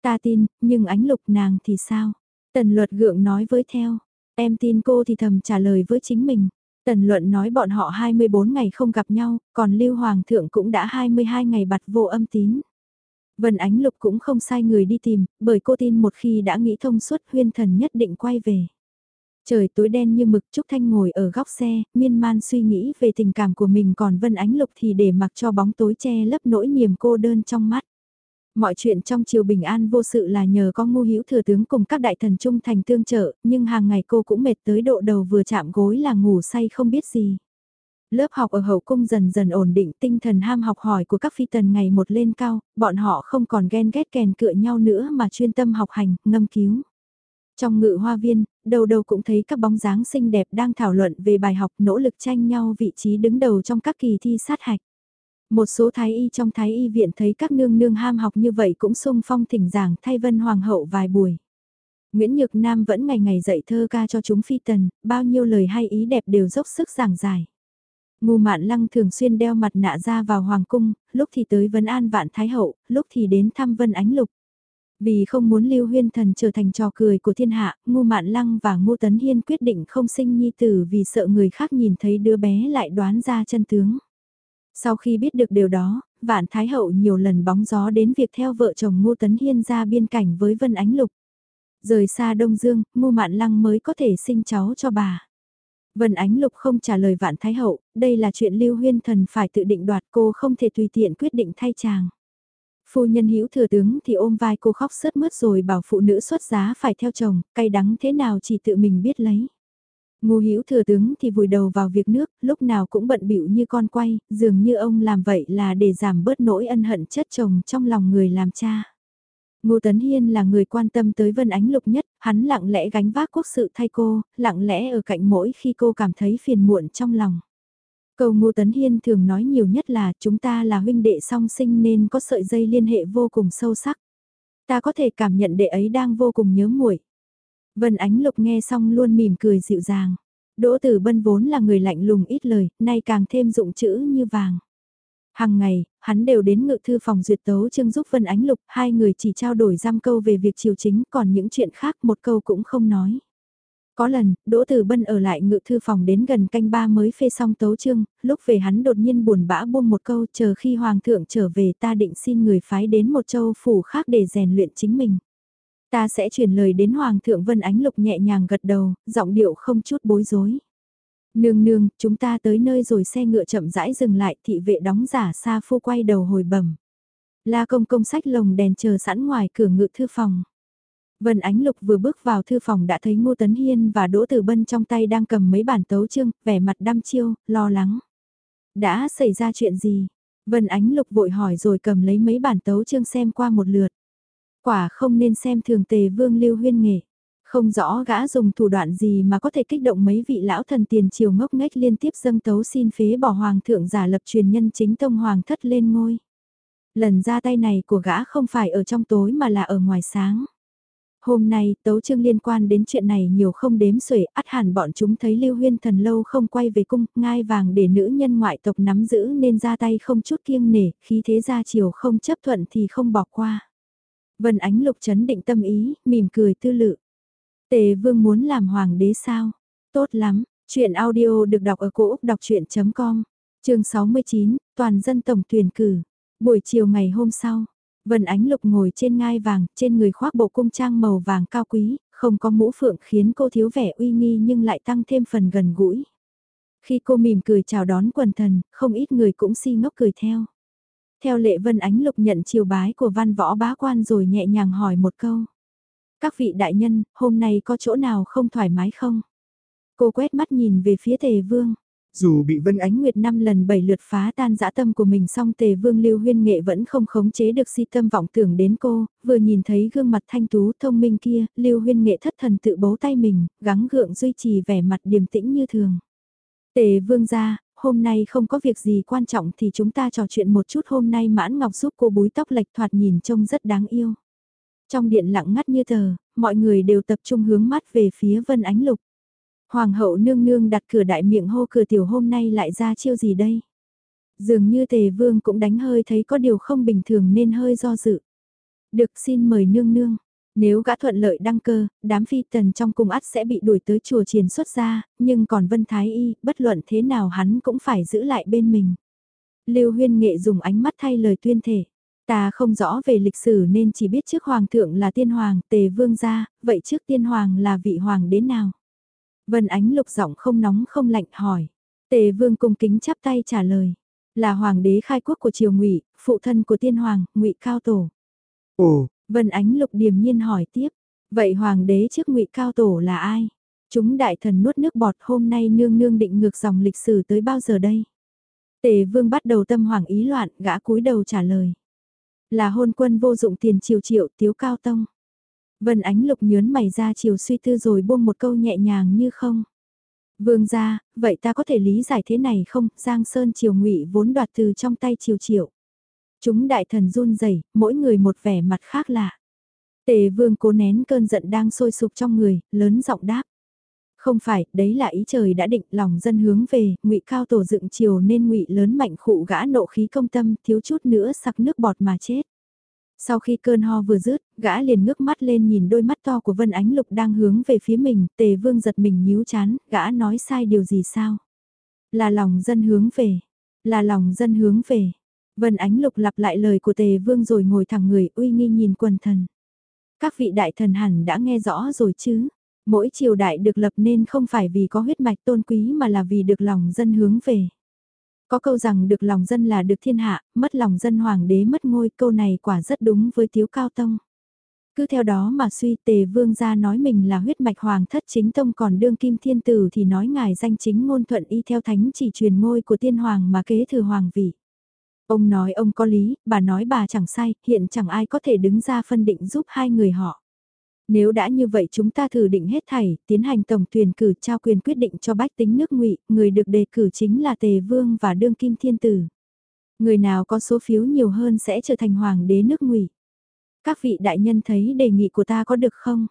Ta tin, nhưng ánh lục nàng thì sao? Tần luật gượng nói với theo. Em tin cô thì thầm trả lời với chính mình. Tần luận nói bọn họ 24 ngày không gặp nhau, còn Lưu Hoàng thượng cũng đã 22 ngày bặt vô âm tín. Vân Ánh Lục cũng không sai người đi tìm, bởi cô tin một khi đã nghĩ thông suốt huyên thần nhất định quay về. Trời tối đen như mực Trúc Thanh ngồi ở góc xe, miên man suy nghĩ về tình cảm của mình còn Vân Ánh Lục thì để mặc cho bóng tối che lấp nỗi niềm cô đơn trong mắt. Mọi chuyện trong triều bình an vô sự là nhờ có ngu hữu thừa tướng cùng các đại thần trung thành tương trợ, nhưng hàng ngày cô cũng mệt tới độ đầu vừa chạm gối là ngủ say không biết gì. Lớp học ở hậu cung dần dần ổn định tinh thần ham học hỏi của các phi tần ngày một lên cao, bọn họ không còn ghen ghét kèn cựa nhau nữa mà chuyên tâm học hành, ngâm cứu. Trong ngự hoa viên, đầu đầu cũng thấy các bóng dáng xinh đẹp đang thảo luận về bài học nỗ lực tranh nhau vị trí đứng đầu trong các kỳ thi sát hạch. Một số thái y trong thái y viện thấy các nương nương ham học như vậy cũng sung phong thỉnh giảng thay vân hoàng hậu vài buổi. Nguyễn Nhược Nam vẫn ngày ngày dạy thơ ca cho chúng phi tần, bao nhiêu lời hay ý đẹp đều dốc sức giảng giải. Ngu mạn lăng thường xuyên đeo mặt nạ ra vào hoàng cung, lúc thì tới vấn an vạn thái hậu, lúc thì đến thăm vân ánh lục. Vì không muốn Lưu Huyên Thần trở thành trò cười của thiên hạ, Ngu Mạn Lăng và Ngô Tấn Hiên quyết định không sinh nhi tử vì sợ người khác nhìn thấy đứa bé lại đoán ra chân tướng. Sau khi biết được điều đó, Vạn Thái Hậu nhiều lần bóng gió đến việc theo vợ chồng Ngô Tấn Hiên ra biên cảnh với Vân Ánh Lục. Rời xa Đông Dương, Ngô Mạn Lăng mới có thể sinh cháu cho bà. Vân Ánh Lục không trả lời Vạn Thái Hậu, đây là chuyện Lưu Huyên Thần phải tự định đoạt cô không thể tùy tiện quyết định thay chàng. Phu nhân hữu thừa tướng thì ôm vai cô khóc sướt mướt rồi bảo phụ nữ xuất giá phải theo chồng, cay đắng thế nào chỉ tự mình biết lấy. Ngô Hữu thừa tướng thì vùi đầu vào việc nước, lúc nào cũng bận bịu như con quay, dường như ông làm vậy là để giảm bớt nỗi ân hận chất chồng trong lòng người làm cha. Ngô Tấn Hiên là người quan tâm tới Vân Ánh Lục nhất, hắn lặng lẽ gánh vác quốc sự thay cô, lặng lẽ ở cạnh mỗi khi cô cảm thấy phiền muộn trong lòng. Câu Ngô Tấn Hiên thường nói nhiều nhất là chúng ta là huynh đệ song sinh nên có sợi dây liên hệ vô cùng sâu sắc. Ta có thể cảm nhận đệ ấy đang vô cùng nhớ muội. Vân Ánh Lục nghe xong luôn mỉm cười dịu dàng. Đỗ Tử Bân vốn là người lạnh lùng ít lời, nay càng thêm dụng chữ như vàng. Hàng ngày, hắn đều đến ngự thư phòng duyệt tấu chương giúp Vân Ánh Lục, hai người chỉ trao đổi giam câu về việc triều chính, còn những chuyện khác một câu cũng không nói. Có lần, Đỗ Tử Bân ở lại ngự thư phòng đến gần canh ba mới phê xong tấu chương, lúc về hắn đột nhiên buồn bã buông một câu chờ khi Hoàng thượng trở về ta định xin người phái đến một châu phủ khác để rèn luyện chính mình. Ta sẽ truyền lời đến Hoàng thượng Vân Ánh Lục nhẹ nhàng gật đầu, giọng điệu không chút bối rối. Nương nương, chúng ta tới nơi rồi xe ngựa chậm rãi dừng lại thị vệ đóng giả xa phu quay đầu hồi bẩm. La công công sách lồng đèn chờ sẵn ngoài cửa ngự thư phòng. Vân Ánh Lục vừa bước vào thư phòng đã thấy Ngô Tấn Hiên và Đỗ Tử Bân trong tay đang cầm mấy bản tấu chương, vẻ mặt đăm chiêu, lo lắng. Đã xảy ra chuyện gì? Vân Ánh Lục vội hỏi rồi cầm lấy mấy bản tấu chương xem qua một lượt. Quả không nên xem thường tề vương lưu huyên nghệ. Không rõ gã dùng thủ đoạn gì mà có thể kích động mấy vị lão thần tiền triều ngốc nghếch liên tiếp dâng tấu xin phế bỏ hoàng thượng giả lập truyền nhân chính tông hoàng thất lên ngôi. Lần ra tay này của gã không phải ở trong tối mà là ở ngoài sáng. Hôm nay, tấu chương liên quan đến chuyện này nhiều không đếm xuể, át hẳn bọn chúng thấy Lưu Huyên thần lâu không quay về cung, ngai vàng để nữ nhân ngoại tộc nắm giữ nên ra tay không chút kiêng nể, khí thế ra chiều không chấp thuận thì không bỏ qua. Vân Ánh Lục chấn định tâm ý, mỉm cười tư lự. Tề Vương muốn làm hoàng đế sao? Tốt lắm, chuyện audio được đọc ở cổ Úc đọc chuyện.com, trường 69, toàn dân tổng tuyển cử. Buổi chiều ngày hôm sau, Vân Ánh Lục ngồi trên ngai vàng, trên người khoác bộ cung trang màu vàng cao quý, không có mũ phượng khiến cô thiếu vẻ uy nghi nhưng lại tăng thêm phần gần gũi. Khi cô mỉm cười chào đón quần thần, không ít người cũng si ngốc cười theo. Theo lệ Vân Ánh Lục nhận chiều bái của văn võ bá quan rồi nhẹ nhàng hỏi một câu. Các vị đại nhân, hôm nay có chỗ nào không thoải mái không? Cô quét mắt nhìn về phía tề vương. Dù bị Vân Ánh Nguyệt năm lần bảy lượt phá tan dã tâm của mình song tề vương lưu huyên nghệ vẫn không khống chế được si tâm vọng tưởng đến cô, vừa nhìn thấy gương mặt thanh tú thông minh kia, lưu huyên nghệ thất thần tự bấu tay mình, gắng gượng duy trì vẻ mặt điềm tĩnh như thường. Tề vương ra, hôm nay không có việc gì quan trọng thì chúng ta trò chuyện một chút hôm nay mãn ngọc giúp cô búi tóc lệch thoạt nhìn trông rất đáng yêu. Trong điện lặng ngắt như tờ, mọi người đều tập trung hướng mắt về phía Vân Ánh Lục. Hoàng hậu nương nương đặt cửa đại miệng hô cửa tiểu hôm nay lại ra chiêu gì đây? Dường như tề vương cũng đánh hơi thấy có điều không bình thường nên hơi do dự. Được xin mời nương nương. Nếu gã thuận lợi đăng cơ, đám phi tần trong cung ắt sẽ bị đuổi tới chùa triền xuất ra, nhưng còn Vân Thái Y, bất luận thế nào hắn cũng phải giữ lại bên mình. Lưu huyên nghệ dùng ánh mắt thay lời tuyên thể. Ta không rõ về lịch sử nên chỉ biết trước hoàng thượng là tiên hoàng, tề vương gia, vậy trước tiên hoàng là vị hoàng đến nào? Vân ánh lục giọng không nóng không lạnh hỏi. Tề vương cung kính chắp tay trả lời. Là hoàng đế khai quốc của triều ngụy, phụ thân của tiên hoàng, ngụy cao tổ. Ồ, Vân ánh lục điềm nhiên hỏi tiếp. Vậy hoàng đế trước ngụy cao tổ là ai? Chúng đại thần nuốt nước bọt hôm nay nương nương định ngược dòng lịch sử tới bao giờ đây? Tề vương bắt đầu tâm hoàng ý loạn, gã cúi đầu trả lời. Là hôn quân vô dụng tiền triều triệu tiếu cao tông. Vân Ánh Lục nhớn mày ra chiều suy tư rồi buông một câu nhẹ nhàng như không. Vương gia, vậy ta có thể lý giải thế này không? Giang Sơn triều ngụy vốn đoạt từ trong tay triều triệu. Chúng đại thần run rẩy, mỗi người một vẻ mặt khác lạ. Tề vương cố nén cơn giận đang sôi sục trong người, lớn giọng đáp. Không phải, đấy là ý trời đã định lòng dân hướng về, ngụy cao tổ dựng triều nên ngụy lớn mạnh khụ gã nộ khí công tâm, thiếu chút nữa sặc nước bọt mà chết. Sau khi cơn ho vừa dứt, gã liền ngước mắt lên nhìn đôi mắt to của Vân Ánh Lục đang hướng về phía mình, tề vương giật mình nhíu chán, gã nói sai điều gì sao? Là lòng dân hướng về, là lòng dân hướng về. Vân Ánh Lục lặp lại lời của tề vương rồi ngồi thẳng người uy nghi nhìn quần thần. Các vị đại thần hẳn đã nghe rõ rồi chứ? Mỗi triều đại được lập nên không phải vì có huyết mạch tôn quý mà là vì được lòng dân hướng về. Có câu rằng được lòng dân là được thiên hạ, mất lòng dân hoàng đế mất ngôi, câu này quả rất đúng với tiếu cao tông. Cứ theo đó mà suy tề vương gia nói mình là huyết mạch hoàng thất chính tông còn đương kim thiên tử thì nói ngài danh chính ngôn thuận y theo thánh chỉ truyền ngôi của tiên hoàng mà kế thừa hoàng vị. Ông nói ông có lý, bà nói bà chẳng sai, hiện chẳng ai có thể đứng ra phân định giúp hai người họ. Nếu đã như vậy chúng ta thử định hết thảy, tiến hành tổng tuyển cử trao quyền quyết định cho bách tính nước ngụy, người được đề cử chính là Tề Vương và Đương Kim Thiên Tử. Người nào có số phiếu nhiều hơn sẽ trở thành hoàng đế nước ngụy. Các vị đại nhân thấy đề nghị của ta có được không?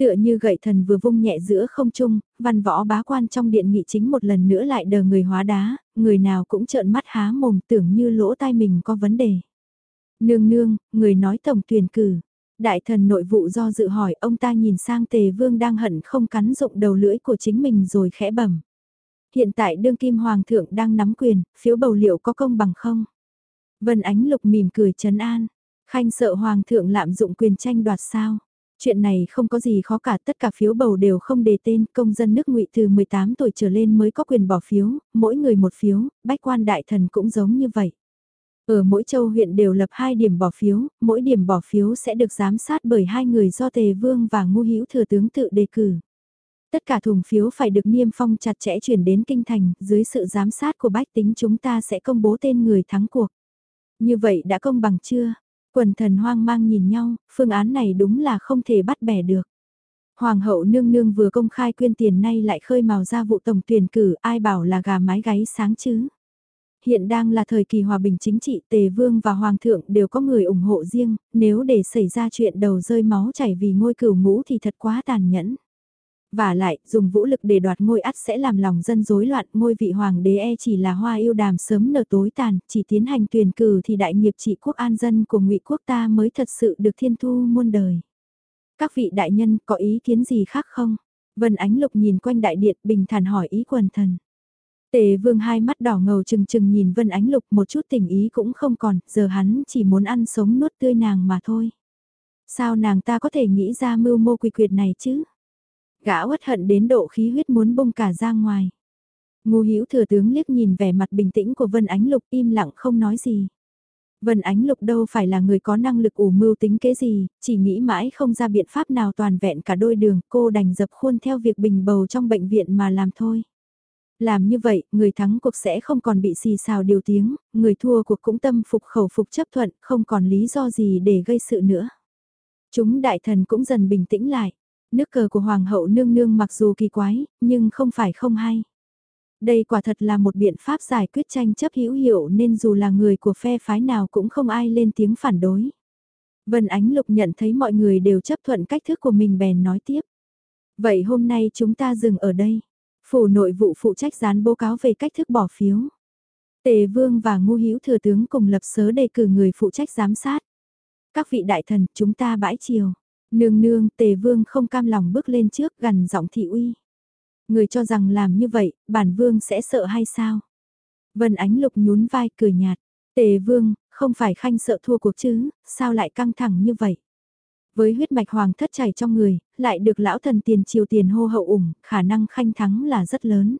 Tựa như gậy thần vừa vung nhẹ giữa không trung, văn võ bá quan trong điện nghị chính một lần nữa lại đờ người hóa đá, người nào cũng trợn mắt há mồm tưởng như lỗ tai mình có vấn đề. Nương nương, người nói tổng tuyển cử, Đại thần nội vụ do dự hỏi ông ta nhìn sang tề vương đang hận không cắn rụng đầu lưỡi của chính mình rồi khẽ bẩm. Hiện tại đương kim hoàng thượng đang nắm quyền, phiếu bầu liệu có công bằng không? Vân Ánh Lục mỉm cười trấn an. Khanh sợ hoàng thượng lạm dụng quyền tranh đoạt sao? Chuyện này không có gì khó cả, tất cả phiếu bầu đều không đề tên, công dân nước ngụy từ 18 tuổi trở lên mới có quyền bỏ phiếu, mỗi người một phiếu, bách quan đại thần cũng giống như vậy. Ở mỗi châu huyện đều lập hai điểm bỏ phiếu, mỗi điểm bỏ phiếu sẽ được giám sát bởi hai người do Tề Vương và Ngu Hữu Thừa Tướng tự đề cử. Tất cả thùng phiếu phải được niêm phong chặt chẽ chuyển đến kinh thành, dưới sự giám sát của bách tính chúng ta sẽ công bố tên người thắng cuộc. Như vậy đã công bằng chưa? Quần thần hoang mang nhìn nhau, phương án này đúng là không thể bắt bẻ được. Hoàng hậu nương nương vừa công khai quyên tiền nay lại khơi màu ra vụ tổng tuyển cử, ai bảo là gà mái gáy sáng chứ? hiện đang là thời kỳ hòa bình chính trị tề vương và hoàng thượng đều có người ủng hộ riêng, nếu để xảy ra chuyện đầu rơi máu chảy vì ngôi cửu ngũ thì thật quá tàn nhẫn. Và lại, dùng vũ lực để đoạt ngôi ắt sẽ làm lòng dân rối loạn, ngôi vị hoàng đế e chỉ là hoa yêu đàm sớm nở tối tàn, chỉ tiến hành tuyển cử thì đại nghiệp trị quốc an dân của ngụy quốc ta mới thật sự được thiên thu muôn đời. Các vị đại nhân có ý kiến gì khác không? Vân Ánh Lục nhìn quanh đại điện bình thản hỏi ý quần thần. Tề vương hai mắt đỏ ngầu chừng chừng nhìn Vân Ánh Lục một chút tình ý cũng không còn, giờ hắn chỉ muốn ăn sống nuốt tươi nàng mà thôi. Sao nàng ta có thể nghĩ ra mưu mô quy quyệt này chứ? Gã uất hận đến độ khí huyết muốn bung cả ra ngoài. Ngô hữu thừa tướng liếc nhìn vẻ mặt bình tĩnh của Vân Ánh Lục im lặng không nói gì. Vân Ánh Lục đâu phải là người có năng lực ủ mưu tính kế gì, chỉ nghĩ mãi không ra biện pháp nào toàn vẹn cả đôi đường, cô đành dập khuôn theo việc bình bầu trong bệnh viện mà làm thôi. Làm như vậy, người thắng cuộc sẽ không còn bị xì xào điều tiếng, người thua cuộc cũng tâm phục khẩu phục chấp thuận, không còn lý do gì để gây sự nữa. Chúng đại thần cũng dần bình tĩnh lại. Nước cờ của Hoàng hậu nương nương mặc dù kỳ quái, nhưng không phải không hay. Đây quả thật là một biện pháp giải quyết tranh chấp hữu hiệu nên dù là người của phe phái nào cũng không ai lên tiếng phản đối. Vân Ánh Lục nhận thấy mọi người đều chấp thuận cách thức của mình bèn nói tiếp. Vậy hôm nay chúng ta dừng ở đây. Phủ nội vụ phụ trách dán báo cáo về cách thức bỏ phiếu. Tề Vương và Ngô Hữu Thừa Tướng cùng lập sớ đề cử người phụ trách giám sát. Các vị đại thần, chúng ta bãi chiều. Nương nương, Tề Vương không cam lòng bước lên trước gần giọng thị uy. Người cho rằng làm như vậy, bản Vương sẽ sợ hay sao? Vân Ánh Lục nhún vai cười nhạt. Tề Vương, không phải khanh sợ thua cuộc chứ, sao lại căng thẳng như vậy? Với huyết mạch hoàng thất chảy trong người, lại được lão thần tiền triều tiền hô hậu ủng, khả năng khanh thắng là rất lớn.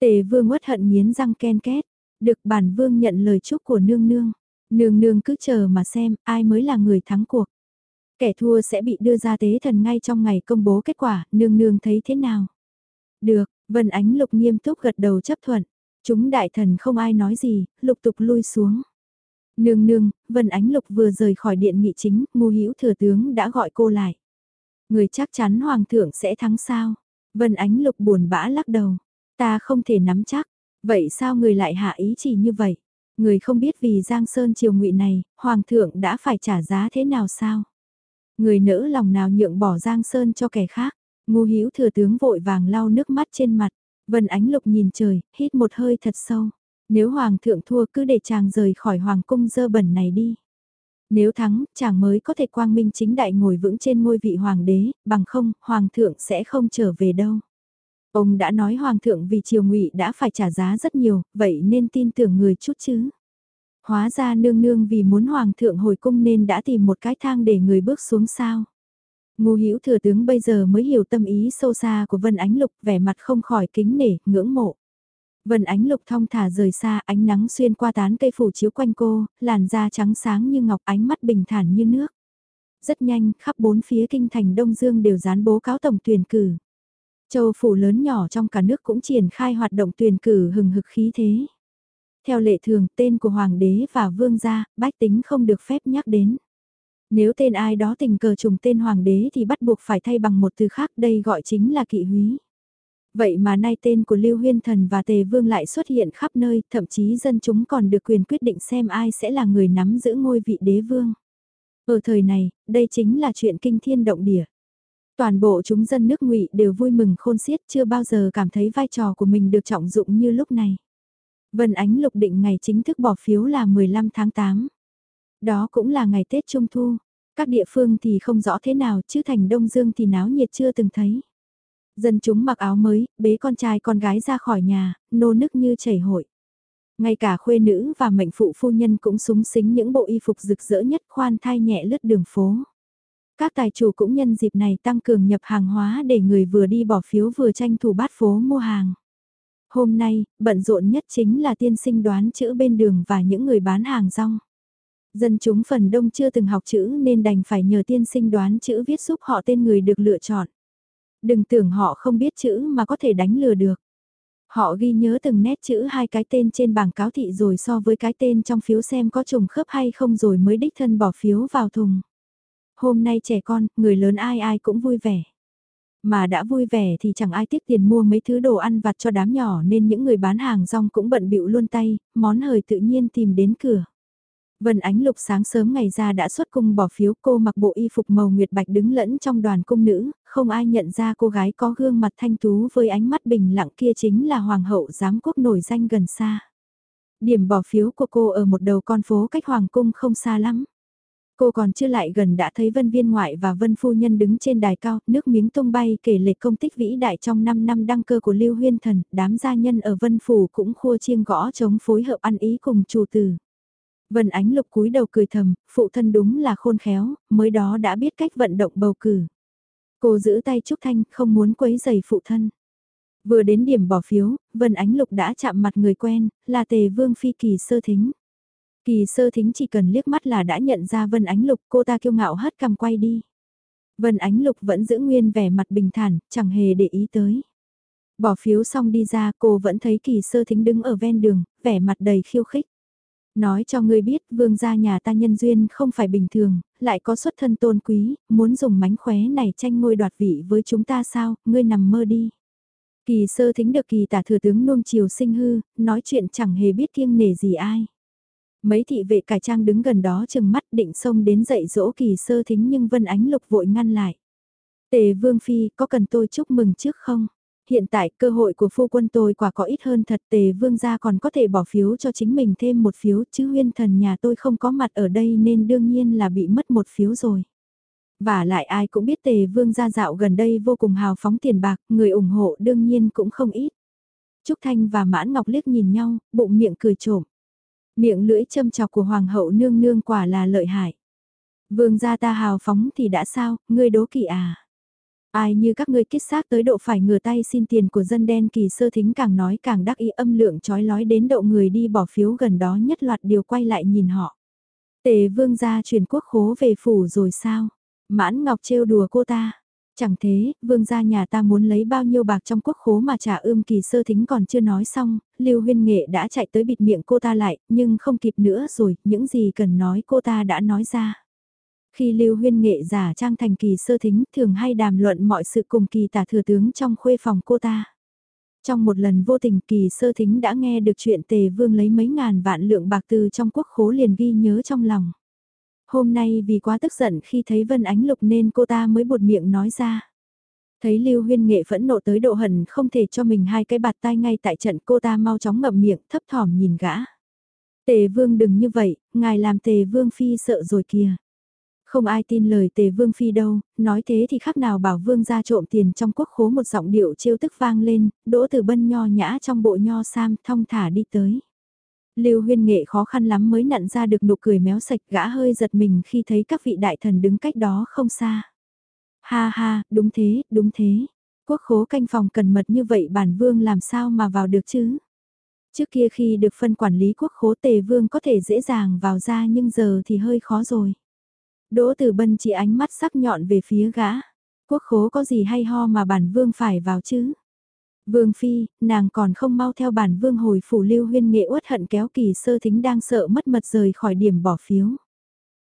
Tề vương uất hận nghiến răng ken két, được bản vương nhận lời chúc của nương nương. Nương nương cứ chờ mà xem ai mới là người thắng cuộc. Kẻ thua sẽ bị đưa ra tế thần ngay trong ngày công bố kết quả, nương nương thấy thế nào? Được, Vân Ánh Lục nghiêm túc gật đầu chấp thuận. Chúng đại thần không ai nói gì, lục tục lui xuống. Nương nương, Vân Ánh Lục vừa rời khỏi điện nghị chính, ngu hữu thừa tướng đã gọi cô lại. Người chắc chắn hoàng thượng sẽ thắng sao? Vân Ánh Lục buồn bã lắc đầu. Ta không thể nắm chắc. Vậy sao người lại hạ ý chỉ như vậy? Người không biết vì Giang Sơn triều ngụy này, hoàng thượng đã phải trả giá thế nào sao? Người nỡ lòng nào nhượng bỏ Giang Sơn cho kẻ khác? Ngu hữu thừa tướng vội vàng lau nước mắt trên mặt. Vân Ánh Lục nhìn trời, hít một hơi thật sâu. Nếu hoàng thượng thua cứ để chàng rời khỏi hoàng cung dơ bẩn này đi. Nếu thắng, chàng mới có thể quang minh chính đại ngồi vững trên ngôi vị hoàng đế, bằng không, hoàng thượng sẽ không trở về đâu. Ông đã nói hoàng thượng vì triều ngụy đã phải trả giá rất nhiều, vậy nên tin tưởng người chút chứ. Hóa ra nương nương vì muốn hoàng thượng hồi cung nên đã tìm một cái thang để người bước xuống sao. Ngô Hữu thừa tướng bây giờ mới hiểu tâm ý sâu xa của Vân Ánh Lục, vẻ mặt không khỏi kính nể, ngưỡng mộ. Vân ánh lục thong thả rời xa, ánh nắng xuyên qua tán cây phủ chiếu quanh cô, làn da trắng sáng như ngọc ánh mắt bình thản như nước. Rất nhanh, khắp bốn phía kinh thành Đông Dương đều dán bố cáo tổng tuyển cử. Châu phủ lớn nhỏ trong cả nước cũng triển khai hoạt động tuyển cử hừng hực khí thế. Theo lệ thường, tên của hoàng đế và vương gia, bách tính không được phép nhắc đến. Nếu tên ai đó tình cờ trùng tên hoàng đế thì bắt buộc phải thay bằng một từ khác đây gọi chính là kỵ húy. Vậy mà nay tên của Lưu Huyên Thần và Tề Vương lại xuất hiện khắp nơi, thậm chí dân chúng còn được quyền quyết định xem ai sẽ là người nắm giữ ngôi vị đế vương. Ở thời này, đây chính là chuyện kinh thiên động địa. Toàn bộ chúng dân nước ngụy đều vui mừng khôn xiết chưa bao giờ cảm thấy vai trò của mình được trọng dụng như lúc này. Vân Ánh lục định ngày chính thức bỏ phiếu là 15 tháng 8. Đó cũng là ngày Tết Trung Thu. Các địa phương thì không rõ thế nào chứ thành Đông Dương thì náo nhiệt chưa từng thấy. Dân chúng mặc áo mới, bế con trai con gái ra khỏi nhà, nô nức như chảy hội. Ngay cả khuê nữ và mệnh phụ phu nhân cũng súng xính những bộ y phục rực rỡ nhất khoan thai nhẹ lướt đường phố. Các tài chủ cũng nhân dịp này tăng cường nhập hàng hóa để người vừa đi bỏ phiếu vừa tranh thủ bát phố mua hàng. Hôm nay, bận rộn nhất chính là tiên sinh đoán chữ bên đường và những người bán hàng rong. Dân chúng phần đông chưa từng học chữ nên đành phải nhờ tiên sinh đoán chữ viết giúp họ tên người được lựa chọn. Đừng tưởng họ không biết chữ mà có thể đánh lừa được. Họ ghi nhớ từng nét chữ hai cái tên trên bảng cáo thị rồi so với cái tên trong phiếu xem có trùng khớp hay không rồi mới đích thân bỏ phiếu vào thùng. Hôm nay trẻ con, người lớn ai ai cũng vui vẻ. Mà đã vui vẻ thì chẳng ai tiếc tiền mua mấy thứ đồ ăn vặt cho đám nhỏ nên những người bán hàng rong cũng bận bịu luôn tay, món hời tự nhiên tìm đến cửa. Vân Ánh Lục sáng sớm ngày ra đã xuất cung bỏ phiếu cô mặc bộ y phục màu nguyệt bạch đứng lẫn trong đoàn cung nữ, không ai nhận ra cô gái có gương mặt thanh tú với ánh mắt bình lặng kia chính là Hoàng hậu giám quốc nổi danh gần xa. Điểm bỏ phiếu của cô ở một đầu con phố cách Hoàng cung không xa lắm. Cô còn chưa lại gần đã thấy Vân Viên Ngoại và Vân Phu Nhân đứng trên đài cao, nước miếng tung bay kể lệ công tích vĩ đại trong 5 năm đăng cơ của Lưu Huyên Thần, đám gia nhân ở Vân Phủ cũng khua chiêng gõ chống phối hợp ăn ý cùng chủ tử. Vân Ánh Lục cúi đầu cười thầm, phụ thân đúng là khôn khéo, mới đó đã biết cách vận động bầu cử. Cô giữ tay Trúc Thanh, không muốn quấy giày phụ thân. Vừa đến điểm bỏ phiếu, Vân Ánh Lục đã chạm mặt người quen, là Tề Vương Phi Kỳ Sơ Thính. Kỳ sơ thính chỉ cần liếc mắt là đã nhận ra Vân Ánh Lục cô ta kiêu ngạo hất cầm quay đi. Vân Ánh Lục vẫn giữ nguyên vẻ mặt bình thản, chẳng hề để ý tới. Bỏ phiếu xong đi ra cô vẫn thấy kỳ sơ thính đứng ở ven đường, vẻ mặt đầy khiêu khích. Nói cho ngươi biết vương gia nhà ta nhân duyên không phải bình thường, lại có xuất thân tôn quý, muốn dùng mánh khóe này tranh ngôi đoạt vị với chúng ta sao, ngươi nằm mơ đi. Kỳ sơ thính được kỳ tả thừa tướng nuông chiều sinh hư, nói chuyện chẳng hề biết kiêng nể gì ai. Mấy thị vệ cải trang đứng gần đó chừng mắt định xông đến dạy dỗ kỳ sơ thính nhưng Vân Ánh Lục vội ngăn lại. Tề Vương Phi có cần tôi chúc mừng trước không? Hiện tại cơ hội của phu quân tôi quả có ít hơn thật tề vương gia còn có thể bỏ phiếu cho chính mình thêm một phiếu chứ huyên thần nhà tôi không có mặt ở đây nên đương nhiên là bị mất một phiếu rồi. Và lại ai cũng biết tề vương gia dạo gần đây vô cùng hào phóng tiền bạc, người ủng hộ đương nhiên cũng không ít. Trúc Thanh và Mãn Ngọc liếc nhìn nhau, bụng miệng cười trộm. Miệng lưỡi châm chọc của Hoàng hậu nương nương quả là lợi hại. Vương gia ta hào phóng thì đã sao, ngươi đố kỵ à? Ai như các ngươi kích xác tới độ phải ngửa tay xin tiền của dân đen kỳ sơ thính càng nói càng đắc ý âm lượng trói lói đến độ người đi bỏ phiếu gần đó nhất loạt điều quay lại nhìn họ. Tề vương gia chuyển quốc khố về phủ rồi sao? Mãn Ngọc trêu đùa cô ta. Chẳng thế, vương gia nhà ta muốn lấy bao nhiêu bạc trong quốc khố mà trả ươm kỳ sơ thính còn chưa nói xong, Lưu Huyên Nghệ đã chạy tới bịt miệng cô ta lại, nhưng không kịp nữa rồi, những gì cần nói cô ta đã nói ra. Khi Lưu Huyên Nghệ giả trang thành kỳ sơ thính thường hay đàm luận mọi sự cùng kỳ tả thừa tướng trong khuê phòng cô ta. Trong một lần vô tình kỳ sơ thính đã nghe được chuyện tề vương lấy mấy ngàn vạn lượng bạc từ trong quốc khố liền ghi nhớ trong lòng. Hôm nay vì quá tức giận khi thấy Vân Ánh Lục nên cô ta mới buột miệng nói ra. Thấy Lưu Huyên Nghệ phẫn nộ tới độ hận không thể cho mình hai cái bạt tay ngay tại trận cô ta mau chóng ngậm miệng thấp thỏm nhìn gã. Tề vương đừng như vậy, ngài làm tề vương phi sợ rồi kìa. Không ai tin lời tề vương phi đâu, nói thế thì khác nào bảo vương ra trộm tiền trong quốc khố một giọng điệu trêu tức vang lên, đỗ từ bân nho nhã trong bộ nho sam thong thả đi tới. Lưu huyên nghệ khó khăn lắm mới nặn ra được nụ cười méo sạch gã hơi giật mình khi thấy các vị đại thần đứng cách đó không xa. Ha ha, đúng thế, đúng thế. Quốc khố canh phòng cần mật như vậy bản vương làm sao mà vào được chứ? Trước kia khi được phân quản lý quốc khố tề vương có thể dễ dàng vào ra nhưng giờ thì hơi khó rồi. Đỗ Tử Bân chỉ ánh mắt sắc nhọn về phía gã. Quốc khố có gì hay ho mà bản vương phải vào chứ? Vương Phi, nàng còn không mau theo bản vương hồi phủ lưu huyên nghệ uất hận kéo kỳ sơ thính đang sợ mất mật rời khỏi điểm bỏ phiếu.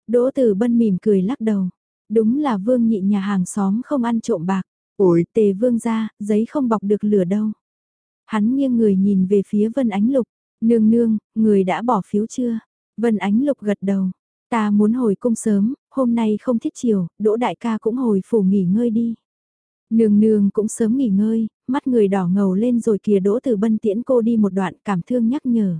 Đỗ Tử Bân mỉm cười lắc đầu. Đúng là vương nhị nhà hàng xóm không ăn trộm bạc. Ôi, tề vương ra, giấy không bọc được lửa đâu. Hắn nghiêng người nhìn về phía Vân Ánh Lục. Nương nương, người đã bỏ phiếu chưa? Vân Ánh Lục gật đầu. Ta muốn hồi cung sớm, hôm nay không thiết chiều, đỗ đại ca cũng hồi phủ nghỉ ngơi đi. Nương nương cũng sớm nghỉ ngơi, mắt người đỏ ngầu lên rồi kìa đỗ từ bân tiễn cô đi một đoạn cảm thương nhắc nhở.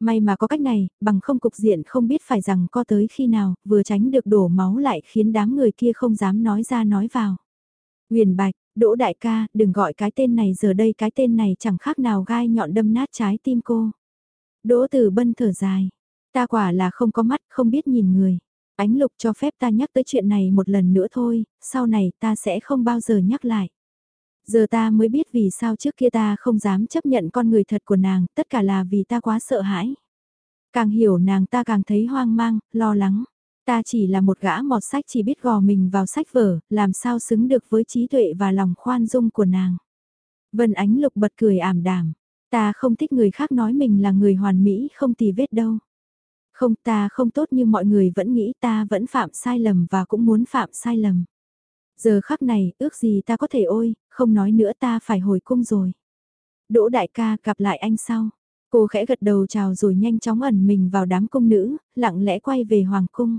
May mà có cách này, bằng không cục diện không biết phải rằng co tới khi nào, vừa tránh được đổ máu lại khiến đám người kia không dám nói ra nói vào. Huyền Bạch, Đỗ Đại ca, đừng gọi cái tên này giờ đây cái tên này chẳng khác nào gai nhọn đâm nát trái tim cô. Đỗ Tử Bân thở dài, Ta quả là không có mắt, không biết nhìn người. Ánh lục cho phép ta nhắc tới chuyện này một lần nữa thôi, sau này ta sẽ không bao giờ nhắc lại. Giờ ta mới biết vì sao trước kia ta không dám chấp nhận con người thật của nàng, tất cả là vì ta quá sợ hãi. Càng hiểu nàng ta càng thấy hoang mang, lo lắng. Ta chỉ là một gã mọt sách chỉ biết gò mình vào sách vở, làm sao xứng được với trí tuệ và lòng khoan dung của nàng. Vân Ánh Lục bật cười ảm đạm. Ta không thích người khác nói mình là người hoàn mỹ không tì vết đâu. Không ta không tốt như mọi người vẫn nghĩ ta vẫn phạm sai lầm và cũng muốn phạm sai lầm. Giờ khắc này, ước gì ta có thể ôi, không nói nữa ta phải hồi cung rồi. Đỗ đại ca gặp lại anh sau. Cô khẽ gật đầu chào rồi nhanh chóng ẩn mình vào đám cung nữ, lặng lẽ quay về hoàng cung.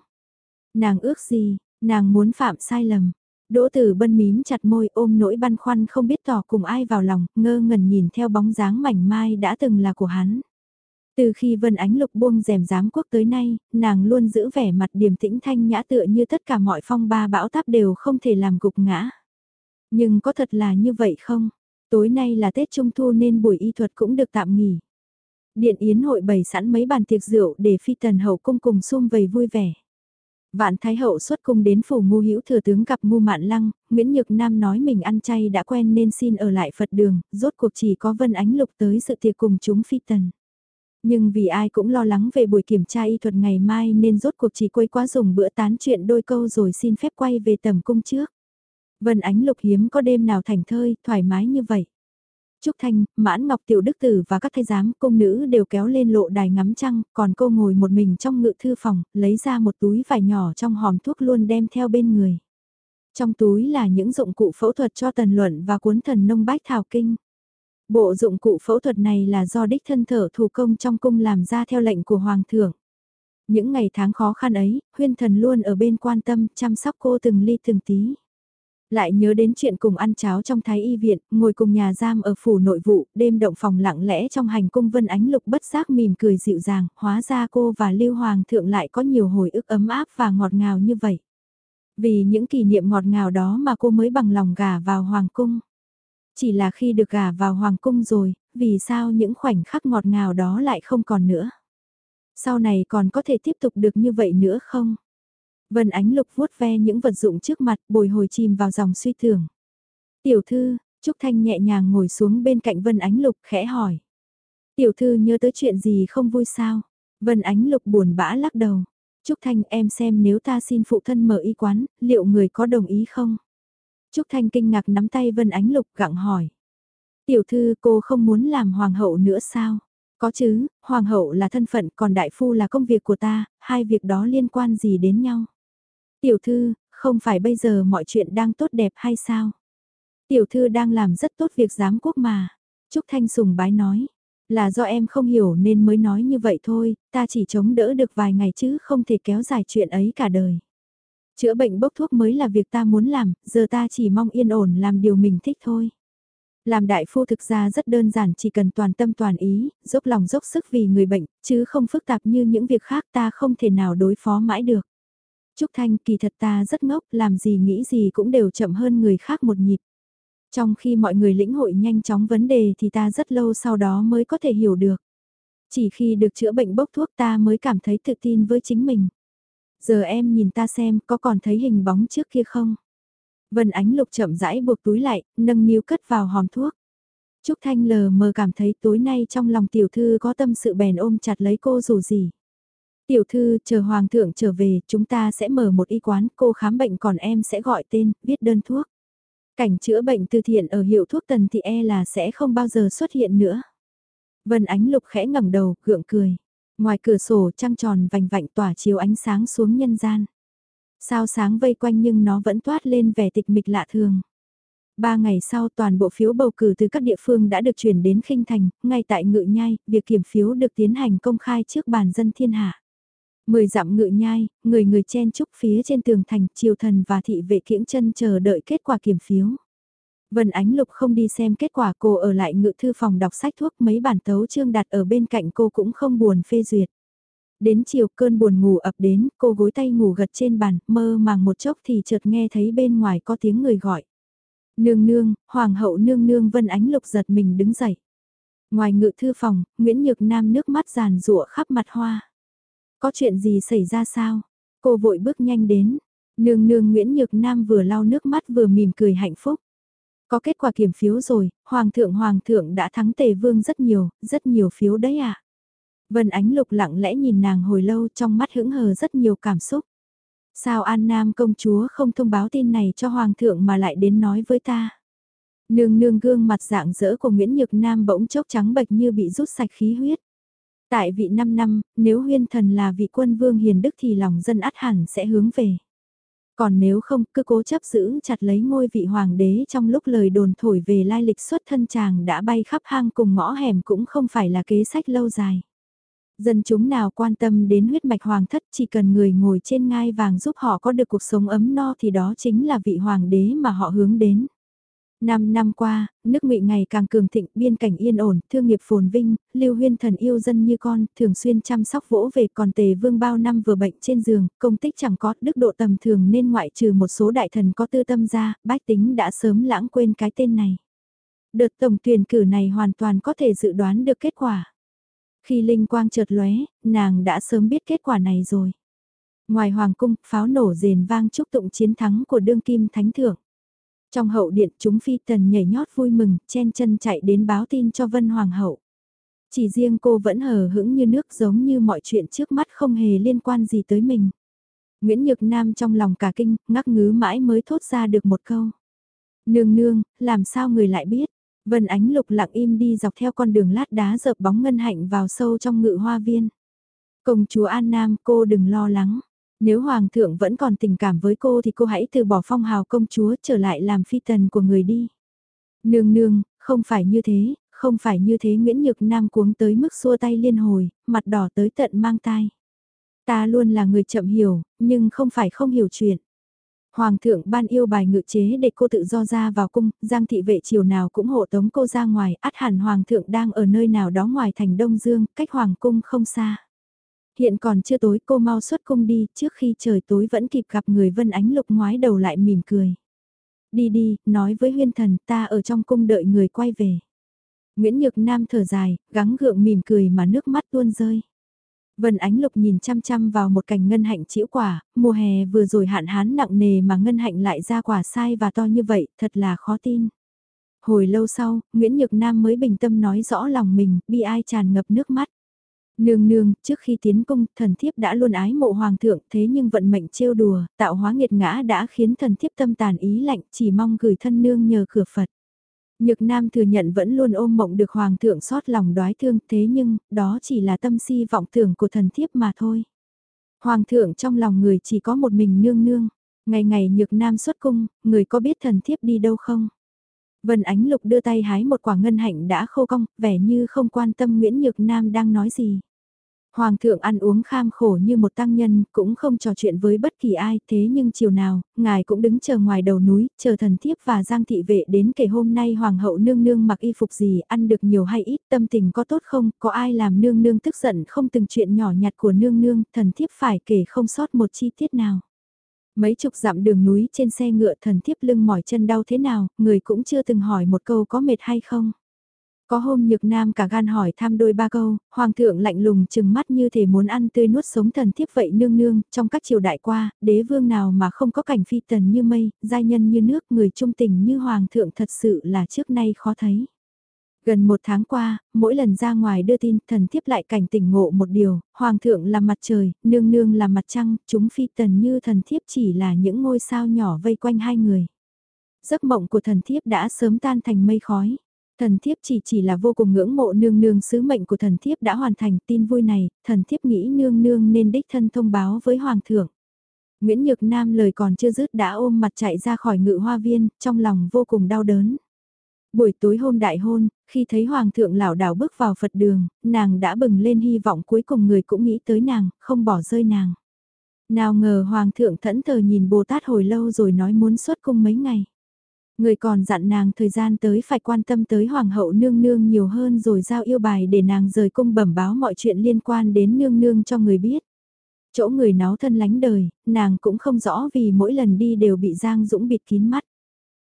Nàng ước gì, nàng muốn phạm sai lầm. Đỗ tử bân mím chặt môi ôm nỗi băn khoăn không biết tỏ cùng ai vào lòng, ngơ ngẩn nhìn theo bóng dáng mảnh mai đã từng là của hắn. Từ khi Vân Ánh Lục buông rèm giám quốc tới nay, nàng luôn giữ vẻ mặt điềm tĩnh thanh nhã tựa như tất cả mọi phong ba bão táp đều không thể làm gục ngã. Nhưng có thật là như vậy không? Tối nay là Tết Trung Thu nên buổi y thuật cũng được tạm nghỉ. Điện Yến hội bày sẵn mấy bàn tiệc rượu để phi tần hậu cung cùng xung vầy vui vẻ. Vạn Thái Hậu xuất cung đến phủ ngu hữu thừa tướng gặp ngu mạn lăng, Nguyễn Nhược Nam nói mình ăn chay đã quen nên xin ở lại Phật đường, rốt cuộc chỉ có Vân Ánh Lục tới sự tiệc cùng chúng phi tần. Nhưng vì ai cũng lo lắng về buổi kiểm tra y thuật ngày mai nên rốt cuộc chỉ quấy quá dùng bữa tán chuyện đôi câu rồi xin phép quay về tầm cung trước. Vân Ánh Lục hiếm có đêm nào thành thơi, thoải mái như vậy. Trúc Thanh, Mãn Ngọc Tiểu Đức Tử và các thái giám công nữ đều kéo lên lộ đài ngắm trăng, còn cô ngồi một mình trong ngự thư phòng, lấy ra một túi vải nhỏ trong hòm thuốc luôn đem theo bên người. Trong túi là những dụng cụ phẫu thuật cho tần luận và cuốn thần nông bách thảo kinh. Bộ dụng cụ phẫu thuật này là do đích thân thở thủ công trong cung làm ra theo lệnh của Hoàng thượng. Những ngày tháng khó khăn ấy, huyên thần luôn ở bên quan tâm, chăm sóc cô từng ly từng tí. Lại nhớ đến chuyện cùng ăn cháo trong thái y viện, ngồi cùng nhà giam ở phủ nội vụ, đêm động phòng lặng lẽ trong hành cung vân ánh lục bất giác mỉm cười dịu dàng, hóa ra cô và Lưu Hoàng thượng lại có nhiều hồi ức ấm áp và ngọt ngào như vậy. Vì những kỷ niệm ngọt ngào đó mà cô mới bằng lòng gả vào Hoàng cung. Chỉ là khi được gả vào Hoàng cung rồi, vì sao những khoảnh khắc ngọt ngào đó lại không còn nữa? Sau này còn có thể tiếp tục được như vậy nữa không? Vân Ánh Lục vuốt ve những vật dụng trước mặt bồi hồi chìm vào dòng suy tưởng. Tiểu thư, Trúc Thanh nhẹ nhàng ngồi xuống bên cạnh Vân Ánh Lục khẽ hỏi. Tiểu thư nhớ tới chuyện gì không vui sao? Vân Ánh Lục buồn bã lắc đầu. Trúc Thanh em xem nếu ta xin phụ thân mở y quán, liệu người có đồng ý không? Trúc Thanh kinh ngạc nắm tay Vân Ánh Lục gặng hỏi. Tiểu thư cô không muốn làm hoàng hậu nữa sao? Có chứ, hoàng hậu là thân phận còn đại phu là công việc của ta, hai việc đó liên quan gì đến nhau? Tiểu thư, không phải bây giờ mọi chuyện đang tốt đẹp hay sao? Tiểu thư đang làm rất tốt việc giám quốc mà. Trúc Thanh sùng bái nói. Là do em không hiểu nên mới nói như vậy thôi, ta chỉ chống đỡ được vài ngày chứ không thể kéo dài chuyện ấy cả đời. Chữa bệnh bốc thuốc mới là việc ta muốn làm, giờ ta chỉ mong yên ổn làm điều mình thích thôi. Làm đại phu thực ra rất đơn giản chỉ cần toàn tâm toàn ý, dốc lòng dốc sức vì người bệnh, chứ không phức tạp như những việc khác ta không thể nào đối phó mãi được. Trúc Thanh kỳ thật ta rất ngốc, làm gì nghĩ gì cũng đều chậm hơn người khác một nhịp. Trong khi mọi người lĩnh hội nhanh chóng vấn đề thì ta rất lâu sau đó mới có thể hiểu được. Chỉ khi được chữa bệnh bốc thuốc ta mới cảm thấy tự tin với chính mình. Giờ em nhìn ta xem có còn thấy hình bóng trước kia không? Vân Ánh Lục chậm rãi buộc túi lại, nâng níu cất vào hòm thuốc. Trúc Thanh lờ mờ cảm thấy tối nay trong lòng tiểu thư có tâm sự bèn ôm chặt lấy cô dù gì. Tiểu thư, chờ hoàng thượng trở về, chúng ta sẽ mở một y quán, cô khám bệnh còn em sẽ gọi tên, viết đơn thuốc. Cảnh chữa bệnh từ thiện ở hiệu thuốc tần thì e là sẽ không bao giờ xuất hiện nữa. Vân Ánh Lục khẽ ngẩng đầu, gượng cười. Ngoài cửa sổ trăng tròn vành vạnh tỏa chiếu ánh sáng xuống nhân gian. Sao sáng vây quanh nhưng nó vẫn toát lên vẻ tịch mịch lạ thường. Ba ngày sau toàn bộ phiếu bầu cử từ các địa phương đã được chuyển đến khinh thành, ngay tại ngự nhai, việc kiểm phiếu được tiến hành công khai trước bàn dân thiên hạ. Mười dặm ngự nhai, người người chen chúc phía trên tường thành, triều thần và thị vệ kiễng chân chờ đợi kết quả kiểm phiếu. Vân Ánh Lục không đi xem kết quả cô ở lại ngự thư phòng đọc sách thuốc mấy bản tấu chương đặt ở bên cạnh cô cũng không buồn phê duyệt. Đến chiều cơn buồn ngủ ập đến, cô gối tay ngủ gật trên bàn, mơ màng một chốc thì chợt nghe thấy bên ngoài có tiếng người gọi. Nương nương, hoàng hậu nương nương Vân Ánh Lục giật mình đứng dậy. Ngoài ngự thư phòng, Nguyễn Nhược Nam nước mắt giàn rụa khắp mặt hoa. Có chuyện gì xảy ra sao? Cô vội bước nhanh đến. Nương nương Nguyễn Nhược Nam vừa lau nước mắt vừa mỉm cười hạnh phúc. Có kết quả kiểm phiếu rồi, Hoàng thượng Hoàng thượng đã thắng tề vương rất nhiều, rất nhiều phiếu đấy ạ. À? Vân Ánh Lục lặng lẽ nhìn nàng hồi lâu trong mắt hững hờ rất nhiều cảm xúc. Sao An Nam công chúa không thông báo tin này cho Hoàng thượng mà lại đến nói với ta? Nương nương gương mặt dạng dỡ của Nguyễn Nhược Nam bỗng chốc trắng bệch như bị rút sạch khí huyết. Tại vị 5 năm, nếu huyên thần là vị quân vương hiền đức thì lòng dân át hẳn sẽ hướng về. Còn nếu không, cứ cố chấp giữ chặt lấy ngôi vị hoàng đế trong lúc lời đồn thổi về lai lịch xuất thân chàng đã bay khắp hang cùng ngõ hẻm cũng không phải là kế sách lâu dài. Dân chúng nào quan tâm đến huyết mạch hoàng thất chỉ cần người ngồi trên ngai vàng giúp họ có được cuộc sống ấm no thì đó chính là vị hoàng đế mà họ hướng đến. Năm năm qua, nước ngụy ngày càng cường thịnh, biên cảnh yên ổn, thương nghiệp phồn vinh, lưu huyên thần yêu dân như con, thường xuyên chăm sóc vỗ về còn tề vương bao năm vừa bệnh trên giường, công tích chẳng có, đức độ tầm thường nên ngoại trừ một số đại thần có tư tâm ra, bách tính đã sớm lãng quên cái tên này. Đợt tổng tuyển cử này hoàn toàn có thể dự đoán được kết quả. Khi linh quang chợt lóe, nàng đã sớm biết kết quả này rồi. Ngoài hoàng cung, pháo nổ rền vang chúc tụng chiến thắng của đương kim thánh thượng. Trong hậu điện chúng phi tần nhảy nhót vui mừng, chen chân chạy đến báo tin cho Vân Hoàng hậu. Chỉ riêng cô vẫn hờ hững như nước giống như mọi chuyện trước mắt không hề liên quan gì tới mình. Nguyễn Nhược Nam trong lòng cả kinh, ngắc ngứ mãi mới thốt ra được một câu. Nương nương, làm sao người lại biết? Vân Ánh Lục lặng im đi dọc theo con đường lát đá dợp bóng ngân hạnh vào sâu trong ngự hoa viên. Công chúa An Nam, cô đừng lo lắng. Nếu Hoàng thượng vẫn còn tình cảm với cô thì cô hãy từ bỏ phong hào công chúa trở lại làm phi tần của người đi. Nương nương, không phải như thế, không phải như thế Nguyễn Nhược Nam cuống tới mức xua tay liên hồi, mặt đỏ tới tận mang tai. Ta luôn là người chậm hiểu, nhưng không phải không hiểu chuyện. Hoàng thượng ban yêu bài ngự chế để cô tự do ra vào cung, giang thị vệ chiều nào cũng hộ tống cô ra ngoài, át hẳn hoàng thượng đang ở nơi nào đó ngoài thành Đông Dương, cách hoàng cung không xa. Hiện còn chưa tối cô mau xuất cung đi, trước khi trời tối vẫn kịp gặp người vân ánh lục ngoái đầu lại mỉm cười. Đi đi, nói với huyên thần ta ở trong cung đợi người quay về. Nguyễn Nhược Nam thở dài, gắng gượng mỉm cười mà nước mắt tuôn rơi. Vân Ánh Lục nhìn chăm chăm vào một cành ngân hạnh chĩu quả, mùa hè vừa rồi hạn hán nặng nề mà ngân hạnh lại ra quả sai và to như vậy, thật là khó tin. Hồi lâu sau, Nguyễn Nhược Nam mới bình tâm nói rõ lòng mình, bi ai tràn ngập nước mắt. Nương nương, trước khi tiến cung, thần thiếp đã luôn ái mộ hoàng thượng, thế nhưng vận mệnh trêu đùa, tạo hóa nghiệt ngã đã khiến thần thiếp tâm tàn ý lạnh, chỉ mong gửi thân nương nhờ cửa Phật. Nhược Nam thừa nhận vẫn luôn ôm mộng được Hoàng thượng xót lòng đoái thương thế nhưng, đó chỉ là tâm si vọng tưởng của thần thiếp mà thôi. Hoàng thượng trong lòng người chỉ có một mình nương nương. Ngày ngày Nhược Nam xuất cung, người có biết thần thiếp đi đâu không? Vân Ánh Lục đưa tay hái một quả ngân hạnh đã khô cong, vẻ như không quan tâm Nguyễn Nhược Nam đang nói gì. Hoàng thượng ăn uống kham khổ như một tăng nhân, cũng không trò chuyện với bất kỳ ai, thế nhưng chiều nào, ngài cũng đứng chờ ngoài đầu núi, chờ thần thiếp và giang thị vệ đến kể hôm nay hoàng hậu nương nương mặc y phục gì, ăn được nhiều hay ít, tâm tình có tốt không, có ai làm nương nương tức giận không từng chuyện nhỏ nhặt của nương nương, thần thiếp phải kể không sót một chi tiết nào. Mấy chục dặm đường núi trên xe ngựa thần thiếp lưng mỏi chân đau thế nào, người cũng chưa từng hỏi một câu có mệt hay không. Có hôm nhược nam cả gan hỏi tham đôi ba câu, hoàng thượng lạnh lùng chừng mắt như thể muốn ăn tươi nuốt sống thần thiếp vậy nương nương, trong các triều đại qua, đế vương nào mà không có cảnh phi tần như mây, giai nhân như nước, người trung tình như hoàng thượng thật sự là trước nay khó thấy. Gần một tháng qua, mỗi lần ra ngoài đưa tin, thần thiếp lại cảnh tỉnh ngộ một điều, hoàng thượng là mặt trời, nương nương là mặt trăng, chúng phi tần như thần thiếp chỉ là những ngôi sao nhỏ vây quanh hai người. Giấc mộng của thần thiếp đã sớm tan thành mây khói. Thần thiếp chỉ chỉ là vô cùng ngưỡng mộ nương nương sứ mệnh của thần thiếp đã hoàn thành tin vui này, thần thiếp nghĩ nương nương nên đích thân thông báo với hoàng thượng. Nguyễn Nhược Nam lời còn chưa dứt đã ôm mặt chạy ra khỏi ngự hoa viên, trong lòng vô cùng đau đớn. Buổi tối hôm đại hôn, khi thấy Hoàng thượng lão đảo bước vào Phật đường, nàng đã bừng lên hy vọng cuối cùng người cũng nghĩ tới nàng, không bỏ rơi nàng. Nào ngờ Hoàng thượng thẫn thờ nhìn Bồ Tát hồi lâu rồi nói muốn xuất cung mấy ngày. Người còn dặn nàng thời gian tới phải quan tâm tới hoàng hậu nương nương nhiều hơn rồi giao yêu bài để nàng rời cung bẩm báo mọi chuyện liên quan đến nương nương cho người biết. Chỗ người náo thân lánh đời, nàng cũng không rõ vì mỗi lần đi đều bị Giang Dũng bịt kín mắt.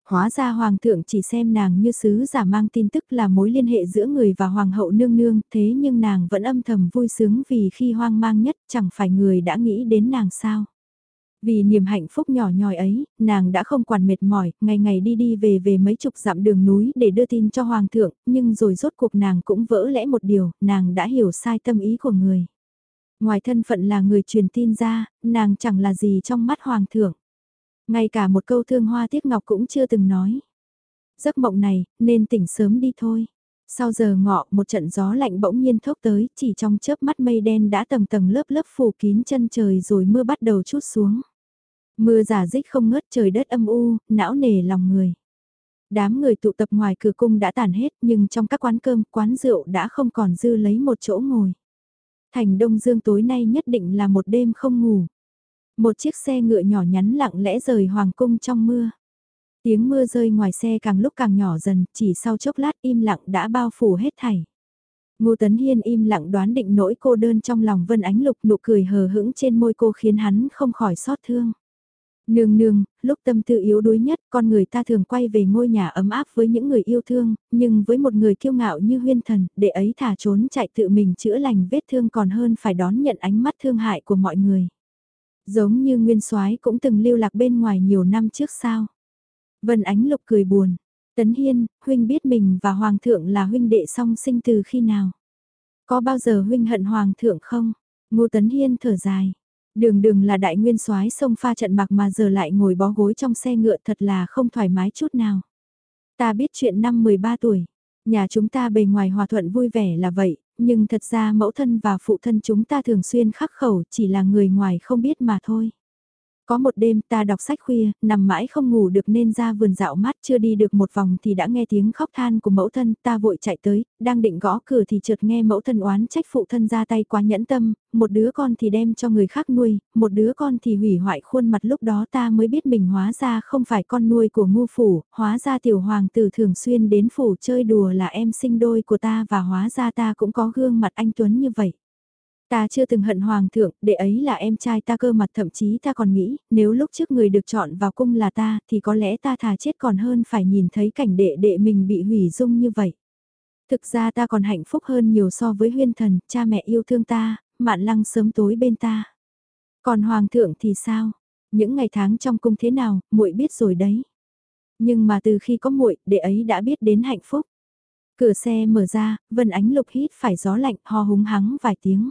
Hóa ra hoàng thượng chỉ xem nàng như sứ giả mang tin tức là mối liên hệ giữa người và hoàng hậu nương nương, thế nhưng nàng vẫn âm thầm vui sướng vì khi hoang mang nhất chẳng phải người đã nghĩ đến nàng sao. Vì niềm hạnh phúc nhỏ nhòi ấy, nàng đã không quản mệt mỏi, ngày ngày đi đi về về mấy chục dặm đường núi để đưa tin cho hoàng thượng, nhưng rồi rốt cuộc nàng cũng vỡ lẽ một điều, nàng đã hiểu sai tâm ý của người. Ngoài thân phận là người truyền tin ra, nàng chẳng là gì trong mắt hoàng thượng. Ngay cả một câu thương hoa tiếc ngọc cũng chưa từng nói. Giấc mộng này, nên tỉnh sớm đi thôi. Sau giờ ngọ, một trận gió lạnh bỗng nhiên thốc tới, chỉ trong chớp mắt mây đen đã tầng tầng lớp lớp phủ kín chân trời rồi mưa bắt đầu chút xuống. Mưa giả dích không ngớt trời đất âm u, não nề lòng người. Đám người tụ tập ngoài cửa cung đã tàn hết nhưng trong các quán cơm, quán rượu đã không còn dư lấy một chỗ ngồi. Thành Đông Dương tối nay nhất định là một đêm không ngủ. Một chiếc xe ngựa nhỏ nhắn lặng lẽ rời hoàng cung trong mưa. Tiếng mưa rơi ngoài xe càng lúc càng nhỏ dần, chỉ sau chốc lát im lặng đã bao phủ hết thảy. Ngô Tấn Hiên im lặng đoán định nỗi cô đơn trong lòng Vân Ánh Lục nụ cười hờ hững trên môi cô khiến hắn không khỏi xót thương. Nương nương, lúc tâm tư yếu đuối nhất, con người ta thường quay về ngôi nhà ấm áp với những người yêu thương, nhưng với một người kiêu ngạo như huyên thần, để ấy thả trốn chạy tự mình chữa lành vết thương còn hơn phải đón nhận ánh mắt thương hại của mọi người. Giống như Nguyên soái cũng từng lưu lạc bên ngoài nhiều năm trước sao. Vân Ánh Lục cười buồn. Tấn Hiên, huynh biết mình và Hoàng thượng là huynh đệ song sinh từ khi nào? Có bao giờ huynh hận hoàng thượng không? Ngô Tấn Hiên thở dài. Đường đường là đại nguyên soái sông pha trận bạc mà giờ lại ngồi bó gối trong xe ngựa thật là không thoải mái chút nào. Ta biết chuyện năm 13 tuổi, nhà chúng ta bề ngoài hòa thuận vui vẻ là vậy, nhưng thật ra mẫu thân và phụ thân chúng ta thường xuyên khắc khẩu, chỉ là người ngoài không biết mà thôi. Có một đêm ta đọc sách khuya, nằm mãi không ngủ được nên ra vườn dạo mát chưa đi được một vòng thì đã nghe tiếng khóc than của mẫu thân, ta vội chạy tới, đang định gõ cửa thì chợt nghe mẫu thân oán trách phụ thân ra tay quá nhẫn tâm, một đứa con thì đem cho người khác nuôi, một đứa con thì hủy hoại khuôn mặt lúc đó ta mới biết mình hóa ra không phải con nuôi của ngu phủ, hóa ra tiểu hoàng tử thường xuyên đến phủ chơi đùa là em sinh đôi của ta và hóa ra ta cũng có gương mặt anh Tuấn như vậy. Ta chưa từng hận hoàng thượng, đệ ấy là em trai ta cơ mặt thậm chí ta còn nghĩ, nếu lúc trước người được chọn vào cung là ta, thì có lẽ ta thà chết còn hơn phải nhìn thấy cảnh đệ đệ mình bị hủy dung như vậy. Thực ra ta còn hạnh phúc hơn nhiều so với huyên thần, cha mẹ yêu thương ta, mạn lăng sớm tối bên ta. Còn hoàng thượng thì sao? Những ngày tháng trong cung thế nào, muội biết rồi đấy. Nhưng mà từ khi có muội, đệ ấy đã biết đến hạnh phúc. Cửa xe mở ra, Vân Ánh Lục hít phải gió lạnh ho húng hắng vài tiếng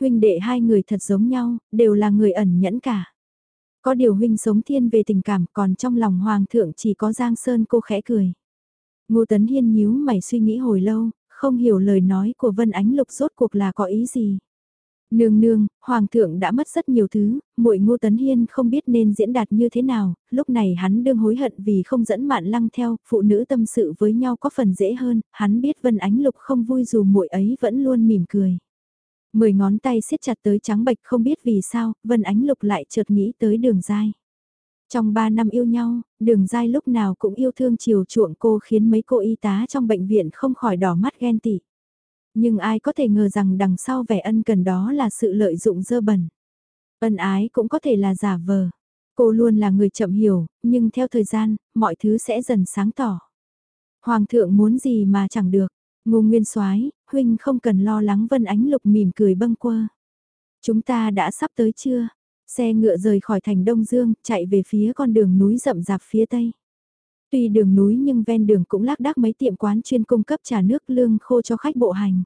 huynh đệ hai người thật giống nhau, đều là người ẩn nhẫn cả. Có điều huynh sống thiên về tình cảm còn trong lòng hoàng thượng chỉ có Giang Sơn cô khẽ cười. Ngô Tấn Hiên nhíu mày suy nghĩ hồi lâu, không hiểu lời nói của Vân Ánh Lục rốt cuộc là có ý gì. Nương nương, hoàng thượng đã mất rất nhiều thứ, muội Ngô Tấn Hiên không biết nên diễn đạt như thế nào, lúc này hắn đương hối hận vì không dẫn Mạn Lăng theo, phụ nữ tâm sự với nhau có phần dễ hơn, hắn biết Vân Ánh Lục không vui dù muội ấy vẫn luôn mỉm cười. Mười ngón tay siết chặt tới trắng bệch không biết vì sao, Vân Ánh Lục lại chợt nghĩ tới đường dai. Trong ba năm yêu nhau, đường dai lúc nào cũng yêu thương chiều chuộng cô khiến mấy cô y tá trong bệnh viện không khỏi đỏ mắt ghen tị. Nhưng ai có thể ngờ rằng đằng sau vẻ ân cần đó là sự lợi dụng dơ bẩn. Ân ái cũng có thể là giả vờ. Cô luôn là người chậm hiểu, nhưng theo thời gian, mọi thứ sẽ dần sáng tỏ. Hoàng thượng muốn gì mà chẳng được, Ngô Nguyên Soái, huynh không cần lo lắng Vân Ánh Lục mỉm cười bâng quơ. Chúng ta đã sắp tới chưa? Xe ngựa rời khỏi thành Đông Dương, chạy về phía con đường núi rậm rạp phía tây. Tuy đường núi nhưng ven đường cũng lác đác mấy tiệm quán chuyên cung cấp trà nước lương khô cho khách bộ hành.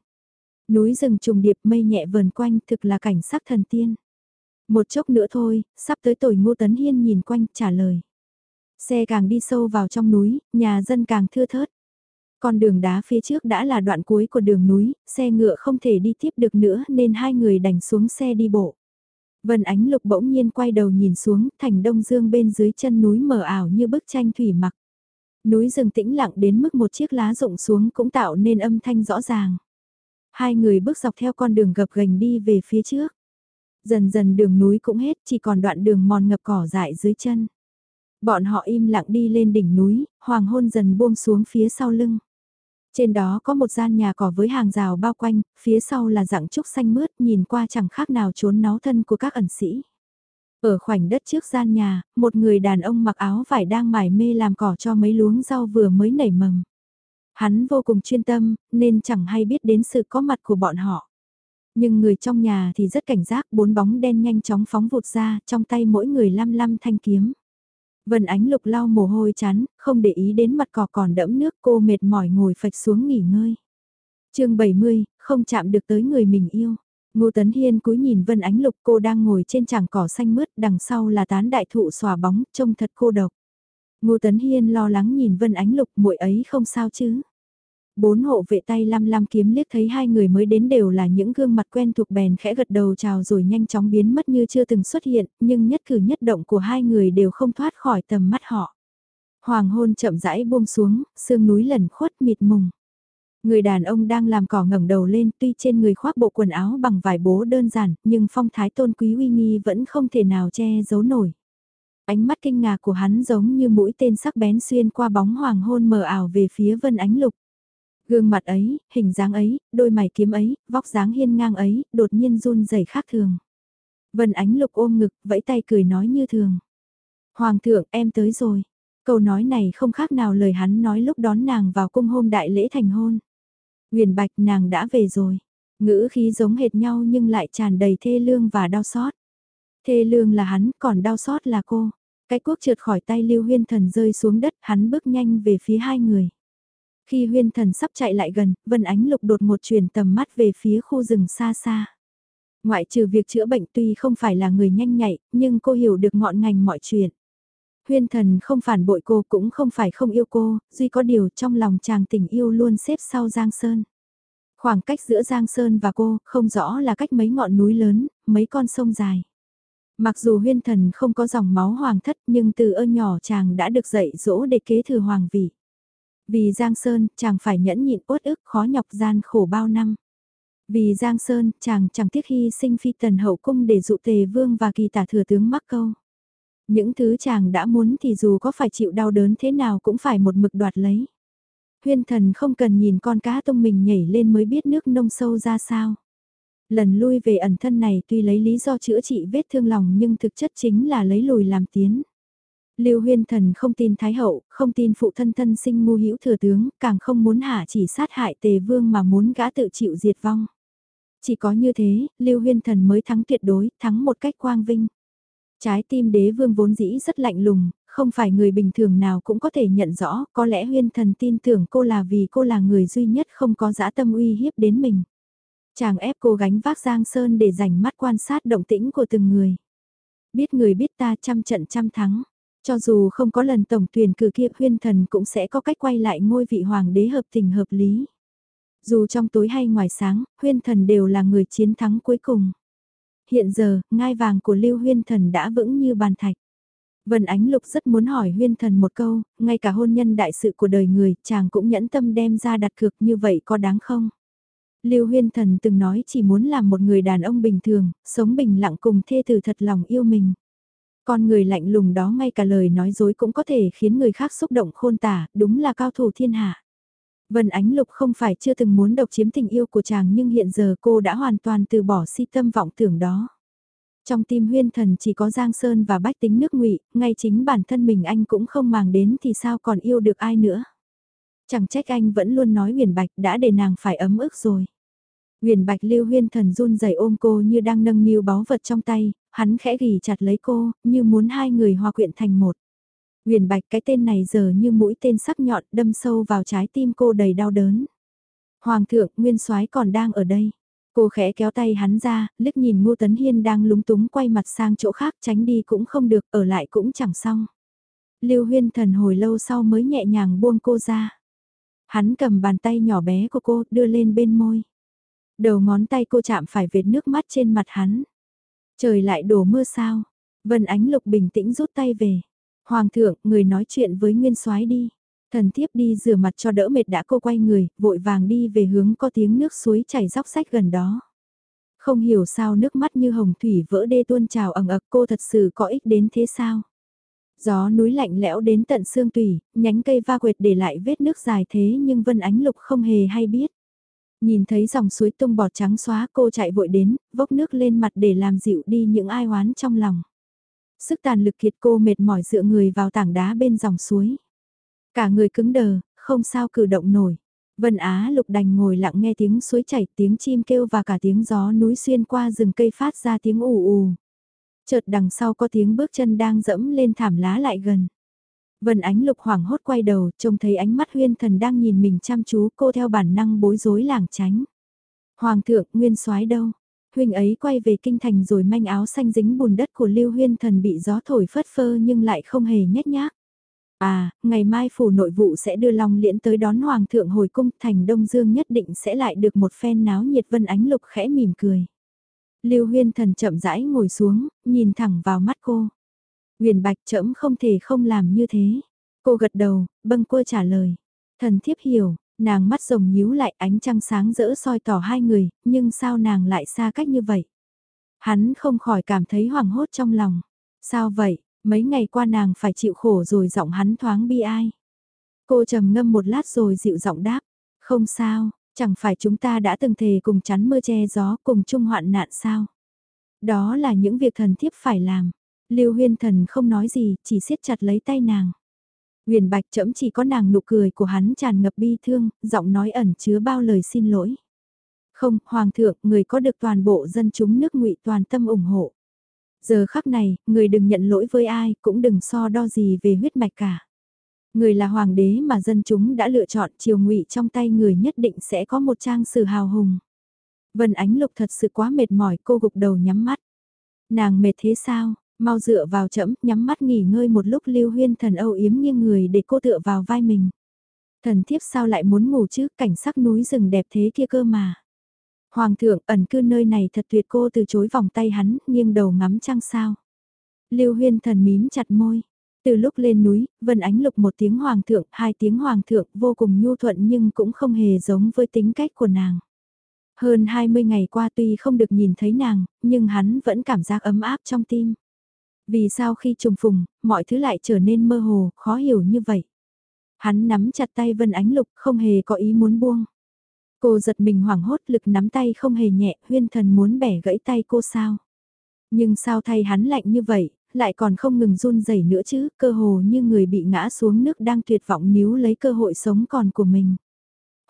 Núi rừng trùng điệp mây nhẹ vờn quanh thực là cảnh sắc thần tiên. Một chốc nữa thôi, sắp tới tuổi Ngô Tấn Hiên nhìn quanh trả lời. Xe càng đi sâu vào trong núi, nhà dân càng thưa thớt. Con đường đá phía trước đã là đoạn cuối của đường núi, xe ngựa không thể đi tiếp được nữa nên hai người đành xuống xe đi bộ. Vân Ánh Lục bỗng nhiên quay đầu nhìn xuống, thành đông dương bên dưới chân núi mờ ảo như bức tranh thủy mặc. Núi rừng tĩnh lặng đến mức một chiếc lá rụng xuống cũng tạo nên âm thanh rõ ràng. Hai người bước dọc theo con đường gập ghềnh đi về phía trước. Dần dần đường núi cũng hết, chỉ còn đoạn đường mòn ngập cỏ dại dưới chân. Bọn họ im lặng đi lên đỉnh núi, hoàng hôn dần buông xuống phía sau lưng. Trên đó có một gian nhà cỏ với hàng rào bao quanh, phía sau là dạng trúc xanh mướt nhìn qua chẳng khác nào trốn náu thân của các ẩn sĩ. Ở khoảnh đất trước gian nhà, một người đàn ông mặc áo vải đang mải mê làm cỏ cho mấy luống rau vừa mới nảy mầm. Hắn vô cùng chuyên tâm, nên chẳng hay biết đến sự có mặt của bọn họ. Nhưng người trong nhà thì rất cảnh giác, bốn bóng đen nhanh chóng phóng vụt ra, trong tay mỗi người lăm lăm thanh kiếm. Vân Ánh Lục lau mồ hôi chán, không để ý đến mặt cỏ còn đẫm nước cô mệt mỏi ngồi phạch xuống nghỉ ngơi. chương 70, không chạm được tới người mình yêu. Ngô Tấn Hiên cúi nhìn Vân Ánh Lục cô đang ngồi trên chảng cỏ xanh mướt đằng sau là tán đại thụ xòa bóng trông thật cô độc. Ngô Tấn Hiên lo lắng nhìn Vân Ánh Lục muội ấy không sao chứ. Bốn hộ vệ tay lăm lăm kiếm liếc thấy hai người mới đến đều là những gương mặt quen thuộc bèn khẽ gật đầu chào rồi nhanh chóng biến mất như chưa từng xuất hiện, nhưng nhất cử nhất động của hai người đều không thoát khỏi tầm mắt họ. Hoàng hôn chậm rãi buông xuống, sương núi lẩn khuất mịt mùng. Người đàn ông đang làm cỏ ngẩng đầu lên tuy trên người khoác bộ quần áo bằng vải bố đơn giản, nhưng phong thái tôn quý uy nghi vẫn không thể nào che giấu nổi. Ánh mắt kinh ngạc của hắn giống như mũi tên sắc bén xuyên qua bóng hoàng hôn mờ ảo về phía vân ánh lục. Gương mặt ấy, hình dáng ấy, đôi mày kiếm ấy, vóc dáng hiên ngang ấy, đột nhiên run rẩy khác thường. Vân Ánh Lục ôm ngực, vẫy tay cười nói như thường. Hoàng thượng, em tới rồi. Câu nói này không khác nào lời hắn nói lúc đón nàng vào cung hôm đại lễ thành hôn. Huyền Bạch nàng đã về rồi. Ngữ khí giống hệt nhau nhưng lại tràn đầy thê lương và đau xót. Thê lương là hắn, còn đau xót là cô. Cái cuốc trượt khỏi tay Lưu Huyên Thần rơi xuống đất, hắn bước nhanh về phía hai người. Khi huyên thần sắp chạy lại gần, Vân Ánh Lục đột một chuyển tầm mắt về phía khu rừng xa xa. Ngoại trừ việc chữa bệnh tuy không phải là người nhanh nhạy, nhưng cô hiểu được ngọn ngành mọi chuyện. Huyên thần không phản bội cô cũng không phải không yêu cô, duy có điều trong lòng chàng tình yêu luôn xếp sau Giang Sơn. Khoảng cách giữa Giang Sơn và cô không rõ là cách mấy ngọn núi lớn, mấy con sông dài. Mặc dù huyên thần không có dòng máu hoàng thất nhưng từ ơ nhỏ chàng đã được dạy dỗ để kế thừa hoàng vị. Vì Giang Sơn, chàng phải nhẫn nhịn uất ức khó nhọc gian khổ bao năm. Vì Giang Sơn, chàng chẳng tiếc hy sinh phi tần hậu cung để dụ tề vương và kỳ tả thừa tướng mắc câu. Những thứ chàng đã muốn thì dù có phải chịu đau đớn thế nào cũng phải một mực đoạt lấy. Huyên thần không cần nhìn con cá tông mình nhảy lên mới biết nước nông sâu ra sao. Lần lui về ẩn thân này tuy lấy lý do chữa trị vết thương lòng nhưng thực chất chính là lấy lùi làm tiến. Lưu Huyên Thần không tin Thái Hậu, không tin phụ thân thân sinh ngu hữu thừa tướng, càng không muốn hạ chỉ sát hại Tề Vương mà muốn gã tự chịu diệt vong. Chỉ có như thế, Lưu Huyên Thần mới thắng tuyệt đối, thắng một cách quang vinh. Trái tim đế vương vốn dĩ rất lạnh lùng, không phải người bình thường nào cũng có thể nhận rõ, có lẽ huyên thần tin tưởng cô là vì cô là người duy nhất không có dã tâm uy hiếp đến mình. Chàng ép cô gánh vác Giang Sơn để dành mắt quan sát động tĩnh của từng người. Biết người biết ta trăm trận trăm thắng. Cho dù không có lần tổng tuyển cử kia huyên thần cũng sẽ có cách quay lại ngôi vị hoàng đế hợp tình hợp lý. Dù trong tối hay ngoài sáng, huyên thần đều là người chiến thắng cuối cùng. Hiện giờ, ngai vàng của Lưu Huyên Thần đã vững như bàn thạch. Vân Ánh Lục rất muốn hỏi Huyên Thần một câu, ngay cả hôn nhân đại sự của đời người, chàng cũng nhẫn tâm đem ra đặt cược như vậy có đáng không? Lưu Huyên Thần từng nói chỉ muốn làm một người đàn ông bình thường, sống bình lặng cùng thê tử thật lòng yêu mình. Con người lạnh lùng đó ngay cả lời nói dối cũng có thể khiến người khác xúc động khôn tả, đúng là cao thủ thiên hạ. Vân Ánh Lục không phải chưa từng muốn độc chiếm tình yêu của chàng nhưng hiện giờ cô đã hoàn toàn từ bỏ si tâm vọng tưởng đó. Trong tim huyên thần chỉ có Giang Sơn và bách tính nước ngụy, ngay chính bản thân mình anh cũng không màng đến thì sao còn yêu được ai nữa. Chẳng trách anh vẫn luôn nói huyền bạch đã để nàng phải ấm ức rồi. Huyền bạch lưu huyên thần run rẩy ôm cô như đang nâng niu báu vật trong tay, hắn khẽ ghi chặt lấy cô, như muốn hai người hòa quyện thành một. Huyền Bạch cái tên này giờ như mũi tên sắc nhọn đâm sâu vào trái tim cô đầy đau đớn. Hoàng thượng, Nguyên soái còn đang ở đây. Cô khẽ kéo tay hắn ra, liếc nhìn Ngô Tấn Hiên đang lúng túng quay mặt sang chỗ khác tránh đi cũng không được, ở lại cũng chẳng xong. Lưu Huyên Thần hồi lâu sau mới nhẹ nhàng buông cô ra. Hắn cầm bàn tay nhỏ bé của cô đưa lên bên môi. Đầu ngón tay cô chạm phải vệt nước mắt trên mặt hắn. Trời lại đổ mưa sao? Vân Ánh Lục bình tĩnh rút tay về. Hoàng thượng, người nói chuyện với nguyên soái đi. Thần thiếp đi rửa mặt cho đỡ mệt đã cô quay người, vội vàng đi về hướng có tiếng nước suối chảy róc rách gần đó. Không hiểu sao nước mắt như hồng thủy vỡ đê tuôn trào ẩn ực cô thật sự có ích đến thế sao? Gió núi lạnh lẽo đến tận xương tủy, nhánh cây va quệt để lại vết nước dài thế nhưng Vân Ánh Lục không hề hay biết. Nhìn thấy dòng suối tung bọt trắng xóa cô chạy vội đến, vốc nước lên mặt để làm dịu đi những ai oán trong lòng. Sức tàn lực kiệt cô mệt mỏi dựa người vào tảng đá bên dòng suối. Cả người cứng đờ, không sao cử động nổi. Vân Á lục đành ngồi lặng nghe tiếng suối chảy, tiếng chim kêu và cả tiếng gió núi xuyên qua rừng cây phát ra tiếng ù ù. Chợt đằng sau có tiếng bước chân đang dẫm lên thảm lá lại gần. Vân ánh lục hoảng hốt quay đầu, trông thấy ánh mắt huyên thần đang nhìn mình chăm chú cô theo bản năng bối rối lảng tránh. Hoàng thượng, nguyên soái đâu? huynh ấy quay về kinh thành rồi manh áo xanh dính bùn đất của Lưu Huyên Thần bị gió thổi phất phơ nhưng lại không hề nhét nhác. À, ngày mai phủ nội vụ sẽ đưa Long Liễn tới đón Hoàng thượng hồi cung thành Đông Dương nhất định sẽ lại được một phen náo nhiệt vân ánh lục khẽ mỉm cười. Lưu Huyên Thần chậm rãi ngồi xuống, nhìn thẳng vào mắt cô. Huyền Bạch Trẫm không thể không làm như thế. Cô gật đầu, bâng quơ trả lời. Thần thiếp hiểu, Nàng mắt rồng nhíu lại ánh trăng sáng rỡ soi tỏ hai người, nhưng sao nàng lại xa cách như vậy? Hắn không khỏi cảm thấy hoảng hốt trong lòng. Sao vậy, mấy ngày qua nàng phải chịu khổ rồi giọng hắn thoáng bi ai. Cô trầm ngâm một lát rồi dịu giọng đáp. Không sao, chẳng phải chúng ta đã từng thề cùng chắn mưa che gió cùng chung hoạn nạn sao? Đó là những việc thần thiếp phải làm. Lưu huyên thần không nói gì, chỉ siết chặt lấy tay nàng. Huyền Bạch chậm chỉ có nàng nụ cười của hắn tràn ngập bi thương, giọng nói ẩn chứa bao lời xin lỗi. Không, Hoàng thượng, người có được toàn bộ dân chúng nước ngụy toàn tâm ủng hộ. Giờ khắc này, người đừng nhận lỗi với ai, cũng đừng so đo gì về huyết mạch cả. Người là hoàng đế mà dân chúng đã lựa chọn triều ngụy trong tay người nhất định sẽ có một trang sử hào hùng. Vân Ánh Lục thật sự quá mệt mỏi cô gục đầu nhắm mắt. Nàng mệt thế sao, mau dựa vào chẫm, nhắm mắt nghỉ ngơi một lúc lưu huyên thần âu yếm nghiêng người để cô tựa vào vai mình. Thần thiếp sao lại muốn ngủ chứ, cảnh sắc núi rừng đẹp thế kia cơ mà. Hoàng thượng ẩn cư nơi này thật tuyệt cô từ chối vòng tay hắn, nghiêng đầu ngắm trăng sao. Lưu huyên thần mím chặt môi. Từ lúc lên núi, Vân Ánh Lục một tiếng hoàng thượng, hai tiếng hoàng thượng vô cùng nhu thuận nhưng cũng không hề giống với tính cách của nàng. Hơn 20 ngày qua tuy không được nhìn thấy nàng, nhưng hắn vẫn cảm giác ấm áp trong tim. Vì sao khi trùng phùng, mọi thứ lại trở nên mơ hồ, khó hiểu như vậy. Hắn nắm chặt tay Vân Ánh Lục không hề có ý muốn buông. Cô giật mình hoảng hốt lực nắm tay không hề nhẹ, huyên thần muốn bẻ gãy tay cô sao. Nhưng sao thay hắn lạnh như vậy, lại còn không ngừng run rẩy nữa chứ, cơ hồ như người bị ngã xuống nước đang tuyệt vọng níu lấy cơ hội sống còn của mình.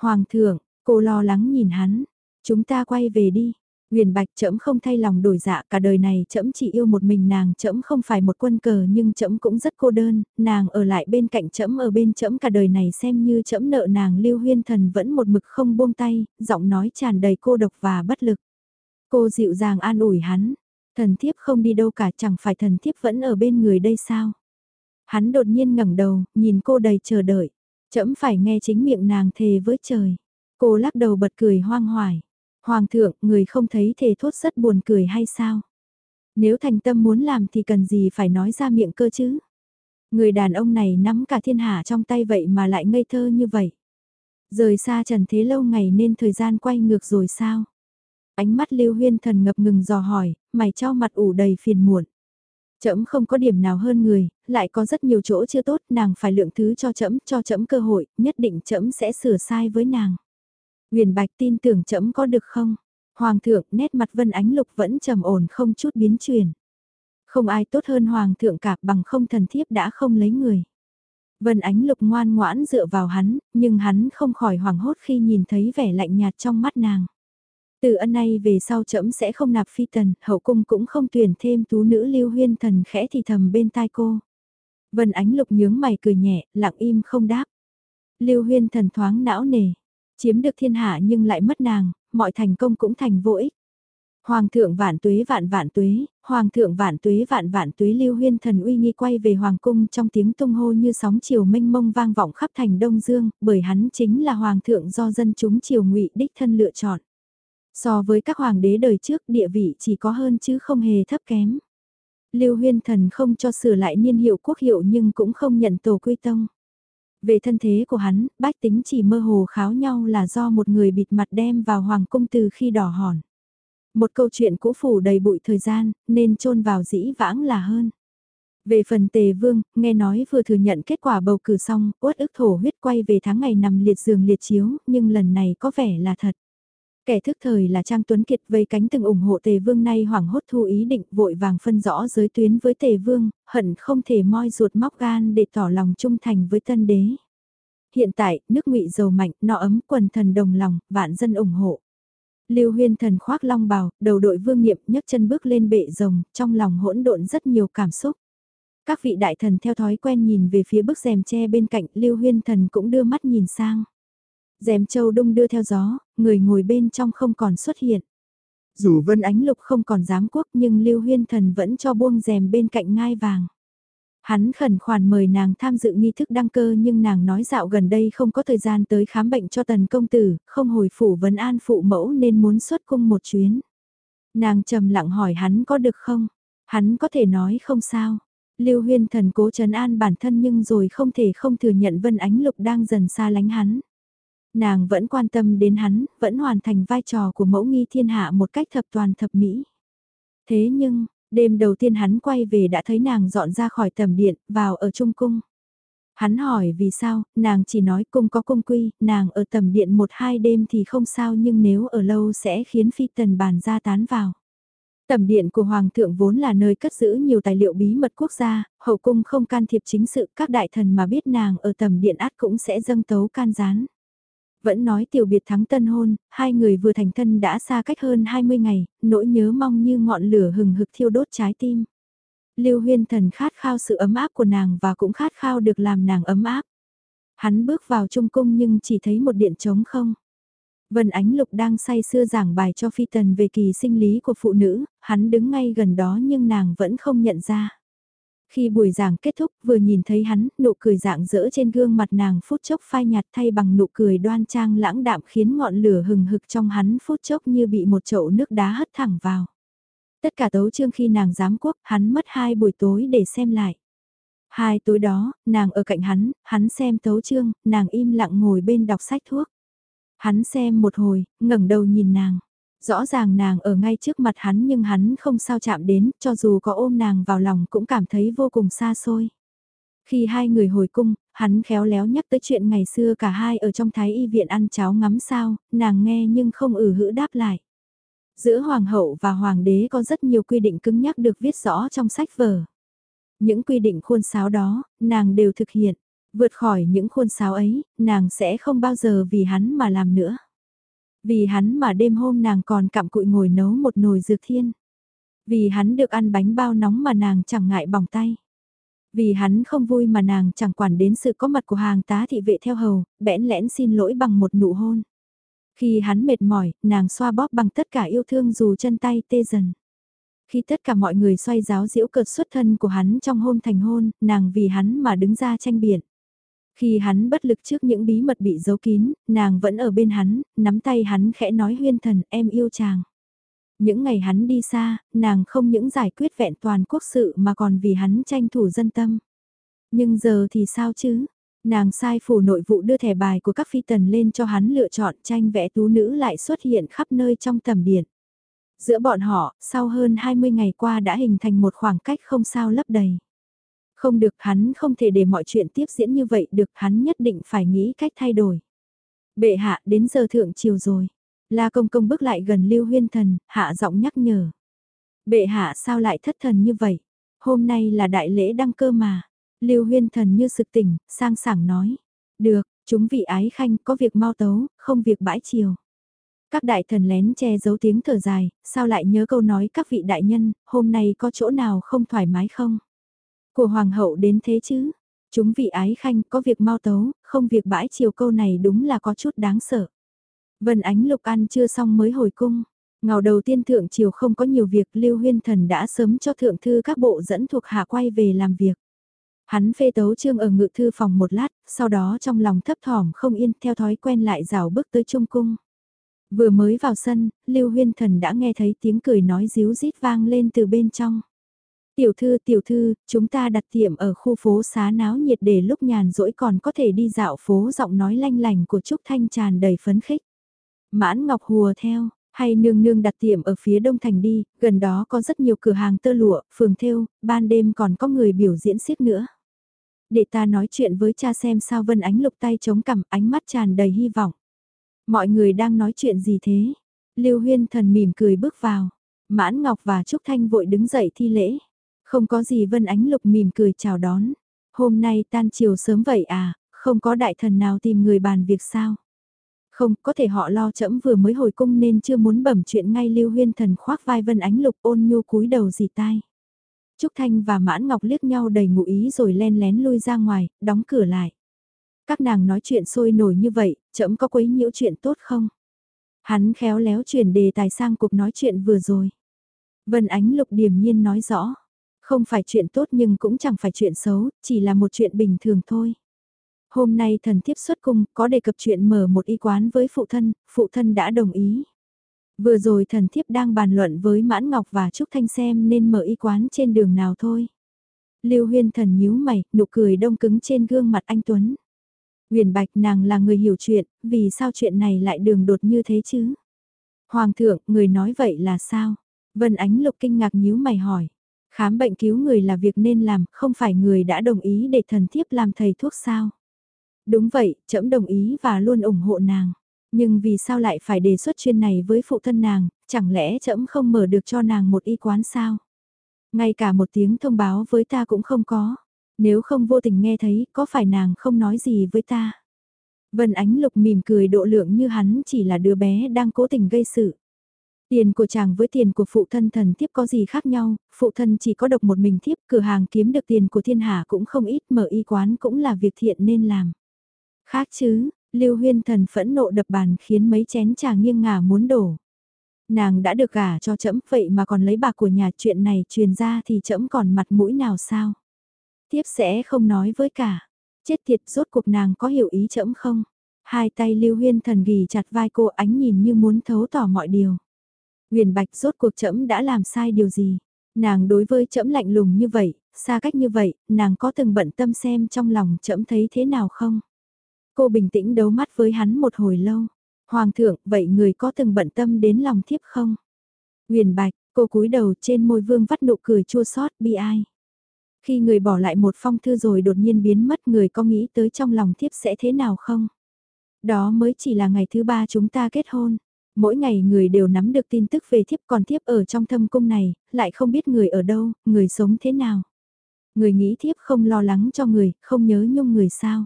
Hoàng thượng, cô lo lắng nhìn hắn, chúng ta quay về đi. Huyền Bạch trẫm không thay lòng đổi dạ cả đời này trẫm chỉ yêu một mình nàng trẫm không phải một quân cờ nhưng trẫm cũng rất cô đơn, nàng ở lại bên cạnh trẫm ở bên trẫm cả đời này xem như trẫm nợ nàng Lưu Huyên Thần vẫn một mực không buông tay, giọng nói tràn đầy cô độc và bất lực. Cô dịu dàng an ủi hắn, thần thiếp không đi đâu cả chẳng phải thần thiếp vẫn ở bên người đây sao? Hắn đột nhiên ngẩng đầu, nhìn cô đầy chờ đợi, trẫm phải nghe chính miệng nàng thề với trời. Cô lắc đầu bật cười hoang hoài. Hoàng thượng, người không thấy thể thốt rất buồn cười hay sao? Nếu thành tâm muốn làm thì cần gì phải nói ra miệng cơ chứ? Người đàn ông này nắm cả thiên hạ trong tay vậy mà lại ngây thơ như vậy. Rời xa trần thế lâu ngày nên thời gian quay ngược rồi sao? Ánh mắt lưu huyên thần ngập ngừng dò hỏi, mày cho mặt ủ đầy phiền muộn. Chấm không có điểm nào hơn người, lại có rất nhiều chỗ chưa tốt, nàng phải lượng thứ cho chấm, cho chấm cơ hội, nhất định chấm sẽ sửa sai với nàng. Huyền Bạch tin tưởng chấm có được không? Hoàng thượng nét mặt Vân Ánh Lục vẫn trầm ổn không chút biến chuyển. Không ai tốt hơn Hoàng thượng cả bằng không thần thiếp đã không lấy người. Vân Ánh Lục ngoan ngoãn dựa vào hắn, nhưng hắn không khỏi hoảng hốt khi nhìn thấy vẻ lạnh nhạt trong mắt nàng. Từ ân này về sau trẫm sẽ không nạp phi tần, hậu cung cũng không tuyển thêm tú nữ lưu huyên thần khẽ thì thầm bên tai cô. Vân Ánh Lục nhướng mày cười nhẹ, lặng im không đáp. Lưu huyên thần thoáng não nề, Chiếm được thiên hạ nhưng lại mất nàng, mọi thành công cũng thành vô ích. Hoàng thượng vạn tuế vạn vạn tuế, hoàng thượng vạn tuế vạn vạn tuế lưu huyên thần uy nghi quay về hoàng cung trong tiếng tung hô như sóng chiều mênh mông vang vọng khắp thành Đông Dương, bởi hắn chính là hoàng thượng do dân chúng triều ngụy đích thân lựa chọn. So với các hoàng đế đời trước địa vị chỉ có hơn chứ không hề thấp kém. Lưu huyên thần không cho sửa lại niên hiệu quốc hiệu nhưng cũng không nhận tổ quy tông. Về thân thế của hắn, bách tính chỉ mơ hồ kháo nhau là do một người bịt mặt đem vào hoàng cung từ khi đỏ hòn. Một câu chuyện cũ phủ đầy bụi thời gian, nên chôn vào dĩ vãng là hơn. Về phần tề vương, nghe nói vừa thừa nhận kết quả bầu cử xong, uất ức thổ huyết quay về tháng ngày nằm liệt giường liệt chiếu, nhưng lần này có vẻ là thật. Kẻ thức thời là Trang Tuấn Kiệt vây cánh từng ủng hộ Tề Vương nay hoảng hốt thu ý định vội vàng phân rõ giới tuyến với Tề Vương, hận không thể moi ruột móc gan để tỏ lòng trung thành với tân đế. Hiện tại, nước ngụy giàu mạnh, nọ ấm quần thần đồng lòng, vạn dân ủng hộ. Lưu Huyên thần khoác long bào, đầu đội vương niệm nhấc chân bước lên bệ rồng, trong lòng hỗn độn rất nhiều cảm xúc. Các vị đại thần theo thói quen nhìn về phía bức rèm tre bên cạnh, Lưu Huyên thần cũng đưa mắt nhìn sang rèm châu đung đưa theo gió, người ngồi bên trong không còn xuất hiện. Dù Vân Ánh Lục không còn dám quốc nhưng Lưu Huyên Thần vẫn cho buông rèm bên cạnh ngai vàng. Hắn khẩn khoản mời nàng tham dự nghi thức đăng cơ nhưng nàng nói dạo gần đây không có thời gian tới khám bệnh cho tần công tử, không hồi phủ vấn an phụ mẫu nên muốn xuất cung một chuyến. Nàng trầm lặng hỏi hắn có được không? Hắn có thể nói không sao. Lưu Huyên Thần cố trấn an bản thân nhưng rồi không thể không thừa nhận Vân Ánh Lục đang dần xa lánh hắn. Nàng vẫn quan tâm đến hắn, vẫn hoàn thành vai trò của mẫu nghi thiên hạ một cách thập toàn thập mỹ. Thế nhưng, đêm đầu tiên hắn quay về đã thấy nàng dọn ra khỏi tầm điện, vào ở trung cung. Hắn hỏi vì sao, nàng chỉ nói cung có cung quy, nàng ở tầm điện một hai đêm thì không sao nhưng nếu ở lâu sẽ khiến phi tần bàn ra tán vào. Tầm điện của Hoàng thượng vốn là nơi cất giữ nhiều tài liệu bí mật quốc gia, hậu cung không can thiệp chính sự, các đại thần mà biết nàng ở tầm điện át cũng sẽ dâng tấu can gián. Vẫn nói tiểu biệt thắng tân hôn, hai người vừa thành thân đã xa cách hơn 20 ngày, nỗi nhớ mong như ngọn lửa hừng hực thiêu đốt trái tim. Lưu Huyên Thần khát khao sự ấm áp của nàng và cũng khát khao được làm nàng ấm áp. Hắn bước vào trung cung nhưng chỉ thấy một điện trống không. Vân Ánh Lục đang say sưa giảng bài cho Phi Tần về kỳ sinh lý của phụ nữ, hắn đứng ngay gần đó nhưng nàng vẫn không nhận ra. Khi buổi giảng kết thúc vừa nhìn thấy hắn, nụ cười dạng dỡ trên gương mặt nàng phút chốc phai nhạt thay bằng nụ cười đoan trang lãng đạm khiến ngọn lửa hừng hực trong hắn phút chốc như bị một chậu nước đá hất thẳng vào. Tất cả tấu chương khi nàng giám quốc, hắn mất hai buổi tối để xem lại. Hai tối đó, nàng ở cạnh hắn, hắn xem tấu chương, nàng im lặng ngồi bên đọc sách thuốc. Hắn xem một hồi, ngẩng đầu nhìn nàng. Rõ ràng nàng ở ngay trước mặt hắn nhưng hắn không sao chạm đến, cho dù có ôm nàng vào lòng cũng cảm thấy vô cùng xa xôi. Khi hai người hồi cung, hắn khéo léo nhắc tới chuyện ngày xưa cả hai ở trong thái y viện ăn cháo ngắm sao, nàng nghe nhưng không ử hữ đáp lại. Giữa hoàng hậu và hoàng đế có rất nhiều quy định cứng nhắc được viết rõ trong sách vở. Những quy định khuôn sáo đó, nàng đều thực hiện. Vượt khỏi những khuôn sáo ấy, nàng sẽ không bao giờ vì hắn mà làm nữa. Vì hắn mà đêm hôm nàng còn cặm cụi ngồi nấu một nồi dược thiên. Vì hắn được ăn bánh bao nóng mà nàng chẳng ngại bỏng tay. Vì hắn không vui mà nàng chẳng quản đến sự có mặt của hàng tá thị vệ theo hầu, bẽn lẽn xin lỗi bằng một nụ hôn. Khi hắn mệt mỏi, nàng xoa bóp bằng tất cả yêu thương dù chân tay tê dần. Khi tất cả mọi người xoay giáo diễu cợt xuất thân của hắn trong hôm thành hôn, nàng vì hắn mà đứng ra tranh biện. Khi hắn bất lực trước những bí mật bị giấu kín, nàng vẫn ở bên hắn, nắm tay hắn khẽ nói huyên thần em yêu chàng. Những ngày hắn đi xa, nàng không những giải quyết vẹn toàn quốc sự mà còn vì hắn tranh thủ dân tâm. Nhưng giờ thì sao chứ? Nàng sai phủ nội vụ đưa thẻ bài của các phi tần lên cho hắn lựa chọn tranh vẽ tú nữ lại xuất hiện khắp nơi trong tầm điện. Giữa bọn họ, sau hơn 20 ngày qua đã hình thành một khoảng cách không sao lấp đầy. Không được hắn không thể để mọi chuyện tiếp diễn như vậy được hắn nhất định phải nghĩ cách thay đổi. Bệ hạ đến giờ thượng chiều rồi. La công công bước lại gần lưu huyên thần, hạ giọng nhắc nhở. Bệ hạ sao lại thất thần như vậy? Hôm nay là đại lễ đăng cơ mà. Lưu huyên thần như sực tỉnh, sang sảng nói. Được, chúng vị ái khanh có việc mau tấu, không việc bãi chiều. Các đại thần lén che giấu tiếng thở dài, sao lại nhớ câu nói các vị đại nhân, hôm nay có chỗ nào không thoải mái không? Của hoàng hậu đến thế chứ? Chúng vị ái khanh có việc mau tấu, không việc bãi chiều câu này đúng là có chút đáng sợ. Vân ánh lục ăn chưa xong mới hồi cung. Ngào đầu tiên thượng triều không có nhiều việc Lưu Huyên Thần đã sớm cho thượng thư các bộ dẫn thuộc hạ quay về làm việc. Hắn phê tấu trương ở ngự thư phòng một lát, sau đó trong lòng thấp thỏm không yên theo thói quen lại rào bước tới trung cung. Vừa mới vào sân, Lưu Huyên Thần đã nghe thấy tiếng cười nói díu rít vang lên từ bên trong. Tiểu thư tiểu thư, chúng ta đặt tiệm ở khu phố xá náo nhiệt để lúc nhàn rỗi còn có thể đi dạo phố giọng nói lanh lành của Trúc Thanh tràn đầy phấn khích. Mãn Ngọc hùa theo, hay nương nương đặt tiệm ở phía đông thành đi, gần đó có rất nhiều cửa hàng tơ lụa, phường thêu, ban đêm còn có người biểu diễn xiếc nữa. Để ta nói chuyện với cha xem sao Vân Ánh lục tay chống cằm ánh mắt tràn đầy hy vọng. Mọi người đang nói chuyện gì thế? Lưu Huyên thần mỉm cười bước vào. Mãn Ngọc và Trúc Thanh vội đứng dậy thi lễ. Không có gì Vân Ánh Lục mỉm cười chào đón. Hôm nay tan chiều sớm vậy à, không có đại thần nào tìm người bàn việc sao? Không, có thể họ lo chậm vừa mới hồi cung nên chưa muốn bẩm chuyện ngay Lưu Huyên thần khoác vai Vân Ánh Lục ôn nhu cúi đầu dì tai. Trúc Thanh và Mãn Ngọc liếc nhau đầy ngụ ý rồi len lén lui ra ngoài, đóng cửa lại. Các nàng nói chuyện sôi nổi như vậy, chậm có quấy nhiễu chuyện tốt không? Hắn khéo léo chuyển đề tài sang cuộc nói chuyện vừa rồi. Vân Ánh Lục điềm nhiên nói rõ. Không phải chuyện tốt nhưng cũng chẳng phải chuyện xấu, chỉ là một chuyện bình thường thôi. Hôm nay thần tiếp xuất cung có đề cập chuyện mở một y quán với phụ thân, phụ thân đã đồng ý. Vừa rồi thần thiếp đang bàn luận với Mãn Ngọc và Trúc Thanh xem nên mở y quán trên đường nào thôi. Lưu huyên thần nhíu mày, nụ cười đông cứng trên gương mặt anh Tuấn. Huyền Bạch nàng là người hiểu chuyện, vì sao chuyện này lại đường đột như thế chứ? Hoàng thượng, người nói vậy là sao? Vân Ánh Lục kinh ngạc nhíu mày hỏi. Khám bệnh cứu người là việc nên làm, không phải người đã đồng ý để thần thiếp làm thầy thuốc sao? Đúng vậy, trẫm đồng ý và luôn ủng hộ nàng. Nhưng vì sao lại phải đề xuất chuyên này với phụ thân nàng, chẳng lẽ trẫm không mở được cho nàng một y quán sao? Ngay cả một tiếng thông báo với ta cũng không có. Nếu không vô tình nghe thấy, có phải nàng không nói gì với ta? Vân Ánh Lục mỉm cười độ lượng như hắn chỉ là đứa bé đang cố tình gây sự. Tiền của chàng với tiền của phụ thân thần thiếp có gì khác nhau, phụ thân chỉ có độc một mình thiếp, cửa hàng kiếm được tiền của thiên hạ cũng không ít, mở y quán cũng là việc thiện nên làm. Khác chứ, Lưu Huyên Thần phẫn nộ đập bàn khiến mấy chén trà nghiêng ngả muốn đổ. Nàng đã được gả cho trẫm vậy mà còn lấy bạc của nhà chuyện này truyền ra thì trẫm còn mặt mũi nào sao? Tiếp sẽ không nói với cả. Chết tiệt rốt cuộc nàng có hiểu ý trẫm không? Hai tay Lưu Huyên Thần ghi chặt vai cô ánh nhìn như muốn thấu tỏ mọi điều. Huyền Bạch rốt cuộc trẫm đã làm sai điều gì? Nàng đối với trẫm lạnh lùng như vậy, xa cách như vậy, nàng có từng bận tâm xem trong lòng trẫm thấy thế nào không? Cô bình tĩnh đấu mắt với hắn một hồi lâu. Hoàng thượng, vậy người có từng bận tâm đến lòng thiếp không? Huyền Bạch, cô cúi đầu trên môi vương vắt nụ cười chua xót bi ai. Khi người bỏ lại một phong thư rồi đột nhiên biến mất người có nghĩ tới trong lòng thiếp sẽ thế nào không? Đó mới chỉ là ngày thứ ba chúng ta kết hôn. Mỗi ngày người đều nắm được tin tức về thiếp còn thiếp ở trong thâm cung này, lại không biết người ở đâu, người sống thế nào. Người nghĩ thiếp không lo lắng cho người, không nhớ nhung người sao.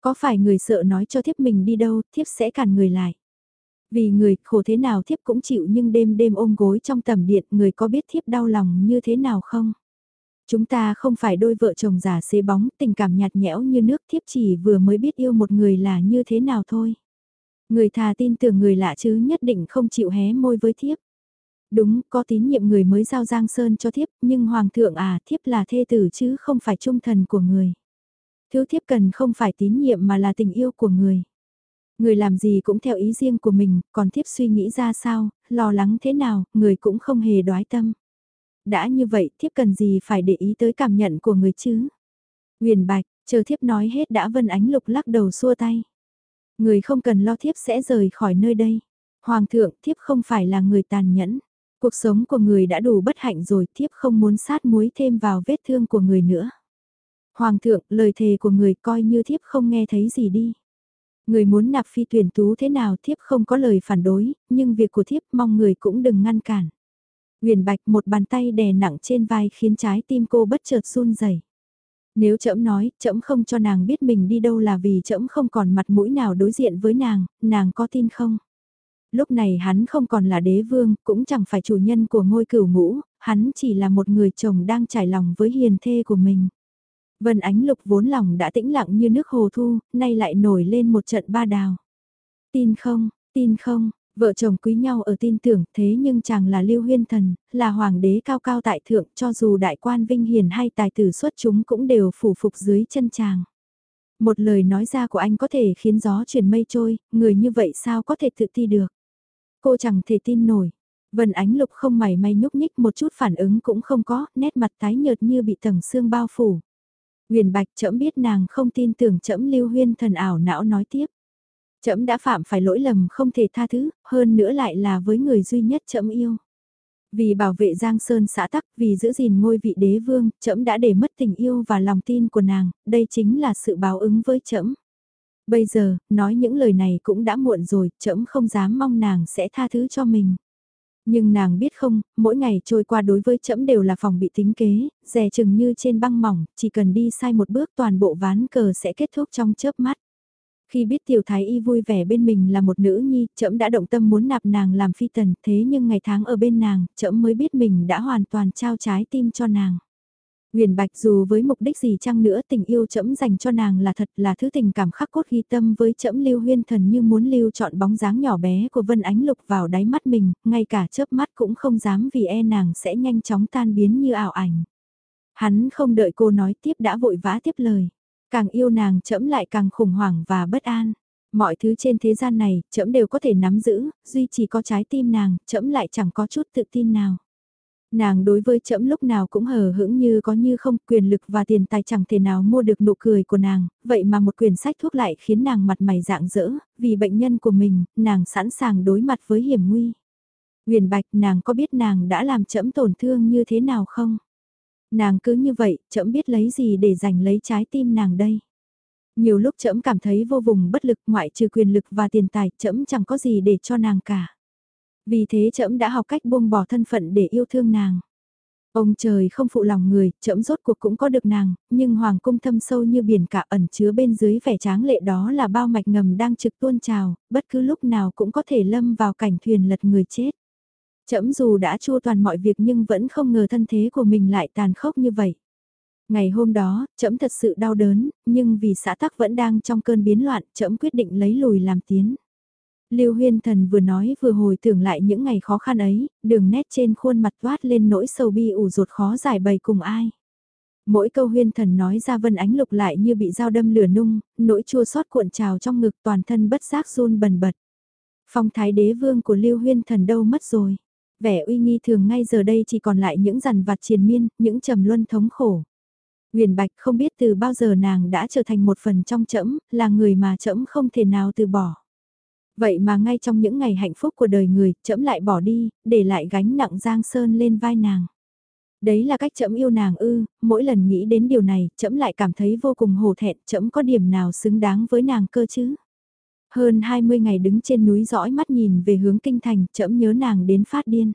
Có phải người sợ nói cho thiếp mình đi đâu, thiếp sẽ cản người lại. Vì người khổ thế nào thiếp cũng chịu nhưng đêm đêm ôm gối trong tầm điện người có biết thiếp đau lòng như thế nào không? Chúng ta không phải đôi vợ chồng giả xế bóng, tình cảm nhạt nhẽo như nước thiếp chỉ vừa mới biết yêu một người là như thế nào thôi. Người thà tin tưởng người lạ chứ nhất định không chịu hé môi với thiếp. Đúng, có tín nhiệm người mới giao Giang Sơn cho thiếp, nhưng Hoàng thượng à, thiếp là thê tử chứ không phải trung thần của người. Thứ thiếp cần không phải tín nhiệm mà là tình yêu của người. Người làm gì cũng theo ý riêng của mình, còn thiếp suy nghĩ ra sao, lo lắng thế nào, người cũng không hề đoái tâm. Đã như vậy, thiếp cần gì phải để ý tới cảm nhận của người chứ? Huyền Bạch, chờ thiếp nói hết đã Vân Ánh Lục lắc đầu xua tay. Người không cần lo thiếp sẽ rời khỏi nơi đây. Hoàng thượng, thiếp không phải là người tàn nhẫn. Cuộc sống của người đã đủ bất hạnh rồi, thiếp không muốn sát muối thêm vào vết thương của người nữa. Hoàng thượng, lời thề của người coi như thiếp không nghe thấy gì đi. Người muốn nạp phi tuyển tú thế nào thiếp không có lời phản đối, nhưng việc của thiếp mong người cũng đừng ngăn cản. Huyền Bạch một bàn tay đè nặng trên vai khiến trái tim cô bất chợt run rẩy. Nếu trẫm nói, trẫm không cho nàng biết mình đi đâu là vì trẫm không còn mặt mũi nào đối diện với nàng, nàng có tin không? Lúc này hắn không còn là đế vương, cũng chẳng phải chủ nhân của ngôi cửu ngũ, hắn chỉ là một người chồng đang trải lòng với hiền thê của mình. Vân ánh lục vốn lòng đã tĩnh lặng như nước hồ thu, nay lại nổi lên một trận ba đào. Tin không, tin không, vợ chồng quý nhau ở tin tưởng thế nhưng chàng là lưu huyên thần, là hoàng đế cao cao tại thượng cho dù đại quan vinh hiền hay tài tử xuất chúng cũng đều phủ phục dưới chân chàng. Một lời nói ra của anh có thể khiến gió chuyển mây trôi, người như vậy sao có thể tự ti được. Cô chẳng thể tin nổi. Vân ánh lục không mảy may nhúc nhích một chút phản ứng cũng không có, nét mặt tái nhợt như bị tầng xương bao phủ. Huyền Bạch chậm biết nàng không tin tưởng chậm lưu huyên thần ảo não nói tiếp. Trẫm đã phạm phải lỗi lầm không thể tha thứ, hơn nữa lại là với người duy nhất trẫm yêu. Vì bảo vệ Giang Sơn xã tắc, vì giữ gìn ngôi vị đế vương, trẫm đã để mất tình yêu và lòng tin của nàng, đây chính là sự báo ứng với trẫm. Bây giờ, nói những lời này cũng đã muộn rồi, trẫm không dám mong nàng sẽ tha thứ cho mình. Nhưng nàng biết không, mỗi ngày trôi qua đối với trẫm đều là phòng bị tính kế, dè chừng như trên băng mỏng, chỉ cần đi sai một bước toàn bộ ván cờ sẽ kết thúc trong chớp mắt. Khi biết tiểu thái y vui vẻ bên mình là một nữ nhi, trẫm đã động tâm muốn nạp nàng làm phi tần, thế nhưng ngày tháng ở bên nàng, trẫm mới biết mình đã hoàn toàn trao trái tim cho nàng. Huyền Bạch dù với mục đích gì chăng nữa tình yêu trẫm dành cho nàng là thật là thứ tình cảm khắc cốt ghi tâm với trẫm lưu huyên thần như muốn lưu chọn bóng dáng nhỏ bé của Vân Ánh Lục vào đáy mắt mình, ngay cả chớp mắt cũng không dám vì e nàng sẽ nhanh chóng tan biến như ảo ảnh. Hắn không đợi cô nói tiếp đã vội vã tiếp lời. Càng yêu nàng trẫm lại càng khủng hoảng và bất an. Mọi thứ trên thế gian này, trẫm đều có thể nắm giữ, duy chỉ có trái tim nàng, trẫm lại chẳng có chút tự tin nào. Nàng đối với trẫm lúc nào cũng hờ hững như có như không quyền lực và tiền tài chẳng thể nào mua được nụ cười của nàng, vậy mà một quyển sách thuốc lại khiến nàng mặt mày dạng dỡ, vì bệnh nhân của mình, nàng sẵn sàng đối mặt với hiểm nguy. Huyền Bạch nàng có biết nàng đã làm trẫm tổn thương như thế nào không? Nàng cứ như vậy, trẫm biết lấy gì để giành lấy trái tim nàng đây? Nhiều lúc trẫm cảm thấy vô vùng bất lực ngoại trừ quyền lực và tiền tài, trẫm chẳng có gì để cho nàng cả. Vì thế trẫm đã học cách buông bỏ thân phận để yêu thương nàng. Ông trời không phụ lòng người, trẫm rốt cuộc cũng có được nàng, nhưng hoàng cung thâm sâu như biển cả ẩn chứa bên dưới vẻ tráng lệ đó là bao mạch ngầm đang trực tuôn trào, bất cứ lúc nào cũng có thể lâm vào cảnh thuyền lật người chết. Chấm dù đã chua toàn mọi việc nhưng vẫn không ngờ thân thế của mình lại tàn khốc như vậy. Ngày hôm đó, chấm thật sự đau đớn, nhưng vì xã tắc vẫn đang trong cơn biến loạn, chấm quyết định lấy lùi làm tiến. Lưu Huyên Thần vừa nói vừa hồi tưởng lại những ngày khó khăn ấy, đường nét trên khuôn mặt toát lên nỗi sầu bi ủ ruột khó giải bày cùng ai. Mỗi câu huyên thần nói ra vân ánh lục lại như bị dao đâm lửa nung, nỗi chua xót cuộn trào trong ngực toàn thân bất giác run bần bật. Phong thái đế vương của Lưu Huyên thần đâu mất rồi. Vẻ uy nghi thường ngay giờ đây chỉ còn lại những rằn vặt triền miên, những trầm luân thống khổ. Huyền Bạch không biết từ bao giờ nàng đã trở thành một phần trong trẫm, là người mà trẫm không thể nào từ bỏ. Vậy mà ngay trong những ngày hạnh phúc của đời người, trẫm lại bỏ đi, để lại gánh nặng giang sơn lên vai nàng. Đấy là cách trẫm yêu nàng ư, mỗi lần nghĩ đến điều này, trẫm lại cảm thấy vô cùng hổ thẹn, trẫm có điểm nào xứng đáng với nàng cơ chứ. Hơn 20 ngày đứng trên núi dõi mắt nhìn về hướng kinh thành, trẫm nhớ nàng đến phát điên.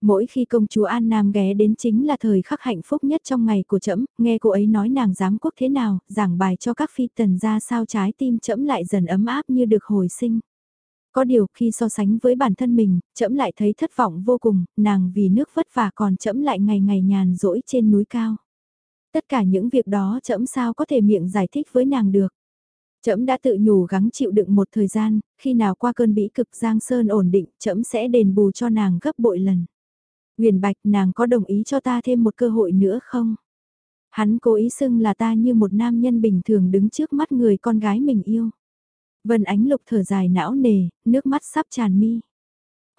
Mỗi khi công chúa An Nam ghé đến chính là thời khắc hạnh phúc nhất trong ngày của trẫm, nghe cô ấy nói nàng giám quốc thế nào, giảng bài cho các phi tần ra sao trái tim trẫm lại dần ấm áp như được hồi sinh. Có điều khi so sánh với bản thân mình, trẫm lại thấy thất vọng vô cùng, nàng vì nước vất vả còn trẫm lại ngày ngày nhàn rỗi trên núi cao. Tất cả những việc đó trẫm sao có thể miệng giải thích với nàng được. Trẫm đã tự nhủ gắng chịu đựng một thời gian, khi nào qua cơn bĩ cực Giang Sơn ổn định, trẫm sẽ đền bù cho nàng gấp bội lần. Huyền Bạch, nàng có đồng ý cho ta thêm một cơ hội nữa không? Hắn cố ý xưng là ta như một nam nhân bình thường đứng trước mắt người con gái mình yêu. Vân Ánh Lục thở dài não nề, nước mắt sắp tràn mi.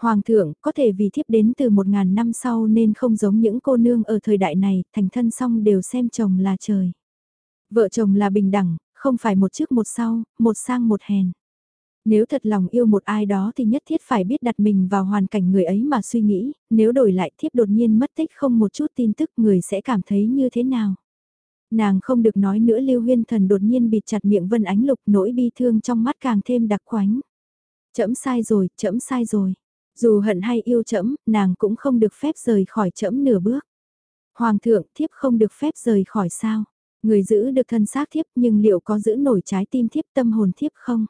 Hoàng thượng, có thể vì thiếp đến từ một ngàn năm sau nên không giống những cô nương ở thời đại này, thành thân xong đều xem chồng là trời. Vợ chồng là bình đẳng, không phải một trước một sau, một sang một hèn. Nếu thật lòng yêu một ai đó thì nhất thiết phải biết đặt mình vào hoàn cảnh người ấy mà suy nghĩ, nếu đổi lại thiếp đột nhiên mất tích không một chút tin tức người sẽ cảm thấy như thế nào. Nàng không được nói nữa Lưu Huyên Thần đột nhiên bịt chặt miệng Vân Ánh Lục nỗi bi thương trong mắt càng thêm đặc khoánh. Chấm sai rồi, chấm sai rồi. Dù hận hay yêu chấm, nàng cũng không được phép rời khỏi chấm nửa bước. Hoàng thượng, thiếp không được phép rời khỏi sao? Người giữ được thân xác thiếp nhưng liệu có giữ nổi trái tim thiếp tâm hồn thiếp không?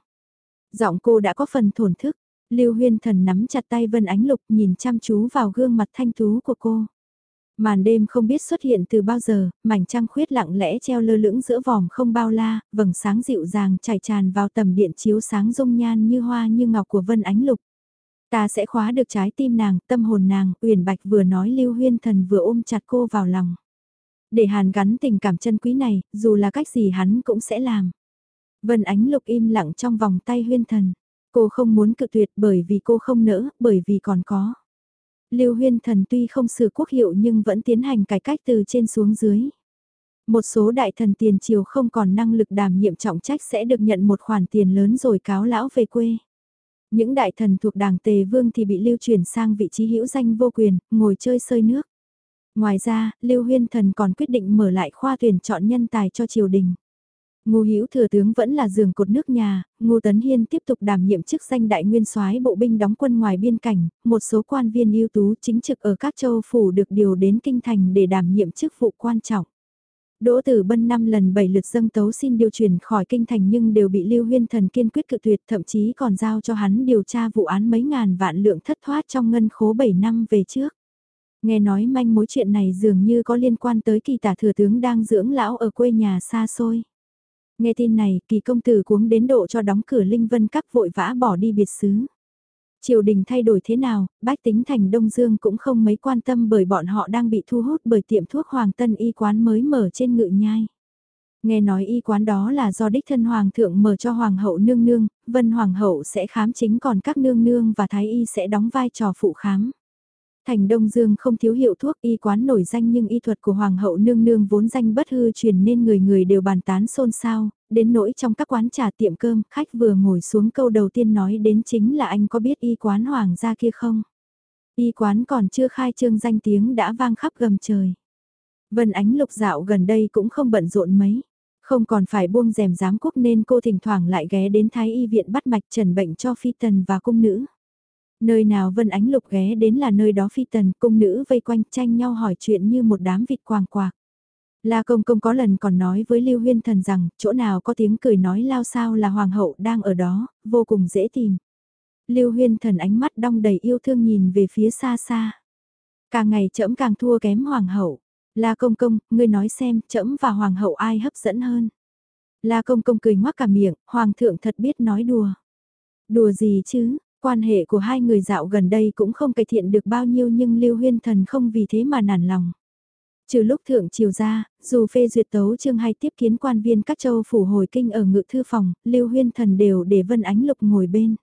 Giọng cô đã có phần thổn thức. Lưu Huyên Thần nắm chặt tay Vân Ánh Lục nhìn chăm chú vào gương mặt thanh tú của cô. Màn đêm không biết xuất hiện từ bao giờ, mảnh trăng khuyết lặng lẽ treo lơ lửng giữa vòm không bao la, vầng sáng dịu dàng chảy tràn vào tầm điện chiếu sáng dung nhan như hoa như ngọc của Vân Ánh Lục. Ta sẽ khóa được trái tim nàng, tâm hồn nàng, Uyển Bạch vừa nói Lưu Huyên Thần vừa ôm chặt cô vào lòng. Để hàn gắn tình cảm chân quý này, dù là cách gì hắn cũng sẽ làm. Vân Ánh Lục im lặng trong vòng tay Huyên Thần. Cô không muốn cự tuyệt bởi vì cô không nỡ, bởi vì còn có. Lưu Huyên Thần tuy không sửa quốc hiệu nhưng vẫn tiến hành cải cách từ trên xuống dưới. Một số đại thần tiền triều không còn năng lực đảm nhiệm trọng trách sẽ được nhận một khoản tiền lớn rồi cáo lão về quê. Những đại thần thuộc đảng Tề Vương thì bị lưu chuyển sang vị trí hữu danh vô quyền, ngồi chơi sơi nước. Ngoài ra, Lưu Huyên Thần còn quyết định mở lại khoa tuyển chọn nhân tài cho triều đình. Ngô Hữu thừa tướng vẫn là giường cột nước nhà, Ngô Tấn Hiên tiếp tục đảm nhiệm chức danh đại nguyên soái bộ binh đóng quân ngoài biên cảnh, một số quan viên ưu tú chính trực ở các châu phủ được điều đến kinh thành để đảm nhiệm chức vụ quan trọng. Đỗ Tử Bân năm lần bảy lượt dâng tấu xin điều chuyển khỏi kinh thành nhưng đều bị Lưu Huyên Thần kiên quyết cự tuyệt, thậm chí còn giao cho hắn điều tra vụ án mấy ngàn vạn lượng thất thoát trong ngân khố 7 năm về trước. Nghe nói manh mối chuyện này dường như có liên quan tới kỳ tả thừa tướng đang dưỡng lão ở quê nhà xa xôi. Nghe tin này, kỳ công tử cuống đến độ cho đóng cửa Linh Vân các vội vã bỏ đi biệt xứ. Triều đình thay đổi thế nào, bách tính thành Đông Dương cũng không mấy quan tâm bởi bọn họ đang bị thu hút bởi tiệm thuốc Hoàng Tân y quán mới mở trên ngự nhai. Nghe nói y quán đó là do đích thân Hoàng thượng mở cho Hoàng hậu nương nương, Vân Hoàng hậu sẽ khám chính còn các nương nương và Thái y sẽ đóng vai trò phụ khám. Thành Đông Dương không thiếu hiệu thuốc y quán nổi danh nhưng y thuật của Hoàng hậu nương nương vốn danh bất hư truyền nên người người đều bàn tán xôn xao, đến nỗi trong các quán trà tiệm cơm, khách vừa ngồi xuống câu đầu tiên nói đến chính là anh có biết y quán Hoàng gia kia không? Y quán còn chưa khai trương danh tiếng đã vang khắp gầm trời. Vân Ánh lục dạo gần đây cũng không bận rộn mấy. Không còn phải buông rèm giám quốc nên cô thỉnh thoảng lại ghé đến Thái Y viện bắt mạch trần bệnh cho phi tần và cung nữ. Nơi nào Vân Ánh Lục ghé đến là nơi đó phi tần cung nữ vây quanh tranh nhau hỏi chuyện như một đám vịt quàng quạc. La Công Công có lần còn nói với Lưu Huyên Thần rằng, chỗ nào có tiếng cười nói lao sao là Hoàng hậu đang ở đó, vô cùng dễ tìm. Lưu Huyên Thần ánh mắt đong đầy yêu thương nhìn về phía xa xa. Càng ngày trẫm càng thua kém Hoàng hậu. La công công, ngươi nói xem, trẫm và hoàng hậu ai hấp dẫn hơn. La công công cười ngoác cả miệng, hoàng thượng thật biết nói đùa. Đùa gì chứ, quan hệ của hai người dạo gần đây cũng không cải thiện được bao nhiêu nhưng Lưu Huyên Thần không vì thế mà nản lòng. Trừ lúc thượng triều ra, dù phê duyệt tấu chương hay tiếp kiến quan viên các châu phủ hồi kinh ở ngự thư phòng, Lưu Huyên Thần đều để Vân Ánh Lục ngồi bên.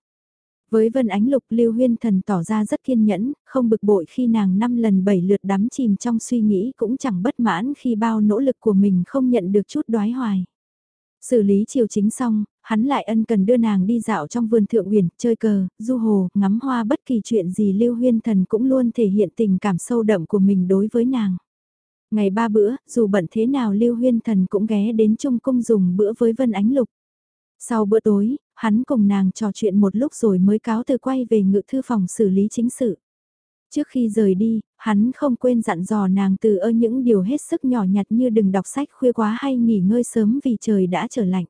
Với Vân Ánh Lục Lưu Huyên Thần tỏ ra rất kiên nhẫn, không bực bội khi nàng năm lần bảy lượt đắm chìm trong suy nghĩ cũng chẳng bất mãn khi bao nỗ lực của mình không nhận được chút đoái hoài. Xử lý triều chính xong, hắn lại ân cần đưa nàng đi dạo trong vườn thượng uyển, chơi cờ, du hồ, ngắm hoa bất kỳ chuyện gì Lưu Huyên Thần cũng luôn thể hiện tình cảm sâu đậm của mình đối với nàng. Ngày ba bữa, dù bận thế nào Lưu Huyên Thần cũng ghé đến Trung Cung dùng bữa với Vân Ánh Lục. Sau bữa tối, hắn cùng nàng trò chuyện một lúc rồi mới cáo từ quay về ngự thư phòng xử lý chính sự. Trước khi rời đi, hắn không quên dặn dò nàng từ ơ những điều hết sức nhỏ nhặt như đừng đọc sách khuya quá hay nghỉ ngơi sớm vì trời đã trở lạnh.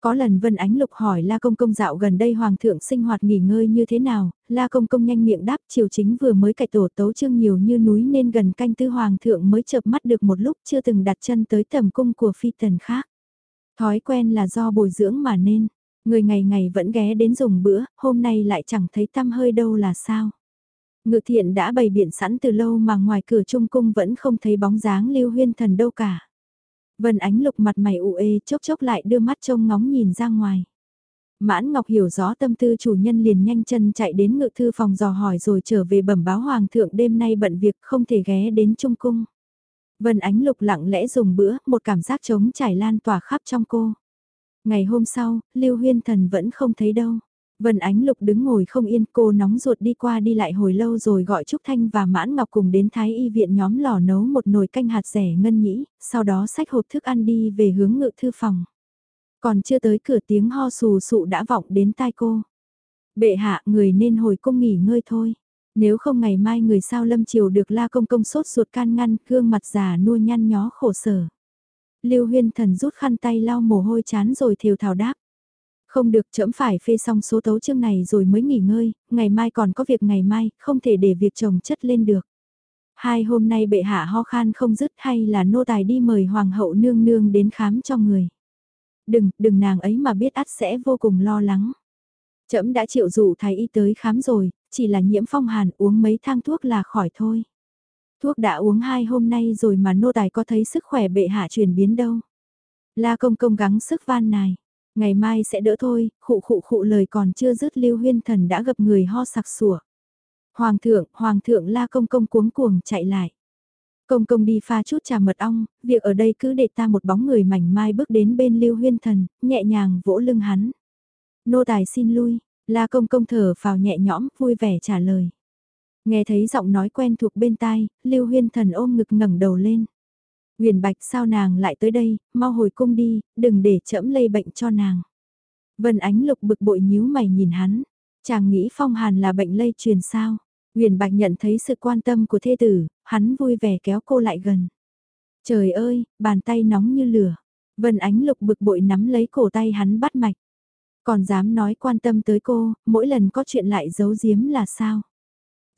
Có lần Vân Ánh Lục hỏi La Công Công dạo gần đây Hoàng thượng sinh hoạt nghỉ ngơi như thế nào, La Công Công nhanh miệng đáp triều chính vừa mới cải tổ tấu trương nhiều như núi nên gần canh tư Hoàng thượng mới chợp mắt được một lúc chưa từng đặt chân tới tầm cung của phi tần khác. Thói quen là do bồi dưỡng mà nên, người ngày ngày vẫn ghé đến dùng bữa, hôm nay lại chẳng thấy tăm hơi đâu là sao. Ngự thiện đã bày biện sẵn từ lâu mà ngoài cửa trung cung vẫn không thấy bóng dáng lưu huyên thần đâu cả. Vân ánh lục mặt mày ụ ê chốc chốc lại đưa mắt trông ngóng nhìn ra ngoài. Mãn Ngọc hiểu rõ tâm tư chủ nhân liền nhanh chân chạy đến ngự thư phòng dò hỏi rồi trở về bẩm báo hoàng thượng đêm nay bận việc không thể ghé đến trung cung. Vân ánh lục lặng lẽ dùng bữa, một cảm giác trống trải lan tỏa khắp trong cô. Ngày hôm sau, Lưu Huyên Thần vẫn không thấy đâu. Vân Ánh Lục đứng ngồi không yên cô nóng ruột đi qua đi lại hồi lâu rồi gọi Trúc Thanh và Mãn Ngọc cùng đến Thái Y viện nhóm lò nấu một nồi canh hạt rẻ ngân nhĩ, sau đó xách hộp thức ăn đi về hướng ngự thư phòng. Còn chưa tới cửa tiếng ho sù sụ đã vọng đến tai cô. Bệ hạ người nên hồi cung nghỉ ngơi thôi. Nếu không ngày mai người sao lâm chiều được la công công sốt ruột can ngăn, gương mặt già nua nhăn nhó khổ sở. Lưu huyên thần rút khăn tay lau mồ hôi chán rồi thều thào đáp. Không được chấm phải phê xong số tấu chương này rồi mới nghỉ ngơi, ngày mai còn có việc ngày mai, không thể để việc chồng chất lên được. Hai hôm nay bệ hạ ho khan không dứt hay là nô tài đi mời hoàng hậu nương nương đến khám cho người. Đừng, đừng nàng ấy mà biết ắt sẽ vô cùng lo lắng. Trẫm đã chịu dụ thái y tới khám rồi, chỉ là nhiễm phong hàn uống mấy thang thuốc là khỏi thôi. Thuốc đã uống hai hôm nay rồi mà nô tài có thấy sức khỏe bệ hạ chuyển biến đâu. La công công gắng sức van nài. Ngày mai sẽ đỡ thôi, khụ khụ khụ lời còn chưa dứt lưu huyên thần đã gặp người ho sặc sủa. Hoàng thượng, hoàng thượng la công công cuống cuồng chạy lại. Công công đi pha chút trà mật ong, việc ở đây cứ để ta một bóng người mảnh mai bước đến bên lưu huyên thần, nhẹ nhàng vỗ lưng hắn. Nô tài xin lui, la công công thở vào nhẹ nhõm, vui vẻ trả lời. Nghe thấy giọng nói quen thuộc bên tai, lưu huyên thần ôm ngực ngẩng đầu lên. Huyền Bạch sao nàng lại tới đây, mau hồi cung đi, đừng để chẫm lây bệnh cho nàng. Vân Ánh Lục bực bội nhíu mày nhìn hắn, chàng nghĩ phong hàn là bệnh lây truyền sao. Huyền Bạch nhận thấy sự quan tâm của thê tử, hắn vui vẻ kéo cô lại gần. Trời ơi, bàn tay nóng như lửa. Vân Ánh Lục bực bội nắm lấy cổ tay hắn bắt mạch. Còn dám nói quan tâm tới cô, mỗi lần có chuyện lại giấu giếm là sao?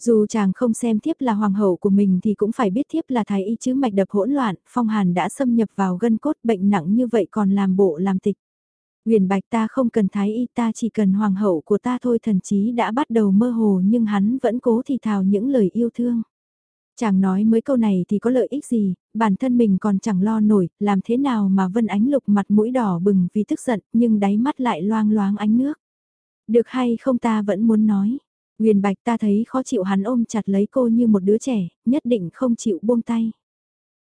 Dù chàng không xem thiếp là hoàng hậu của mình thì cũng phải biết thiếp là thái y chứ mạch đập hỗn loạn, phong hàn đã xâm nhập vào gân cốt bệnh nặng như vậy còn làm bộ làm tịch. Huyền bạch ta không cần thái y ta chỉ cần hoàng hậu của ta thôi thần chí đã bắt đầu mơ hồ nhưng hắn vẫn cố thì thào những lời yêu thương. Chàng nói mấy câu này thì có lợi ích gì, bản thân mình còn chẳng lo nổi, làm thế nào mà Vân Ánh Lục mặt mũi đỏ bừng vì tức giận, nhưng đáy mắt lại loang loáng ánh nước. Được hay không ta vẫn muốn nói. Nguyên Bạch ta thấy khó chịu hắn ôm chặt lấy cô như một đứa trẻ, nhất định không chịu buông tay.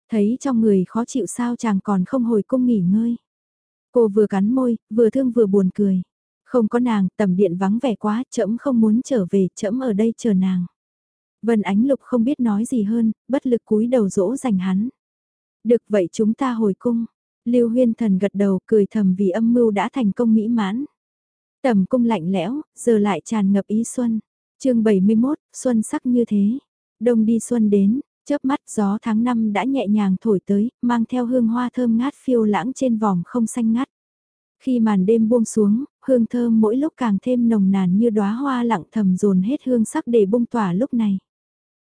Thấy trong người khó chịu sao chàng còn không hồi cung nghỉ ngơi. Cô vừa cắn môi, vừa thương vừa buồn cười. Không có nàng, tầm điện vắng vẻ quá, trẫm không muốn trở về, trẫm ở đây chờ nàng. Vân Ánh Lục không biết nói gì hơn, bất lực cúi đầu dỗ dành hắn. Được vậy chúng ta hồi cung. Lưu Huyên Thần gật đầu cười thầm vì âm mưu đã thành công mỹ mãn. Tầm cung lạnh lẽo, giờ lại tràn ngập ý xuân chương 71, xuân sắc như thế. Đông đi xuân đến, chớp mắt gió tháng 5 đã nhẹ nhàng thổi tới, mang theo hương hoa thơm ngát phiêu lãng trên vòng không xanh ngắt. Khi màn đêm buông xuống, hương thơm mỗi lúc càng thêm nồng nàn như đóa hoa lặng thầm dồn hết hương sắc để bung tỏa lúc này.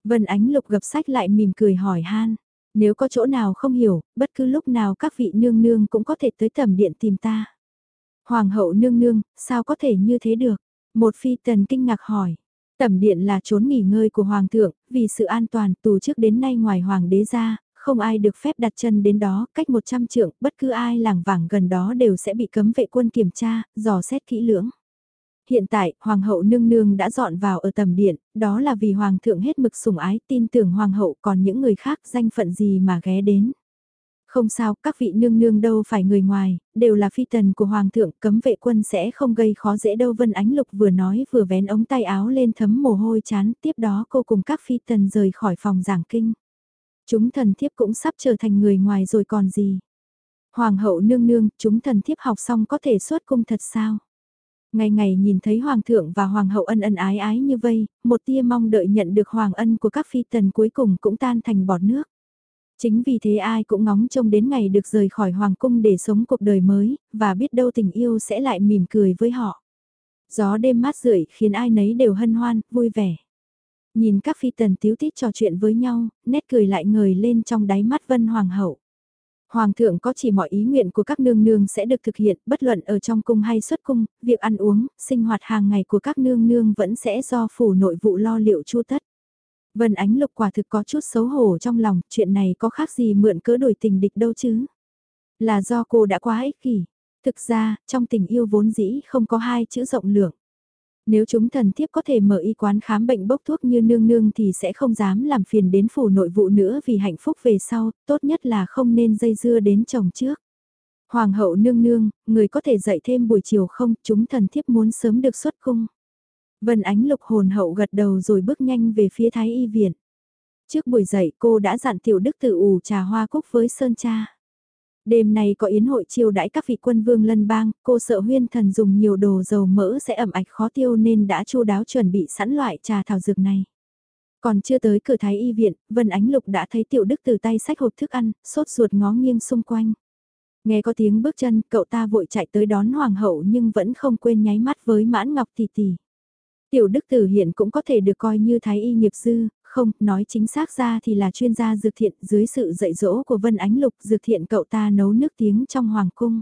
Vân Ánh Lục gặp sách lại mỉm cười hỏi han. Nếu có chỗ nào không hiểu, bất cứ lúc nào các vị nương nương cũng có thể tới tầm điện tìm ta. Hoàng hậu nương nương, sao có thể như thế được? Một phi tần kinh ngạc hỏi. Tẩm điện là trốn nghỉ ngơi của Hoàng thượng, vì sự an toàn tù trước đến nay ngoài Hoàng đế ra, không ai được phép đặt chân đến đó, cách 100 trượng, bất cứ ai làng vàng gần đó đều sẽ bị cấm vệ quân kiểm tra, dò xét kỹ lưỡng. Hiện tại, Hoàng hậu nương nương đã dọn vào ở tầm điện, đó là vì Hoàng thượng hết mực sủng ái tin tưởng Hoàng hậu còn những người khác danh phận gì mà ghé đến. Không sao, các vị nương nương đâu phải người ngoài, đều là phi tần của Hoàng thượng, cấm vệ quân sẽ không gây khó dễ đâu Vân Ánh Lục vừa nói vừa vén ống tay áo lên thấm mồ hôi chán, tiếp đó cô cùng các phi tần rời khỏi phòng giảng kinh. Chúng thần thiếp cũng sắp trở thành người ngoài rồi còn gì. Hoàng hậu nương nương, chúng thần thiếp học xong có thể xuất cung thật sao? Ngày ngày nhìn thấy hoàng thượng và hoàng hậu ân ân ái ái như vây, một tia mong đợi nhận được hoàng ân của các phi tần cuối cùng cũng tan thành bọt nước. Chính vì thế ai cũng ngóng trông đến ngày được rời khỏi hoàng cung để sống cuộc đời mới, và biết đâu tình yêu sẽ lại mỉm cười với họ. Gió đêm mát rượi khiến ai nấy đều hân hoan, vui vẻ. Nhìn các phi tần tiếu tít trò chuyện với nhau, nét cười lại ngời lên trong đáy mắt vân hoàng hậu. Hoàng thượng có chỉ mọi ý nguyện của các nương nương sẽ được thực hiện, bất luận ở trong cung hay xuất cung, việc ăn uống, sinh hoạt hàng ngày của các nương nương vẫn sẽ do phủ nội vụ lo liệu chu tất. Vân Ánh Lục quả thực có chút xấu hổ trong lòng, chuyện này có khác gì mượn cớ đổi tình địch đâu chứ. Là do cô đã quá ích kỷ. Thực ra, trong tình yêu vốn dĩ không có hai chữ rộng lượng. Nếu chúng thần thiếp có thể mở y quán khám bệnh bốc thuốc như nương nương thì sẽ không dám làm phiền đến phủ nội vụ nữa vì hạnh phúc về sau, tốt nhất là không nên dây dưa đến chồng trước. Hoàng hậu nương nương, người có thể dạy thêm buổi chiều không, chúng thần thiếp muốn sớm được xuất cung. Vân Ánh Lục hồn hậu gật đầu rồi bước nhanh về phía Thái Y Viện. Trước buổi dậy cô đã dặn tiểu đức tự ủ trà hoa cúc với Sơn Cha. Đêm nay có yến hội chiêu đãi các vị quân vương lân bang, cô sợ huyên thần dùng nhiều đồ dầu mỡ sẽ ẩm ạch khó tiêu nên đã chu đáo chuẩn bị sẵn loại trà thảo dược này. Còn chưa tới cửa thái y viện, Vân Ánh Lục đã thấy tiểu đức từ tay sách hộp thức ăn, sốt ruột ngó nghiêng xung quanh. Nghe có tiếng bước chân, cậu ta vội chạy tới đón hoàng hậu nhưng vẫn không quên nháy mắt với mãn ngọc tỷ tỷ. Tiểu đức tử hiện cũng có thể được coi như thái y nghiệp dư, không, nói chính xác ra thì là chuyên gia dược thiện dưới sự dạy dỗ của Vân Ánh Lục dược thiện cậu ta nấu nước tiếng trong hoàng cung.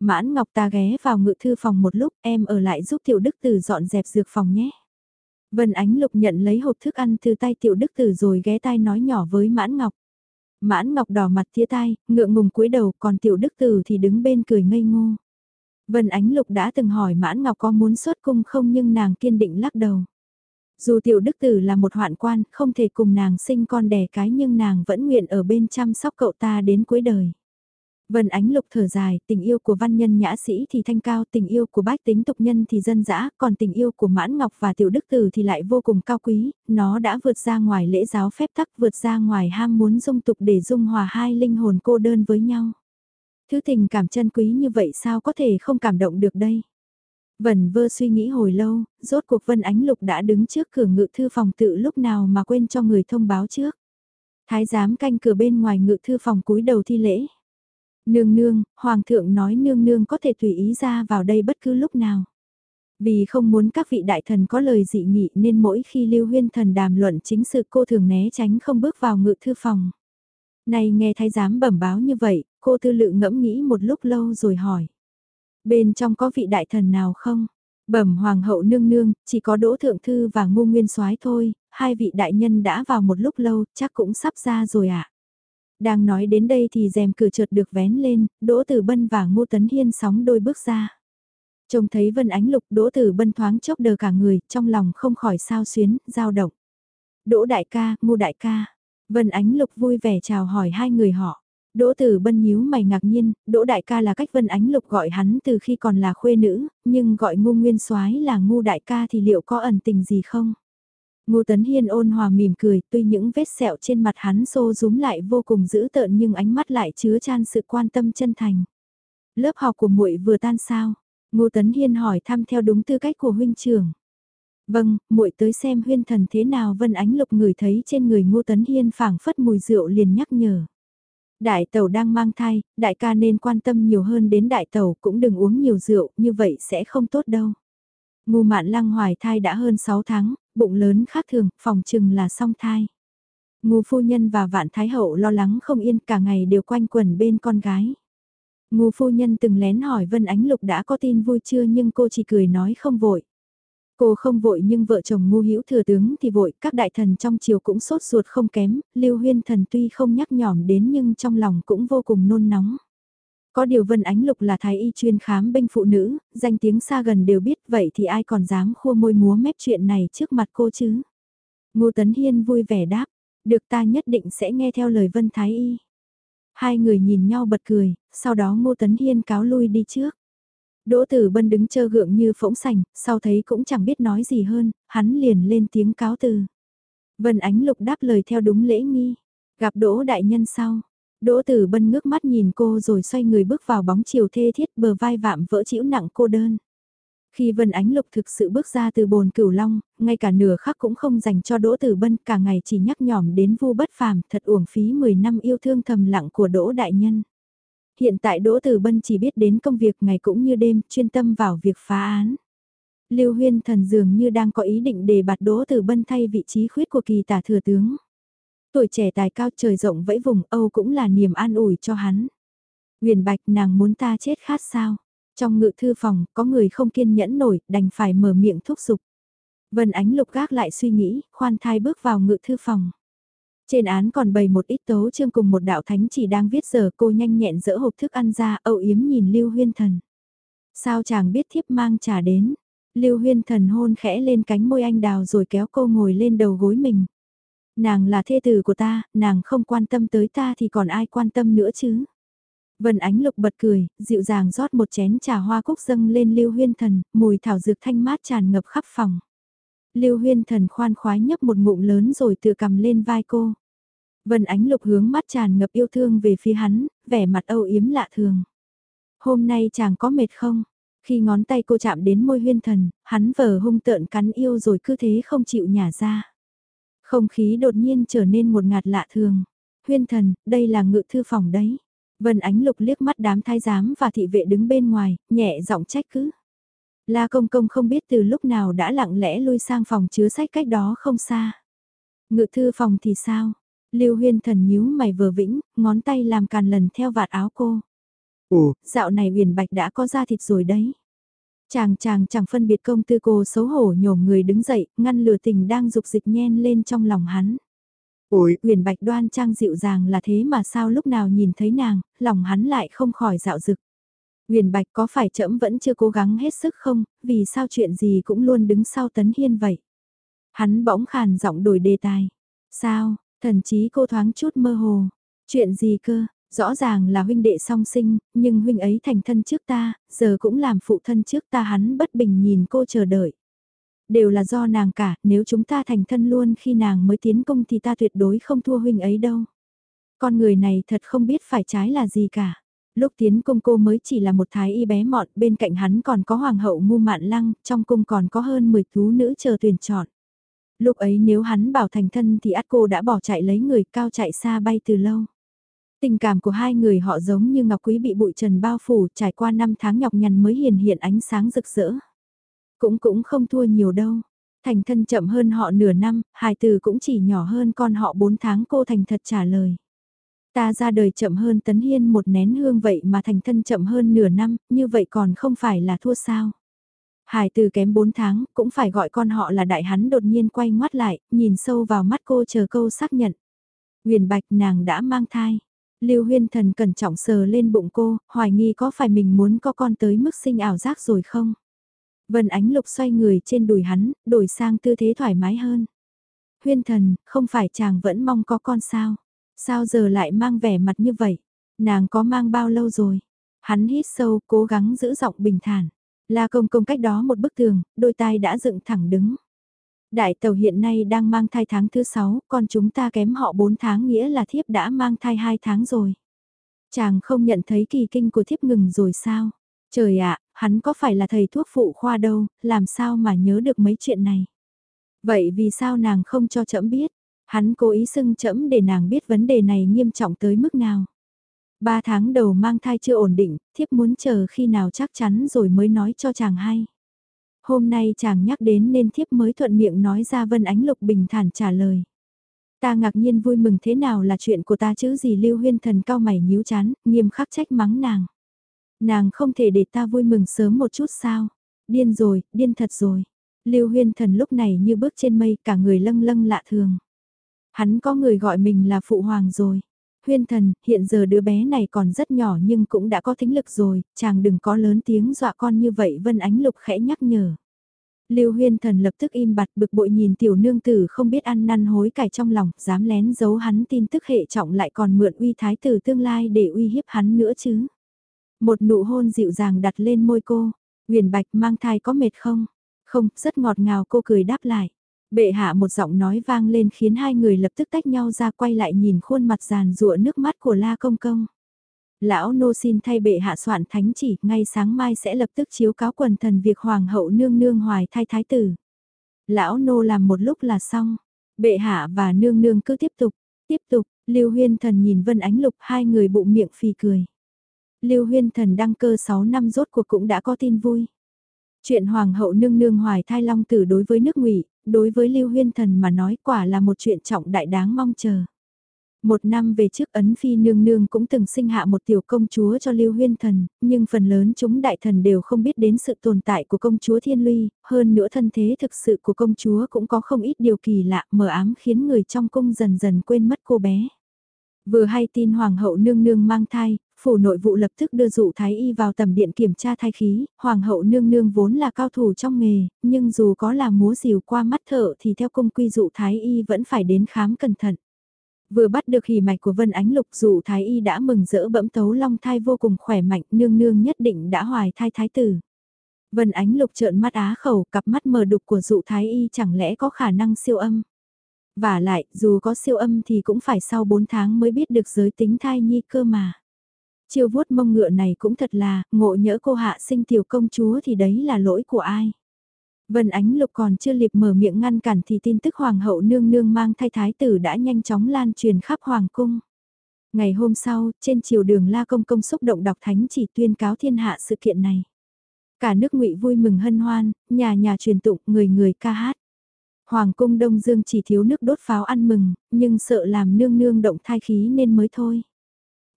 Mãn Ngọc ta ghé vào ngự thư phòng một lúc, em ở lại giúp Tiểu Đức Tử dọn dẹp dược phòng nhé. Vân Ánh Lục nhận lấy hộp thức ăn từ tay Tiểu Đức Tử rồi ghé tai nói nhỏ với Mãn Ngọc. Mãn Ngọc đỏ mặt thía tai, ngượng ngùng cúi đầu, còn Tiểu Đức Tử thì đứng bên cười ngây ngô. Vân Ánh Lục đã từng hỏi Mãn Ngọc có muốn xuất cung không nhưng nàng kiên định lắc đầu. Dù tiểu đức tử là một hoạn quan, không thể cùng nàng sinh con đẻ cái nhưng nàng vẫn nguyện ở bên chăm sóc cậu ta đến cuối đời. Vân ánh lục thở dài, tình yêu của văn nhân nhã sĩ thì thanh cao, tình yêu của bách tính tục nhân thì dân dã, còn tình yêu của mãn ngọc và tiểu đức tử thì lại vô cùng cao quý, nó đã vượt ra ngoài lễ giáo phép tắc, vượt ra ngoài ham muốn dung tục để dung hòa hai linh hồn cô đơn với nhau. Thứ tình cảm chân quý như vậy sao có thể không cảm động được đây? Vẩn vơ suy nghĩ hồi lâu, rốt cuộc Vân Ánh Lục đã đứng trước cửa ngự thư phòng tự lúc nào mà quên cho người thông báo trước. Thái giám canh cửa bên ngoài ngự thư phòng cúi đầu thi lễ. Nương nương, Hoàng thượng nói nương nương có thể tùy ý ra vào đây bất cứ lúc nào. Vì không muốn các vị đại thần có lời dị nghị nên mỗi khi Lưu Huyên thần đàm luận chính sự cô thường né tránh không bước vào ngự thư phòng. Này nghe thái giám bẩm báo như vậy, cô tư lự ngẫm nghĩ một lúc lâu rồi hỏi. Bên trong có vị đại thần nào không? Bẩm hoàng hậu nương nương, chỉ có đỗ thượng thư và ngu nguyên soái thôi, hai vị đại nhân đã vào một lúc lâu, chắc cũng sắp ra rồi ạ. À? Đang nói đến đây thì rèm cửa chợt được vén lên, đỗ tử bân và ngô tấn hiên sóng đôi bước ra. Trông thấy vân ánh lục đỗ tử bân thoáng chốc đờ cả người, trong lòng không khỏi sao xuyến, dao động. Đỗ đại ca, ngô đại ca. Vân ánh lục vui vẻ chào hỏi hai người họ. Đỗ Tử Bân nhíu mày ngạc nhiên, Đỗ Đại ca là cách Vân Ánh Lục gọi hắn từ khi còn là khuê nữ, nhưng gọi ngu nguyên soái là ngu đại ca thì liệu có ẩn tình gì không? Ngô Tấn Hiên ôn hòa mỉm cười, tuy những vết sẹo trên mặt hắn xô rúm lại vô cùng dữ tợn nhưng ánh mắt lại chứa chan sự quan tâm chân thành. Lớp học của muội vừa tan sao? Ngô Tấn Hiên hỏi thăm theo đúng tư cách của huynh trưởng. Vâng, muội tới xem huyên thần thế nào Vân Ánh Lục ngửi thấy trên người Ngô Tấn Hiên phảng phất mùi rượu liền nhắc nhở. Đại tàu đang mang thai, đại ca nên quan tâm nhiều hơn đến đại tàu cũng đừng uống nhiều rượu, như vậy sẽ không tốt đâu. Ngu mạn lăng hoài thai đã hơn 6 tháng, bụng lớn khác thường, phòng chừng là song thai. Ngu phu nhân và vạn thái hậu lo lắng không yên cả ngày đều quanh quẩn bên con gái. Ngu phu nhân từng lén hỏi Vân Ánh Lục đã có tin vui chưa nhưng cô chỉ cười nói không vội. Cô không vội nhưng vợ chồng ngu hữu thừa tướng thì vội, các đại thần trong triều cũng sốt ruột không kém, lưu huyên thần tuy không nhắc nhỏm đến nhưng trong lòng cũng vô cùng nôn nóng. Có điều Vân Ánh Lục là thái y chuyên khám binh phụ nữ, danh tiếng xa gần đều biết vậy thì ai còn dám khua môi múa mép chuyện này trước mặt cô chứ. Ngô Tấn Hiên vui vẻ đáp, được ta nhất định sẽ nghe theo lời Vân Thái Y. Hai người nhìn nhau bật cười, sau đó Ngô Tấn Hiên cáo lui đi trước. Đỗ Tử Bân đứng chơ gượng như phỗng sành, sau thấy cũng chẳng biết nói gì hơn, hắn liền lên tiếng cáo từ. Vân Ánh Lục đáp lời theo đúng lễ nghi, gặp Đỗ Đại Nhân sau. Đỗ Tử Bân ngước mắt nhìn cô rồi xoay người bước vào bóng chiều thê thiết bờ vai vạm vỡ chịu nặng cô đơn. Khi Vân Ánh Lục thực sự bước ra từ bồn cửu long, ngay cả nửa khắc cũng không dành cho Đỗ Tử Bân cả ngày chỉ nhắc nhỏm đến vu bất phàm thật uổng phí 10 năm yêu thương thầm lặng của Đỗ Đại Nhân. Hiện tại Đỗ Tử Bân chỉ biết đến công việc ngày cũng như đêm, chuyên tâm vào việc phá án. Lưu Huyên Thần dường như đang có ý định đề bạt Đỗ Tử Bân thay vị trí khuyết của kỳ tả thừa tướng. Tuổi trẻ tài cao trời rộng vẫy vùng Âu cũng là niềm an ủi cho hắn. Huyền Bạch nàng muốn ta chết khát sao? Trong ngự thư phòng, có người không kiên nhẫn nổi, đành phải mở miệng thúc giục. Vân Ánh Lục gác lại suy nghĩ, khoan thai bước vào ngự thư phòng. Trên án còn bày một ít tấu chương cùng một đạo thánh chỉ đang viết giờ cô nhanh nhẹn dỡ hộp thức ăn ra âu yếm nhìn Lưu Huyên Thần. Sao chàng biết thiếp mang trà đến? Lưu Huyên Thần hôn khẽ lên cánh môi anh đào rồi kéo cô ngồi lên đầu gối mình. Nàng là thê tử của ta, nàng không quan tâm tới ta thì còn ai quan tâm nữa chứ? Vân Ánh Lục bật cười, dịu dàng rót một chén trà hoa cúc dâng lên Lưu Huyên Thần, mùi thảo dược thanh mát tràn ngập khắp phòng. Lưu Huyên Thần khoan khoái nhấp một ngụm lớn rồi tự cầm lên vai cô. Vân Ánh Lục hướng mắt tràn ngập yêu thương về phía hắn, vẻ mặt âu yếm lạ thường. Hôm nay chàng có mệt không? Khi ngón tay cô chạm đến môi huyên thần, hắn vờ hung tợn cắn yêu rồi cứ thế không chịu nhả ra. Không khí đột nhiên trở nên một ngạt lạ thường. Huyên thần, đây là ngự thư phòng đấy. Vân Ánh Lục liếc mắt đám thái giám và thị vệ đứng bên ngoài, nhẹ giọng trách cứ. La Công Công không biết từ lúc nào đã lặng lẽ lui sang phòng chứa sách cách đó không xa. Ngự thư phòng thì sao? Lưu Huyên thần nhíu mày vừa vĩnh, ngón tay làm càn lần theo vạt áo cô. Ồ, dạo này huyền bạch đã có da thịt rồi đấy. Chàng chàng chẳng phân biệt công tư cô xấu hổ nhổm người đứng dậy, ngăn lửa tình đang dục dịch nhen lên trong lòng hắn. Ôi, huyền bạch đoan trang dịu dàng là thế mà sao lúc nào nhìn thấy nàng, lòng hắn lại không khỏi dạo dực. Huyền bạch có phải trẫm vẫn chưa cố gắng hết sức không, vì sao chuyện gì cũng luôn đứng sau tấn hiên vậy? Hắn bỗng khàn giọng đổi đề tài. Sao, thần chí cô thoáng chút mơ hồ. Chuyện gì cơ, rõ ràng là huynh đệ song sinh, nhưng huynh ấy thành thân trước ta, giờ cũng làm phụ thân trước ta hắn bất bình nhìn cô chờ đợi đều là do nàng cả, nếu chúng ta thành thân luôn khi nàng mới tiến công thì ta tuyệt đối không thua huynh ấy đâu. Con người này thật không biết phải trái là gì cả. Lúc tiến cung cô mới chỉ là một thái y bé mọn, bên cạnh hắn còn có hoàng hậu ngu mạn lăng, trong cung còn có hơn 10 thú nữ chờ tuyển chọn. Lúc ấy nếu hắn bảo thành thân thì át cô đã bỏ chạy lấy người cao chạy xa bay từ lâu. Tình cảm của hai người họ giống như ngọc quý bị bụi trần bao phủ trải qua năm tháng nhọc nhằn mới hiền hiện ánh sáng rực rỡ. Cũng cũng không thua nhiều đâu. Thành thân chậm hơn họ nửa năm, hài từ cũng chỉ nhỏ hơn con họ 4 tháng cô thành thật trả lời. Ta ra đời chậm hơn Tấn Hiên một nén hương vậy mà thành thân chậm hơn nửa năm, như vậy còn không phải là thua sao. Hải từ kém 4 tháng, cũng phải gọi con họ là đại hắn đột nhiên quay ngoắt lại, nhìn sâu vào mắt cô chờ câu xác nhận. Huyền bạch nàng đã mang thai. Lưu huyên thần cẩn trọng sờ lên bụng cô, hoài nghi có phải mình muốn có con tới mức sinh ảo giác rồi không? Vân Ánh Lục xoay người trên đùi hắn, đổi sang tư thế thoải mái hơn. Huyên thần, không phải chàng vẫn mong có con sao? Sao giờ lại mang vẻ mặt như vậy? Nàng có mang bao lâu rồi? Hắn hít sâu, cố gắng giữ giọng bình thản. La công công cách đó một bức tường, đôi tai đã dựng thẳng đứng. Đại tàu hiện nay đang mang thai tháng thứ 6, còn chúng ta kém họ 4 tháng nghĩa là thiếp đã mang thai 2 tháng rồi. Chàng không nhận thấy kỳ kinh của thiếp ngừng rồi sao? Trời ạ, hắn có phải là thầy thuốc phụ khoa đâu, làm sao mà nhớ được mấy chuyện này? Vậy vì sao nàng không cho trẫm biết? Hắn cố ý xưng trẫm để nàng biết vấn đề này nghiêm trọng tới mức nào? Ba tháng đầu mang thai chưa ổn định, thiếp muốn chờ khi nào chắc chắn rồi mới nói cho chàng hay. Hôm nay chàng nhắc đến nên thiếp mới thuận miệng nói ra Vân Ánh Lục bình thản trả lời. Ta ngạc nhiên vui mừng thế nào là chuyện của ta chứ gì lưu huyên thần cao mày nhíu chán, nghiêm khắc trách mắng nàng. Nàng không thể để ta vui mừng sớm một chút sao? Điên rồi, điên thật rồi. Lưu huyên thần lúc này như bước trên mây cả người lâng lâng lạ thường. Hắn có người gọi mình là phụ hoàng rồi. Huyên thần, hiện giờ đứa bé này còn rất nhỏ nhưng cũng đã có thính lực rồi, chàng đừng có lớn tiếng dọa con như vậy Vân Ánh Lục khẽ nhắc nhở. Lưu Huyên Thần lập tức im bặt bực bội nhìn tiểu nương tử không biết ăn năn hối cải trong lòng, dám lén giấu hắn tin tức hệ trọng lại còn mượn uy thái tử tương lai để uy hiếp hắn nữa chứ. Một nụ hôn dịu dàng đặt lên môi cô, huyền bạch mang thai có mệt không? Không, rất ngọt ngào cô cười đáp lại. Bệ hạ một giọng nói vang lên khiến hai người lập tức tách nhau ra quay lại nhìn khuôn mặt giàn rụa nước mắt của La Công Công. Lão nô xin thay bệ hạ soạn thánh chỉ, ngay sáng mai sẽ lập tức chiếu cáo quần thần việc hoàng hậu nương nương hoài thay thái tử. Lão nô làm một lúc là xong, bệ hạ và nương nương cứ tiếp tục, tiếp tục, Lưu Huyên Thần nhìn Vân Ánh Lục hai người bụng miệng phì cười. Lưu Huyên Thần đăng cơ 6 năm rốt cuộc cũng đã có tin vui. Chuyện Hoàng hậu nương nương hoài thai long tử đối với nước ngụy đối với Lưu Huyên Thần mà nói quả là một chuyện trọng đại đáng mong chờ. Một năm về trước Ấn Phi nương nương cũng từng sinh hạ một tiểu công chúa cho Lưu Huyên Thần, nhưng phần lớn chúng đại thần đều không biết đến sự tồn tại của công chúa Thiên Luy, hơn nữa thân thế thực sự của công chúa cũng có không ít điều kỳ lạ mờ ám khiến người trong cung dần dần quên mất cô bé. Vừa hay tin Hoàng hậu nương nương mang thai, phủ nội vụ lập tức đưa dụ thái y vào tầm điện kiểm tra thai khí, hoàng hậu nương nương vốn là cao thủ trong nghề, nhưng dù có là múa rìu qua mắt thợ thì theo cung quy dụ thái y vẫn phải đến khám cẩn thận. Vừa bắt được hỉ mạch của Vân Ánh Lục dụ thái y đã mừng rỡ bẫm tấu long thai vô cùng khỏe mạnh, nương nương nhất định đã hoài thai thái tử. Vân Ánh Lục trợn mắt á khẩu, cặp mắt mờ đục của dụ thái y chẳng lẽ có khả năng siêu âm. Và lại, dù có siêu âm thì cũng phải sau 4 tháng mới biết được giới tính thai nhi cơ mà. Chiêu vuốt mông ngựa này cũng thật là, ngộ nhỡ cô hạ sinh tiểu công chúa thì đấy là lỗi của ai. Vân Ánh Lục còn chưa liệp mở miệng ngăn cản thì tin tức Hoàng hậu nương nương mang thay thái tử đã nhanh chóng lan truyền khắp Hoàng cung. Ngày hôm sau, trên chiều đường La Công Công xúc động đọc thánh chỉ tuyên cáo thiên hạ sự kiện này. Cả nước ngụy vui mừng hân hoan, nhà nhà truyền tụng, người người ca hát. Hoàng cung Đông Dương chỉ thiếu nước đốt pháo ăn mừng, nhưng sợ làm nương nương động thai khí nên mới thôi.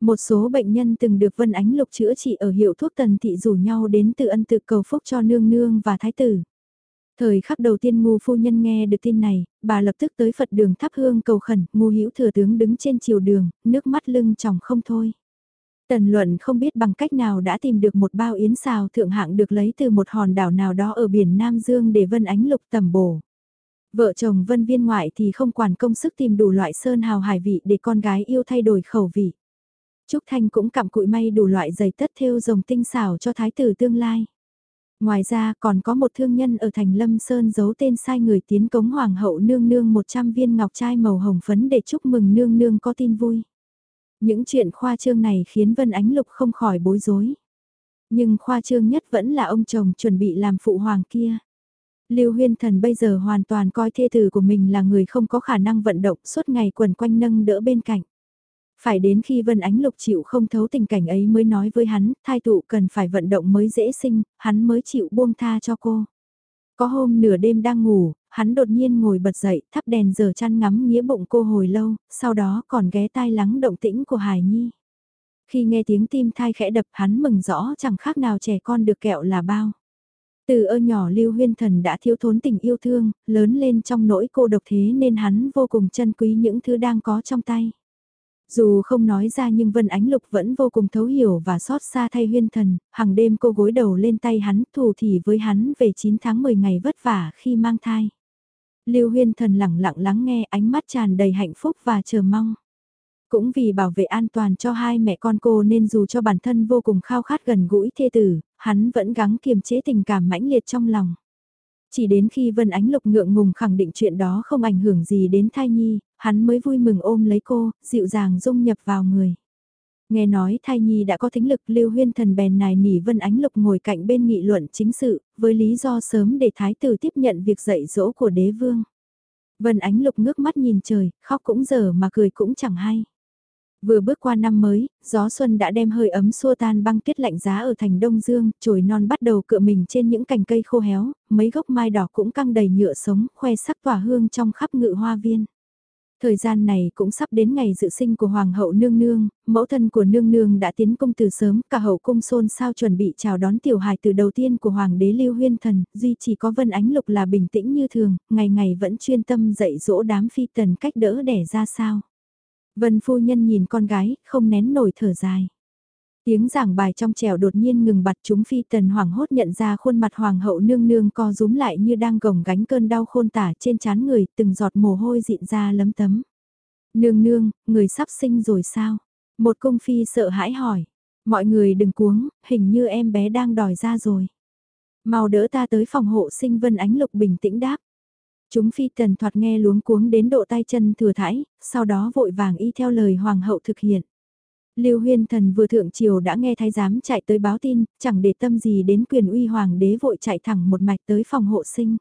Một số bệnh nhân từng được Vân Ánh Lục chữa trị ở hiệu thuốc tần thị rủ nhau đến từ ân tự cầu phúc cho nương nương và thái tử. Thời khắc đầu tiên ngu phu nhân nghe được tin này, bà lập tức tới Phật đường thắp hương cầu khẩn, ngu hữu thừa tướng đứng trên chiều đường, nước mắt lưng tròng không thôi. Tần luận không biết bằng cách nào đã tìm được một bao yến xào thượng hạng được lấy từ một hòn đảo nào đó ở biển Nam Dương để Vân Ánh Lục tầm bổ. Vợ chồng Vân Viên ngoại thì không quản công sức tìm đủ loại sơn hào hải vị để con gái yêu thay đổi khẩu vị. Trúc Thanh cũng cặm cụi may đủ loại giày tất thêu rồng tinh xảo cho thái tử tương lai. Ngoài ra, còn có một thương nhân ở thành Lâm Sơn giấu tên sai người tiến cống hoàng hậu nương nương 100 viên ngọc trai màu hồng phấn để chúc mừng nương nương có tin vui. Những chuyện khoa trương này khiến Vân Ánh Lục không khỏi bối rối. Nhưng khoa trương nhất vẫn là ông chồng chuẩn bị làm phụ hoàng kia. Lưu Huyên Thần bây giờ hoàn toàn coi thê tử của mình là người không có khả năng vận động, suốt ngày quần quanh nâng đỡ bên cạnh. Phải đến khi Vân Ánh Lục chịu không thấu tình cảnh ấy mới nói với hắn, thai tụ cần phải vận động mới dễ sinh, hắn mới chịu buông tha cho cô. Có hôm nửa đêm đang ngủ, hắn đột nhiên ngồi bật dậy, thắp đèn giờ chăn ngắm nghĩa bụng cô hồi lâu, sau đó còn ghé tai lắng động tĩnh của Hải Nhi. Khi nghe tiếng tim thai khẽ đập hắn mừng rõ chẳng khác nào trẻ con được kẹo là bao. Từ ơ nhỏ Lưu Huyên Thần đã thiếu thốn tình yêu thương, lớn lên trong nỗi cô độc thế nên hắn vô cùng trân quý những thứ đang có trong tay. Dù không nói ra nhưng Vân Ánh Lục vẫn vô cùng thấu hiểu và xót xa thay huyên thần, hàng đêm cô gối đầu lên tay hắn thù thì với hắn về 9 tháng 10 ngày vất vả khi mang thai. Lưu huyên thần lặng lặng lắng nghe ánh mắt tràn đầy hạnh phúc và chờ mong. Cũng vì bảo vệ an toàn cho hai mẹ con cô nên dù cho bản thân vô cùng khao khát gần gũi thê tử, hắn vẫn gắng kiềm chế tình cảm mãnh liệt trong lòng. Chỉ đến khi Vân Ánh Lục ngượng ngùng khẳng định chuyện đó không ảnh hưởng gì đến thai nhi, hắn mới vui mừng ôm lấy cô, dịu dàng dung nhập vào người. Nghe nói thai nhi đã có thính lực lưu huyên thần bèn nài nỉ Vân Ánh Lục ngồi cạnh bên nghị luận chính sự, với lý do sớm để thái tử tiếp nhận việc dạy dỗ của đế vương. Vân Ánh Lục ngước mắt nhìn trời, khóc cũng dở mà cười cũng chẳng hay. Vừa bước qua năm mới, gió xuân đã đem hơi ấm xua tan băng tuyết lạnh giá ở thành Đông Dương, chồi non bắt đầu cựa mình trên những cành cây khô héo, mấy gốc mai đỏ cũng căng đầy nhựa sống, khoe sắc tỏa hương trong khắp ngự hoa viên. Thời gian này cũng sắp đến ngày dự sinh của Hoàng hậu Nương Nương, mẫu thân của Nương Nương đã tiến cung từ sớm, cả hậu cung xôn sao chuẩn bị chào đón tiểu hài từ đầu tiên của Hoàng đế Lưu Huyên Thần, duy chỉ có Vân Ánh Lục là bình tĩnh như thường, ngày ngày vẫn chuyên tâm dạy dỗ đám phi tần cách đỡ đẻ ra sao. Vân phu nhân nhìn con gái, không nén nổi thở dài. Tiếng giảng bài trong trèo đột nhiên ngừng bặt chúng phi tần hoảng hốt nhận ra khuôn mặt hoàng hậu nương nương co rúm lại như đang gồng gánh cơn đau khôn tả trên trán người, từng giọt mồ hôi dịn ra lấm tấm. Nương nương, người sắp sinh rồi sao? Một công phi sợ hãi hỏi. Mọi người đừng cuống, hình như em bé đang đòi ra rồi. Mau đỡ ta tới phòng hộ sinh Vân Ánh Lục bình tĩnh đáp. Chúng phi tần thoạt nghe luống cuống đến độ tay chân thừa thãi, sau đó vội vàng y theo lời hoàng hậu thực hiện. Lưu Huyên Thần vừa thượng triều đã nghe thái giám chạy tới báo tin, chẳng để tâm gì đến quyền uy hoàng đế vội chạy thẳng một mạch tới phòng hộ sinh.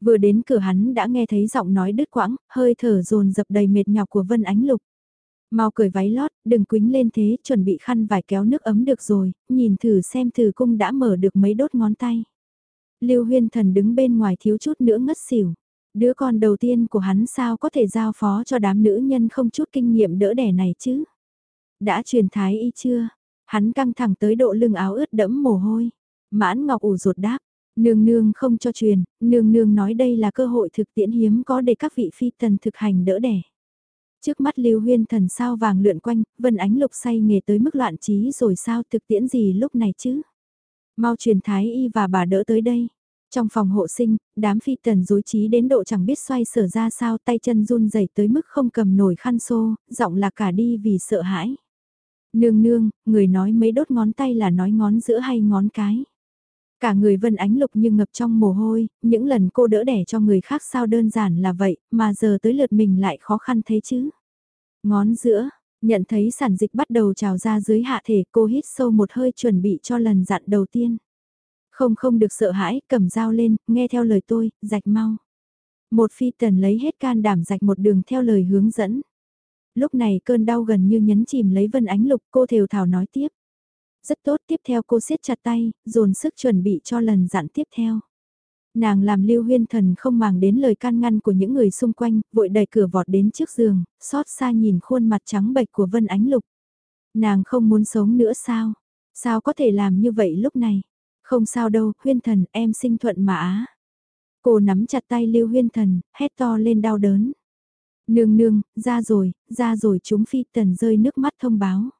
Vừa đến cửa hắn đã nghe thấy giọng nói đứt quãng, hơi thở dồn dập đầy mệt nhọc của Vân Ánh Lục. Mau cởi váy lót, đừng quính lên thế, chuẩn bị khăn vải kéo nước ấm được rồi, nhìn thử xem thử cung đã mở được mấy đốt ngón tay. Lưu Huyên Thần đứng bên ngoài thiếu chút nữa ngất xỉu. Đứa con đầu tiên của hắn sao có thể giao phó cho đám nữ nhân không chút kinh nghiệm đỡ đẻ này chứ? Đã truyền thái y chưa? Hắn căng thẳng tới độ lưng áo ướt đẫm mồ hôi. Mãn Ngọc ủ ruột đáp. Nương nương không cho truyền, nương nương nói đây là cơ hội thực tiễn hiếm có để các vị phi tần thực hành đỡ đẻ. Trước mắt Lưu Huyên thần sao vàng lượn quanh, Vân Ánh Lục say nghề tới mức loạn trí rồi sao thực tiễn gì lúc này chứ? Mau truyền thái y và bà đỡ tới đây. Trong phòng hộ sinh, đám phi tần dối trí đến độ chẳng biết xoay sở ra sao tay chân run rẩy tới mức không cầm nổi khăn xô, giọng là cả đi vì sợ hãi. Nương nương, người nói mấy đốt ngón tay là nói ngón giữa hay ngón cái. Cả người Vân Ánh Lục như ngập trong mồ hôi, những lần cô đỡ đẻ cho người khác sao đơn giản là vậy, mà giờ tới lượt mình lại khó khăn thế chứ. Ngón giữa, nhận thấy sản dịch bắt đầu trào ra dưới hạ thể cô hít sâu một hơi chuẩn bị cho lần dặn đầu tiên. Không không được sợ hãi, cầm dao lên, nghe theo lời tôi, rạch mau. Một phi tần lấy hết can đảm rạch một đường theo lời hướng dẫn. Lúc này cơn đau gần như nhấn chìm lấy Vân Ánh Lục cô thều thào nói tiếp. Rất tốt tiếp theo cô siết chặt tay, dồn sức chuẩn bị cho lần dặn tiếp theo. Nàng làm lưu huyên thần không màng đến lời can ngăn của những người xung quanh, vội đẩy cửa vọt đến trước giường, xót xa nhìn khuôn mặt trắng bệch của Vân Ánh Lục. Nàng không muốn sống nữa sao? Sao có thể làm như vậy lúc này? Không sao đâu, huyên thần, em sinh thuận mà á. Cô nắm chặt tay lưu huyên thần, hét to lên đau đớn. Nương nương, ra rồi, ra rồi chúng phi tần rơi nước mắt thông báo.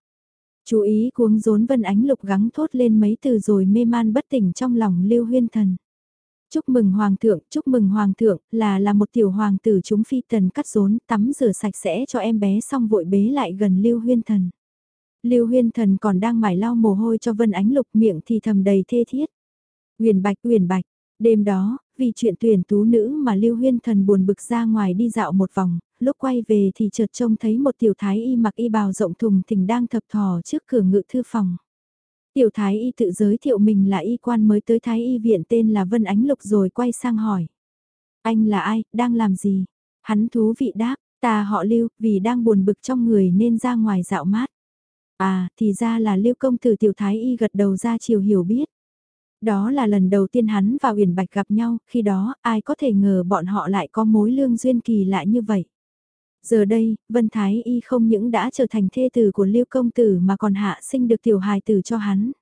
Chú ý cuống rốn vân ánh lục gắng thốt lên mấy từ rồi mê man bất tỉnh trong lòng lưu huyên thần. Chúc mừng hoàng thượng, chúc mừng hoàng thượng, là là một tiểu hoàng tử chúng phi tần cắt rốn tắm rửa sạch sẽ cho em bé xong vội bế lại gần lưu huyên thần. Lưu huyên thần còn đang mải lau mồ hôi cho vân ánh lục miệng thì thầm đầy thê thiết. Huyền bạch, huyền bạch, đêm đó, vì chuyện tuyển tú nữ mà Lưu Huyên Thần buồn bực ra ngoài đi dạo một vòng, lúc quay về thì chợt trông thấy một tiểu thái y mặc y bào rộng thùng thình đang thập thò trước cửa ngự thư phòng. Tiểu thái y tự giới thiệu mình là y quan mới tới thái y viện tên là Vân Ánh Lục rồi quay sang hỏi. Anh là ai, đang làm gì? Hắn thú vị đáp, ta họ Lưu, vì đang buồn bực trong người nên ra ngoài dạo mát. À, thì ra là Lưu công tử tiểu thái y gật đầu ra chiều hiểu biết. Đó là lần đầu tiên hắn và Uyển Bạch gặp nhau, khi đó ai có thể ngờ bọn họ lại có mối lương duyên kỳ lạ như vậy. Giờ đây, Vân Thái Y không những đã trở thành thê tử của Lưu Công Tử mà còn hạ sinh được tiểu hài tử cho hắn.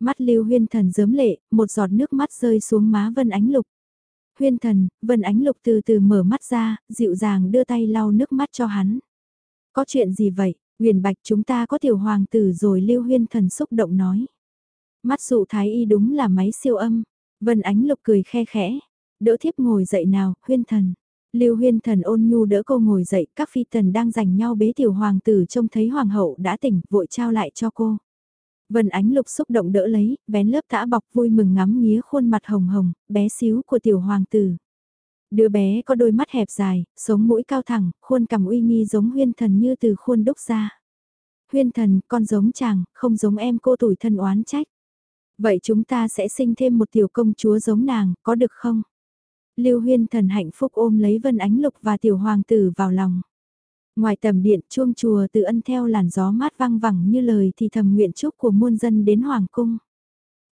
Mắt Lưu Huyên Thần dớm lệ, một giọt nước mắt rơi xuống má Vân Ánh Lục. Huyên Thần, Vân Ánh Lục từ từ mở mắt ra, dịu dàng đưa tay lau nước mắt cho hắn. Có chuyện gì vậy, Huyền Bạch chúng ta có tiểu hoàng tử rồi Lưu Huyên Thần xúc động nói. Mắt dụ thái y đúng là máy siêu âm. Vân Ánh Lục cười khe khẽ. Đỡ thiếp ngồi dậy nào, huyên thần. Lưu huyên thần ôn nhu đỡ cô ngồi dậy, các phi tần đang giành nhau bế tiểu hoàng tử trông thấy hoàng hậu đã tỉnh, vội trao lại cho cô. Vân Ánh Lục xúc động đỡ lấy, vén lớp tã bọc vui mừng ngắm nghía khuôn mặt hồng hồng, bé xíu của tiểu hoàng tử. Đứa bé có đôi mắt hẹp dài, sống mũi cao thẳng, khuôn cằm uy nghi giống huyên thần như từ khuôn đúc ra. Huyên thần, con giống chàng, không giống em cô tuổi thân oán trách. Vậy chúng ta sẽ sinh thêm một tiểu công chúa giống nàng, có được không? Lưu Huyên thần hạnh phúc ôm lấy Vân Ánh Lục và tiểu hoàng tử vào lòng. Ngoài tầm điện chuông chùa từ ân theo làn gió mát vang vẳng như lời thì thầm nguyện chúc của muôn dân đến hoàng cung.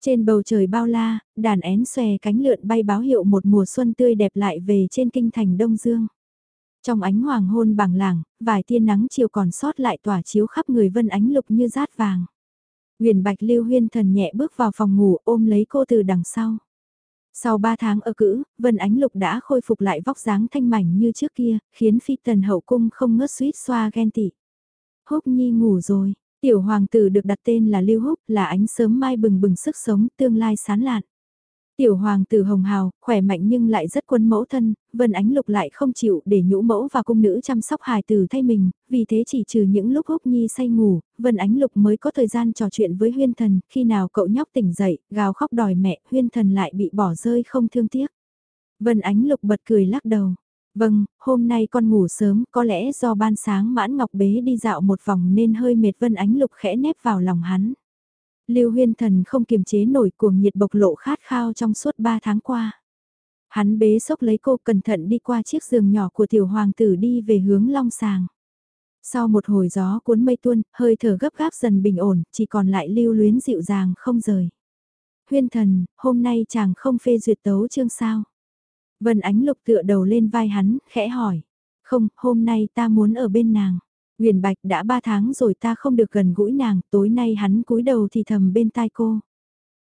Trên bầu trời bao la, đàn én xòe cánh lượn bay báo hiệu một mùa xuân tươi đẹp lại về trên kinh thành Đông Dương. Trong ánh hoàng hôn bằng làng, vài tia nắng chiều còn sót lại tỏa chiếu khắp người Vân Ánh Lục như rát vàng. Huyền Bạch Lưu Huyên thần nhẹ bước vào phòng ngủ ôm lấy cô từ đằng sau. Sau 3 tháng ở cữ, Vân Ánh Lục đã khôi phục lại vóc dáng thanh mảnh như trước kia, khiến phi tần hậu cung không ngớt suýt xoa ghen tị. Húc Nhi ngủ rồi, tiểu hoàng tử được đặt tên là Lưu Húc, là ánh sớm mai bừng bừng sức sống, tương lai sán lạn. Tiểu hoàng tử hồng hào, khỏe mạnh nhưng lại rất quân mẫu thân, Vân Ánh Lục lại không chịu để nhũ mẫu và cung nữ chăm sóc hài tử thay mình, vì thế chỉ trừ những lúc húc nhi say ngủ, Vân Ánh Lục mới có thời gian trò chuyện với huyên thần, khi nào cậu nhóc tỉnh dậy, gào khóc đòi mẹ, huyên thần lại bị bỏ rơi không thương tiếc. Vân Ánh Lục bật cười lắc đầu. Vâng, hôm nay con ngủ sớm, có lẽ do ban sáng mãn ngọc bế đi dạo một vòng nên hơi mệt Vân Ánh Lục khẽ nép vào lòng hắn. Lưu Huyên Thần không kiềm chế nổi cuồng nhiệt bộc lộ khát khao trong suốt 3 tháng qua. Hắn bế sốc lấy cô cẩn thận đi qua chiếc giường nhỏ của tiểu hoàng tử đi về hướng long sàng. Sau một hồi gió cuốn mây tuôn, hơi thở gấp gáp dần bình ổn, chỉ còn lại lưu luyến dịu dàng không rời. Huyên thần, hôm nay chàng không phê duyệt tấu chương sao? Vân ánh lục tựa đầu lên vai hắn, khẽ hỏi. Không, hôm nay ta muốn ở bên nàng. Huyền Bạch đã ba tháng rồi ta không được gần gũi nàng, tối nay hắn cúi đầu thì thầm bên tai cô.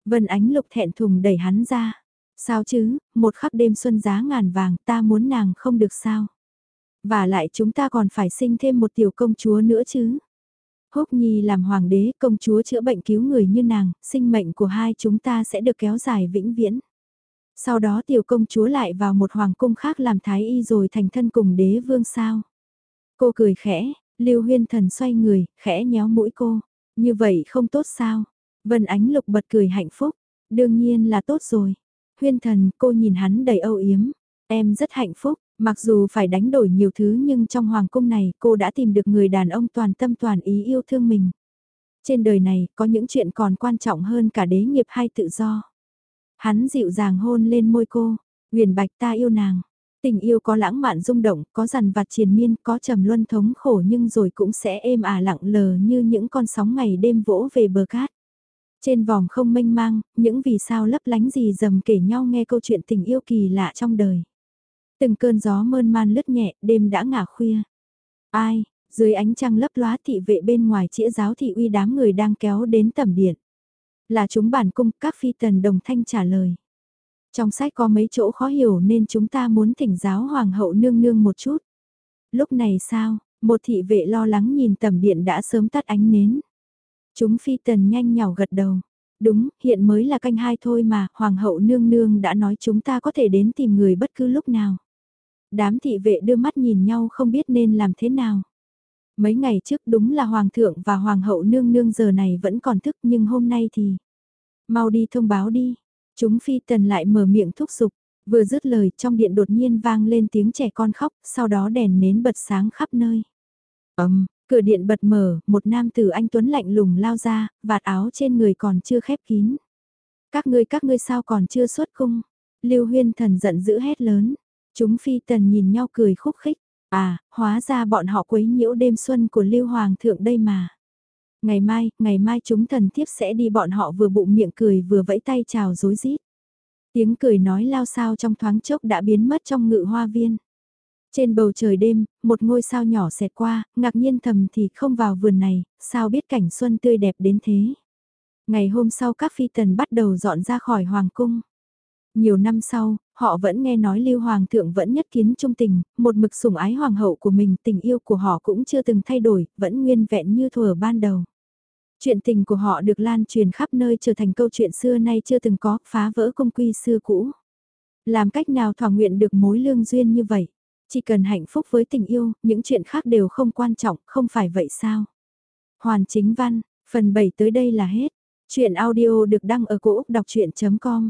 Vân Ánh Lục thẹn thùng đẩy hắn ra. Sao chứ, một khắc đêm xuân giá ngàn vàng ta muốn nàng không được sao. Và lại chúng ta còn phải sinh thêm một tiểu công chúa nữa chứ. Húc Nhi làm hoàng đế, công chúa chữa bệnh cứu người như nàng, sinh mệnh của hai chúng ta sẽ được kéo dài vĩnh viễn. Sau đó tiểu công chúa lại vào một hoàng cung khác làm thái y rồi thành thân cùng đế vương sao. Cô cười khẽ, Lưu Huyên Thần xoay người, khẽ nhéo mũi cô. Như vậy không tốt sao? Vân Ánh Lục bật cười hạnh phúc. Đương nhiên là tốt rồi. Huyên Thần, cô nhìn hắn đầy âu yếm. Em rất hạnh phúc, mặc dù phải đánh đổi nhiều thứ nhưng trong hoàng cung này cô đã tìm được người đàn ông toàn tâm toàn ý yêu thương mình. Trên đời này có những chuyện còn quan trọng hơn cả đế nghiệp hay tự do. Hắn dịu dàng hôn lên môi cô, huyền bạch ta yêu nàng. Tình yêu có lãng mạn rung động, có dằn vặt triền miên, có trầm luân thống khổ nhưng rồi cũng sẽ êm ả lặng lờ như những con sóng ngày đêm vỗ về bờ cát. Trên vòng không mênh mang, những vì sao lấp lánh gì dầm kể nhau nghe câu chuyện tình yêu kỳ lạ trong đời. Từng cơn gió mơn man lướt nhẹ, đêm đã ngả khuya. Ai, dưới ánh trăng lấp lóa thị vệ bên ngoài chĩa giáo thị uy đám người đang kéo đến tầm điện. Là chúng bản cung, các phi tần đồng thanh trả lời. Trong sách có mấy chỗ khó hiểu nên chúng ta muốn thỉnh giáo hoàng hậu nương nương một chút. Lúc này sao, một thị vệ lo lắng nhìn tầm điện đã sớm tắt ánh nến. Chúng phi tần nhanh nhỏ gật đầu. Đúng, hiện mới là canh hai thôi mà, hoàng hậu nương nương đã nói chúng ta có thể đến tìm người bất cứ lúc nào. Đám thị vệ đưa mắt nhìn nhau không biết nên làm thế nào. Mấy ngày trước đúng là hoàng thượng và hoàng hậu nương nương giờ này vẫn còn thức nhưng hôm nay thì... Mau đi thông báo đi, Chúng phi tần lại mở miệng thúc giục, vừa dứt lời trong điện đột nhiên vang lên tiếng trẻ con khóc, sau đó đèn nến bật sáng khắp nơi. Ấm, cửa điện bật mở, một nam tử anh Tuấn lạnh lùng lao ra, vạt áo trên người còn chưa khép kín. Các ngươi các ngươi sao còn chưa xuất cung? Lưu huyên thần giận dữ hét lớn. Chúng phi tần nhìn nhau cười khúc khích. À, hóa ra bọn họ quấy nhiễu đêm xuân của Lưu Hoàng thượng đây mà. Ngày mai, ngày mai chúng thần tiếp sẽ đi bọn họ vừa bụng miệng cười vừa vẫy tay chào dối rít Tiếng cười nói lao sao trong thoáng chốc đã biến mất trong ngự hoa viên. Trên bầu trời đêm, một ngôi sao nhỏ xẹt qua, ngạc nhiên thầm thì không vào vườn này, sao biết cảnh xuân tươi đẹp đến thế. Ngày hôm sau các phi tần bắt đầu dọn ra khỏi hoàng cung. Nhiều năm sau, họ vẫn nghe nói Lưu Hoàng thượng vẫn nhất kiến trung tình, một mực sủng ái hoàng hậu của mình, tình yêu của họ cũng chưa từng thay đổi, vẫn nguyên vẹn như thuở ban đầu. Chuyện tình của họ được lan truyền khắp nơi trở thành câu chuyện xưa nay chưa từng có, phá vỡ công quy xưa cũ. Làm cách nào thỏa nguyện được mối lương duyên như vậy? Chỉ cần hạnh phúc với tình yêu, những chuyện khác đều không quan trọng, không phải vậy sao? Hoàn chính văn, phần 7 tới đây là hết. Chuyện audio được đăng ở cổ Úc đọc chuyện.com